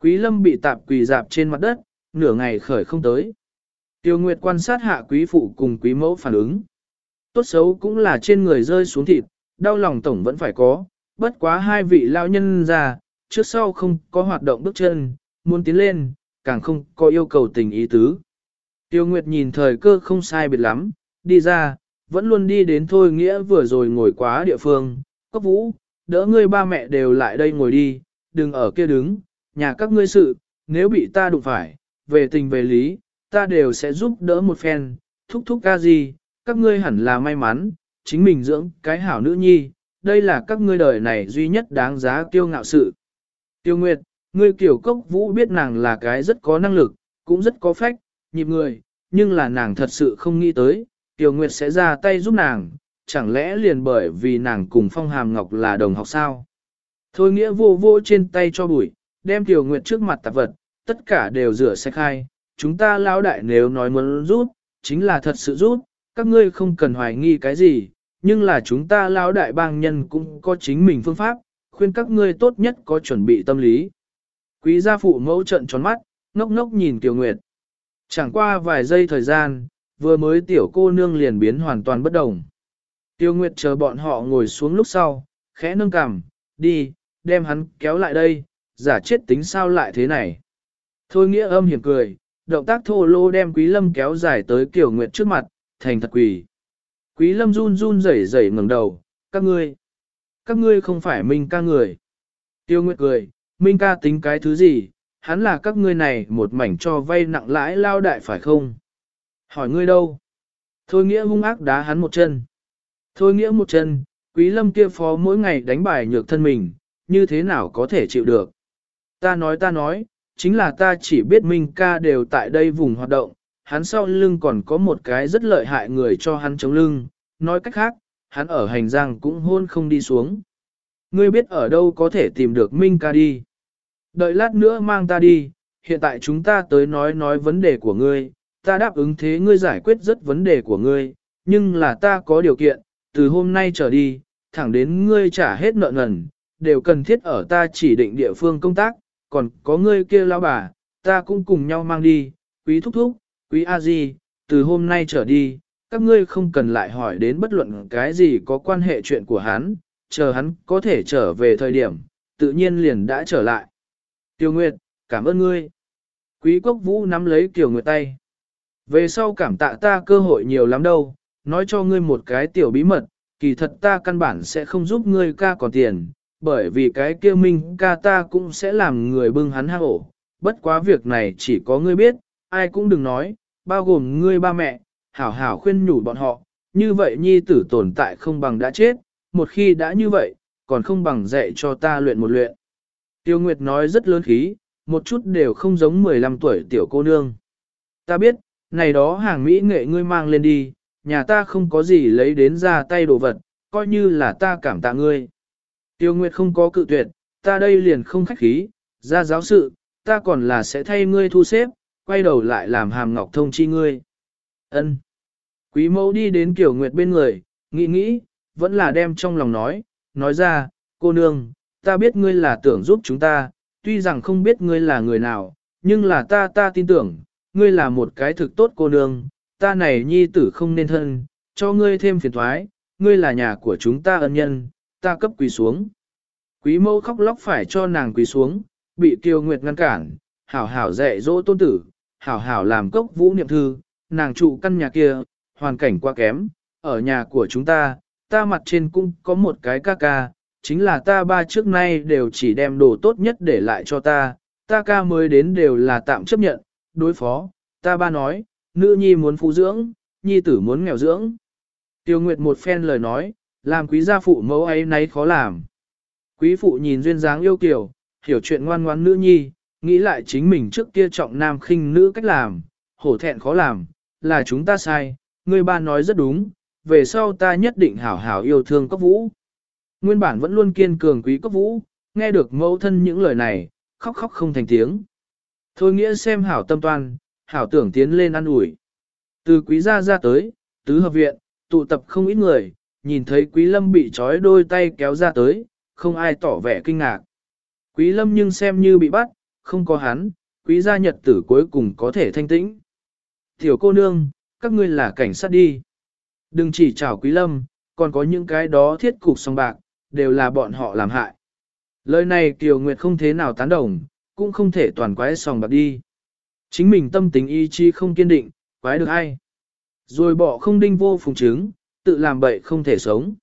Quý lâm bị tạp quỳ dạp trên mặt đất, nửa ngày khởi không tới. Tiêu Nguyệt quan sát hạ quý phụ cùng quý mẫu phản ứng. Tốt xấu cũng là trên người rơi xuống thịt, đau lòng tổng vẫn phải có, bất quá hai vị lao nhân già trước sau không có hoạt động bước chân, muốn tiến lên, càng không có yêu cầu tình ý tứ. Tiêu Nguyệt nhìn thời cơ không sai biệt lắm, đi ra, vẫn luôn đi đến thôi nghĩa vừa rồi ngồi quá địa phương, cấp vũ, đỡ ngươi ba mẹ đều lại đây ngồi đi, đừng ở kia đứng, nhà các ngươi sự, nếu bị ta đụng phải, về tình về lý, ta đều sẽ giúp đỡ một phen, thúc thúc ca gì, các ngươi hẳn là may mắn, chính mình dưỡng cái hảo nữ nhi, đây là các ngươi đời này duy nhất đáng giá kiêu ngạo sự. Tiêu Nguyệt, ngươi kiểu cốc vũ biết nàng là cái rất có năng lực, cũng rất có phách, nhịp người, nhưng là nàng thật sự không nghĩ tới, Tiêu Nguyệt sẽ ra tay giúp nàng, chẳng lẽ liền bởi vì nàng cùng Phong Hàm Ngọc là đồng học sao? Thôi nghĩa vô vô trên tay cho bụi, đem Tiêu Nguyệt trước mặt tạp vật, tất cả đều rửa sạch khai, chúng ta lão đại nếu nói muốn rút, chính là thật sự rút, các ngươi không cần hoài nghi cái gì, nhưng là chúng ta lão đại bang nhân cũng có chính mình phương pháp, khuyên các ngươi tốt nhất có chuẩn bị tâm lý. Quý gia phụ mẫu trận tròn mắt, ngốc ngốc nhìn Kiều Nguyệt. Chẳng qua vài giây thời gian, vừa mới tiểu cô nương liền biến hoàn toàn bất đồng. Tiêu Nguyệt chờ bọn họ ngồi xuống lúc sau, khẽ nâng cằm, đi, đem hắn kéo lại đây, giả chết tính sao lại thế này. Thôi nghĩa âm hiểm cười, động tác thô lô đem Quý Lâm kéo dài tới Kiều Nguyệt trước mặt, thành thật quỷ. Quý Lâm run run rẩy rẩy ngẩng đầu, các ngươi, các ngươi không phải Minh ca người. Tiêu Nguyệt cười, Minh ca tính cái thứ gì, hắn là các ngươi này một mảnh cho vay nặng lãi lao đại phải không? Hỏi ngươi đâu? Thôi nghĩa hung ác đá hắn một chân. Thôi nghĩa một chân, quý lâm kia phó mỗi ngày đánh bài nhược thân mình, như thế nào có thể chịu được? Ta nói ta nói, chính là ta chỉ biết Minh ca đều tại đây vùng hoạt động, hắn sau lưng còn có một cái rất lợi hại người cho hắn chống lưng, nói cách khác, hắn ở hành giang cũng hôn không đi xuống. Ngươi biết ở đâu có thể tìm được Minh ca đi. Đợi lát nữa mang ta đi, hiện tại chúng ta tới nói nói vấn đề của ngươi, ta đáp ứng thế ngươi giải quyết rất vấn đề của ngươi, nhưng là ta có điều kiện, từ hôm nay trở đi, thẳng đến ngươi trả hết nợ nần, đều cần thiết ở ta chỉ định địa phương công tác, còn có ngươi kia lão bà, ta cũng cùng nhau mang đi, quý thúc thúc, quý a di, từ hôm nay trở đi, các ngươi không cần lại hỏi đến bất luận cái gì có quan hệ chuyện của hắn, chờ hắn có thể trở về thời điểm, tự nhiên liền đã trở lại. Tiêu Nguyệt, cảm ơn ngươi. Quý quốc Vũ nắm lấy Kiều Nguyệt tay. Về sau cảm tạ ta cơ hội nhiều lắm đâu, nói cho ngươi một cái tiểu bí mật, kỳ thật ta căn bản sẽ không giúp ngươi ca còn tiền, bởi vì cái kia minh ca ta cũng sẽ làm người bưng hắn hạ ổ. Bất quá việc này chỉ có ngươi biết, ai cũng đừng nói, bao gồm ngươi ba mẹ, hảo hảo khuyên nhủ bọn họ, như vậy nhi tử tồn tại không bằng đã chết, một khi đã như vậy, còn không bằng dạy cho ta luyện một luyện. Tiêu Nguyệt nói rất lớn khí, một chút đều không giống 15 tuổi tiểu cô nương. Ta biết, này đó hàng Mỹ nghệ ngươi mang lên đi, nhà ta không có gì lấy đến ra tay đồ vật, coi như là ta cảm tạ ngươi. Tiêu Nguyệt không có cự tuyệt, ta đây liền không khách khí, ra giáo sự, ta còn là sẽ thay ngươi thu xếp, quay đầu lại làm hàm ngọc thông chi ngươi. Ân. Quý mẫu đi đến Kiều Nguyệt bên người, nghĩ nghĩ, vẫn là đem trong lòng nói, nói ra, cô nương, ta biết ngươi là tưởng giúp chúng ta, tuy rằng không biết ngươi là người nào, nhưng là ta ta tin tưởng, ngươi là một cái thực tốt cô nương, ta này nhi tử không nên thân, cho ngươi thêm phiền thoái, ngươi là nhà của chúng ta ân nhân, ta cấp quỳ xuống. Quý mẫu khóc lóc phải cho nàng quỳ xuống, bị Tiêu Nguyệt ngăn cản, hảo hảo dạy dỗ tôn tử, hảo hảo làm cốc vũ niệm thư, nàng trụ căn nhà kia, hoàn cảnh quá kém, ở nhà của chúng ta, ta mặt trên cũng có một cái ca ca, chính là ta ba trước nay đều chỉ đem đồ tốt nhất để lại cho ta, ta ca mới đến đều là tạm chấp nhận, đối phó, ta ba nói, nữ nhi muốn phụ dưỡng, nhi tử muốn nghèo dưỡng. Tiêu Nguyệt một phen lời nói, làm quý gia phụ mẫu ấy nấy khó làm. Quý phụ nhìn duyên dáng yêu kiều, hiểu chuyện ngoan ngoãn nữ nhi, nghĩ lại chính mình trước kia trọng nam khinh nữ cách làm, hổ thẹn khó làm, là chúng ta sai, người ba nói rất đúng, về sau ta nhất định hảo hảo yêu thương cấp vũ. Nguyên bản vẫn luôn kiên cường quý cấp vũ, nghe được mẫu thân những lời này, khóc khóc không thành tiếng. Thôi nghĩa xem hảo tâm toan, hảo tưởng tiến lên ăn ủi. Từ quý gia ra tới, tứ hợp viện, tụ tập không ít người, nhìn thấy quý lâm bị trói đôi tay kéo ra tới, không ai tỏ vẻ kinh ngạc. Quý lâm nhưng xem như bị bắt, không có hắn, quý gia nhật tử cuối cùng có thể thanh tĩnh. Tiểu cô nương, các ngươi là cảnh sát đi. Đừng chỉ chào quý lâm, còn có những cái đó thiết cục song bạc, đều là bọn họ làm hại. Lời này Kiều Nguyệt không thế nào tán đồng, cũng không thể toàn quái sòng bạc đi. Chính mình tâm tình ý chí không kiên định, quái được ai. Rồi bỏ không đinh vô phùng chứng, tự làm bậy không thể sống.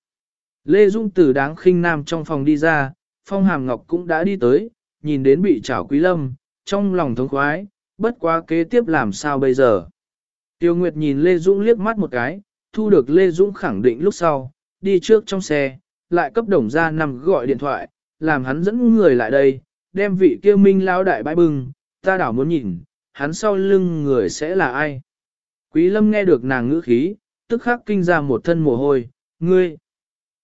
Lê Dung từ đáng khinh nam trong phòng đi ra, Phong Hàm Ngọc cũng đã đi tới, nhìn đến bị trảo quý lâm, trong lòng thống khoái, bất quá kế tiếp làm sao bây giờ. Tiêu Nguyệt nhìn Lê Dũng liếc mắt một cái, thu được Lê Dũng khẳng định lúc sau, đi trước trong xe, lại cấp đồng ra nằm gọi điện thoại, làm hắn dẫn người lại đây, đem vị kia minh lao đại bãi bưng, ta đảo muốn nhìn, hắn sau lưng người sẽ là ai. Quý lâm nghe được nàng ngữ khí, tức khắc kinh ra một thân mồ hôi, ngươi,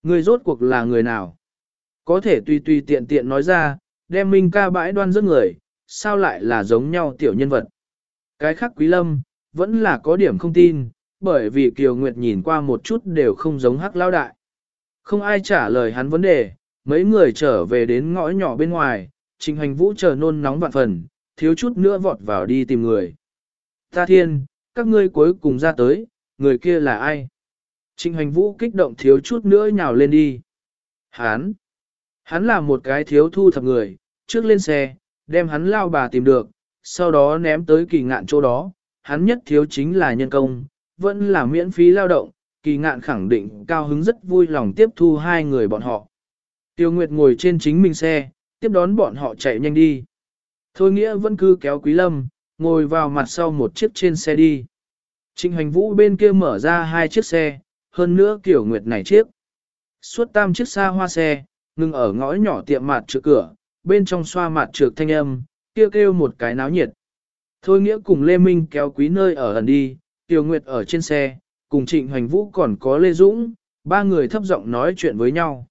ngươi rốt cuộc là người nào? Có thể tùy tùy tiện tiện nói ra, đem minh ca bãi đoan rất người, sao lại là giống nhau tiểu nhân vật? Cái khác quý lâm, vẫn là có điểm không tin, bởi vì Kiều Nguyệt nhìn qua một chút đều không giống hắc lao đại. Không ai trả lời hắn vấn đề, mấy người trở về đến ngõ nhỏ bên ngoài, Trình Hành Vũ chờ nôn nóng vạn phần, thiếu chút nữa vọt vào đi tìm người. Ta thiên, các ngươi cuối cùng ra tới, người kia là ai? Trình Hành Vũ kích động thiếu chút nữa nhào lên đi. Hán, hắn là một cái thiếu thu thập người, trước lên xe, đem hắn lao bà tìm được, sau đó ném tới kỳ ngạn chỗ đó, hắn nhất thiếu chính là nhân công, vẫn là miễn phí lao động, kỳ ngạn khẳng định cao hứng rất vui lòng tiếp thu hai người bọn họ. Tiêu Nguyệt ngồi trên chính mình xe, tiếp đón bọn họ chạy nhanh đi. Thôi nghĩa vẫn cứ kéo Quý Lâm, ngồi vào mặt sau một chiếc trên xe đi. Trịnh hành vũ bên kia mở ra hai chiếc xe, hơn nữa kiểu Nguyệt này chiếc. Suốt tam chiếc xa hoa xe, ngừng ở ngõ nhỏ tiệm mặt trước cửa, bên trong xoa mặt trược thanh âm, kêu kêu một cái náo nhiệt. Thôi nghĩa cùng Lê Minh kéo quý nơi ở ẩn đi, Tiểu Nguyệt ở trên xe, cùng Trịnh Hoành Vũ còn có Lê Dũng, ba người thấp giọng nói chuyện với nhau.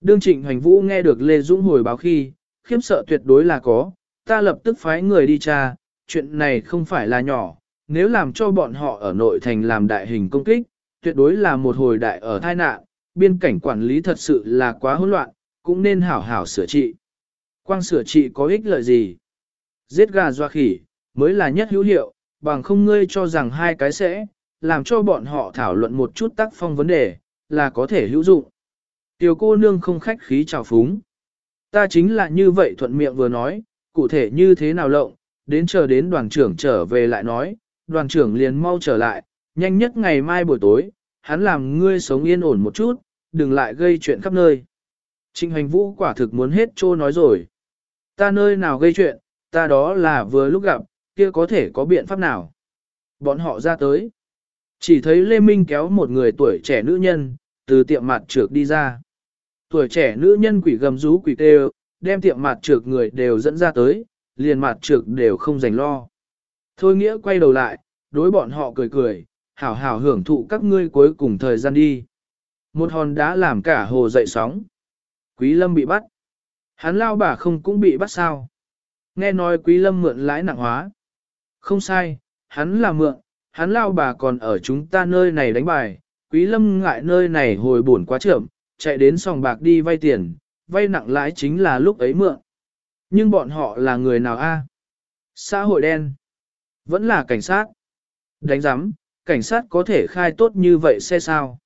Đương Trịnh Hoành Vũ nghe được Lê Dũng hồi báo khi, khiếm sợ tuyệt đối là có, ta lập tức phái người đi tra, chuyện này không phải là nhỏ, nếu làm cho bọn họ ở nội thành làm đại hình công kích, tuyệt đối là một hồi đại ở tai nạn, biên cảnh quản lý thật sự là quá hỗn loạn, cũng nên hảo hảo sửa trị. Quang sửa trị có ích lợi gì? Giết gà doa khỉ, mới là nhất hữu hiệu, bằng không ngươi cho rằng hai cái sẽ, làm cho bọn họ thảo luận một chút tác phong vấn đề, là có thể hữu dụng. Tiểu cô nương không khách khí chào phúng. Ta chính là như vậy thuận miệng vừa nói, cụ thể như thế nào lộng, đến chờ đến đoàn trưởng trở về lại nói, đoàn trưởng liền mau trở lại, nhanh nhất ngày mai buổi tối, hắn làm ngươi sống yên ổn một chút, đừng lại gây chuyện khắp nơi. Trịnh hành vũ quả thực muốn hết trô nói rồi. Ta nơi nào gây chuyện, ta đó là vừa lúc gặp, kia có thể có biện pháp nào. Bọn họ ra tới. Chỉ thấy Lê Minh kéo một người tuổi trẻ nữ nhân, từ tiệm mặt trược đi ra. Tuổi trẻ nữ nhân quỷ gầm rú quỷ tê đem tiệm mặt trược người đều dẫn ra tới, liền mặt trược đều không dành lo. Thôi nghĩa quay đầu lại, đối bọn họ cười cười, hảo hảo hưởng thụ các ngươi cuối cùng thời gian đi. Một hòn đá làm cả hồ dậy sóng. Quý lâm bị bắt. Hắn lao bà không cũng bị bắt sao. Nghe nói quý lâm mượn lãi nặng hóa. Không sai, hắn là mượn, hắn lao bà còn ở chúng ta nơi này đánh bài. Quý lâm ngại nơi này hồi buồn quá trưởng, chạy đến sòng bạc đi vay tiền, vay nặng lãi chính là lúc ấy mượn. Nhưng bọn họ là người nào a? Xã hội đen. Vẫn là cảnh sát. Đánh giám, cảnh sát có thể khai tốt như vậy xe sao?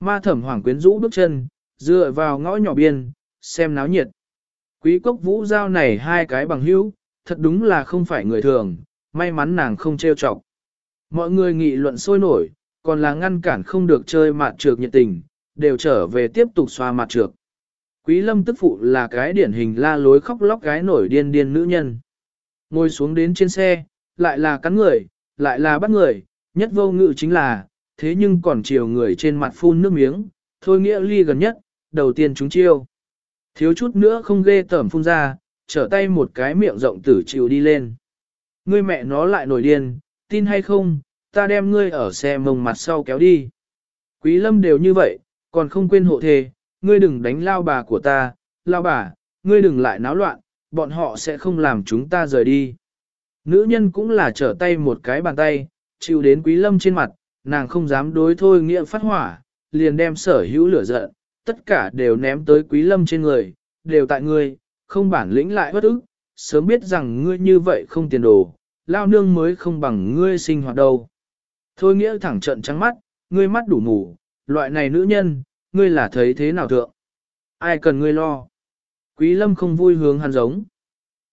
Ma thẩm hoàng quyến rũ bước chân, dựa vào ngõ nhỏ biên, xem náo nhiệt. Quý cốc vũ giao này hai cái bằng hữu, thật đúng là không phải người thường, may mắn nàng không trêu chọc. Mọi người nghị luận sôi nổi, còn là ngăn cản không được chơi mạt trược nhiệt tình, đều trở về tiếp tục xoa mặt trược. Quý lâm tức phụ là cái điển hình la lối khóc lóc gái nổi điên điên nữ nhân. Ngồi xuống đến trên xe, lại là cắn người, lại là bắt người, nhất vô ngự chính là, thế nhưng còn chiều người trên mặt phun nước miếng, thôi nghĩa ly gần nhất, đầu tiên chúng chiêu. Thiếu chút nữa không ghê tởm phun ra, trở tay một cái miệng rộng tử chịu đi lên. Ngươi mẹ nó lại nổi điên, tin hay không, ta đem ngươi ở xe mông mặt sau kéo đi. Quý lâm đều như vậy, còn không quên hộ thề, ngươi đừng đánh lao bà của ta, lao bà, ngươi đừng lại náo loạn, bọn họ sẽ không làm chúng ta rời đi. Nữ nhân cũng là trở tay một cái bàn tay, chịu đến quý lâm trên mặt, nàng không dám đối thôi nghĩa phát hỏa, liền đem sở hữu lửa giận, tất cả đều ném tới quý lâm trên người, đều tại ngươi, không bản lĩnh lại bất ức, sớm biết rằng ngươi như vậy không tiền đồ, lao nương mới không bằng ngươi sinh hoạt đâu. Thôi nghĩa thẳng trận trắng mắt, ngươi mắt đủ mù, loại này nữ nhân, ngươi là thấy thế nào thượng? Ai cần ngươi lo? Quý lâm không vui hướng hắn giống.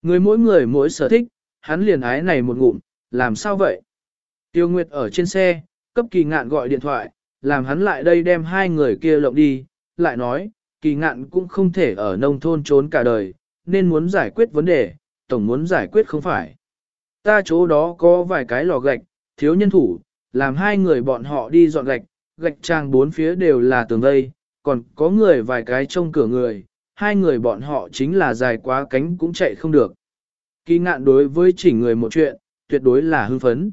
Người mỗi người mỗi sở thích, hắn liền ái này một ngụm, làm sao vậy? Tiêu Nguyệt ở trên xe, cấp kỳ ngạn gọi điện thoại, làm hắn lại đây đem hai người kia lộng đi, lại nói, kỳ ngạn cũng không thể ở nông thôn trốn cả đời, nên muốn giải quyết vấn đề, tổng muốn giải quyết không phải. Ta chỗ đó có vài cái lò gạch, thiếu nhân thủ, làm hai người bọn họ đi dọn gạch, gạch trang bốn phía đều là tường vây, còn có người vài cái trông cửa người, hai người bọn họ chính là dài quá cánh cũng chạy không được. Kỳ ngạn đối với chỉ người một chuyện, tuyệt đối là hưng phấn.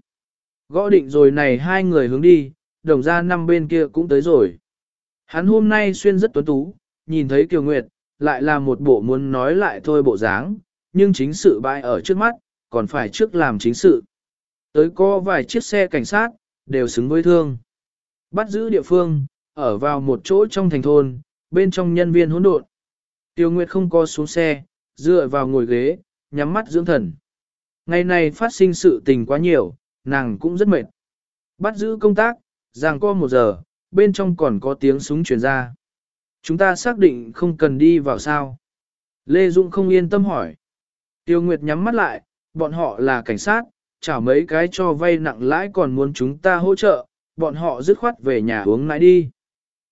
Gõ định rồi này hai người hướng đi, đồng ra năm bên kia cũng tới rồi. Hắn hôm nay xuyên rất tuấn tú, nhìn thấy Kiều Nguyệt, lại là một bộ muốn nói lại thôi bộ dáng, nhưng chính sự bại ở trước mắt, còn phải trước làm chính sự. Tới có vài chiếc xe cảnh sát, đều xứng với thương. Bắt giữ địa phương, ở vào một chỗ trong thành thôn, bên trong nhân viên hỗn độn. Tiêu Nguyệt không có xuống xe, dựa vào ngồi ghế, nhắm mắt dưỡng thần. Ngày này phát sinh sự tình quá nhiều, nàng cũng rất mệt. Bắt giữ công tác, giang co một giờ, bên trong còn có tiếng súng truyền ra. Chúng ta xác định không cần đi vào sao. Lê dũng không yên tâm hỏi. Tiêu Nguyệt nhắm mắt lại, bọn họ là cảnh sát, trả mấy cái cho vay nặng lãi còn muốn chúng ta hỗ trợ, bọn họ dứt khoát về nhà uống nãi đi.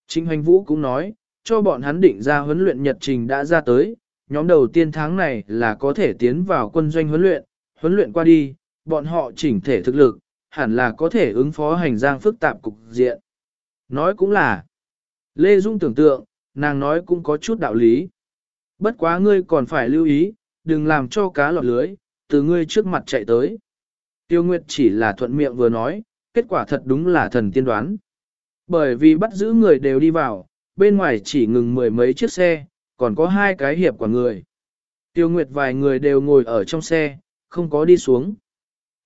Trịnh Hoành Vũ cũng nói, cho bọn hắn định ra huấn luyện nhật trình đã ra tới, nhóm đầu tiên tháng này là có thể tiến vào quân doanh huấn luyện, huấn luyện qua đi, bọn họ chỉnh thể thực lực, hẳn là có thể ứng phó hành giang phức tạp cục diện. Nói cũng là, Lê Dung tưởng tượng, nàng nói cũng có chút đạo lý. Bất quá ngươi còn phải lưu ý, đừng làm cho cá lọt lưới, từ ngươi trước mặt chạy tới. Tiêu Nguyệt chỉ là thuận miệng vừa nói, kết quả thật đúng là thần tiên đoán. Bởi vì bắt giữ người đều đi vào, bên ngoài chỉ ngừng mười mấy chiếc xe, còn có hai cái hiệp quả người. Tiêu Nguyệt vài người đều ngồi ở trong xe, không có đi xuống.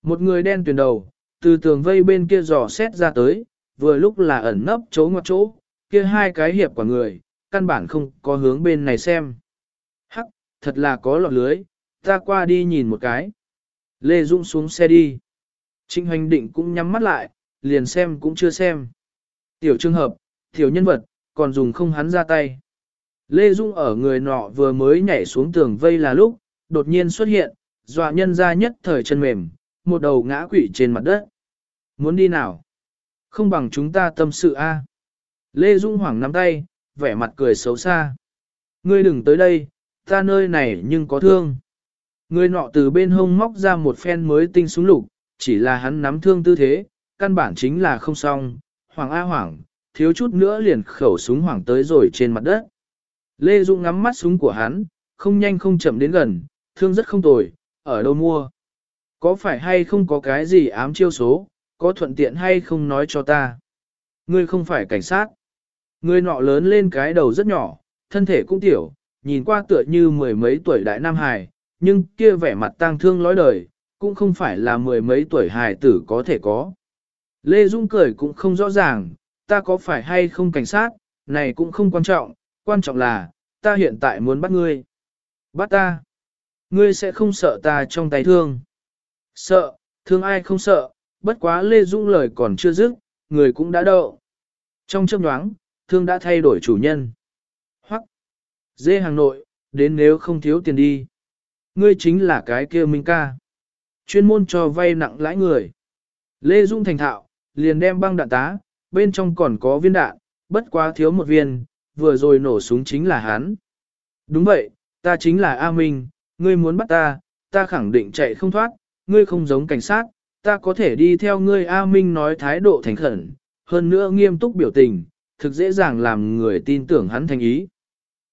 Một người đen tuyển đầu, từ tường vây bên kia dò xét ra tới, vừa lúc là ẩn nấp chỗ ngoặt chỗ, kia hai cái hiệp quả người, căn bản không có hướng bên này xem. Hắc, thật là có lọt lưới, ta qua đi nhìn một cái. Lê Dung xuống xe đi. trinh hoành định cũng nhắm mắt lại, liền xem cũng chưa xem. Tiểu trường hợp, tiểu nhân vật, còn dùng không hắn ra tay. Lê Dung ở người nọ vừa mới nhảy xuống tường vây là lúc, đột nhiên xuất hiện, dọa nhân ra nhất thời chân mềm, một đầu ngã quỵ trên mặt đất. Muốn đi nào? Không bằng chúng ta tâm sự a. Lê Dung hoảng nắm tay, vẻ mặt cười xấu xa. Ngươi đừng tới đây, ta nơi này nhưng có thương. Người nọ từ bên hông móc ra một phen mới tinh súng lục, chỉ là hắn nắm thương tư thế, căn bản chính là không xong, hoàng a Hoàng, thiếu chút nữa liền khẩu súng hoảng tới rồi trên mặt đất. Lê Dung ngắm mắt súng của hắn, không nhanh không chậm đến gần, thương rất không tồi, ở đâu mua. Có phải hay không có cái gì ám chiêu số, có thuận tiện hay không nói cho ta. Ngươi không phải cảnh sát. Ngươi nọ lớn lên cái đầu rất nhỏ, thân thể cũng tiểu, nhìn qua tựa như mười mấy tuổi đại nam hài, nhưng kia vẻ mặt tang thương lối đời, cũng không phải là mười mấy tuổi hài tử có thể có. Lê Dung cười cũng không rõ ràng, ta có phải hay không cảnh sát, này cũng không quan trọng, quan trọng là, ta hiện tại muốn bắt ngươi. Bắt ta. Ngươi sẽ không sợ ta trong tay thương. Sợ, thương ai không sợ, bất quá Lê Dung lời còn chưa dứt, người cũng đã đậu. Trong chấp nhoáng, thương đã thay đổi chủ nhân. Hoặc, dê hàng nội, đến nếu không thiếu tiền đi. Ngươi chính là cái kia Minh ca. Chuyên môn cho vay nặng lãi người. Lê Dung thành thạo, liền đem băng đạn tá, bên trong còn có viên đạn, bất quá thiếu một viên, vừa rồi nổ súng chính là hắn. Đúng vậy, ta chính là A Minh, ngươi muốn bắt ta, ta khẳng định chạy không thoát, ngươi không giống cảnh sát, ta có thể đi theo ngươi A Minh nói thái độ thành khẩn, hơn nữa nghiêm túc biểu tình, thực dễ dàng làm người tin tưởng hắn thành ý.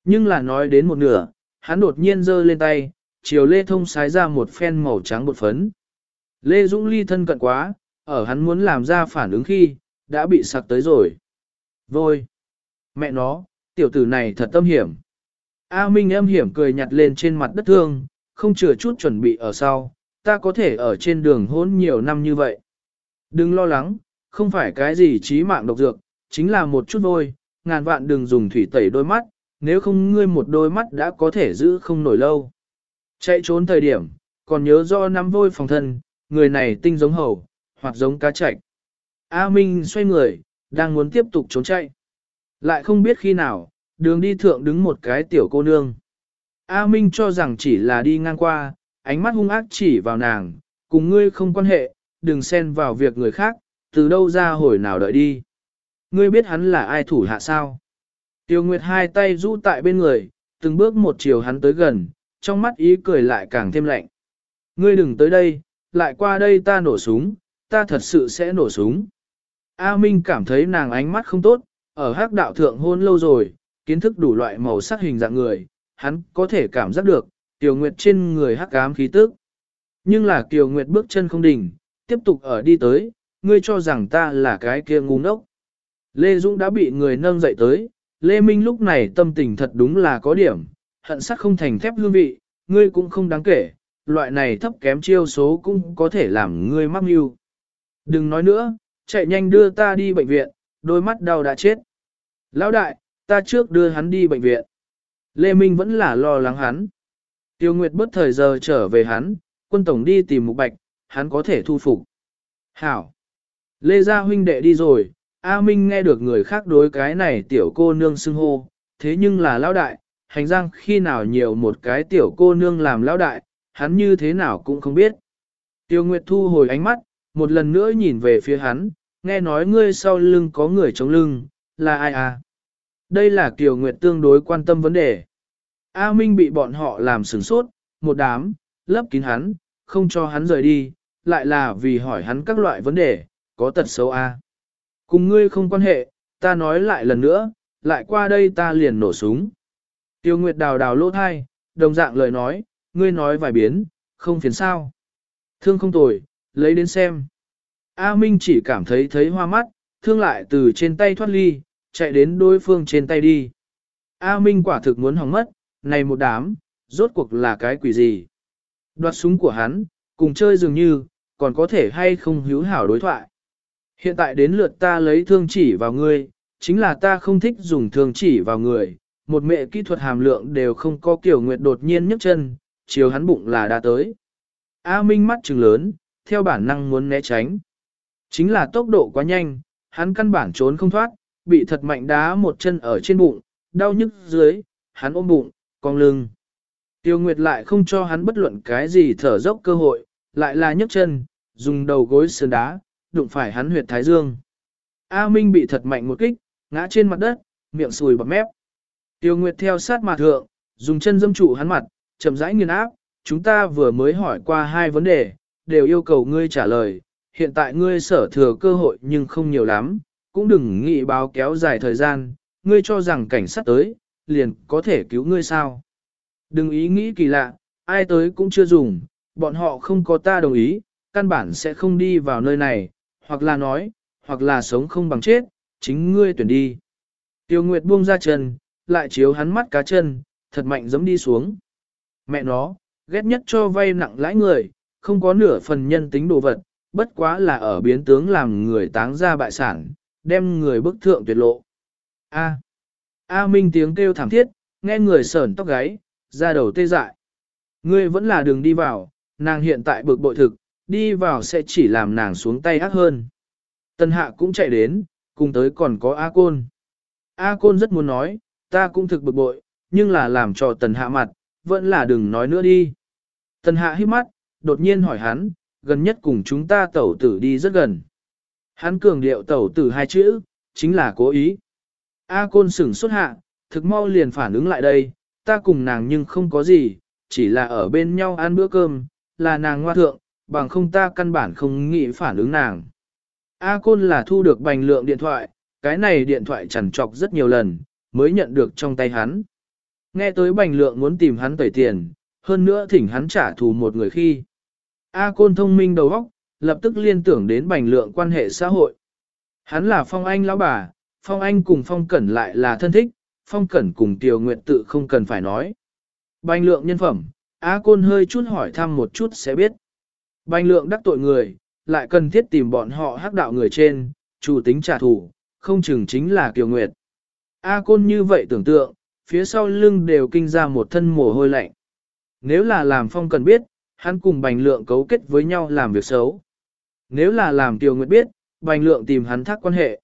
Nhưng là nói đến một nửa, hắn đột nhiên giơ lên tay, chiều Lê Thông sái ra một phen màu trắng bột phấn. Lê Dũng ly thân cận quá, ở hắn muốn làm ra phản ứng khi, đã bị sặc tới rồi. Vôi! Mẹ nó, tiểu tử này thật tâm hiểm. A Minh âm hiểm cười nhặt lên trên mặt đất thương, không chừa chút chuẩn bị ở sau, ta có thể ở trên đường hốn nhiều năm như vậy. Đừng lo lắng, không phải cái gì trí mạng độc dược, chính là một chút vôi, ngàn vạn đừng dùng thủy tẩy đôi mắt, nếu không ngươi một đôi mắt đã có thể giữ không nổi lâu. Chạy trốn thời điểm, còn nhớ do nắm vôi phòng thân, người này tinh giống hầu, hoặc giống cá chạch. A Minh xoay người, đang muốn tiếp tục trốn chạy. Lại không biết khi nào, đường đi thượng đứng một cái tiểu cô nương. A Minh cho rằng chỉ là đi ngang qua, ánh mắt hung ác chỉ vào nàng, cùng ngươi không quan hệ, đừng xen vào việc người khác, từ đâu ra hồi nào đợi đi. Ngươi biết hắn là ai thủ hạ sao? Tiêu Nguyệt hai tay rũ tại bên người, từng bước một chiều hắn tới gần, trong mắt ý cười lại càng thêm lạnh. Ngươi đừng tới đây, lại qua đây ta nổ súng, ta thật sự sẽ nổ súng. A Minh cảm thấy nàng ánh mắt không tốt, ở hắc đạo thượng hôn lâu rồi, kiến thức đủ loại màu sắc hình dạng người, hắn có thể cảm giác được, Tiểu Nguyệt trên người hắc ám khí tức. Nhưng là Kiều Nguyệt bước chân không đỉnh, tiếp tục ở đi tới, ngươi cho rằng ta là cái kia ngu ngốc. Lê Dũng đã bị người nâng dậy tới, Lê Minh lúc này tâm tình thật đúng là có điểm, hận sắc không thành thép hương vị, ngươi cũng không đáng kể, loại này thấp kém chiêu số cũng có thể làm ngươi mắc mưu. Đừng nói nữa, chạy nhanh đưa ta đi bệnh viện, đôi mắt đau đã chết. Lão đại, ta trước đưa hắn đi bệnh viện. Lê Minh vẫn là lo lắng hắn. Tiêu Nguyệt bất thời giờ trở về hắn, quân tổng đi tìm mục bạch, hắn có thể thu phục. Hảo. Lê Gia huynh đệ đi rồi, A Minh nghe được người khác đối cái này tiểu cô nương xưng hô, thế nhưng là lão đại, hành giang khi nào nhiều một cái tiểu cô nương làm lão đại, hắn như thế nào cũng không biết. Tiêu Nguyệt thu hồi ánh mắt, một lần nữa nhìn về phía hắn, nghe nói ngươi sau lưng có người chống lưng, là ai à? Đây là Kiều Nguyệt tương đối quan tâm vấn đề. A Minh bị bọn họ làm sửng sốt, một đám, lấp kín hắn, không cho hắn rời đi, lại là vì hỏi hắn các loại vấn đề, có tật xấu A. À? Cùng ngươi không quan hệ, ta nói lại lần nữa, lại qua đây ta liền nổ súng. Tiêu Nguyệt đào đào lỗ thai, đồng dạng lời nói, ngươi nói vài biến, không phiền sao. Thương không tồi, lấy đến xem. A Minh chỉ cảm thấy thấy hoa mắt, thương lại từ trên tay thoát ly, chạy đến đối phương trên tay đi. A Minh quả thực muốn hỏng mất, này một đám, rốt cuộc là cái quỷ gì. Đoạt súng của hắn, cùng chơi dường như, còn có thể hay không hữu hảo đối thoại. Hiện tại đến lượt ta lấy thương chỉ vào ngươi, chính là ta không thích dùng thương chỉ vào người, một mẹ kỹ thuật hàm lượng đều không có kiểu nguyệt đột nhiên nhấc chân, chiều hắn bụng là đã tới. A Minh mắt trừng lớn, theo bản năng muốn né tránh. Chính là tốc độ quá nhanh, hắn căn bản trốn không thoát, bị thật mạnh đá một chân ở trên bụng, đau nhức dưới, hắn ôm bụng, cong lưng. Tiêu Nguyệt lại không cho hắn bất luận cái gì thở dốc cơ hội, lại là nhấc chân, dùng đầu gối sườn đá, đụng phải hắn huyệt thái dương. A Minh bị thật mạnh một kích, ngã trên mặt đất, miệng sùi bọt mép. Tiêu Nguyệt theo sát mặt thượng, dùng chân dâm trụ hắn mặt, chậm rãi nghiền áp, chúng ta vừa mới hỏi qua hai vấn đề, đều yêu cầu ngươi trả lời, hiện tại ngươi sở thừa cơ hội nhưng không nhiều lắm, cũng đừng nghĩ báo kéo dài thời gian, ngươi cho rằng cảnh sát tới, liền có thể cứu ngươi sao. Đừng ý nghĩ kỳ lạ, ai tới cũng chưa dùng, bọn họ không có ta đồng ý, căn bản sẽ không đi vào nơi này, hoặc là nói, hoặc là sống không bằng chết, chính ngươi tuyển đi. Tiêu Nguyệt buông ra chân, lại chiếu hắn mắt cá chân, thật mạnh giẫm đi xuống. Mẹ nó, ghét nhất cho vay nặng lãi người, không có nửa phần nhân tính đồ vật, bất quá là ở biến tướng làm người táng ra bại sản, đem người bức thượng tuyệt lộ. A. A Minh tiếng kêu thảm thiết, nghe người sởn tóc gáy, ra đầu tê dại. Ngươi vẫn là đường đi vào, nàng hiện tại bực bội thực, đi vào sẽ chỉ làm nàng xuống tay ác hơn. Tân hạ cũng chạy đến, cùng tới còn có A Côn. A Côn rất muốn nói, ta cũng thực bực bội, nhưng là làm cho tần hạ mặt, vẫn là đừng nói nữa đi. Tần hạ hít mắt, đột nhiên hỏi hắn, gần nhất cùng chúng ta tẩu tử đi rất gần. Hắn cường điệu tẩu tử hai chữ, chính là cố ý. A côn sửng xuất hạ, thực mau liền phản ứng lại đây, ta cùng nàng nhưng không có gì, chỉ là ở bên nhau ăn bữa cơm, là nàng ngoa thượng, bằng không ta căn bản không nghĩ phản ứng nàng. A côn là thu được bành lượng điện thoại, cái này điện thoại chẳng trọc rất nhiều lần, mới nhận được trong tay hắn. Nghe tới bành lượng muốn tìm hắn tẩy tiền, hơn nữa thỉnh hắn trả thù một người khi. A Côn thông minh đầu óc, lập tức liên tưởng đến bành lượng quan hệ xã hội. Hắn là Phong Anh lão bà, Phong Anh cùng Phong Cẩn lại là thân thích, Phong Cẩn cùng Tiểu Nguyệt tự không cần phải nói. Bành lượng nhân phẩm, A Côn hơi chút hỏi thăm một chút sẽ biết. Bành lượng đắc tội người, lại cần thiết tìm bọn họ hắc đạo người trên, chủ tính trả thù, không chừng chính là Tiểu Nguyệt. A Côn như vậy tưởng tượng, phía sau lưng đều kinh ra một thân mồ hôi lạnh. Nếu là làm Phong Cẩn biết, hắn cùng Bành Lượng cấu kết với nhau làm việc xấu. Nếu là làm Tiêu Nguyệt biết, Bành Lượng tìm hắn thác quan hệ.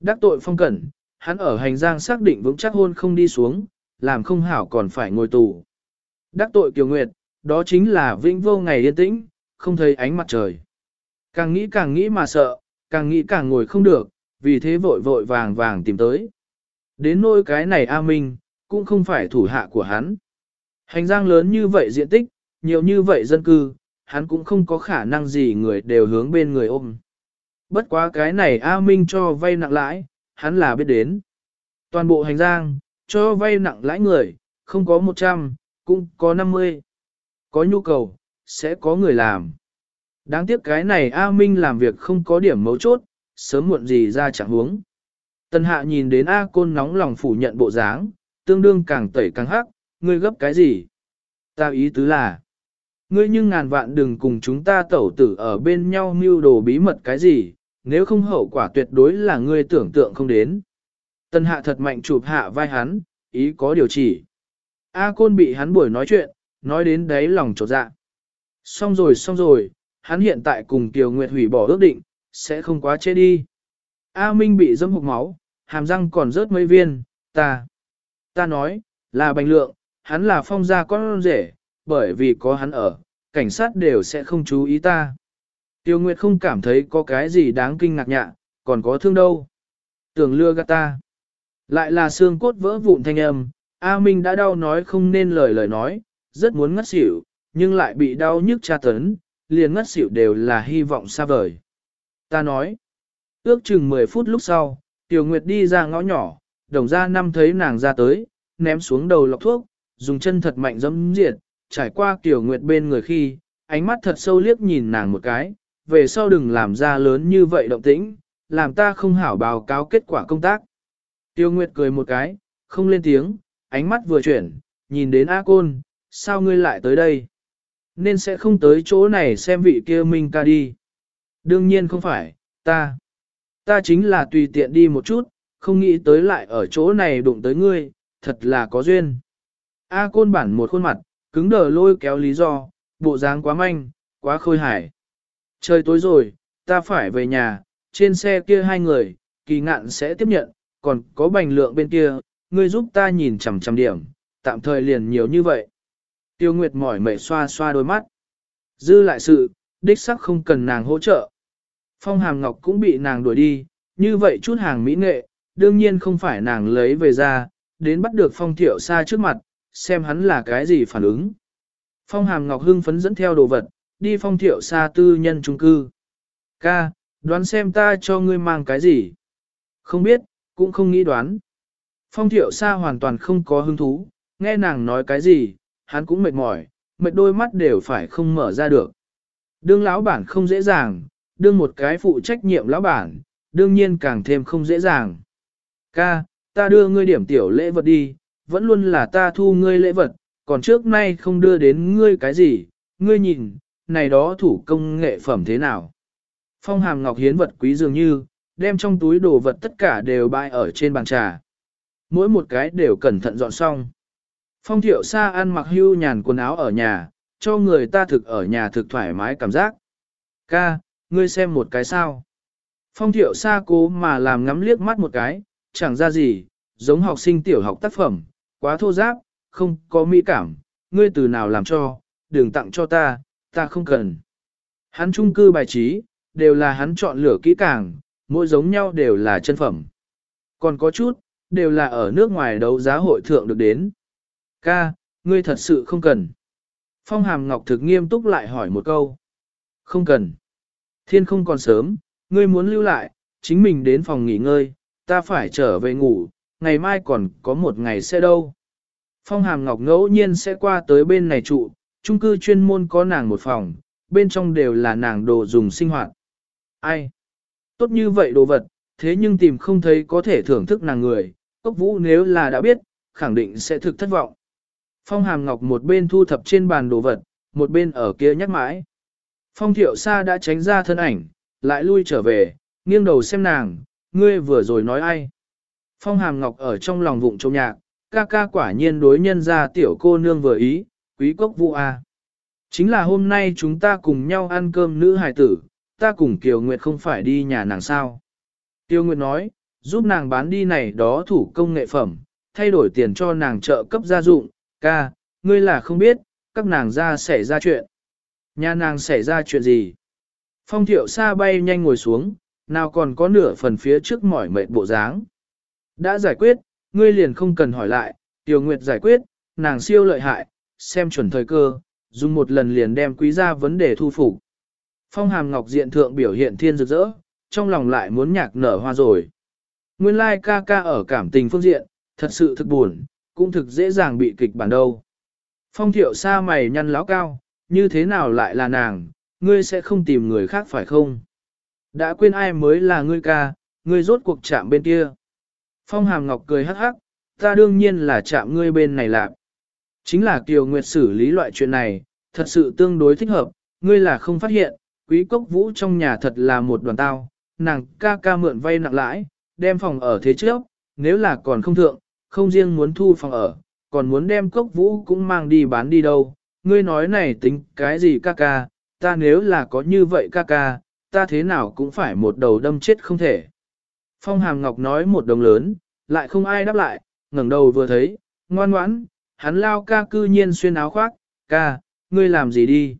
Đắc tội phong cẩn, hắn ở hành giang xác định vững chắc hôn không đi xuống, làm không hảo còn phải ngồi tù. Đắc tội Kiều Nguyệt, đó chính là vĩnh vô ngày yên tĩnh, không thấy ánh mặt trời. Càng nghĩ càng nghĩ mà sợ, càng nghĩ càng ngồi không được, vì thế vội vội vàng vàng tìm tới. Đến nỗi cái này A Minh, cũng không phải thủ hạ của hắn. Hành giang lớn như vậy diện tích, nhiều như vậy dân cư, hắn cũng không có khả năng gì người đều hướng bên người ôm. Bất quá cái này A Minh cho vay nặng lãi, hắn là biết đến. Toàn bộ hành giang, cho vay nặng lãi người, không có 100, cũng có 50. Có nhu cầu, sẽ có người làm. Đáng tiếc cái này A Minh làm việc không có điểm mấu chốt, sớm muộn gì ra chẳng huống. Tần hạ nhìn đến A Côn nóng lòng phủ nhận bộ dáng, tương đương càng tẩy càng hắc, ngươi gấp cái gì? Ta ý tứ là, Ngươi nhưng ngàn vạn đừng cùng chúng ta tẩu tử ở bên nhau mưu đồ bí mật cái gì, nếu không hậu quả tuyệt đối là ngươi tưởng tượng không đến. Tân hạ thật mạnh chụp hạ vai hắn, ý có điều chỉ. A côn bị hắn buổi nói chuyện, nói đến đấy lòng trột dạ. Xong rồi xong rồi, hắn hiện tại cùng Kiều Nguyệt hủy bỏ ước định, sẽ không quá chết đi. A Minh bị dâm hụt máu, hàm răng còn rớt mấy viên, ta. Ta nói, là bành lượng, hắn là phong gia con rể, bởi vì có hắn ở, cảnh sát đều sẽ không chú ý ta. Tiêu Nguyệt không cảm thấy có cái gì đáng kinh ngạc nhạ, còn có thương đâu. Tưởng lừa gạt ta. Lại là xương cốt vỡ vụn thanh âm, A Minh đã đau nói không nên lời lời nói, rất muốn ngất xỉu, nhưng lại bị đau nhức tra tấn, liền ngất xỉu đều là hy vọng xa vời. Ta nói, ước chừng 10 phút lúc sau, Tiểu Nguyệt đi ra ngõ nhỏ, đồng ra năm thấy nàng ra tới, ném xuống đầu lọc thuốc, dùng chân thật mạnh dẫm diệt, trải qua Tiểu Nguyệt bên người khi, ánh mắt thật sâu liếc nhìn nàng một cái, về sau đừng làm ra lớn như vậy động tĩnh, làm ta không hảo báo cáo kết quả công tác. Tiêu Nguyệt cười một cái, không lên tiếng, ánh mắt vừa chuyển, nhìn đến A Côn, sao ngươi lại tới đây? Nên sẽ không tới chỗ này xem vị kia Minh ca đi. Đương nhiên không phải, ta. Ta chính là tùy tiện đi một chút, không nghĩ tới lại ở chỗ này đụng tới ngươi, thật là có duyên. A Côn bản một khuôn mặt, cứng đờ lôi kéo lý do, bộ dáng quá manh, quá khôi hài. Trời tối rồi, ta phải về nhà, trên xe kia hai người, kỳ ngạn sẽ tiếp nhận, còn có bành lượng bên kia, ngươi giúp ta nhìn chằm chằm điểm, tạm thời liền nhiều như vậy. Tiêu Nguyệt mỏi mệt xoa xoa đôi mắt. Dư lại sự, đích sắc không cần nàng hỗ trợ. Phong Hàm Ngọc cũng bị nàng đuổi đi, như vậy chút hàng mỹ nghệ, đương nhiên không phải nàng lấy về ra, đến bắt được Phong Thiệu sa trước mặt, xem hắn là cái gì phản ứng. Phong Hàm Ngọc hưng phấn dẫn theo đồ vật, đi Phong Thiệu xa tư nhân trung cư. Ca, đoán xem ta cho ngươi mang cái gì? Không biết, cũng không nghĩ đoán. Phong thiệu xa hoàn toàn không có hứng thú, nghe nàng nói cái gì, hắn cũng mệt mỏi, mệt đôi mắt đều phải không mở ra được. Đương lão bản không dễ dàng, đương một cái phụ trách nhiệm lão bản, đương nhiên càng thêm không dễ dàng. Ca, ta đưa ngươi điểm tiểu lễ vật đi, vẫn luôn là ta thu ngươi lễ vật, còn trước nay không đưa đến ngươi cái gì, ngươi nhìn, này đó thủ công nghệ phẩm thế nào. Phong hàm ngọc hiến vật quý dường như, đem trong túi đồ vật tất cả đều bày ở trên bàn trà. Mỗi một cái đều cẩn thận dọn xong. Phong thiệu xa ăn mặc hưu nhàn quần áo ở nhà, cho người ta thực ở nhà thực thoải mái cảm giác. Ca, ngươi xem một cái sao. Phong thiệu xa cố mà làm ngắm liếc mắt một cái, chẳng ra gì, giống học sinh tiểu học tác phẩm, quá thô giáp, không có mỹ cảm, ngươi từ nào làm cho, đừng tặng cho ta, ta không cần. Hắn trung cư bài trí, đều là hắn chọn lựa kỹ càng, mỗi giống nhau đều là chân phẩm. Còn có chút, đều là ở nước ngoài đấu giá hội thượng được đến. Ca, ngươi thật sự không cần. Phong hàm ngọc thực nghiêm túc lại hỏi một câu. Không cần. Thiên không còn sớm, ngươi muốn lưu lại, chính mình đến phòng nghỉ ngơi, ta phải trở về ngủ, ngày mai còn có một ngày xe đâu. Phong hàm ngọc ngẫu nhiên sẽ qua tới bên này trụ, chung cư chuyên môn có nàng một phòng, bên trong đều là nàng đồ dùng sinh hoạt. Ai? Tốt như vậy đồ vật, thế nhưng tìm không thấy có thể thưởng thức nàng người, cốc vũ nếu là đã biết, khẳng định sẽ thực thất vọng. Phong hàm ngọc một bên thu thập trên bàn đồ vật, một bên ở kia nhắc mãi. Phong thiệu sa đã tránh ra thân ảnh, lại lui trở về, nghiêng đầu xem nàng, ngươi vừa rồi nói ai. Phong hàm ngọc ở trong lòng vụng trông nhạc, ca ca quả nhiên đối nhân ra tiểu cô nương vừa ý, quý cốc vụ a. Chính là hôm nay chúng ta cùng nhau ăn cơm nữ hài tử, ta cùng Kiều Nguyệt không phải đi nhà nàng sao. Kiều Nguyệt nói, giúp nàng bán đi này đó thủ công nghệ phẩm, thay đổi tiền cho nàng trợ cấp gia dụng, ca, ngươi là không biết, các nàng ra xảy ra chuyện. Nhà nàng xảy ra chuyện gì? Phong thiệu xa bay nhanh ngồi xuống, nào còn có nửa phần phía trước mỏi mệt bộ dáng. Đã giải quyết, ngươi liền không cần hỏi lại, Tiểu Nguyệt giải quyết, nàng siêu lợi hại, xem chuẩn thời cơ, dùng một lần liền đem quý gia vấn đề thu phục. Phong hàm ngọc diện thượng biểu hiện thiên rực rỡ, trong lòng lại muốn nhạc nở hoa rồi. Nguyên lai like ca ca ở cảm tình phương diện, thật sự thực buồn, cũng thực dễ dàng bị kịch bản đâu. Phong thiệu xa mày nhăn láo cao, như thế nào lại là nàng, ngươi sẽ không tìm người khác phải không? Đã quên ai mới là ngươi ca, ngươi rốt cuộc chạm bên kia. Phong hàm ngọc cười hắc hắc, ta đương nhiên là chạm ngươi bên này lạc. Chính là Kiều Nguyệt xử lý loại chuyện này, thật sự tương đối thích hợp, ngươi là không phát hiện, quý cốc vũ trong nhà thật là một đoàn tao, nàng ca ca mượn vay nặng lãi, đem phòng ở thế trước, nếu là còn không thượng, không riêng muốn thu phòng ở, còn muốn đem cốc vũ cũng mang đi bán đi đâu. Ngươi nói này tính cái gì ca ca, ta nếu là có như vậy ca ca, ta thế nào cũng phải một đầu đâm chết không thể. Phong Hàm Ngọc nói một đồng lớn, lại không ai đáp lại, ngẩng đầu vừa thấy, ngoan ngoãn, hắn lao ca cư nhiên xuyên áo khoác, ca, ngươi làm gì đi?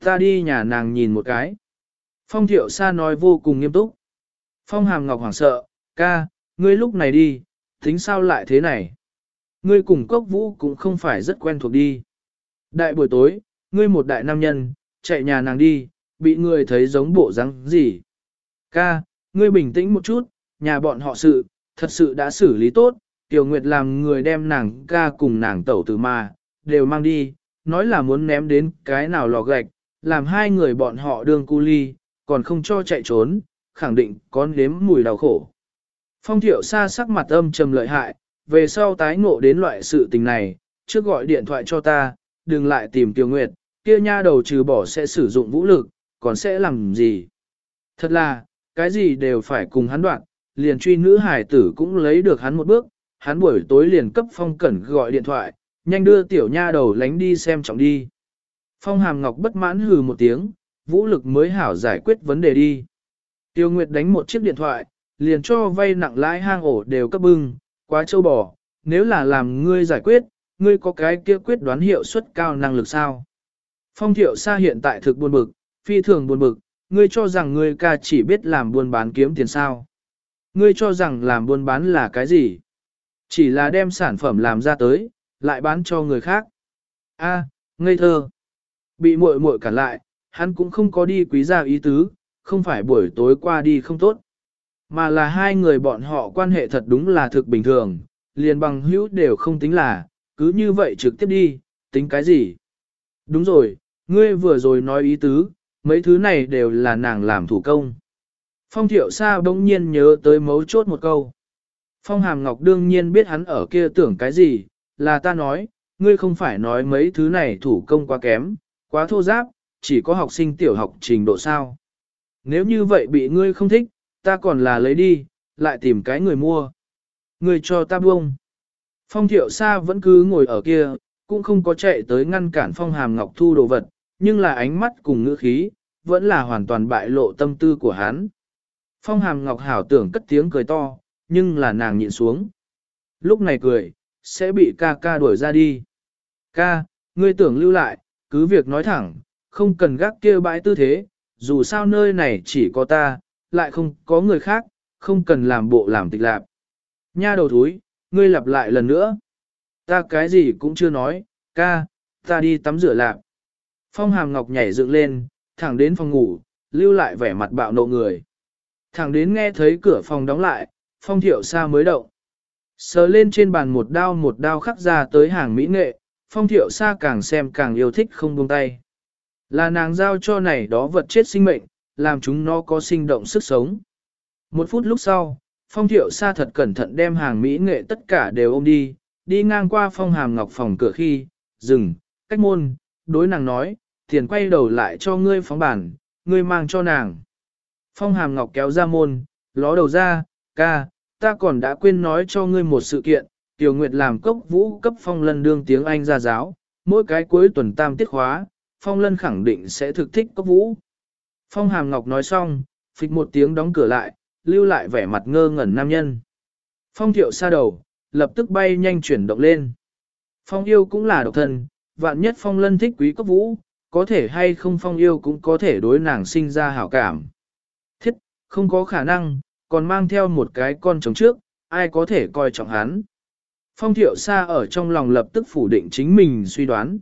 Ta đi nhà nàng nhìn một cái. Phong Thiệu Sa nói vô cùng nghiêm túc. Phong Hàm Ngọc hoảng sợ, ca, ngươi lúc này đi, tính sao lại thế này? Ngươi cùng cốc vũ cũng không phải rất quen thuộc đi. Đại buổi tối, ngươi một đại nam nhân, chạy nhà nàng đi, bị người thấy giống bộ răng gì. Ca, ngươi bình tĩnh một chút, nhà bọn họ sự, thật sự đã xử lý tốt, Tiểu Nguyệt làm người đem nàng ca cùng nàng tẩu từ mà, đều mang đi, nói là muốn ném đến cái nào lò gạch, làm hai người bọn họ đương cu ly, còn không cho chạy trốn, khẳng định có nếm mùi đau khổ. Phong thiệu xa sắc mặt âm trầm lợi hại, về sau tái ngộ đến loại sự tình này, trước gọi điện thoại cho ta, đừng lại tìm Tiểu Nguyệt, kia nha đầu trừ bỏ sẽ sử dụng vũ lực, còn sẽ làm gì? Thật là, cái gì đều phải cùng hắn đoạn, liền truy nữ hải tử cũng lấy được hắn một bước, hắn buổi tối liền cấp phong cẩn gọi điện thoại, nhanh đưa tiểu nha đầu lánh đi xem trọng đi. Phong hàm ngọc bất mãn hừ một tiếng, vũ lực mới hảo giải quyết vấn đề đi. Tiêu Nguyệt đánh một chiếc điện thoại, liền cho vay nặng lãi hang ổ đều cấp bưng, quá châu bò, nếu là làm ngươi giải quyết, ngươi có cái kia quyết đoán hiệu suất cao năng lực sao. Phong thiệu xa hiện tại thực buồn bực, phi thường buồn bực, ngươi cho rằng ngươi ca chỉ biết làm buôn bán kiếm tiền sao. Ngươi cho rằng làm buôn bán là cái gì? Chỉ là đem sản phẩm làm ra tới, lại bán cho người khác. A, ngây thơ. Bị muội muội cản lại, hắn cũng không có đi quý gia ý tứ, không phải buổi tối qua đi không tốt. Mà là hai người bọn họ quan hệ thật đúng là thực bình thường, liền bằng hữu đều không tính là, cứ như vậy trực tiếp đi, tính cái gì? Đúng rồi, ngươi vừa rồi nói ý tứ, mấy thứ này đều là nàng làm thủ công. Phong thiệu sa bỗng nhiên nhớ tới mấu chốt một câu. Phong hàm ngọc đương nhiên biết hắn ở kia tưởng cái gì, là ta nói, ngươi không phải nói mấy thứ này thủ công quá kém, quá thô giáp, chỉ có học sinh tiểu học trình độ sao. Nếu như vậy bị ngươi không thích, ta còn là lấy đi, lại tìm cái người mua. Ngươi cho ta buông. Phong thiệu sa vẫn cứ ngồi ở kia, cũng không có chạy tới ngăn cản phong hàm ngọc thu đồ vật, nhưng là ánh mắt cùng ngữ khí, vẫn là hoàn toàn bại lộ tâm tư của hắn. Phong hàm ngọc hảo tưởng cất tiếng cười to, nhưng là nàng nhịn xuống. Lúc này cười, sẽ bị ca ca đuổi ra đi. Ca, ngươi tưởng lưu lại, cứ việc nói thẳng, không cần gác kia bãi tư thế, dù sao nơi này chỉ có ta, lại không có người khác, không cần làm bộ làm tịch lạp. Nha đầu thúi, ngươi lặp lại lần nữa. Ta cái gì cũng chưa nói, ca, ta đi tắm rửa lạp. Phong hàm ngọc nhảy dựng lên, thẳng đến phòng ngủ, lưu lại vẻ mặt bạo nộ người. Thẳng đến nghe thấy cửa phòng đóng lại, phong thiệu xa mới động. Sờ lên trên bàn một đao một đao khắc ra tới hàng mỹ nghệ, phong thiệu xa càng xem càng yêu thích không buông tay. Là nàng giao cho này đó vật chết sinh mệnh, làm chúng nó có sinh động sức sống. Một phút lúc sau, phong thiệu xa thật cẩn thận đem hàng mỹ nghệ tất cả đều ôm đi, đi ngang qua phong hàm ngọc phòng cửa khi, dừng, cách môn, đối nàng nói, tiền quay đầu lại cho ngươi phóng bản, ngươi mang cho nàng. Phong hàm ngọc kéo ra môn, ló đầu ra, ca, ta còn đã quên nói cho ngươi một sự kiện, Tiểu Nguyệt làm cốc vũ cấp phong lân đương tiếng Anh ra giáo, mỗi cái cuối tuần tam tiết khóa, phong lân khẳng định sẽ thực thích cốc vũ. Phong hàm ngọc nói xong, phịch một tiếng đóng cửa lại, lưu lại vẻ mặt ngơ ngẩn nam nhân. Phong thiệu xa đầu, lập tức bay nhanh chuyển động lên. Phong yêu cũng là độc thân, vạn nhất phong lân thích quý cốc vũ, có thể hay không phong yêu cũng có thể đối nàng sinh ra hảo cảm. Không có khả năng, còn mang theo một cái con trống trước, ai có thể coi trọng hắn. Phong thiệu xa ở trong lòng lập tức phủ định chính mình suy đoán.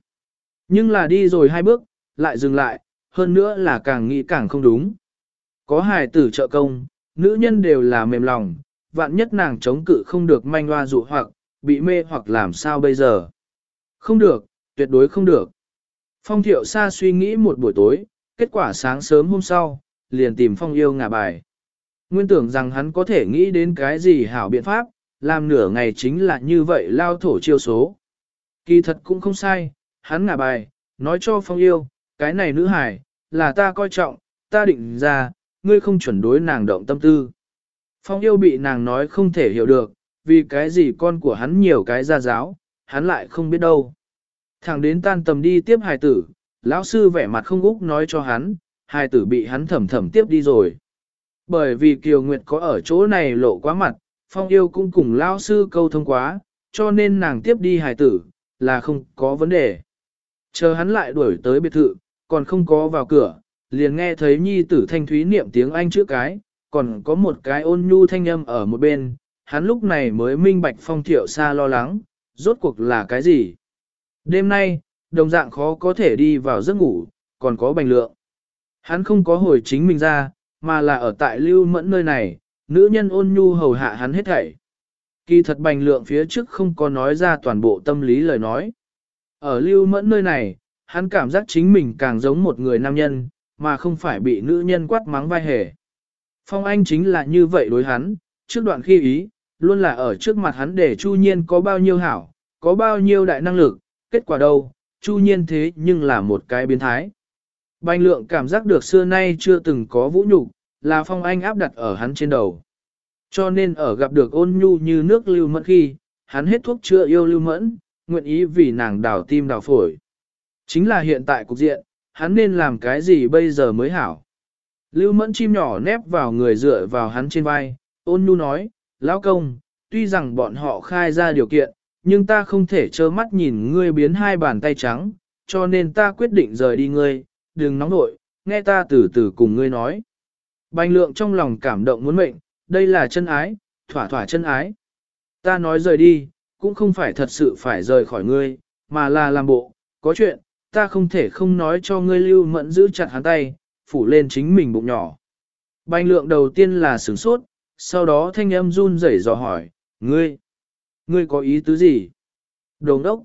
Nhưng là đi rồi hai bước, lại dừng lại, hơn nữa là càng nghĩ càng không đúng. Có hài tử trợ công, nữ nhân đều là mềm lòng, vạn nhất nàng chống cự không được manh hoa dụ hoặc, bị mê hoặc làm sao bây giờ. Không được, tuyệt đối không được. Phong thiệu xa suy nghĩ một buổi tối, kết quả sáng sớm hôm sau, liền tìm phong yêu ngả bài. Nguyên tưởng rằng hắn có thể nghĩ đến cái gì hảo biện pháp, làm nửa ngày chính là như vậy lao thổ chiêu số. Kỳ thật cũng không sai, hắn ngả bài, nói cho phong yêu, cái này nữ hải, là ta coi trọng, ta định ra, ngươi không chuẩn đối nàng động tâm tư. Phong yêu bị nàng nói không thể hiểu được, vì cái gì con của hắn nhiều cái ra giáo, hắn lại không biết đâu. Thẳng đến tan tầm đi tiếp hài tử, lão sư vẻ mặt không úc nói cho hắn, hai tử bị hắn thầm thầm tiếp đi rồi. Bởi vì Kiều Nguyệt có ở chỗ này lộ quá mặt, Phong yêu cũng cùng lão sư câu thông quá, cho nên nàng tiếp đi hài tử, là không có vấn đề. Chờ hắn lại đuổi tới biệt thự, còn không có vào cửa, liền nghe thấy nhi tử thanh thúy niệm tiếng Anh trước cái, còn có một cái ôn nhu thanh âm ở một bên, hắn lúc này mới minh bạch phong thiệu xa lo lắng, rốt cuộc là cái gì. Đêm nay, đồng dạng khó có thể đi vào giấc ngủ, còn có bành lượng. Hắn không có hồi chính mình ra, mà là ở tại lưu mẫn nơi này, nữ nhân ôn nhu hầu hạ hắn hết thảy. Kỳ thật bành lượng phía trước không có nói ra toàn bộ tâm lý lời nói. Ở lưu mẫn nơi này, hắn cảm giác chính mình càng giống một người nam nhân, mà không phải bị nữ nhân quát mắng vai hề. Phong Anh chính là như vậy đối hắn, trước đoạn khi ý, luôn là ở trước mặt hắn để Chu Nhiên có bao nhiêu hảo, có bao nhiêu đại năng lực, kết quả đâu, Chu Nhiên thế nhưng là một cái biến thái. Bành lượng cảm giác được xưa nay chưa từng có vũ nhục, là Phong Anh áp đặt ở hắn trên đầu. Cho nên ở gặp được ôn nhu như nước lưu mẫn khi, hắn hết thuốc chữa yêu lưu mẫn, nguyện ý vì nàng đào tim đào phổi. Chính là hiện tại cục diện, hắn nên làm cái gì bây giờ mới hảo. Lưu mẫn chim nhỏ nép vào người dựa vào hắn trên vai, ôn nhu nói, lão công, tuy rằng bọn họ khai ra điều kiện, nhưng ta không thể trơ mắt nhìn ngươi biến hai bàn tay trắng, cho nên ta quyết định rời đi ngươi, đừng nóng nội, nghe ta từ từ cùng ngươi nói. Bành lượng trong lòng cảm động muốn mệnh, đây là chân ái, thỏa thỏa chân ái. Ta nói rời đi, cũng không phải thật sự phải rời khỏi ngươi, mà là làm bộ, có chuyện, ta không thể không nói cho ngươi lưu mẫn giữ chặt hắn tay, phủ lên chính mình bụng nhỏ. Bành lượng đầu tiên là sửng sốt, sau đó thanh âm run rẩy dò hỏi, ngươi, ngươi có ý tứ gì? Đồng đốc.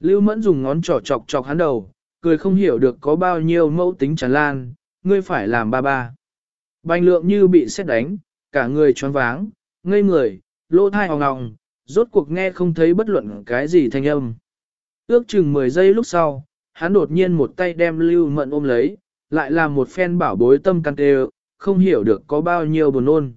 Lưu mẫn dùng ngón trỏ chọc chọc hắn đầu, cười không hiểu được có bao nhiêu mẫu tính tràn lan, ngươi phải làm ba ba. Bành lượng như bị xét đánh, cả người choáng váng, ngây người, lỗ thai hòng ngọng, rốt cuộc nghe không thấy bất luận cái gì thanh âm. Ước chừng 10 giây lúc sau, hắn đột nhiên một tay đem Lưu Mẫn ôm lấy, lại là một phen bảo bối tâm căn tê, không hiểu được có bao nhiêu buồn ôn.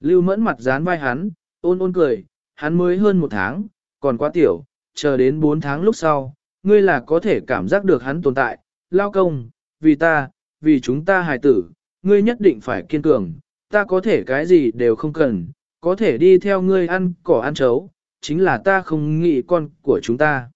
Lưu Mẫn mặt dán vai hắn, ôn ôn cười, hắn mới hơn một tháng, còn quá tiểu, chờ đến 4 tháng lúc sau, ngươi là có thể cảm giác được hắn tồn tại, lao công, vì ta, vì chúng ta hài tử, ngươi nhất định phải kiên cường, ta có thể cái gì đều không cần, có thể đi theo ngươi ăn cỏ ăn chấu, chính là ta không nghĩ con của chúng ta.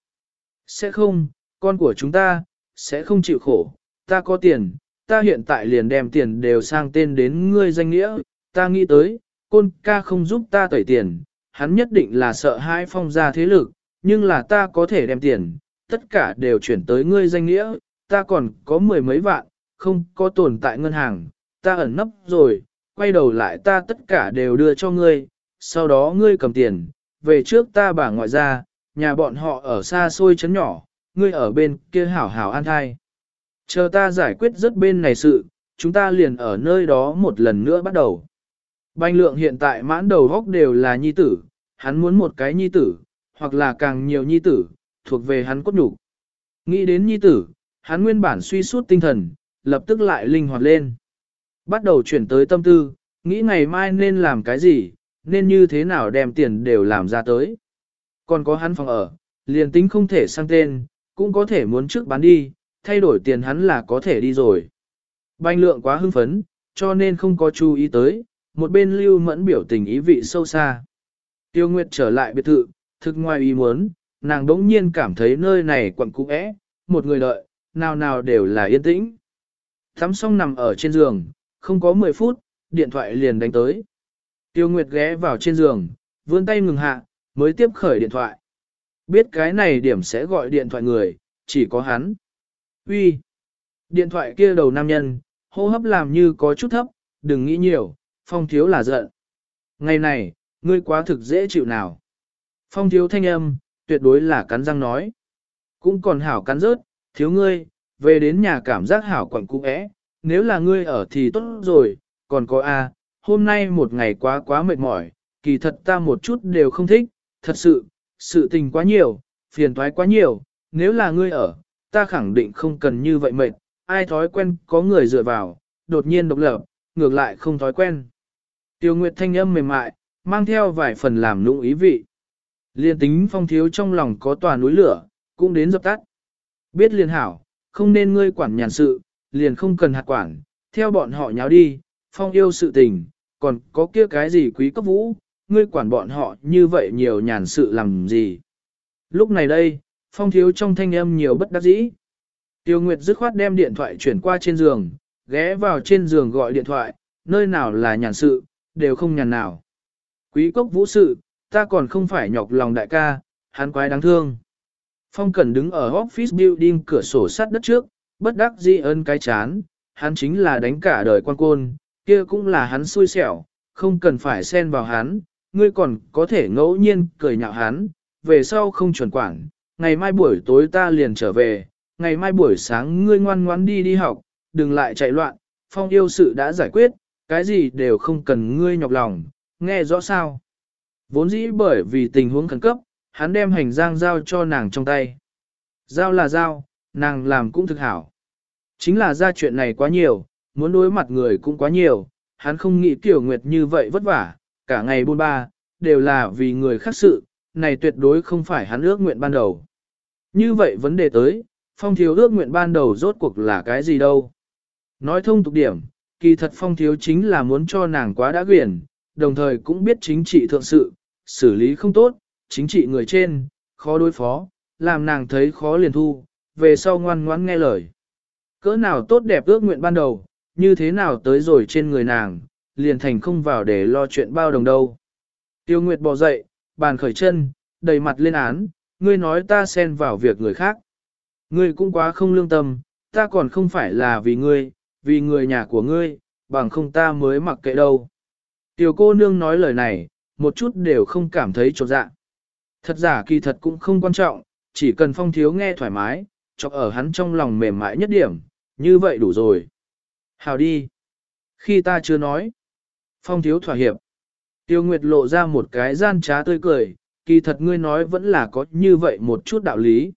Sẽ không, con của chúng ta, sẽ không chịu khổ, ta có tiền, ta hiện tại liền đem tiền đều sang tên đến ngươi danh nghĩa, ta nghĩ tới, côn ca không giúp ta tẩy tiền, hắn nhất định là sợ hai phong gia thế lực, nhưng là ta có thể đem tiền, tất cả đều chuyển tới ngươi danh nghĩa, ta còn có mười mấy vạn, không có tồn tại ngân hàng, ta ẩn nấp rồi, quay đầu lại ta tất cả đều đưa cho ngươi, sau đó ngươi cầm tiền, về trước ta bà ngoại ra, nhà bọn họ ở xa xôi chấn nhỏ, ngươi ở bên kia hảo hảo an thai. Chờ ta giải quyết rất bên này sự, chúng ta liền ở nơi đó một lần nữa bắt đầu. Banh lượng hiện tại mãn đầu góc đều là nhi tử, hắn muốn một cái nhi tử, hoặc là càng nhiều nhi tử, thuộc về hắn cốt nhục. Nghĩ đến nhi tử, hắn nguyên bản suy suốt tinh thần, lập tức lại linh hoạt lên. Bắt đầu chuyển tới tâm tư, nghĩ ngày mai nên làm cái gì, nên như thế nào đem tiền đều làm ra tới. Còn có hắn phòng ở, liền tính không thể sang tên, cũng có thể muốn trước bán đi, thay đổi tiền hắn là có thể đi rồi. Banh lượng quá hưng phấn, cho nên không có chú ý tới, một bên lưu mẫn biểu tình ý vị sâu xa. Tiêu Nguyệt trở lại biệt thự, thực ngoài ý muốn, nàng đống nhiên cảm thấy nơi này quặn cũ é, một người đợi, nào nào đều là yên tĩnh. Thắm xong nằm ở trên giường, không có 10 phút, điện thoại liền đánh tới. Tiêu Nguyệt ghé vào trên giường, vươn tay ngừng hạ, mới tiếp khởi điện thoại. Biết cái này điểm sẽ gọi điện thoại người, chỉ có hắn. Uy, Điện thoại kia đầu nam nhân, hô hấp làm như có chút thấp, đừng nghĩ nhiều, phong thiếu là giận. Ngày này, ngươi quá thực dễ chịu nào. Phong thiếu thanh âm, tuyệt đối là cắn răng nói. Cũng còn hảo cắn rớt, thiếu ngươi, về đến nhà cảm giác hảo quặng cũ é, nếu là ngươi ở thì tốt rồi, còn có a, hôm nay một ngày quá quá mệt mỏi, kỳ thật ta một chút đều không thích, thật sự, sự tình quá nhiều, phiền toái quá nhiều, nếu là ngươi ở, ta khẳng định không cần như vậy mệt, ai thói quen có người dựa vào, đột nhiên độc lập, ngược lại không thói quen. Tiêu Nguyệt thanh âm mềm mại, mang theo vài phần làm nũng ý vị. Liên tính phong thiếu trong lòng có tòa núi lửa, cũng đến dập tắt. Biết liền hảo, không nên ngươi quản nhàn sự, liền không cần hạt quản, theo bọn họ nháo đi, phong yêu sự tình, còn có kia cái gì quý cấp vũ, ngươi quản bọn họ như vậy nhiều nhàn sự làm gì. Lúc này đây, phong thiếu trong thanh âm nhiều bất đắc dĩ. Tiêu Nguyệt dứt khoát đem điện thoại chuyển qua trên giường, ghé vào trên giường gọi điện thoại, nơi nào là nhàn sự, đều không nhàn nào. Quý cốc vũ sự, ta còn không phải nhọc lòng đại ca, hắn quái đáng thương. Phong Cẩn đứng ở office building cửa sổ sắt đất trước, bất đắc dĩ ơn cái chán, hắn chính là đánh cả đời quan côn, kia cũng là hắn xui xẻo, không cần phải xen vào hắn, ngươi còn có thể ngẫu nhiên cười nhạo hắn, về sau không chuẩn quản, ngày mai buổi tối ta liền trở về, ngày mai buổi sáng ngươi ngoan ngoãn đi đi học, đừng lại chạy loạn, phong yêu sự đã giải quyết, cái gì đều không cần ngươi nhọc lòng, nghe rõ sao. Vốn dĩ bởi vì tình huống khẩn cấp, hắn đem hành giang giao cho nàng trong tay. Giao là giao, nàng làm cũng thực hảo. Chính là ra chuyện này quá nhiều, muốn đối mặt người cũng quá nhiều, hắn không nghĩ tiểu nguyệt như vậy vất vả, cả ngày buôn ba, đều là vì người khác sự, này tuyệt đối không phải hắn ước nguyện ban đầu. Như vậy vấn đề tới, phong thiếu ước nguyện ban đầu rốt cuộc là cái gì đâu. Nói thông tục điểm, kỳ thật phong thiếu chính là muốn cho nàng quá đã quyển, đồng thời cũng biết chính trị thượng sự, xử lý không tốt, chính trị người trên, khó đối phó, làm nàng thấy khó liền thu, về sau ngoan ngoãn nghe lời. Cỡ nào tốt đẹp ước nguyện ban đầu, như thế nào tới rồi trên người nàng, liền thành không vào để lo chuyện bao đồng đâu. Tiêu Nguyệt bò dậy, bàn khởi chân, đầy mặt lên án, ngươi nói ta xen vào việc người khác. Ngươi cũng quá không lương tâm, ta còn không phải là vì ngươi, vì người nhà của ngươi, bằng không ta mới mặc kệ đâu. Tiểu cô nương nói lời này, một chút đều không cảm thấy trột dạ. Thật giả kỳ thật cũng không quan trọng, chỉ cần phong thiếu nghe thoải mái, chọc ở hắn trong lòng mềm mại nhất điểm, như vậy đủ rồi. Hào đi. Khi ta chưa nói, phong thiếu thỏa hiệp. Tiêu Nguyệt lộ ra một cái gian trá tươi cười, kỳ thật ngươi nói vẫn là có như vậy một chút đạo lý.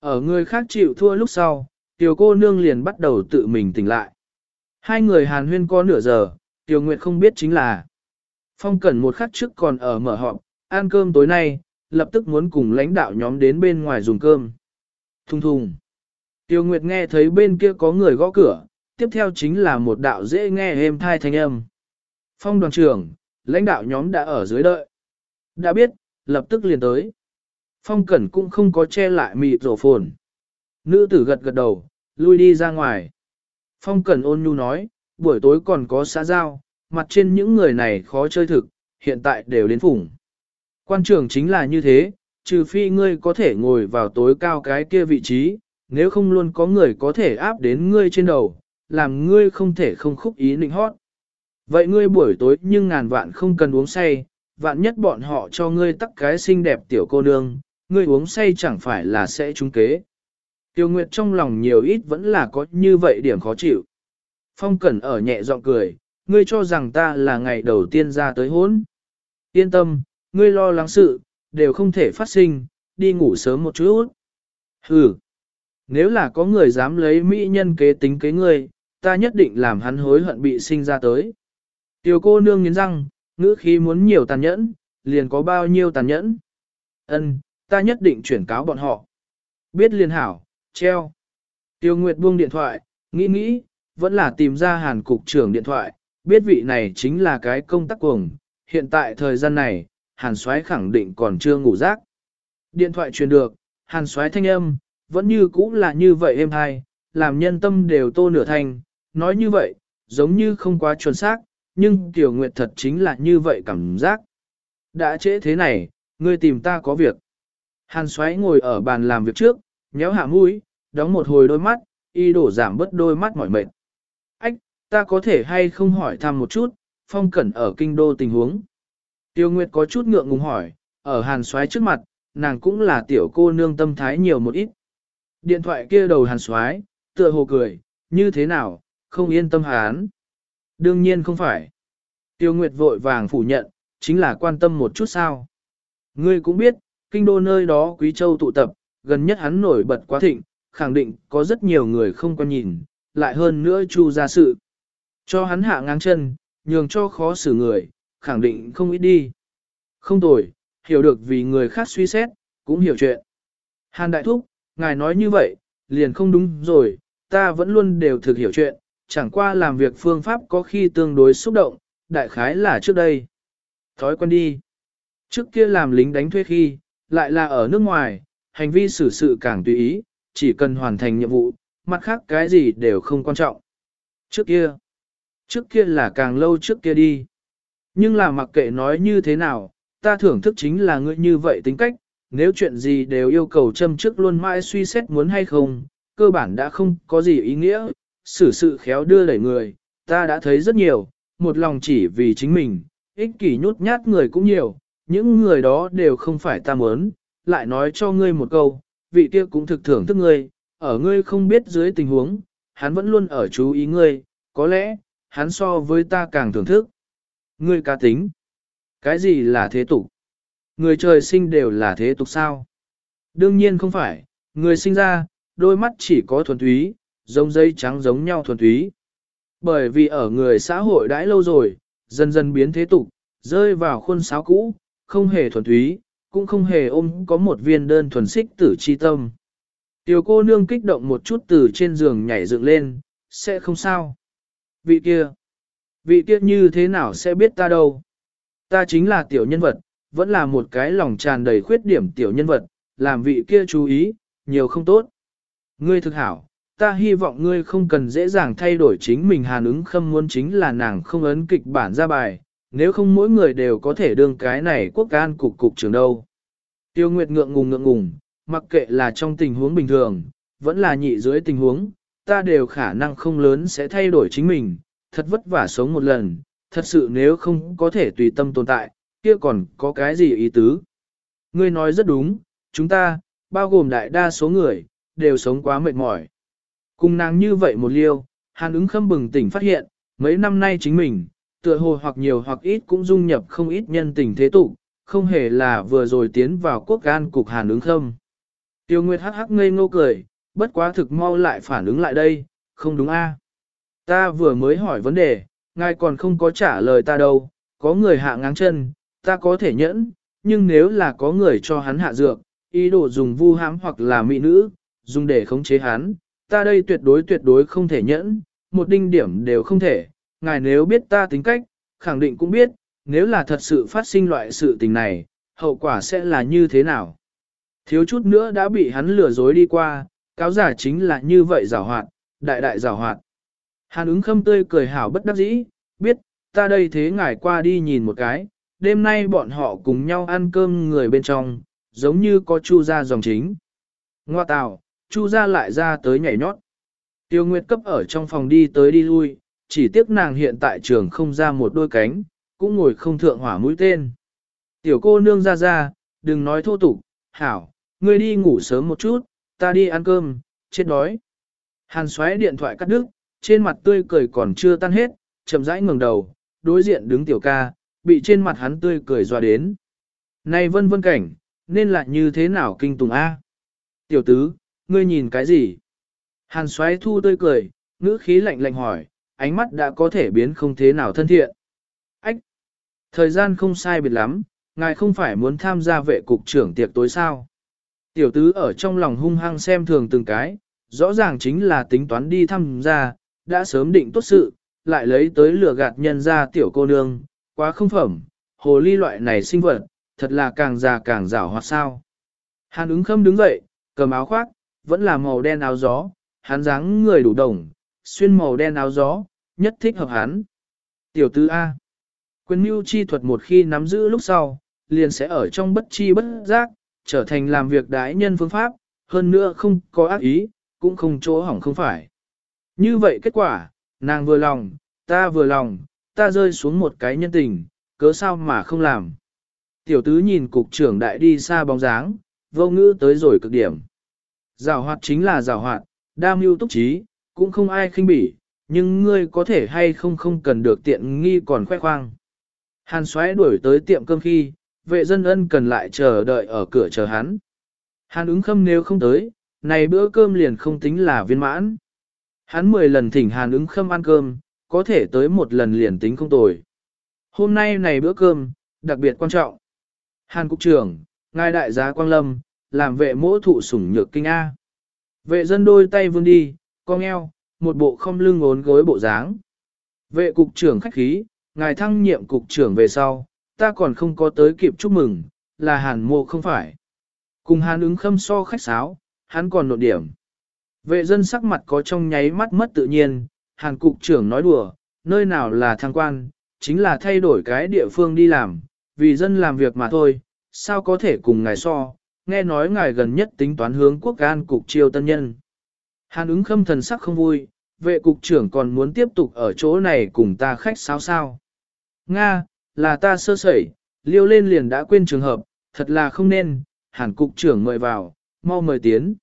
Ở người khác chịu thua lúc sau, tiểu cô nương liền bắt đầu tự mình tỉnh lại. Hai người hàn huyên có nửa giờ, tiểu Nguyệt không biết chính là. Phong Cẩn một khắc trước còn ở mở họp, ăn cơm tối nay, lập tức muốn cùng lãnh đạo nhóm đến bên ngoài dùng cơm. Thùng thùng. Tiêu Nguyệt nghe thấy bên kia có người gõ cửa, tiếp theo chính là một đạo dễ nghe êm thai thanh âm. Phong đoàn trưởng, lãnh đạo nhóm đã ở dưới đợi. Đã biết, lập tức liền tới. Phong Cẩn cũng không có che lại mịt rổ phồn. Nữ tử gật gật đầu, lui đi ra ngoài. Phong Cẩn ôn nhu nói, buổi tối còn có xã giao, mặt trên những người này khó chơi thực, hiện tại đều đến phủng. Quan trưởng chính là như thế, trừ phi ngươi có thể ngồi vào tối cao cái kia vị trí, nếu không luôn có người có thể áp đến ngươi trên đầu, làm ngươi không thể không khúc ý nịnh hót. Vậy ngươi buổi tối nhưng ngàn vạn không cần uống say, vạn nhất bọn họ cho ngươi tắc cái xinh đẹp tiểu cô nương, ngươi uống say chẳng phải là sẽ trúng kế. Tiêu Nguyệt trong lòng nhiều ít vẫn là có như vậy điểm khó chịu. Phong Cẩn ở nhẹ giọng cười, ngươi cho rằng ta là ngày đầu tiên ra tới hốn. Yên tâm, ngươi lo lắng sự, đều không thể phát sinh, đi ngủ sớm một chút. Hừ, nếu là có người dám lấy mỹ nhân kế tính kế ngươi, ta nhất định làm hắn hối hận bị sinh ra tới. Tiểu cô nương nghiến răng, ngữ khí muốn nhiều tàn nhẫn, liền có bao nhiêu tàn nhẫn. Ân, ta nhất định chuyển cáo bọn họ. Biết liền hảo, treo. Tiêu Nguyệt buông điện thoại, nghĩ nghĩ, vẫn là tìm ra hàn cục trưởng điện thoại, biết vị này chính là cái công tác cuồng. Hiện tại thời gian này, hàn soái khẳng định còn chưa ngủ giấc. Điện thoại truyền được, hàn soái thanh âm, vẫn như cũ là như vậy êm hai làm nhân tâm đều tô nửa thành, nói như vậy, giống như không quá chuẩn xác, nhưng Tiểu Nguyệt thật chính là như vậy cảm giác. Đã trễ thế này, ngươi tìm ta có việc. Hàn xoáy ngồi ở bàn làm việc trước, nhéo hạ mũi, đóng một hồi đôi mắt, y đổ giảm bớt đôi mắt mỏi mệt. Ách, ta có thể hay không hỏi thăm một chút, phong cẩn ở kinh đô tình huống. Tiêu Nguyệt có chút ngượng ngùng hỏi, ở hàn xoáy trước mặt, nàng cũng là tiểu cô nương tâm thái nhiều một ít. Điện thoại kia đầu hàn xoáy, tựa hồ cười, như thế nào, không yên tâm hán. Đương nhiên không phải. Tiêu Nguyệt vội vàng phủ nhận, chính là quan tâm một chút sao. Ngươi cũng biết, kinh đô nơi đó Quý Châu tụ tập, gần nhất hắn nổi bật quá thịnh, khẳng định có rất nhiều người không quan nhìn, lại hơn nữa chu ra sự. Cho hắn hạ ngang chân, nhường cho khó xử người, khẳng định không ít đi. Không tồi, hiểu được vì người khác suy xét, cũng hiểu chuyện. Hàn Đại Thúc, ngài nói như vậy, liền không đúng rồi, ta vẫn luôn đều thực hiểu chuyện, chẳng qua làm việc phương pháp có khi tương đối xúc động, đại khái là trước đây. Thói quen đi. Trước kia làm lính đánh thuê khi, lại là ở nước ngoài, hành vi xử sự càng tùy ý, chỉ cần hoàn thành nhiệm vụ, mặt khác cái gì đều không quan trọng. Trước kia, trước kia là càng lâu trước kia đi. Nhưng là mặc kệ nói như thế nào, ta thưởng thức chính là ngươi như vậy tính cách, nếu chuyện gì đều yêu cầu châm trước luôn mãi suy xét muốn hay không, cơ bản đã không có gì ý nghĩa, xử sự khéo đưa đẩy người, ta đã thấy rất nhiều, một lòng chỉ vì chính mình, ích kỷ nhút nhát người cũng nhiều, những người đó đều không phải ta muốn, lại nói cho ngươi một câu, vị kia cũng thực thưởng thức ngươi, ở ngươi không biết dưới tình huống, hắn vẫn luôn ở chú ý ngươi, có lẽ, hắn so với ta càng thưởng thức. Ngươi cá tính. Cái gì là thế tục? Người trời sinh đều là thế tục sao? Đương nhiên không phải, người sinh ra, đôi mắt chỉ có thuần túy, giống dây trắng giống nhau thuần túy. Bởi vì ở người xã hội đãi lâu rồi, dần dần biến thế tục, rơi vào khuôn sáo cũ, không hề thuần túy, cũng không hề ôm có một viên đơn thuần xích tử chi tâm. Tiểu cô nương kích động một chút từ trên giường nhảy dựng lên, sẽ không sao. Vị kia, vị kia như thế nào sẽ biết ta đâu? Ta chính là tiểu nhân vật, vẫn là một cái lòng tràn đầy khuyết điểm tiểu nhân vật, làm vị kia chú ý, nhiều không tốt. Ngươi thực hảo, ta hy vọng ngươi không cần dễ dàng thay đổi chính mình hàn ứng khâm muốn chính là nàng không ấn kịch bản ra bài, nếu không mỗi người đều có thể đương cái này quốc can cục cục trưởng đâu. Tiêu Nguyệt ngượng ngùng ngượng ngùng, mặc kệ là trong tình huống bình thường, vẫn là nhị dưới tình huống, ta đều khả năng không lớn sẽ thay đổi chính mình, thật vất vả sống một lần, thật sự nếu không có thể tùy tâm tồn tại, kia còn có cái gì ý tứ. Ngươi nói rất đúng, chúng ta, bao gồm đại đa số người, đều sống quá mệt mỏi. Cùng nàng như vậy một liêu, hàn ứng khâm bừng tỉnh phát hiện, mấy năm nay chính mình, tựa hồ hoặc nhiều hoặc ít cũng dung nhập không ít nhân tình thế tục, không hề là vừa rồi tiến vào quốc gan cục hàn ứng khâm. Tiêu Nguyệt hắc hắc ngây ngô cười, bất quá thực mau lại phản ứng lại đây, không đúng a? Ta vừa mới hỏi vấn đề, ngài còn không có trả lời ta đâu, có người hạ ngáng chân, ta có thể nhẫn, nhưng nếu là có người cho hắn hạ dược, ý đồ dùng vu hãm hoặc là mỹ nữ, dùng để khống chế hắn, ta đây tuyệt đối tuyệt đối không thể nhẫn, một đinh điểm đều không thể, ngài nếu biết ta tính cách, khẳng định cũng biết, nếu là thật sự phát sinh loại sự tình này, hậu quả sẽ là như thế nào. Thiếu chút nữa đã bị hắn lừa dối đi qua, cáo giả chính là như vậy giảo hoạt, đại đại giảo hoạt. Hàn ứng khâm tươi cười hảo bất đắc dĩ, biết, ta đây thế ngài qua đi nhìn một cái, đêm nay bọn họ cùng nhau ăn cơm người bên trong, giống như có chu ra dòng chính. Ngoa tào, chu ra lại ra tới nhảy nhót. Tiêu Nguyệt cấp ở trong phòng đi tới đi lui, chỉ tiếc nàng hiện tại trường không ra một đôi cánh, cũng ngồi không thượng hỏa mũi tên. Tiểu cô nương ra ra, đừng nói thô tục, hảo, ngươi đi ngủ sớm một chút, ta đi ăn cơm, chết đói. Hàn xoáy điện thoại cắt đứt, trên mặt tươi cười còn chưa tan hết, chậm rãi ngừng đầu, đối diện đứng tiểu ca, bị trên mặt hắn tươi cười dọa đến. Này vân vân cảnh, nên là như thế nào kinh tùng A? Tiểu tứ, ngươi nhìn cái gì? Hàn xoáy thu tươi cười, ngữ khí lạnh lạnh hỏi, ánh mắt đã có thể biến không thế nào thân thiện. Ách! Thời gian không sai biệt lắm, ngài không phải muốn tham gia vệ cục trưởng tiệc tối sao? Tiểu tứ ở trong lòng hung hăng xem thường từng cái, rõ ràng chính là tính toán đi tham gia, đã sớm định tốt sự, lại lấy tới lửa gạt nhân ra tiểu cô nương, quá không phẩm, hồ ly loại này sinh vật, thật là càng già càng rảo hoạt sao. Hàn ứng khâm đứng dậy, cầm áo khoác, vẫn là màu đen áo gió, hắn dáng người đủ đồng, xuyên màu đen áo gió, nhất thích hợp hắn. Tiểu tứ A. Quyền mưu chi thuật một khi nắm giữ lúc sau, liền sẽ ở trong bất chi bất giác, trở thành làm việc đái nhân phương pháp, hơn nữa không có ác ý, cũng không chỗ hỏng không phải. Như vậy kết quả, nàng vừa lòng, ta vừa lòng, ta rơi xuống một cái nhân tình, cớ sao mà không làm. Tiểu tứ nhìn cục trưởng đại đi xa bóng dáng, vô ngữ tới rồi cực điểm. Giảo hoạt chính là giảo hoạt, đa mưu túc trí, cũng không ai khinh bỉ, nhưng ngươi có thể hay không không cần được tiện nghi còn khoe khoang. Hàn xoáy đuổi tới tiệm cơm khi, vệ dân ân cần lại chờ đợi ở cửa chờ hắn. Hắn ứng khâm nếu không tới, này bữa cơm liền không tính là viên mãn. Hắn 10 lần thỉnh hàn ứng khâm ăn cơm, có thể tới một lần liền tính không tồi. Hôm nay này bữa cơm, đặc biệt quan trọng. Hàn Cục trưởng, ngài đại giá Quang Lâm, làm vệ mỗ thụ sủng nhược kinh A. Vệ dân đôi tay vươn đi, cong eo, một bộ không lưng ốn gối bộ dáng. Vệ cục trưởng khách khí, ngài thăng nhiệm cục trưởng về sau, ta còn không có tới kịp chúc mừng, là hàn mộ không phải. Cùng hàn ứng khâm so khách sáo, hắn còn nộn điểm. Vệ dân sắc mặt có trong nháy mắt mất tự nhiên, hàn cục trưởng nói đùa, nơi nào là thăng quan, chính là thay đổi cái địa phương đi làm, vì dân làm việc mà thôi, sao có thể cùng ngài so, nghe nói ngài gần nhất tính toán hướng quốc an cục chiêu tân nhân. Hàn ứng khâm thần sắc không vui, vệ cục trưởng còn muốn tiếp tục ở chỗ này cùng ta khách sao sao. Nga, là ta sơ sẩy, liêu lên liền đã quên trường hợp, thật là không nên, hàn cục trưởng mời vào, mau mời tiến.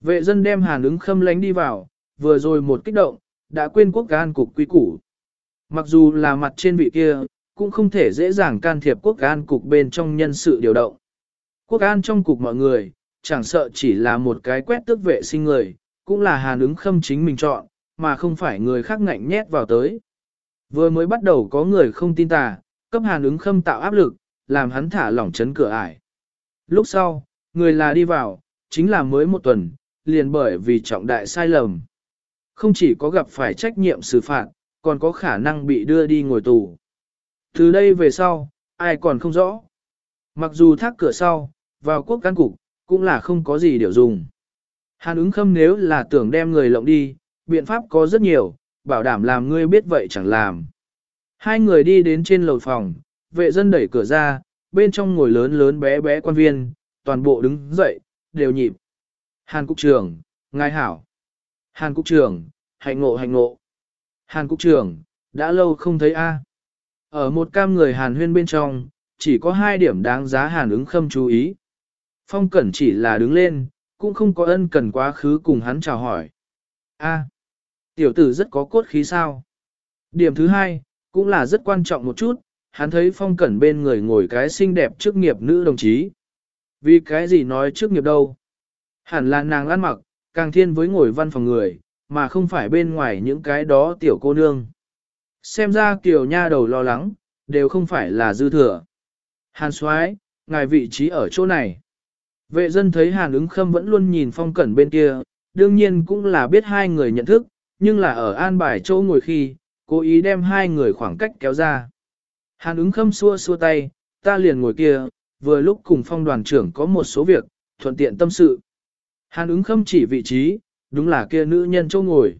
Vệ dân đem hàn ứng khâm lánh đi vào, vừa rồi một kích động, đã quên quốc an cục quy củ. Mặc dù là mặt trên vị kia, cũng không thể dễ dàng can thiệp quốc an cục bên trong nhân sự điều động. Quốc an trong cục mọi người, chẳng sợ chỉ là một cái quét tước vệ sinh người, cũng là hàn ứng khâm chính mình chọn, mà không phải người khác ngạnh nhét vào tới. Vừa mới bắt đầu có người không tin tà, cấp hàn ứng khâm tạo áp lực, làm hắn thả lỏng chấn cửa ải. Lúc sau, người là đi vào, chính là mới một tuần, liền bởi vì trọng đại sai lầm. Không chỉ có gặp phải trách nhiệm xử phạt, còn có khả năng bị đưa đi ngồi tù. Từ đây về sau, ai còn không rõ. Mặc dù thác cửa sau, vào quốc căn cục, cũng là không có gì điều dùng. Hàn ứng khâm nếu là tưởng đem người lộng đi, biện pháp có rất nhiều, bảo đảm làm ngươi biết vậy chẳng làm. Hai người đi đến trên lầu phòng, vệ dân đẩy cửa ra, bên trong ngồi lớn lớn bé bé quan viên, toàn bộ đứng dậy, đều nhịp. Hàn Cục trưởng, ngài hảo. Hàn Cục trưởng, hạnh ngộ hạnh ngộ. Hàn Cục trưởng, đã lâu không thấy a. Ở một cam người Hàn huyên bên trong, chỉ có hai điểm đáng giá Hàn ứng khâm chú ý. Phong Cẩn chỉ là đứng lên, cũng không có ân cần quá khứ cùng hắn chào hỏi. A, tiểu tử rất có cốt khí sao. Điểm thứ hai, cũng là rất quan trọng một chút, hắn thấy Phong Cẩn bên người ngồi cái xinh đẹp trước nghiệp nữ đồng chí. Vì cái gì nói trước nghiệp đâu? Hẳn là nàng ăn mặc, càng thiên với ngồi văn phòng người, mà không phải bên ngoài những cái đó tiểu cô nương. Xem ra kiểu nha đầu lo lắng, đều không phải là dư thừa. Hàn soái ngài vị trí ở chỗ này. Vệ dân thấy hàn ứng khâm vẫn luôn nhìn phong cẩn bên kia, đương nhiên cũng là biết hai người nhận thức, nhưng là ở an bài chỗ ngồi khi, cố ý đem hai người khoảng cách kéo ra. Hàn ứng khâm xua xua tay, ta liền ngồi kia, vừa lúc cùng phong đoàn trưởng có một số việc, thuận tiện tâm sự. Hàn ứng khâm chỉ vị trí, đúng là kia nữ nhân châu ngồi.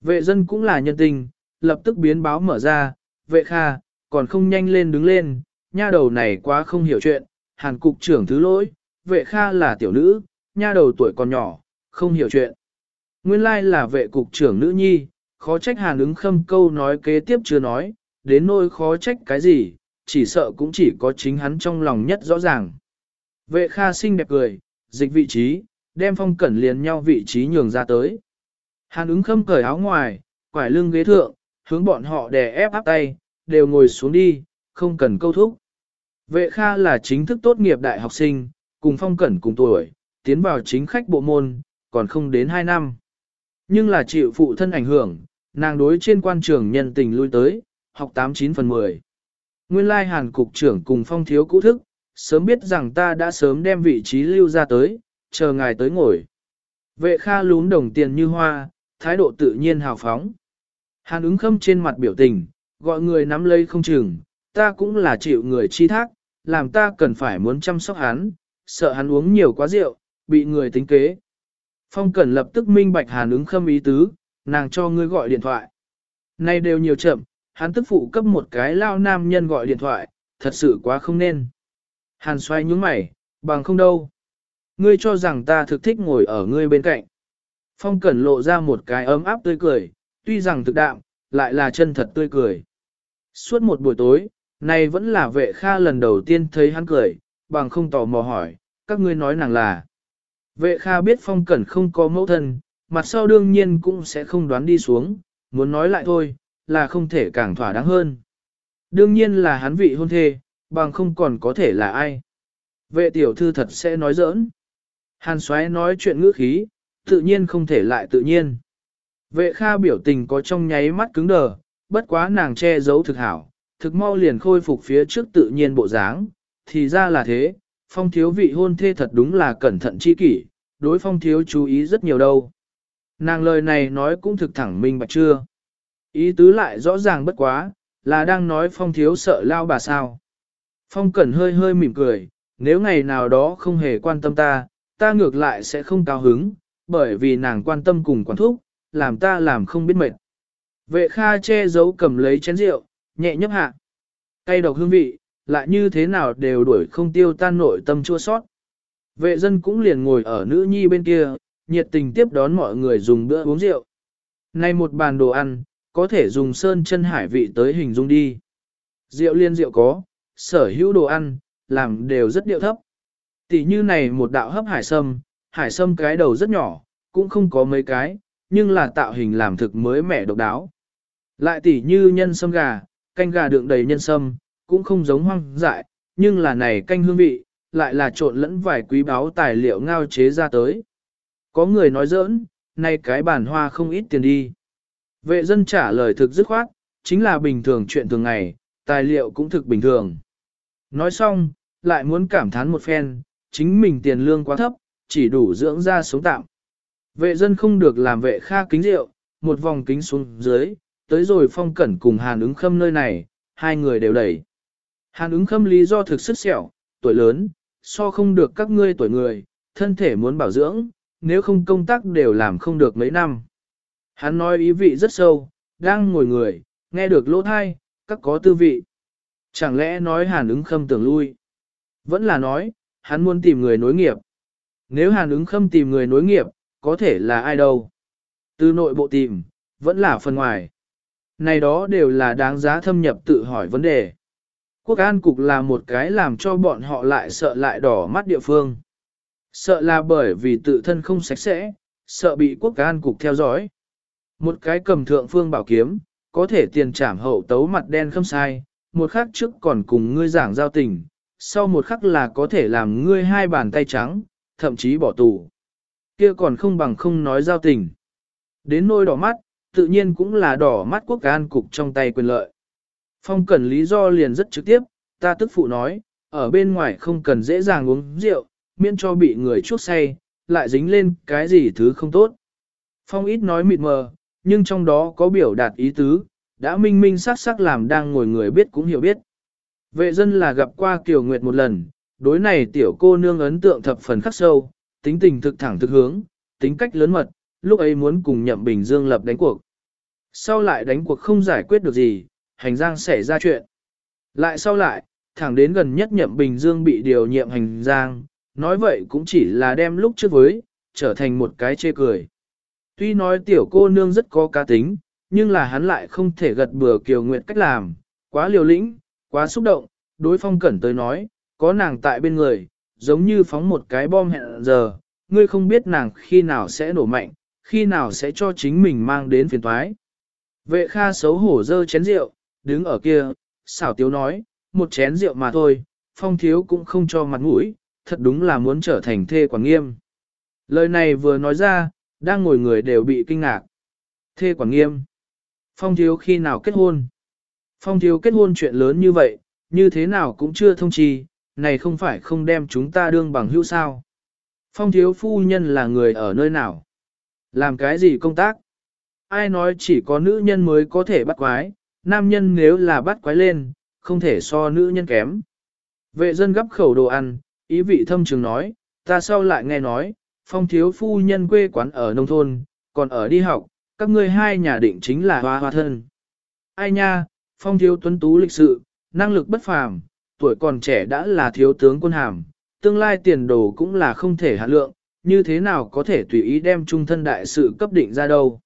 Vệ dân cũng là nhân tình, lập tức biến báo mở ra, vệ kha, còn không nhanh lên đứng lên, nha đầu này quá không hiểu chuyện, hàn cục trưởng thứ lỗi, vệ kha là tiểu nữ, nha đầu tuổi còn nhỏ, không hiểu chuyện. Nguyên lai là vệ cục trưởng nữ nhi, khó trách hàn ứng khâm câu nói kế tiếp chưa nói, đến nỗi khó trách cái gì, chỉ sợ cũng chỉ có chính hắn trong lòng nhất rõ ràng. Vệ kha xinh đẹp cười, dịch vị trí, đem phong cẩn liền nhau vị trí nhường ra tới. Hàn ứng khâm cởi áo ngoài, quải lưng ghế thượng, hướng bọn họ đè ép áp tay, đều ngồi xuống đi, không cần câu thúc. Vệ Kha là chính thức tốt nghiệp đại học sinh, cùng phong cẩn cùng tuổi, tiến vào chính khách bộ môn, còn không đến 2 năm. Nhưng là chịu phụ thân ảnh hưởng, nàng đối trên quan trường nhân tình lui tới, học 89 phần 10. Nguyên lai hàn cục trưởng cùng phong thiếu cũ thức, sớm biết rằng ta đã sớm đem vị trí lưu ra tới, chờ ngài tới ngồi. Vệ Kha lún đồng tiền như hoa, thái độ tự nhiên hào phóng. Hàn ứng khâm trên mặt biểu tình, gọi người nắm lấy không chừng, ta cũng là chịu người chi thác, làm ta cần phải muốn chăm sóc hắn, sợ hắn uống nhiều quá rượu, bị người tính kế. Phong Cẩn lập tức minh bạch hàn ứng khâm ý tứ, nàng cho ngươi gọi điện thoại. Nay đều nhiều chậm, hắn tức phụ cấp một cái lao nam nhân gọi điện thoại, thật sự quá không nên. Hàn xoay nhúng mày, bằng không đâu. Ngươi cho rằng ta thực thích ngồi ở ngươi bên cạnh. Phong Cẩn lộ ra một cái ấm áp tươi cười, tuy rằng thực đạm, lại là chân thật tươi cười. Suốt một buổi tối, này vẫn là vệ kha lần đầu tiên thấy hắn cười, bằng không tò mò hỏi, các ngươi nói nàng là. Vệ kha biết phong cẩn không có mẫu thân, mặt sau đương nhiên cũng sẽ không đoán đi xuống, muốn nói lại thôi, là không thể càng thỏa đáng hơn. Đương nhiên là hắn vị hôn thê, bằng không còn có thể là ai. Vệ tiểu thư thật sẽ nói giỡn. Hàn xoáy nói chuyện ngữ khí, tự nhiên không thể lại tự nhiên. Vệ kha biểu tình có trong nháy mắt cứng đờ, bất quá nàng che giấu thực hảo, thực mau liền khôi phục phía trước tự nhiên bộ dáng, thì ra là thế, phong thiếu vị hôn thê thật đúng là cẩn thận chi kỷ, đối phong thiếu chú ý rất nhiều đâu. Nàng lời này nói cũng thực thẳng minh bạch chưa. Ý tứ lại rõ ràng bất quá, là đang nói phong thiếu sợ lao bà sao. Phong cẩn hơi hơi mỉm cười, nếu ngày nào đó không hề quan tâm ta, ta ngược lại sẽ không cao hứng, bởi vì nàng quan tâm cùng quản thúc, làm ta làm không biết mệt. Vệ kha che giấu cầm lấy chén rượu, nhẹ nhấp hạ. Cây độc hương vị, lại như thế nào đều đuổi không tiêu tan nội tâm chua sót. Vệ dân cũng liền ngồi ở nữ nhi bên kia, nhiệt tình tiếp đón mọi người dùng bữa uống rượu. Nay một bàn đồ ăn, có thể dùng sơn chân hải vị tới hình dung đi. Rượu liên rượu có, sở hữu đồ ăn, làm đều rất điệu thấp. Tỷ như này một đạo hấp hải sâm, hải sâm cái đầu rất nhỏ, cũng không có mấy cái, nhưng là tạo hình làm thực mới mẻ độc đáo. Lại tỷ như nhân sâm gà, canh gà đựng đầy nhân sâm, cũng không giống hoang dại, nhưng là này canh hương vị, lại là trộn lẫn vài quý báu tài liệu ngao chế ra tới. Có người nói giỡn, nay cái bản hoa không ít tiền đi. Vệ dân trả lời thực dứt khoát, chính là bình thường chuyện thường ngày, tài liệu cũng thực bình thường. Nói xong, lại muốn cảm thán một phen, chính mình tiền lương quá thấp, chỉ đủ dưỡng ra sống tạm. Vệ dân không được làm vệ kha kính rượu, một vòng kính xuống dưới, tới rồi phong cẩn cùng hàn ứng khâm nơi này, hai người đều đẩy. Hàn ứng khâm lý do thực sức sẹo, tuổi lớn, so không được các ngươi tuổi người, thân thể muốn bảo dưỡng, nếu không công tác đều làm không được mấy năm. Hắn nói ý vị rất sâu, đang ngồi người, nghe được lỗ thai, các có tư vị. Chẳng lẽ nói hàn ứng khâm tưởng lui? Vẫn là nói, hắn muốn tìm người nối nghiệp. Nếu hàn ứng khâm tìm người nối nghiệp, có thể là ai đâu? Từ nội bộ tìm, vẫn là phần ngoài. Này đó đều là đáng giá thâm nhập tự hỏi vấn đề. Quốc an cục là một cái làm cho bọn họ lại sợ lại đỏ mắt địa phương. Sợ là bởi vì tự thân không sạch sẽ, sợ bị quốc an cục theo dõi. Một cái cầm thượng phương bảo kiếm, có thể tiền trảm hậu tấu mặt đen không sai, một khắc trước còn cùng ngươi giảng giao tình, sau một khắc là có thể làm ngươi hai bàn tay trắng, thậm chí bỏ tù. Kia còn không bằng không nói giao tình. Đến nôi đỏ mắt, tự nhiên cũng là đỏ mắt quốc an cục trong tay quyền lợi. Phong cần lý do liền rất trực tiếp, ta tức phụ nói, ở bên ngoài không cần dễ dàng uống rượu, miễn cho bị người chuốc say, lại dính lên cái gì thứ không tốt. Phong ít nói mịt mờ, nhưng trong đó có biểu đạt ý tứ, đã minh minh sắc sắc làm đang ngồi người biết cũng hiểu biết. Vệ dân là gặp qua Kiều Nguyệt một lần, đối này tiểu cô nương ấn tượng thập phần khắc sâu, tính tình thực thẳng thực hướng, tính cách lớn mật, lúc ấy muốn cùng nhậm Bình Dương lập đánh cuộc. Sau lại đánh cuộc không giải quyết được gì, hành giang xảy ra chuyện. Lại sau lại, thẳng đến gần nhất nhậm Bình Dương bị điều nhiệm hành giang, nói vậy cũng chỉ là đem lúc trước với, trở thành một cái chê cười. Tuy nói tiểu cô nương rất có cá tính, nhưng là hắn lại không thể gật bừa kiều nguyệt cách làm, quá liều lĩnh, quá xúc động, đối phong cẩn tới nói, có nàng tại bên người, giống như phóng một cái bom hẹn giờ, ngươi không biết nàng khi nào sẽ nổ mạnh, khi nào sẽ cho chính mình mang đến phiền toái. Vệ kha xấu hổ dơ chén rượu, đứng ở kia, xảo tiếu nói, một chén rượu mà thôi, phong thiếu cũng không cho mặt mũi, thật đúng là muốn trở thành thê quản nghiêm. Lời này vừa nói ra, đang ngồi người đều bị kinh ngạc. Thê quản nghiêm. Phong thiếu khi nào kết hôn? Phong thiếu kết hôn chuyện lớn như vậy, như thế nào cũng chưa thông chi, này không phải không đem chúng ta đương bằng hữu sao. Phong thiếu phu nhân là người ở nơi nào? Làm cái gì công tác? Ai nói chỉ có nữ nhân mới có thể bắt quái, nam nhân nếu là bắt quái lên, không thể so nữ nhân kém. Vệ dân gấp khẩu đồ ăn, ý vị thâm trường nói, ta sau lại nghe nói, phong thiếu phu nhân quê quán ở nông thôn, còn ở đi học, các ngươi hai nhà định chính là hoa hoa thân. Ai nha, phong thiếu tuấn tú lịch sự, năng lực bất phàm, tuổi còn trẻ đã là thiếu tướng quân hàm, tương lai tiền đồ cũng là không thể hạ lượng, như thế nào có thể tùy ý đem trung thân đại sự cấp định ra đâu.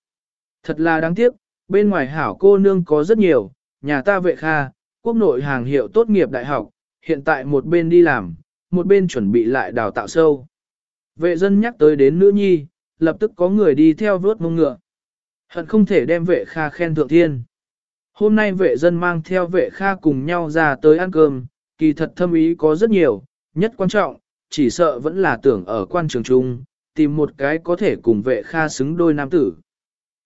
Thật là đáng tiếc, bên ngoài hảo cô nương có rất nhiều, nhà ta vệ kha, quốc nội hàng hiệu tốt nghiệp đại học, hiện tại một bên đi làm, một bên chuẩn bị lại đào tạo sâu. Vệ dân nhắc tới đến nữ nhi, lập tức có người đi theo vớt mông ngựa. Hận không thể đem vệ kha khen thượng thiên. Hôm nay vệ dân mang theo vệ kha cùng nhau ra tới ăn cơm, kỳ thật thâm ý có rất nhiều, nhất quan trọng, chỉ sợ vẫn là tưởng ở quan trường trung, tìm một cái có thể cùng vệ kha xứng đôi nam tử.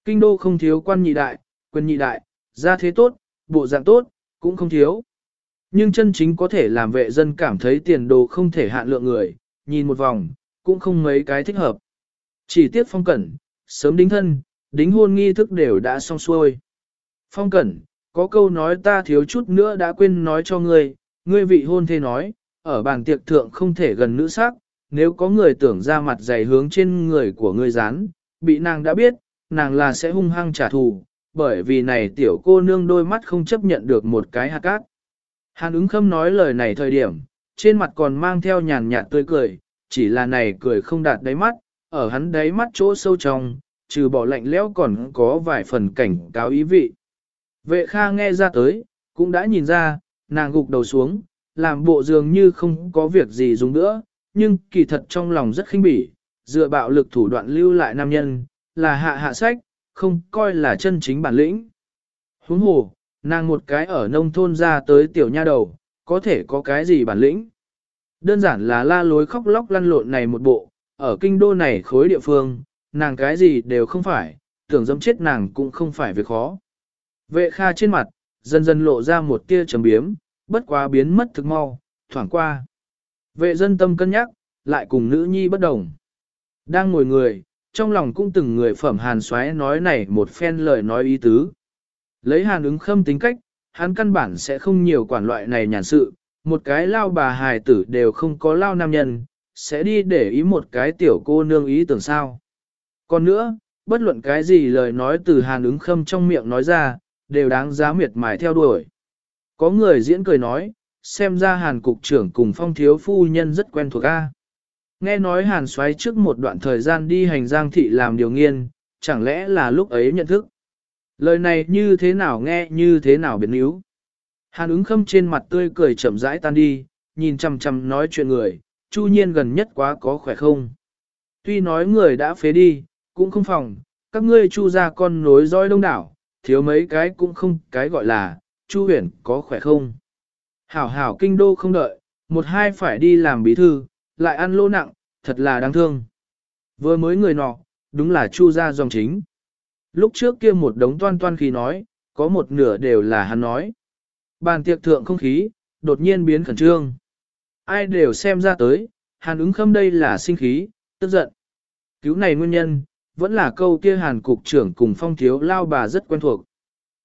Kinh đô không thiếu quan nhị đại, quân nhị đại, gia thế tốt, bộ dạng tốt, cũng không thiếu. Nhưng chân chính có thể làm vệ dân cảm thấy tiền đồ không thể hạn lượng người, nhìn một vòng, cũng không mấy cái thích hợp. Chỉ tiếc phong cẩn, sớm đính thân, đính hôn nghi thức đều đã xong xuôi. Phong cẩn, có câu nói ta thiếu chút nữa đã quên nói cho ngươi, ngươi vị hôn thê nói, ở bàn tiệc thượng không thể gần nữ sắc, nếu có người tưởng ra mặt dày hướng trên người của ngươi dán, bị nàng đã biết, nàng là sẽ hung hăng trả thù, bởi vì này tiểu cô nương đôi mắt không chấp nhận được một cái hạt cát. Hàn ứng khâm nói lời này thời điểm, trên mặt còn mang theo nhàn nhạt tươi cười, chỉ là này cười không đạt đáy mắt, ở hắn đáy mắt chỗ sâu trong, trừ bỏ lạnh lẽo còn có vài phần cảnh cáo ý vị. Vệ Kha nghe ra tới, cũng đã nhìn ra, nàng gục đầu xuống, làm bộ dường như không có việc gì dùng nữa, nhưng kỳ thật trong lòng rất khinh bỉ, dựa bạo lực thủ đoạn lưu lại nam nhân, là hạ hạ sách, không coi là chân chính bản lĩnh. Huống hồ, nàng một cái ở nông thôn ra tới tiểu nha đầu, có thể có cái gì bản lĩnh. Đơn giản là la lối khóc lóc lăn lộn này một bộ, ở kinh đô này khối địa phương, nàng cái gì đều không phải, tưởng dâm chết nàng cũng không phải việc khó. Vệ kha trên mặt, dần dần lộ ra một tia trầm biếm, bất quá biến mất thực mau, thoảng qua. Vệ dân tâm cân nhắc, lại cùng nữ nhi bất đồng. Đang ngồi người, trong lòng cũng từng người phẩm hàn xoáy nói này một phen lời nói ý tứ. Lấy hàn ứng khâm tính cách, hắn căn bản sẽ không nhiều quản loại này nhàn sự, một cái lao bà hài tử đều không có lao nam nhân, sẽ đi để ý một cái tiểu cô nương ý tưởng sao. Còn nữa, bất luận cái gì lời nói từ hàn ứng khâm trong miệng nói ra, đều đáng giá miệt mài theo đuổi. Có người diễn cười nói, xem ra hàn cục trưởng cùng phong thiếu phu nhân rất quen thuộc A. Nghe nói hàn xoáy trước một đoạn thời gian đi hành giang thị làm điều nghiên, chẳng lẽ là lúc ấy nhận thức. Lời này như thế nào nghe như thế nào biến yếu. Hàn ứng khâm trên mặt tươi cười chậm rãi tan đi, nhìn chằm chằm nói chuyện người, chu nhiên gần nhất quá có khỏe không. Tuy nói người đã phế đi, cũng không phòng, các ngươi chu ra con nối dõi đông đảo, thiếu mấy cái cũng không cái gọi là, chu huyền có khỏe không. Hảo hảo kinh đô không đợi, một hai phải đi làm bí thư, lại ăn lô nặng, thật là đáng thương. Vừa mới người nọ, đúng là chu ra dòng chính. Lúc trước kia một đống toan toan khí nói, có một nửa đều là hắn nói. Bàn tiệc thượng không khí, đột nhiên biến khẩn trương. Ai đều xem ra tới, hàn ứng khâm đây là sinh khí, tức giận. Cứu này nguyên nhân, vẫn là câu kia hàn cục trưởng cùng phong thiếu lao bà rất quen thuộc.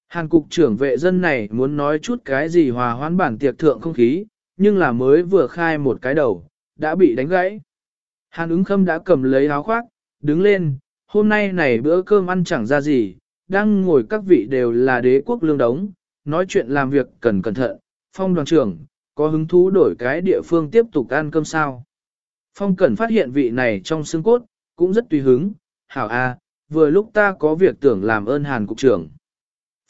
Hàn cục trưởng vệ dân này muốn nói chút cái gì hòa hoãn bản tiệc thượng không khí, nhưng là mới vừa khai một cái đầu, đã bị đánh gãy. Hàn ứng khâm đã cầm lấy áo khoác, đứng lên, hôm nay này bữa cơm ăn chẳng ra gì, đang ngồi các vị đều là đế quốc lương đống, nói chuyện làm việc cần cẩn thận, phong đoàn trưởng, có hứng thú đổi cái địa phương tiếp tục ăn cơm sao. Phong cần phát hiện vị này trong xương cốt, cũng rất tùy hứng, hảo a, vừa lúc ta có việc tưởng làm ơn hàn cục trưởng.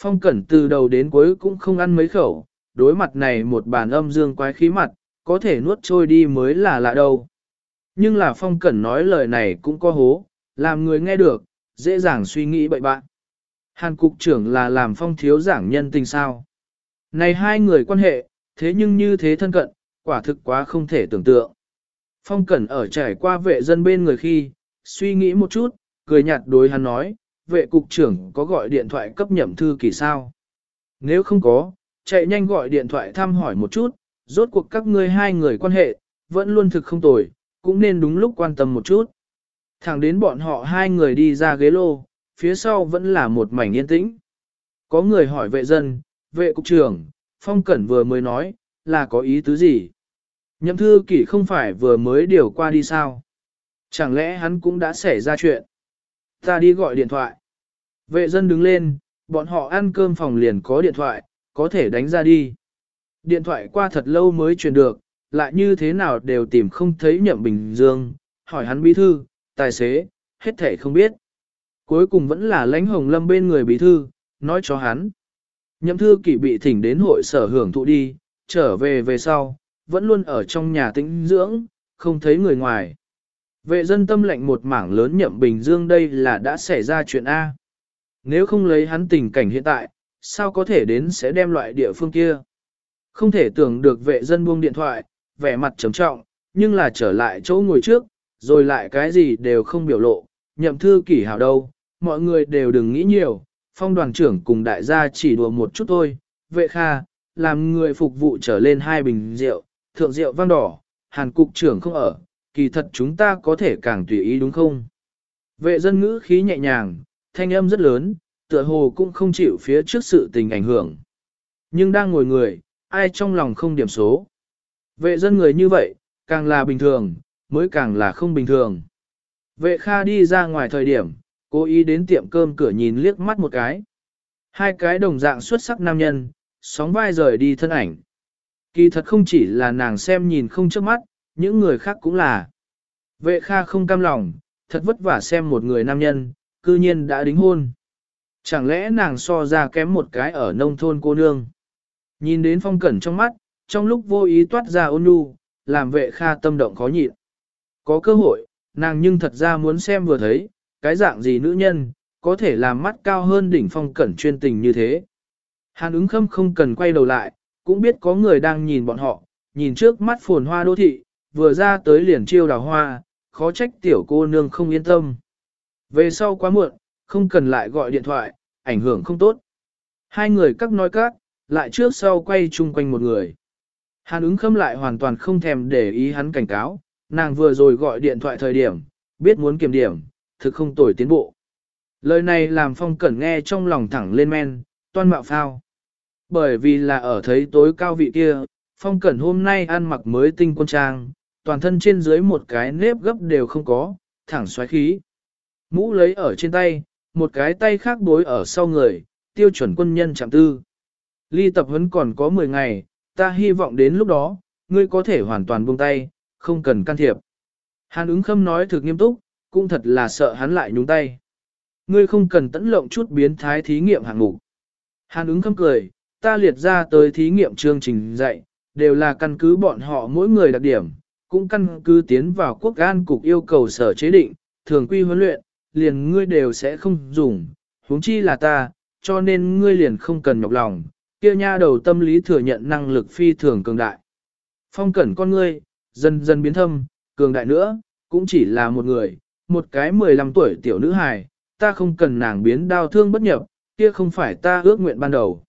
Phong cẩn từ đầu đến cuối cũng không ăn mấy khẩu, đối mặt này một bàn âm dương quái khí mặt, có thể nuốt trôi đi mới là lạ đâu. Nhưng là phong cẩn nói lời này cũng có hố, làm người nghe được, dễ dàng suy nghĩ bậy bạn. Hàn cục trưởng là làm phong thiếu giảng nhân tình sao. Này hai người quan hệ, thế nhưng như thế thân cận, quả thực quá không thể tưởng tượng. Phong cẩn ở trải qua vệ dân bên người khi, suy nghĩ một chút, cười nhạt đối hắn nói, vệ cục trưởng có gọi điện thoại cấp nhậm thư kỳ sao? Nếu không có, chạy nhanh gọi điện thoại thăm hỏi một chút, rốt cuộc các ngươi hai người quan hệ, vẫn luôn thực không tồi, cũng nên đúng lúc quan tâm một chút. Thẳng đến bọn họ hai người đi ra ghế lô, phía sau vẫn là một mảnh yên tĩnh. Có người hỏi vệ dân, vệ cục trưởng, Phong Cẩn vừa mới nói, là có ý tứ gì? Nhậm thư kỷ không phải vừa mới điều qua đi sao? Chẳng lẽ hắn cũng đã xảy ra chuyện? Ta đi gọi điện thoại. Vệ dân đứng lên, bọn họ ăn cơm phòng liền có điện thoại, có thể đánh ra đi. Điện thoại qua thật lâu mới truyền được, lại như thế nào đều tìm không thấy nhậm bình dương, hỏi hắn bí thư, tài xế, hết thể không biết. Cuối cùng vẫn là lãnh hồng lâm bên người bí thư, nói cho hắn. Nhậm thư kỷ bị thỉnh đến hội sở hưởng thụ đi, trở về về sau, vẫn luôn ở trong nhà tĩnh dưỡng, không thấy người ngoài. Vệ dân tâm lệnh một mảng lớn nhậm bình dương đây là đã xảy ra chuyện A. Nếu không lấy hắn tình cảnh hiện tại, sao có thể đến sẽ đem loại địa phương kia. Không thể tưởng được vệ dân buông điện thoại, vẻ mặt trầm trọng, nhưng là trở lại chỗ ngồi trước, rồi lại cái gì đều không biểu lộ, nhậm thư kỷ hào đâu, mọi người đều đừng nghĩ nhiều, phong đoàn trưởng cùng đại gia chỉ đùa một chút thôi, vệ kha, làm người phục vụ trở lên hai bình rượu, thượng rượu vang đỏ, hàn cục trưởng không ở, kỳ thật chúng ta có thể càng tùy ý đúng không? Vệ dân ngữ khí nhẹ nhàng, thanh âm rất lớn, tựa hồ cũng không chịu phía trước sự tình ảnh hưởng. Nhưng đang ngồi người, ai trong lòng không điểm số. Vệ dân người như vậy, càng là bình thường, mới càng là không bình thường. Vệ Kha đi ra ngoài thời điểm, cố ý đến tiệm cơm cửa nhìn liếc mắt một cái. Hai cái đồng dạng xuất sắc nam nhân, sóng vai rời đi thân ảnh. Kỳ thật không chỉ là nàng xem nhìn không trước mắt, những người khác cũng là. Vệ Kha không cam lòng, thật vất vả xem một người nam nhân, cư nhiên đã đính hôn. Chẳng lẽ nàng so ra kém một cái ở nông thôn cô nương. Nhìn đến phong cẩn trong mắt, trong lúc vô ý toát ra ôn nhu, làm vệ Kha tâm động khó nhịn. Có cơ hội, nàng nhưng thật ra muốn xem vừa thấy, cái dạng gì nữ nhân, có thể làm mắt cao hơn đỉnh phong cẩn chuyên tình như thế. Hàn ứng khâm không cần quay đầu lại, cũng biết có người đang nhìn bọn họ, nhìn trước mắt phồn hoa đô thị, vừa ra tới liền chiêu đào hoa, khó trách tiểu cô nương không yên tâm. Về sau quá muộn, không cần lại gọi điện thoại, ảnh hưởng không tốt. Hai người các nói các, lại trước sau quay chung quanh một người. Hàn ứng khâm lại hoàn toàn không thèm để ý hắn cảnh cáo, nàng vừa rồi gọi điện thoại thời điểm, biết muốn kiểm điểm, thực không tồi tiến bộ. Lời này làm phong cẩn nghe trong lòng thẳng lên men, toan mạo phao. Bởi vì là ở thấy tối cao vị kia, phong cẩn hôm nay ăn mặc mới tinh quân trang, toàn thân trên dưới một cái nếp gấp đều không có, thẳng xoáy khí. Mũ lấy ở trên tay, một cái tay khác bối ở sau người, tiêu chuẩn quân nhân chạm tư. Ly tập huấn còn có 10 ngày, ta hy vọng đến lúc đó, ngươi có thể hoàn toàn buông tay, không cần can thiệp. Hàn ứng khâm nói thực nghiêm túc, cũng thật là sợ hắn lại nhúng tay. Ngươi không cần tẫn lộng chút biến thái thí nghiệm hạng mục. Hàn ứng khâm cười, ta liệt ra tới thí nghiệm chương trình dạy, đều là căn cứ bọn họ mỗi người đặc điểm, cũng căn cứ tiến vào quốc an cục yêu cầu sở chế định, thường quy huấn luyện, liền ngươi đều sẽ không dùng, huống chi là ta, cho nên ngươi liền không cần nhọc lòng, kia nha đầu tâm lý thừa nhận năng lực phi thường cường đại. Phong cẩn con ngươi, dần dần biến thâm, cường đại nữa, cũng chỉ là một người, một cái 15 tuổi tiểu nữ hài, ta không cần nàng biến đau thương bất nhập, kia không phải ta ước nguyện ban đầu.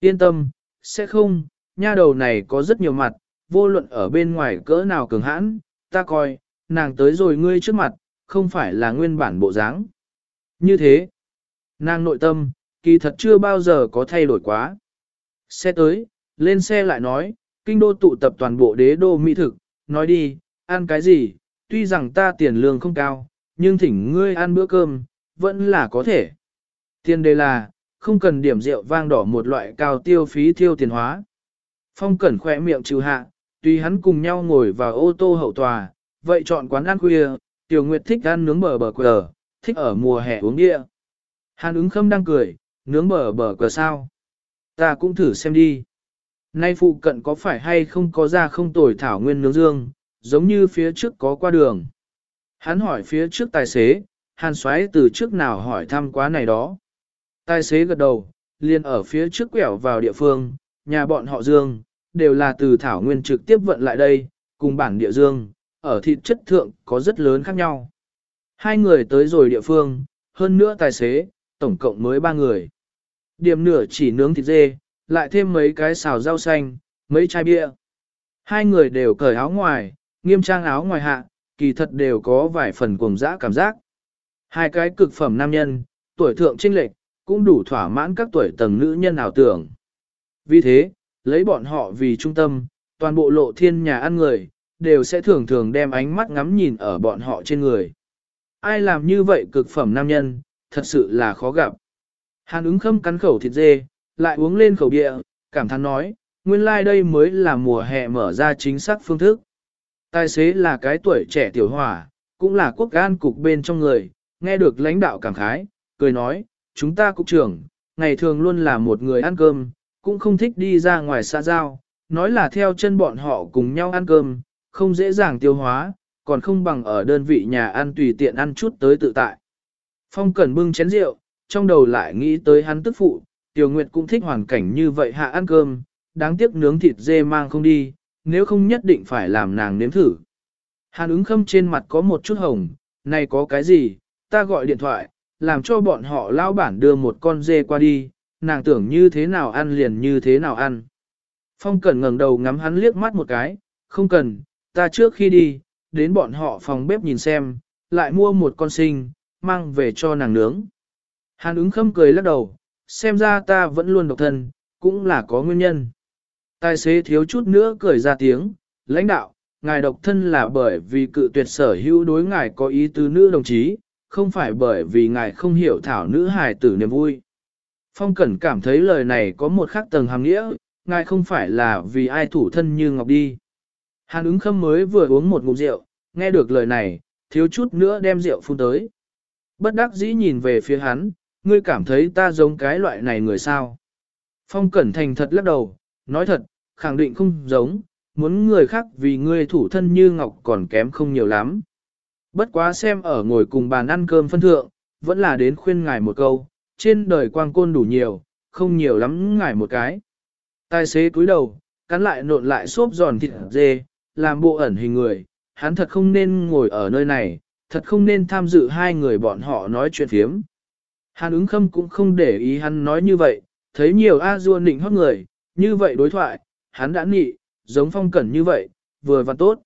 Yên tâm, sẽ không, nha đầu này có rất nhiều mặt, vô luận ở bên ngoài cỡ nào cường hãn, ta coi, nàng tới rồi ngươi trước mặt, không phải là nguyên bản bộ dáng. Như thế, nàng nội tâm, kỳ thật chưa bao giờ có thay đổi quá. Xe tới, lên xe lại nói, kinh đô tụ tập toàn bộ đế đô mỹ thực, nói đi, ăn cái gì, tuy rằng ta tiền lương không cao, nhưng thỉnh ngươi ăn bữa cơm, vẫn là có thể. Tiền đề là, không cần điểm rượu vang đỏ một loại cao tiêu phí tiêu tiền hóa. Phong cẩn khỏe miệng trừ hạ, tuy hắn cùng nhau ngồi vào ô tô hậu tòa, vậy chọn quán ăn khuya, Tiểu Nguyệt thích ăn nướng bờ bờ quờ, thích ở mùa hè uống bia. Hàn ứng khâm đang cười, nướng bờ bờ quờ sao? Ta cũng thử xem đi. Nay phụ cận có phải hay không có ra không tồi thảo nguyên nướng dương, giống như phía trước có qua đường. Hắn hỏi phía trước tài xế, hàn xoáy từ trước nào hỏi thăm quá này đó. Tài xế gật đầu, liền ở phía trước quẹo vào địa phương, nhà bọn họ dương, đều là từ thảo nguyên trực tiếp vận lại đây, cùng bản địa dương, ở thịt chất thượng có rất lớn khác nhau. Hai người tới rồi địa phương, hơn nữa tài xế, tổng cộng mới ba người. Điểm nửa chỉ nướng thịt dê, lại thêm mấy cái xào rau xanh, mấy chai bia. Hai người đều cởi áo ngoài, nghiêm trang áo ngoài hạ, kỳ thật đều có vài phần cuồng dã cảm giác. Hai cái cực phẩm nam nhân, tuổi thượng trinh lệch, cũng đủ thỏa mãn các tuổi tầng nữ nhân ảo tưởng. Vì thế, lấy bọn họ vì trung tâm, toàn bộ lộ thiên nhà ăn người, đều sẽ thường thường đem ánh mắt ngắm nhìn ở bọn họ trên người. Ai làm như vậy cực phẩm nam nhân, thật sự là khó gặp. Hàn ứng khâm cắn khẩu thịt dê, lại uống lên khẩu địa, cảm thán nói, nguyên lai like đây mới là mùa hè mở ra chính xác phương thức. Tài xế là cái tuổi trẻ tiểu hỏa, cũng là quốc gan cục bên trong người, nghe được lãnh đạo cảm khái, cười nói, chúng ta cục trưởng, ngày thường luôn là một người ăn cơm, cũng không thích đi ra ngoài xa giao, nói là theo chân bọn họ cùng nhau ăn cơm, không dễ dàng tiêu hóa, còn không bằng ở đơn vị nhà ăn tùy tiện ăn chút tới tự tại. Phong Cẩn bưng chén rượu, trong đầu lại nghĩ tới hắn tức phụ, Tiểu Nguyệt cũng thích hoàn cảnh như vậy hạ ăn cơm, đáng tiếc nướng thịt dê mang không đi, nếu không nhất định phải làm nàng nếm thử. Hàn ứng khâm trên mặt có một chút hồng, này có cái gì, ta gọi điện thoại, làm cho bọn họ lao bản đưa một con dê qua đi, nàng tưởng như thế nào ăn liền như thế nào ăn. Phong Cẩn ngẩng đầu ngắm hắn liếc mắt một cái, không cần, ta trước khi đi, đến bọn họ phòng bếp nhìn xem, lại mua một con sinh, mang về cho nàng nướng. Hàn ứng khâm cười lắc đầu, xem ra ta vẫn luôn độc thân, cũng là có nguyên nhân. Tài xế thiếu chút nữa cười ra tiếng, lãnh đạo, ngài độc thân là bởi vì cự tuyệt sở hữu đối ngài có ý tứ nữ đồng chí, không phải bởi vì ngài không hiểu thảo nữ hài tử niềm vui. Phong Cẩn cảm thấy lời này có một khác tầng hàm nghĩa, ngài không phải là vì ai thủ thân như ngọc đi. Hàn ứng khâm mới vừa uống một ngụm rượu, nghe được lời này, thiếu chút nữa đem rượu phun tới. Bất đắc dĩ nhìn về phía hắn, ngươi cảm thấy ta giống cái loại này người sao. Phong Cẩn thành thật lắc đầu, nói thật, khẳng định không giống, muốn người khác vì ngươi thủ thân như ngọc còn kém không nhiều lắm. Bất quá xem ở ngồi cùng bàn ăn cơm phân thượng, vẫn là đến khuyên ngài một câu, trên đời quang côn đủ nhiều, không nhiều lắm ngài một cái. Tài xế cúi đầu, cắn lại nộn lại xốp giòn thịt dê, làm bộ ẩn hình người, hắn thật không nên ngồi ở nơi này, thật không nên tham dự hai người bọn họ nói chuyện phiếm. Hàn ứng khâm cũng không để ý hắn nói như vậy, thấy nhiều a dua nịnh hót người, như vậy đối thoại, hắn đã nị, giống phong cẩn như vậy, vừa và tốt.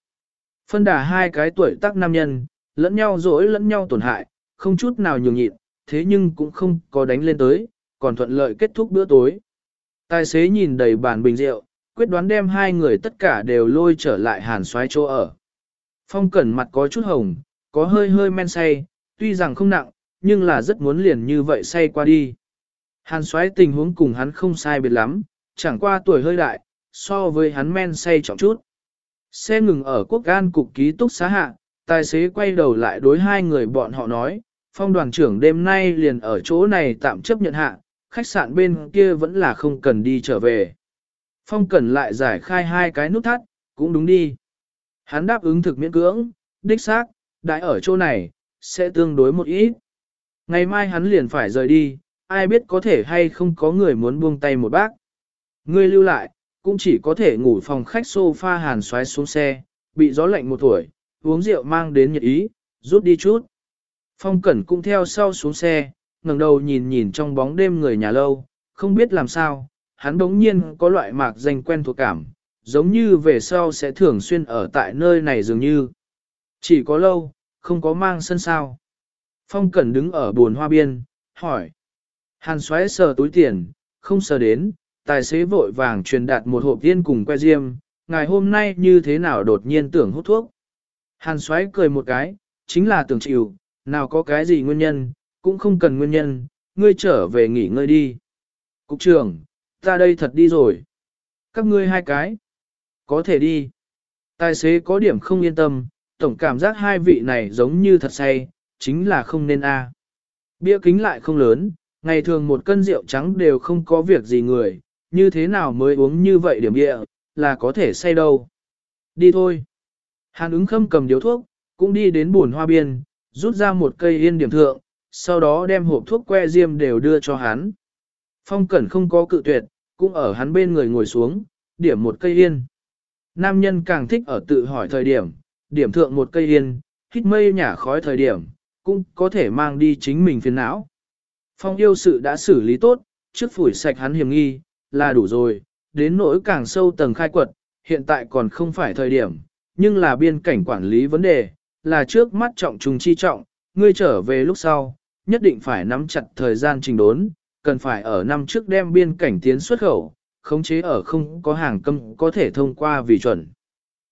Phân đà hai cái tuổi tác nam nhân, lẫn nhau dỗi lẫn nhau tổn hại, không chút nào nhường nhịn, thế nhưng cũng không có đánh lên tới, còn thuận lợi kết thúc bữa tối. Tài xế nhìn đầy bàn bình rượu, quyết đoán đem hai người tất cả đều lôi trở lại hàn xoái chỗ ở. Phong cẩn mặt có chút hồng, có hơi hơi men say, tuy rằng không nặng, nhưng là rất muốn liền như vậy say qua đi. Hàn xoáy tình huống cùng hắn không sai biệt lắm, chẳng qua tuổi hơi đại, so với hắn men say trọng chút. Xe ngừng ở quốc gan cục ký túc xá hạ, tài xế quay đầu lại đối hai người bọn họ nói, phong đoàn trưởng đêm nay liền ở chỗ này tạm chấp nhận hạ, khách sạn bên kia vẫn là không cần đi trở về. Phong cần lại giải khai hai cái nút thắt, cũng đúng đi. Hắn đáp ứng thực miễn cưỡng, đích xác, đại ở chỗ này, sẽ tương đối một ít. Ngày mai hắn liền phải rời đi, ai biết có thể hay không có người muốn buông tay một bác. Ngươi lưu lại, cũng chỉ có thể ngủ phòng khách sofa hàn xoáy xuống xe, bị gió lạnh một tuổi, uống rượu mang đến nhiệt ý, rút đi chút. Phong Cẩn cũng theo sau xuống xe, ngẩng đầu nhìn nhìn trong bóng đêm người nhà lâu, không biết làm sao, hắn đống nhiên có loại mạc danh quen thuộc cảm, giống như về sau sẽ thường xuyên ở tại nơi này dường như. Chỉ có lâu, không có mang sân sao. Phong Cẩn đứng ở buồn hoa biên, hỏi. Hàn xoáy sờ túi tiền, không sờ đến, tài xế vội vàng truyền đạt một hộp tiên cùng que diêm, ngày hôm nay như thế nào đột nhiên tưởng hút thuốc. Hàn xoáy cười một cái, chính là tưởng chịu, nào có cái gì nguyên nhân, cũng không cần nguyên nhân, ngươi trở về nghỉ ngơi đi. Cục trưởng, ta đây thật đi rồi. Các ngươi hai cái, có thể đi. Tài xế có điểm không yên tâm, tổng cảm giác hai vị này giống như thật say, chính là không nên a. Bia kính lại không lớn, ngày thường một cân rượu trắng đều không có việc gì người, như thế nào mới uống như vậy điểm bia, là có thể say đâu. Đi thôi. Hàn ứng khâm cầm điếu thuốc, cũng đi đến buồn hoa biên, rút ra một cây yên điểm thượng, sau đó đem hộp thuốc que diêm đều đưa cho hắn. Phong Cẩn không có cự tuyệt, cũng ở hắn bên người ngồi xuống, điểm một cây yên. Nam nhân càng thích ở tự hỏi thời điểm, điểm thượng một cây yên, hít mây nhả khói thời điểm, cũng có thể mang đi chính mình phiền não. Phong yêu sự đã xử lý tốt, trước phủi sạch hắn hiểm nghi, là đủ rồi, đến nỗi càng sâu tầng khai quật, hiện tại còn không phải thời điểm, nhưng là biên cảnh quản lý vấn đề, là trước mắt trọng trùng chi trọng, ngươi trở về lúc sau, nhất định phải nắm chặt thời gian trình đốn, cần phải ở năm trước đem biên cảnh tiến xuất khẩu, khống chế ở không có hàng cấm có thể thông qua vì chuẩn.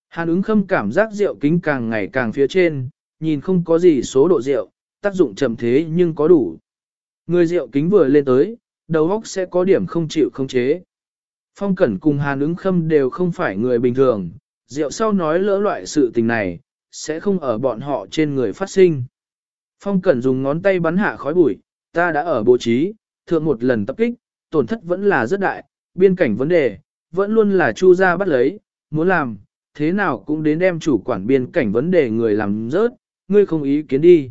Hàn ứng khâm cảm giác rượu kính càng ngày càng phía trên, nhìn không có gì số độ rượu, tác dụng chậm thế nhưng có đủ. Người rượu kính vừa lên tới, đầu óc sẽ có điểm không chịu không chế. Phong Cẩn cùng Hàn ứng khâm đều không phải người bình thường, rượu sau nói lỡ loại sự tình này, sẽ không ở bọn họ trên người phát sinh. Phong Cẩn dùng ngón tay bắn hạ khói bụi, ta đã ở bố trí, thượng một lần tập kích, tổn thất vẫn là rất đại, biên cảnh vấn đề, vẫn luôn là chu ra bắt lấy, muốn làm, thế nào cũng đến đem chủ quản biên cảnh vấn đề người làm rớt, ngươi không ý kiến đi.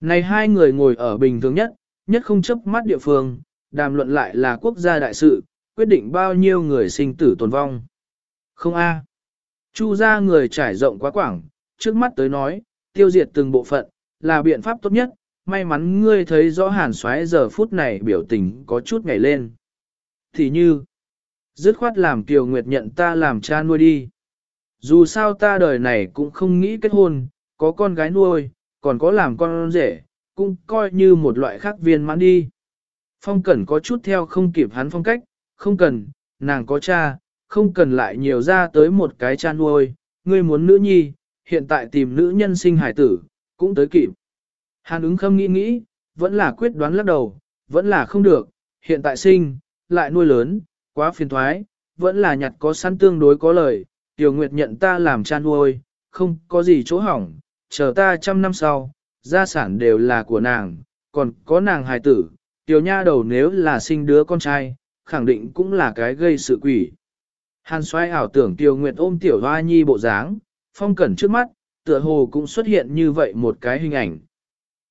Này hai người ngồi ở bình thường nhất, nhất không chấp mắt địa phương, đàm luận lại là quốc gia đại sự, quyết định bao nhiêu người sinh tử tồn vong. Không a. Chu ra người trải rộng quá quảng, trước mắt tới nói, tiêu diệt từng bộ phận, là biện pháp tốt nhất, may mắn ngươi thấy rõ hàn xoáy giờ phút này biểu tình có chút ngày lên. Thì như, dứt khoát làm Kiều Nguyệt nhận ta làm cha nuôi đi. Dù sao ta đời này cũng không nghĩ kết hôn, có con gái nuôi, còn có làm con rể, cũng coi như một loại khác viên mãn đi. Phong Cẩn có chút theo không kịp hắn phong cách, không cần, nàng có cha, không cần lại nhiều ra tới một cái cha nuôi, ngươi muốn nữ nhi, hiện tại tìm nữ nhân sinh hải tử, cũng tới kịp. Hàn ứng khâm nghĩ nghĩ, vẫn là quyết đoán lắc đầu, vẫn là không được, hiện tại sinh, lại nuôi lớn, quá phiền thoái, vẫn là nhặt có sẵn tương đối có lời, Tiểu Nguyệt nhận ta làm cha nuôi, không có gì chỗ hỏng, chờ ta trăm năm sau, gia sản đều là của nàng, còn có nàng hài tử, Tiểu Nha đầu nếu là sinh đứa con trai, khẳng định cũng là cái gây sự quỷ. Hàn xoay ảo tưởng Tiểu Nguyệt ôm Tiểu Hoa Nhi bộ dáng, phong cẩn trước mắt, tựa hồ cũng xuất hiện như vậy một cái hình ảnh.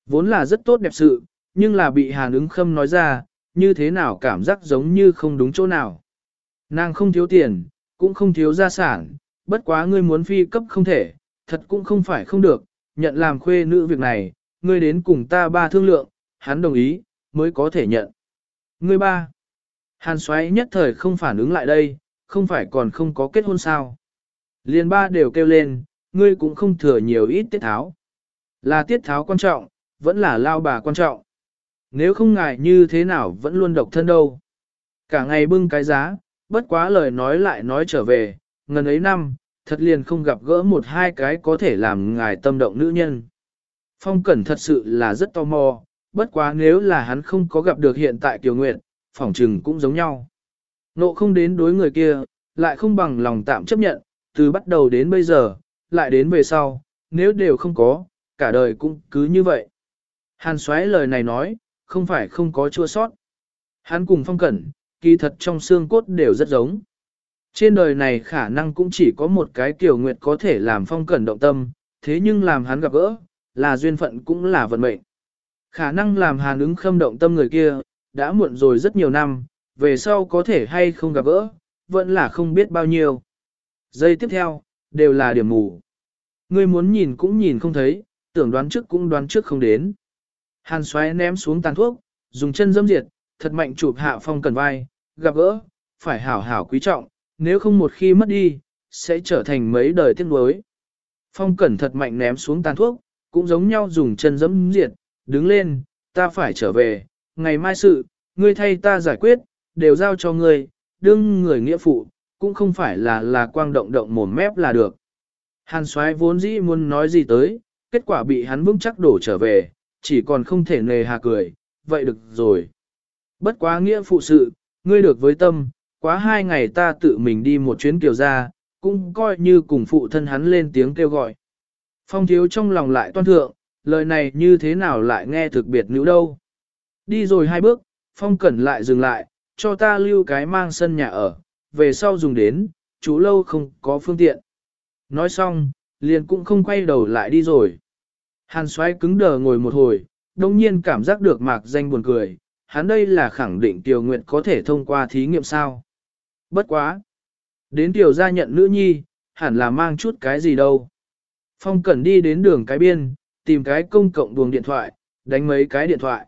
Vốn là rất tốt đẹp sự, nhưng là bị Hàn ứng khâm nói ra, như thế nào cảm giác giống như không đúng chỗ nào. Nàng không thiếu tiền, cũng không thiếu gia sản, bất quá ngươi muốn phi cấp không thể, thật cũng không phải không được, nhận làm khuê nữ việc này, ngươi đến cùng ta ba thương lượng, hắn đồng ý, mới có thể nhận. Ngươi ba, hàn xoáy nhất thời không phản ứng lại đây, không phải còn không có kết hôn sao. Liên ba đều kêu lên, ngươi cũng không thừa nhiều ít tiết tháo. Là tiết tháo quan trọng, vẫn là lao bà quan trọng. Nếu không ngại như thế nào vẫn luôn độc thân đâu. Cả ngày bưng cái giá, bất quá lời nói lại nói trở về, ngần ấy năm, thật liền không gặp gỡ một hai cái có thể làm ngài tâm động nữ nhân. Phong Cẩn thật sự là rất tò mò, bất quá nếu là hắn không có gặp được hiện tại Kiều Nguyệt, phỏng trừng cũng giống nhau. Nộ không đến đối người kia, lại không bằng lòng tạm chấp nhận, từ bắt đầu đến bây giờ, lại đến về sau, nếu đều không có, cả đời cũng cứ như vậy. Hàn xoáy lời này nói, không phải không có chua sót. Hắn cùng phong cẩn, kỳ thật trong xương cốt đều rất giống. Trên đời này khả năng cũng chỉ có một cái kiều nguyệt có thể làm phong cẩn động tâm, thế nhưng làm hắn gặp gỡ, là duyên phận cũng là vận mệnh. Khả năng làm hàn ứng khâm động tâm người kia, đã muộn rồi rất nhiều năm, về sau có thể hay không gặp gỡ, vẫn là không biết bao nhiêu. Giây tiếp theo, đều là điểm mù. Ngươi muốn nhìn cũng nhìn không thấy, tưởng đoán trước cũng đoán trước không đến. Hàn xoáy ném xuống tàn thuốc, dùng chân dâm diệt, thật mạnh chụp hạ phong cần vai, gặp gỡ, phải hảo hảo quý trọng, nếu không một khi mất đi, sẽ trở thành mấy đời tiếc nuối. Phong cẩn thật mạnh ném xuống tàn thuốc, cũng giống nhau dùng chân dẫm diệt, đứng lên, ta phải trở về, ngày mai sự, ngươi thay ta giải quyết, đều giao cho ngươi, đương người nghĩa phụ, cũng không phải là là quang động động mồm mép là được. Hàn soái vốn dĩ muốn nói gì tới, kết quả bị hắn vững chắc đổ trở về, chỉ còn không thể nề hà cười, vậy được rồi. Bất quá nghĩa phụ sự, ngươi được với tâm, quá hai ngày ta tự mình đi một chuyến kiều ra, cũng coi như cùng phụ thân hắn lên tiếng kêu gọi. Phong thiếu trong lòng lại toan thượng, lời này như thế nào lại nghe thực biệt nữ đâu. Đi rồi hai bước, Phong Cẩn lại dừng lại, cho ta lưu cái mang sân nhà ở, về sau dùng đến, chú lâu không có phương tiện. Nói xong, liền cũng không quay đầu lại đi rồi. Hàn xoay cứng đờ ngồi một hồi, đồng nhiên cảm giác được mạc danh buồn cười, hắn đây là khẳng định Tiểu Nguyệt có thể thông qua thí nghiệm sao. Bất quá. Đến Tiểu gia nhận nữ nhi, hẳn là mang chút cái gì đâu. Phong Cẩn đi đến đường cái biên, tìm cái công cộng buồng điện thoại, đánh mấy cái điện thoại.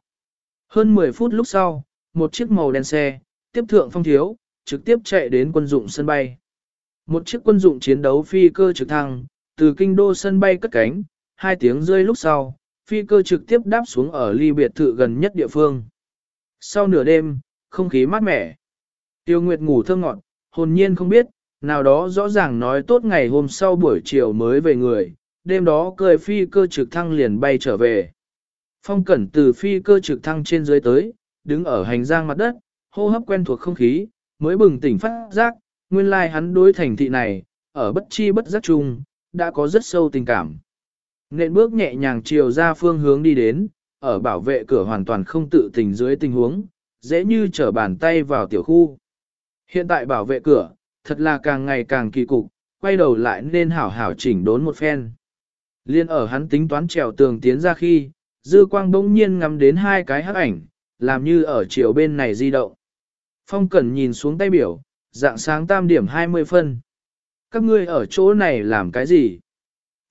Hơn 10 phút lúc sau, một chiếc màu đen xe, tiếp thượng phong thiếu, trực tiếp chạy đến quân dụng sân bay. Một chiếc quân dụng chiến đấu phi cơ trực thăng, từ kinh đô sân bay cất cánh, hai tiếng rơi lúc sau, phi cơ trực tiếp đáp xuống ở ly biệt thự gần nhất địa phương. Sau nửa đêm, không khí mát mẻ. Tiêu Nguyệt ngủ thơ ngọt, hồn nhiên không biết, nào đó rõ ràng nói tốt ngày hôm sau buổi chiều mới về người, đêm đó cười phi cơ trực thăng liền bay trở về. Phong cẩn từ phi cơ trực thăng trên dưới tới, đứng ở hành giang mặt đất, hô hấp quen thuộc không khí, mới bừng tỉnh phát giác, nguyên lai hắn đối thành thị này, ở bất chi bất giác chung, đã có rất sâu tình cảm. Nên bước nhẹ nhàng chiều ra phương hướng đi đến, ở bảo vệ cửa hoàn toàn không tự tình dưới tình huống, dễ như trở bàn tay vào tiểu khu. Hiện tại bảo vệ cửa, thật là càng ngày càng kỳ cục, quay đầu lại nên hảo hảo chỉnh đốn một phen. Liên ở hắn tính toán trèo tường tiến ra khi, dư quang bỗng nhiên ngắm đến hai cái hắc ảnh, làm như ở chiều bên này di động. Phong Cẩn nhìn xuống tay biểu, dạng sáng tam điểm 20 phân. Các ngươi ở chỗ này làm cái gì?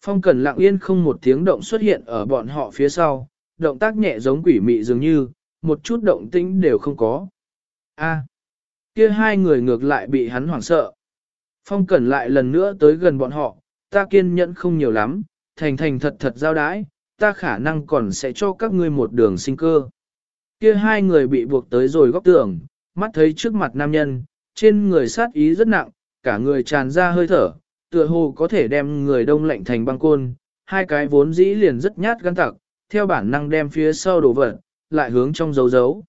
Phong Cẩn lặng yên không một tiếng động xuất hiện ở bọn họ phía sau, động tác nhẹ giống quỷ mị dường như, một chút động tĩnh đều không có. A, kia hai người ngược lại bị hắn hoảng sợ. Phong Cẩn lại lần nữa tới gần bọn họ, ta kiên nhẫn không nhiều lắm, thành thành thật thật giao đái, ta khả năng còn sẽ cho các ngươi một đường sinh cơ. Kia hai người bị buộc tới rồi góc tường, mắt thấy trước mặt nam nhân, trên người sát ý rất nặng, cả người tràn ra hơi thở, tựa hồ có thể đem người đông lạnh thành băng côn, hai cái vốn dĩ liền rất nhát gan tặc, theo bản năng đem phía sau đổ vật, lại hướng trong dấu dấu.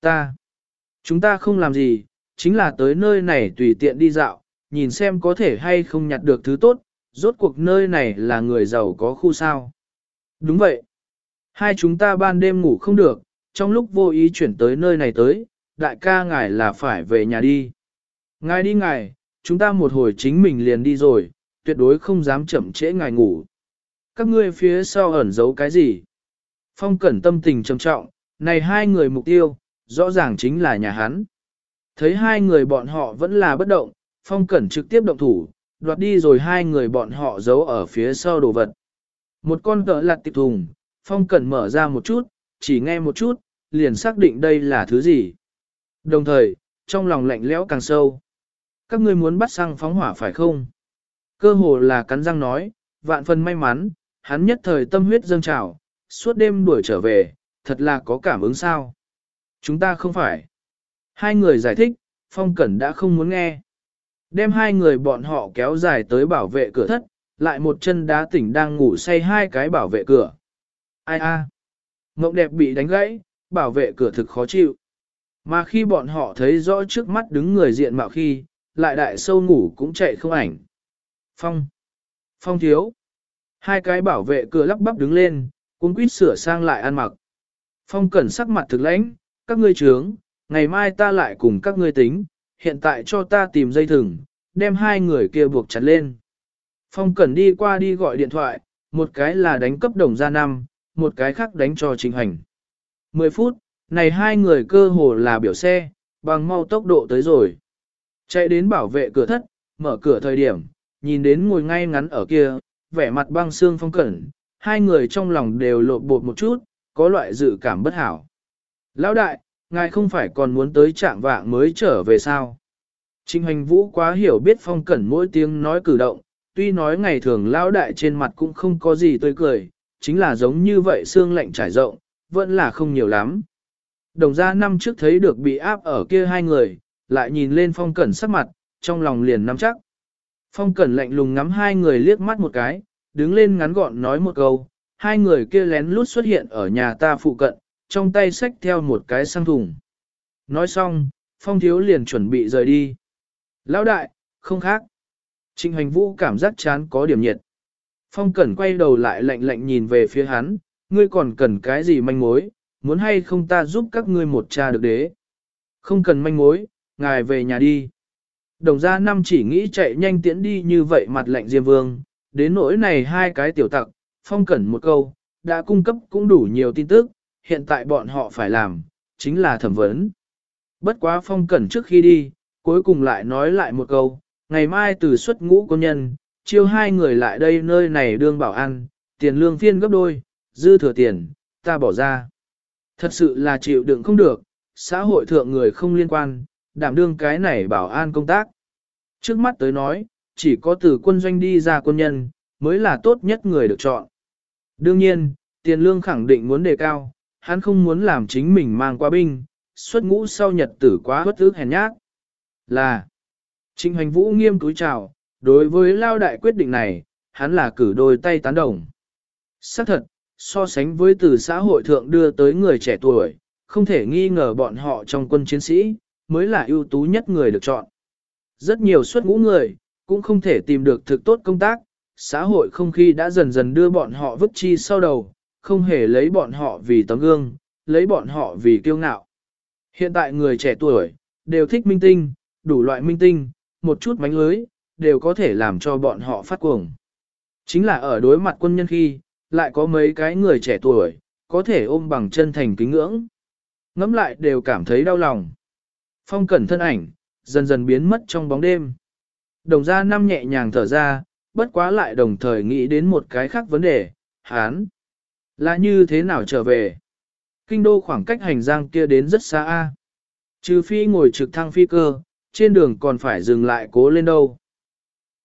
Ta, chúng ta không làm gì, chính là tới nơi này tùy tiện đi dạo, nhìn xem có thể hay không nhặt được thứ tốt, rốt cuộc nơi này là người giàu có khu sao. Đúng vậy. Hai chúng ta ban đêm ngủ không được, trong lúc vô ý chuyển tới nơi này tới, đại ca ngài là phải về nhà đi. Ngài đi ngài, chúng ta một hồi chính mình liền đi rồi, tuyệt đối không dám chậm trễ ngài ngủ. Các ngươi phía sau ẩn giấu cái gì? Phong cẩn tâm tình trầm trọng, này hai người mục tiêu, rõ ràng chính là nhà hắn. Thấy hai người bọn họ vẫn là bất động, Phong cẩn trực tiếp động thủ, đoạt đi rồi hai người bọn họ giấu ở phía sau đồ vật. Một con cỡ lặt tịp thùng, Phong cẩn mở ra một chút, chỉ nghe một chút, liền xác định đây là thứ gì. Đồng thời, trong lòng lạnh lẽo càng sâu. Các ngươi muốn bắt xăng phóng hỏa phải không? Cơ hồ là cắn răng nói, vạn phần may mắn, hắn nhất thời tâm huyết dâng trào, suốt đêm đuổi trở về, thật là có cảm ứng sao. Chúng ta không phải. Hai người giải thích, Phong Cẩn đã không muốn nghe. Đem hai người bọn họ kéo dài tới bảo vệ cửa thất, lại một chân đá tỉnh đang ngủ say hai cái bảo vệ cửa. Ai a? À. Ngộng đẹp bị đánh gãy, bảo vệ cửa thực khó chịu. Mà khi bọn họ thấy rõ trước mắt đứng người diện mạo khi, lại đại sâu ngủ cũng chạy không ảnh. Phong. Phong thiếu. Hai cái bảo vệ cửa lắp bắp đứng lên, cuốn quýt sửa sang lại ăn mặc. Phong cẩn sắc mặt thực lãnh, các ngươi trướng, ngày mai ta lại cùng các ngươi tính, hiện tại cho ta tìm dây thừng, đem hai người kia buộc chặt lên. Phong cẩn đi qua đi gọi điện thoại, một cái là đánh cấp đồng gia năm, một cái khác đánh cho trình hành. 10 phút, này hai người cơ hồ là biểu xe, bằng mau tốc độ tới rồi. Chạy đến bảo vệ cửa thất, mở cửa thời điểm, nhìn đến ngồi ngay ngắn ở kia, vẻ mặt băng xương phong cẩn, hai người trong lòng đều lộn bột một chút, có loại dự cảm bất hảo. Lão đại, ngài không phải còn muốn tới trạng vạng mới trở về sao? Trình hành vũ quá hiểu biết phong cẩn mỗi tiếng nói cử động, tuy nói ngày thường lão đại trên mặt cũng không có gì tươi cười, chính là giống như vậy xương lạnh trải rộng, vẫn là không nhiều lắm. Đồng gia năm trước thấy được bị áp ở kia hai người, lại nhìn lên phong cẩn sắc mặt, trong lòng liền nắm chắc. Phong cẩn lạnh lùng ngắm hai người liếc mắt một cái, đứng lên ngắn gọn nói một câu, hai người kia lén lút xuất hiện ở nhà ta phụ cận, trong tay xách theo một cái sang thùng. Nói xong, phong thiếu liền chuẩn bị rời đi. Lão đại, không khác. Trịnh hành vũ cảm giác chán có điểm nhiệt. Phong cẩn quay đầu lại lạnh lạnh nhìn về phía hắn, ngươi còn cần cái gì manh mối, muốn hay không ta giúp các ngươi một cha được đế. Không cần manh mối, ngài về nhà đi. Đồng gia năm chỉ nghĩ chạy nhanh tiễn đi như vậy mặt lạnh Diêm Vương, đến nỗi này hai cái tiểu tặc, phong cẩn một câu, đã cung cấp cũng đủ nhiều tin tức, hiện tại bọn họ phải làm, chính là thẩm vấn. Bất quá phong cẩn trước khi đi, cuối cùng lại nói lại một câu, ngày mai từ xuất ngũ công nhân, chiêu hai người lại đây nơi này đương bảo ăn, tiền lương phiên gấp đôi, dư thừa tiền, ta bỏ ra. Thật sự là chịu đựng không được, xã hội thượng người không liên quan, đảm đương cái này bảo an công tác. Trước mắt tới nói, chỉ có từ quân doanh đi ra quân nhân, mới là tốt nhất người được chọn. Đương nhiên, tiền lương khẳng định muốn đề cao, hắn không muốn làm chính mình mang qua binh, xuất ngũ sau nhật tử quá bất ức hèn nhát. Là, Trịnh Hoành Vũ nghiêm túi chào, đối với lao đại quyết định này, hắn là cử đôi tay tán đồng. Xác thật, so sánh với từ xã hội thượng đưa tới người trẻ tuổi, không thể nghi ngờ bọn họ trong quân chiến sĩ, mới là ưu tú nhất người được chọn. Rất nhiều xuất ngũ người, cũng không thể tìm được thực tốt công tác, xã hội không khí đã dần dần đưa bọn họ vứt chi sau đầu, không hề lấy bọn họ vì tấm gương, lấy bọn họ vì kiêu ngạo. Hiện tại người trẻ tuổi, đều thích minh tinh, đủ loại minh tinh, một chút mánh lưới, đều có thể làm cho bọn họ phát cuồng. Chính là ở đối mặt quân nhân khi, lại có mấy cái người trẻ tuổi, có thể ôm bằng chân thành kính ngưỡng. Ngắm lại đều cảm thấy đau lòng. Phong cẩn thân ảnh, dần dần biến mất trong bóng đêm. Đồng gia năm nhẹ nhàng thở ra, bất quá lại đồng thời nghĩ đến một cái khác vấn đề, hán. Là như thế nào trở về? Kinh đô khoảng cách hành giang kia đến rất xa a. Trừ phi ngồi trực thăng phi cơ, trên đường còn phải dừng lại cố lên đâu.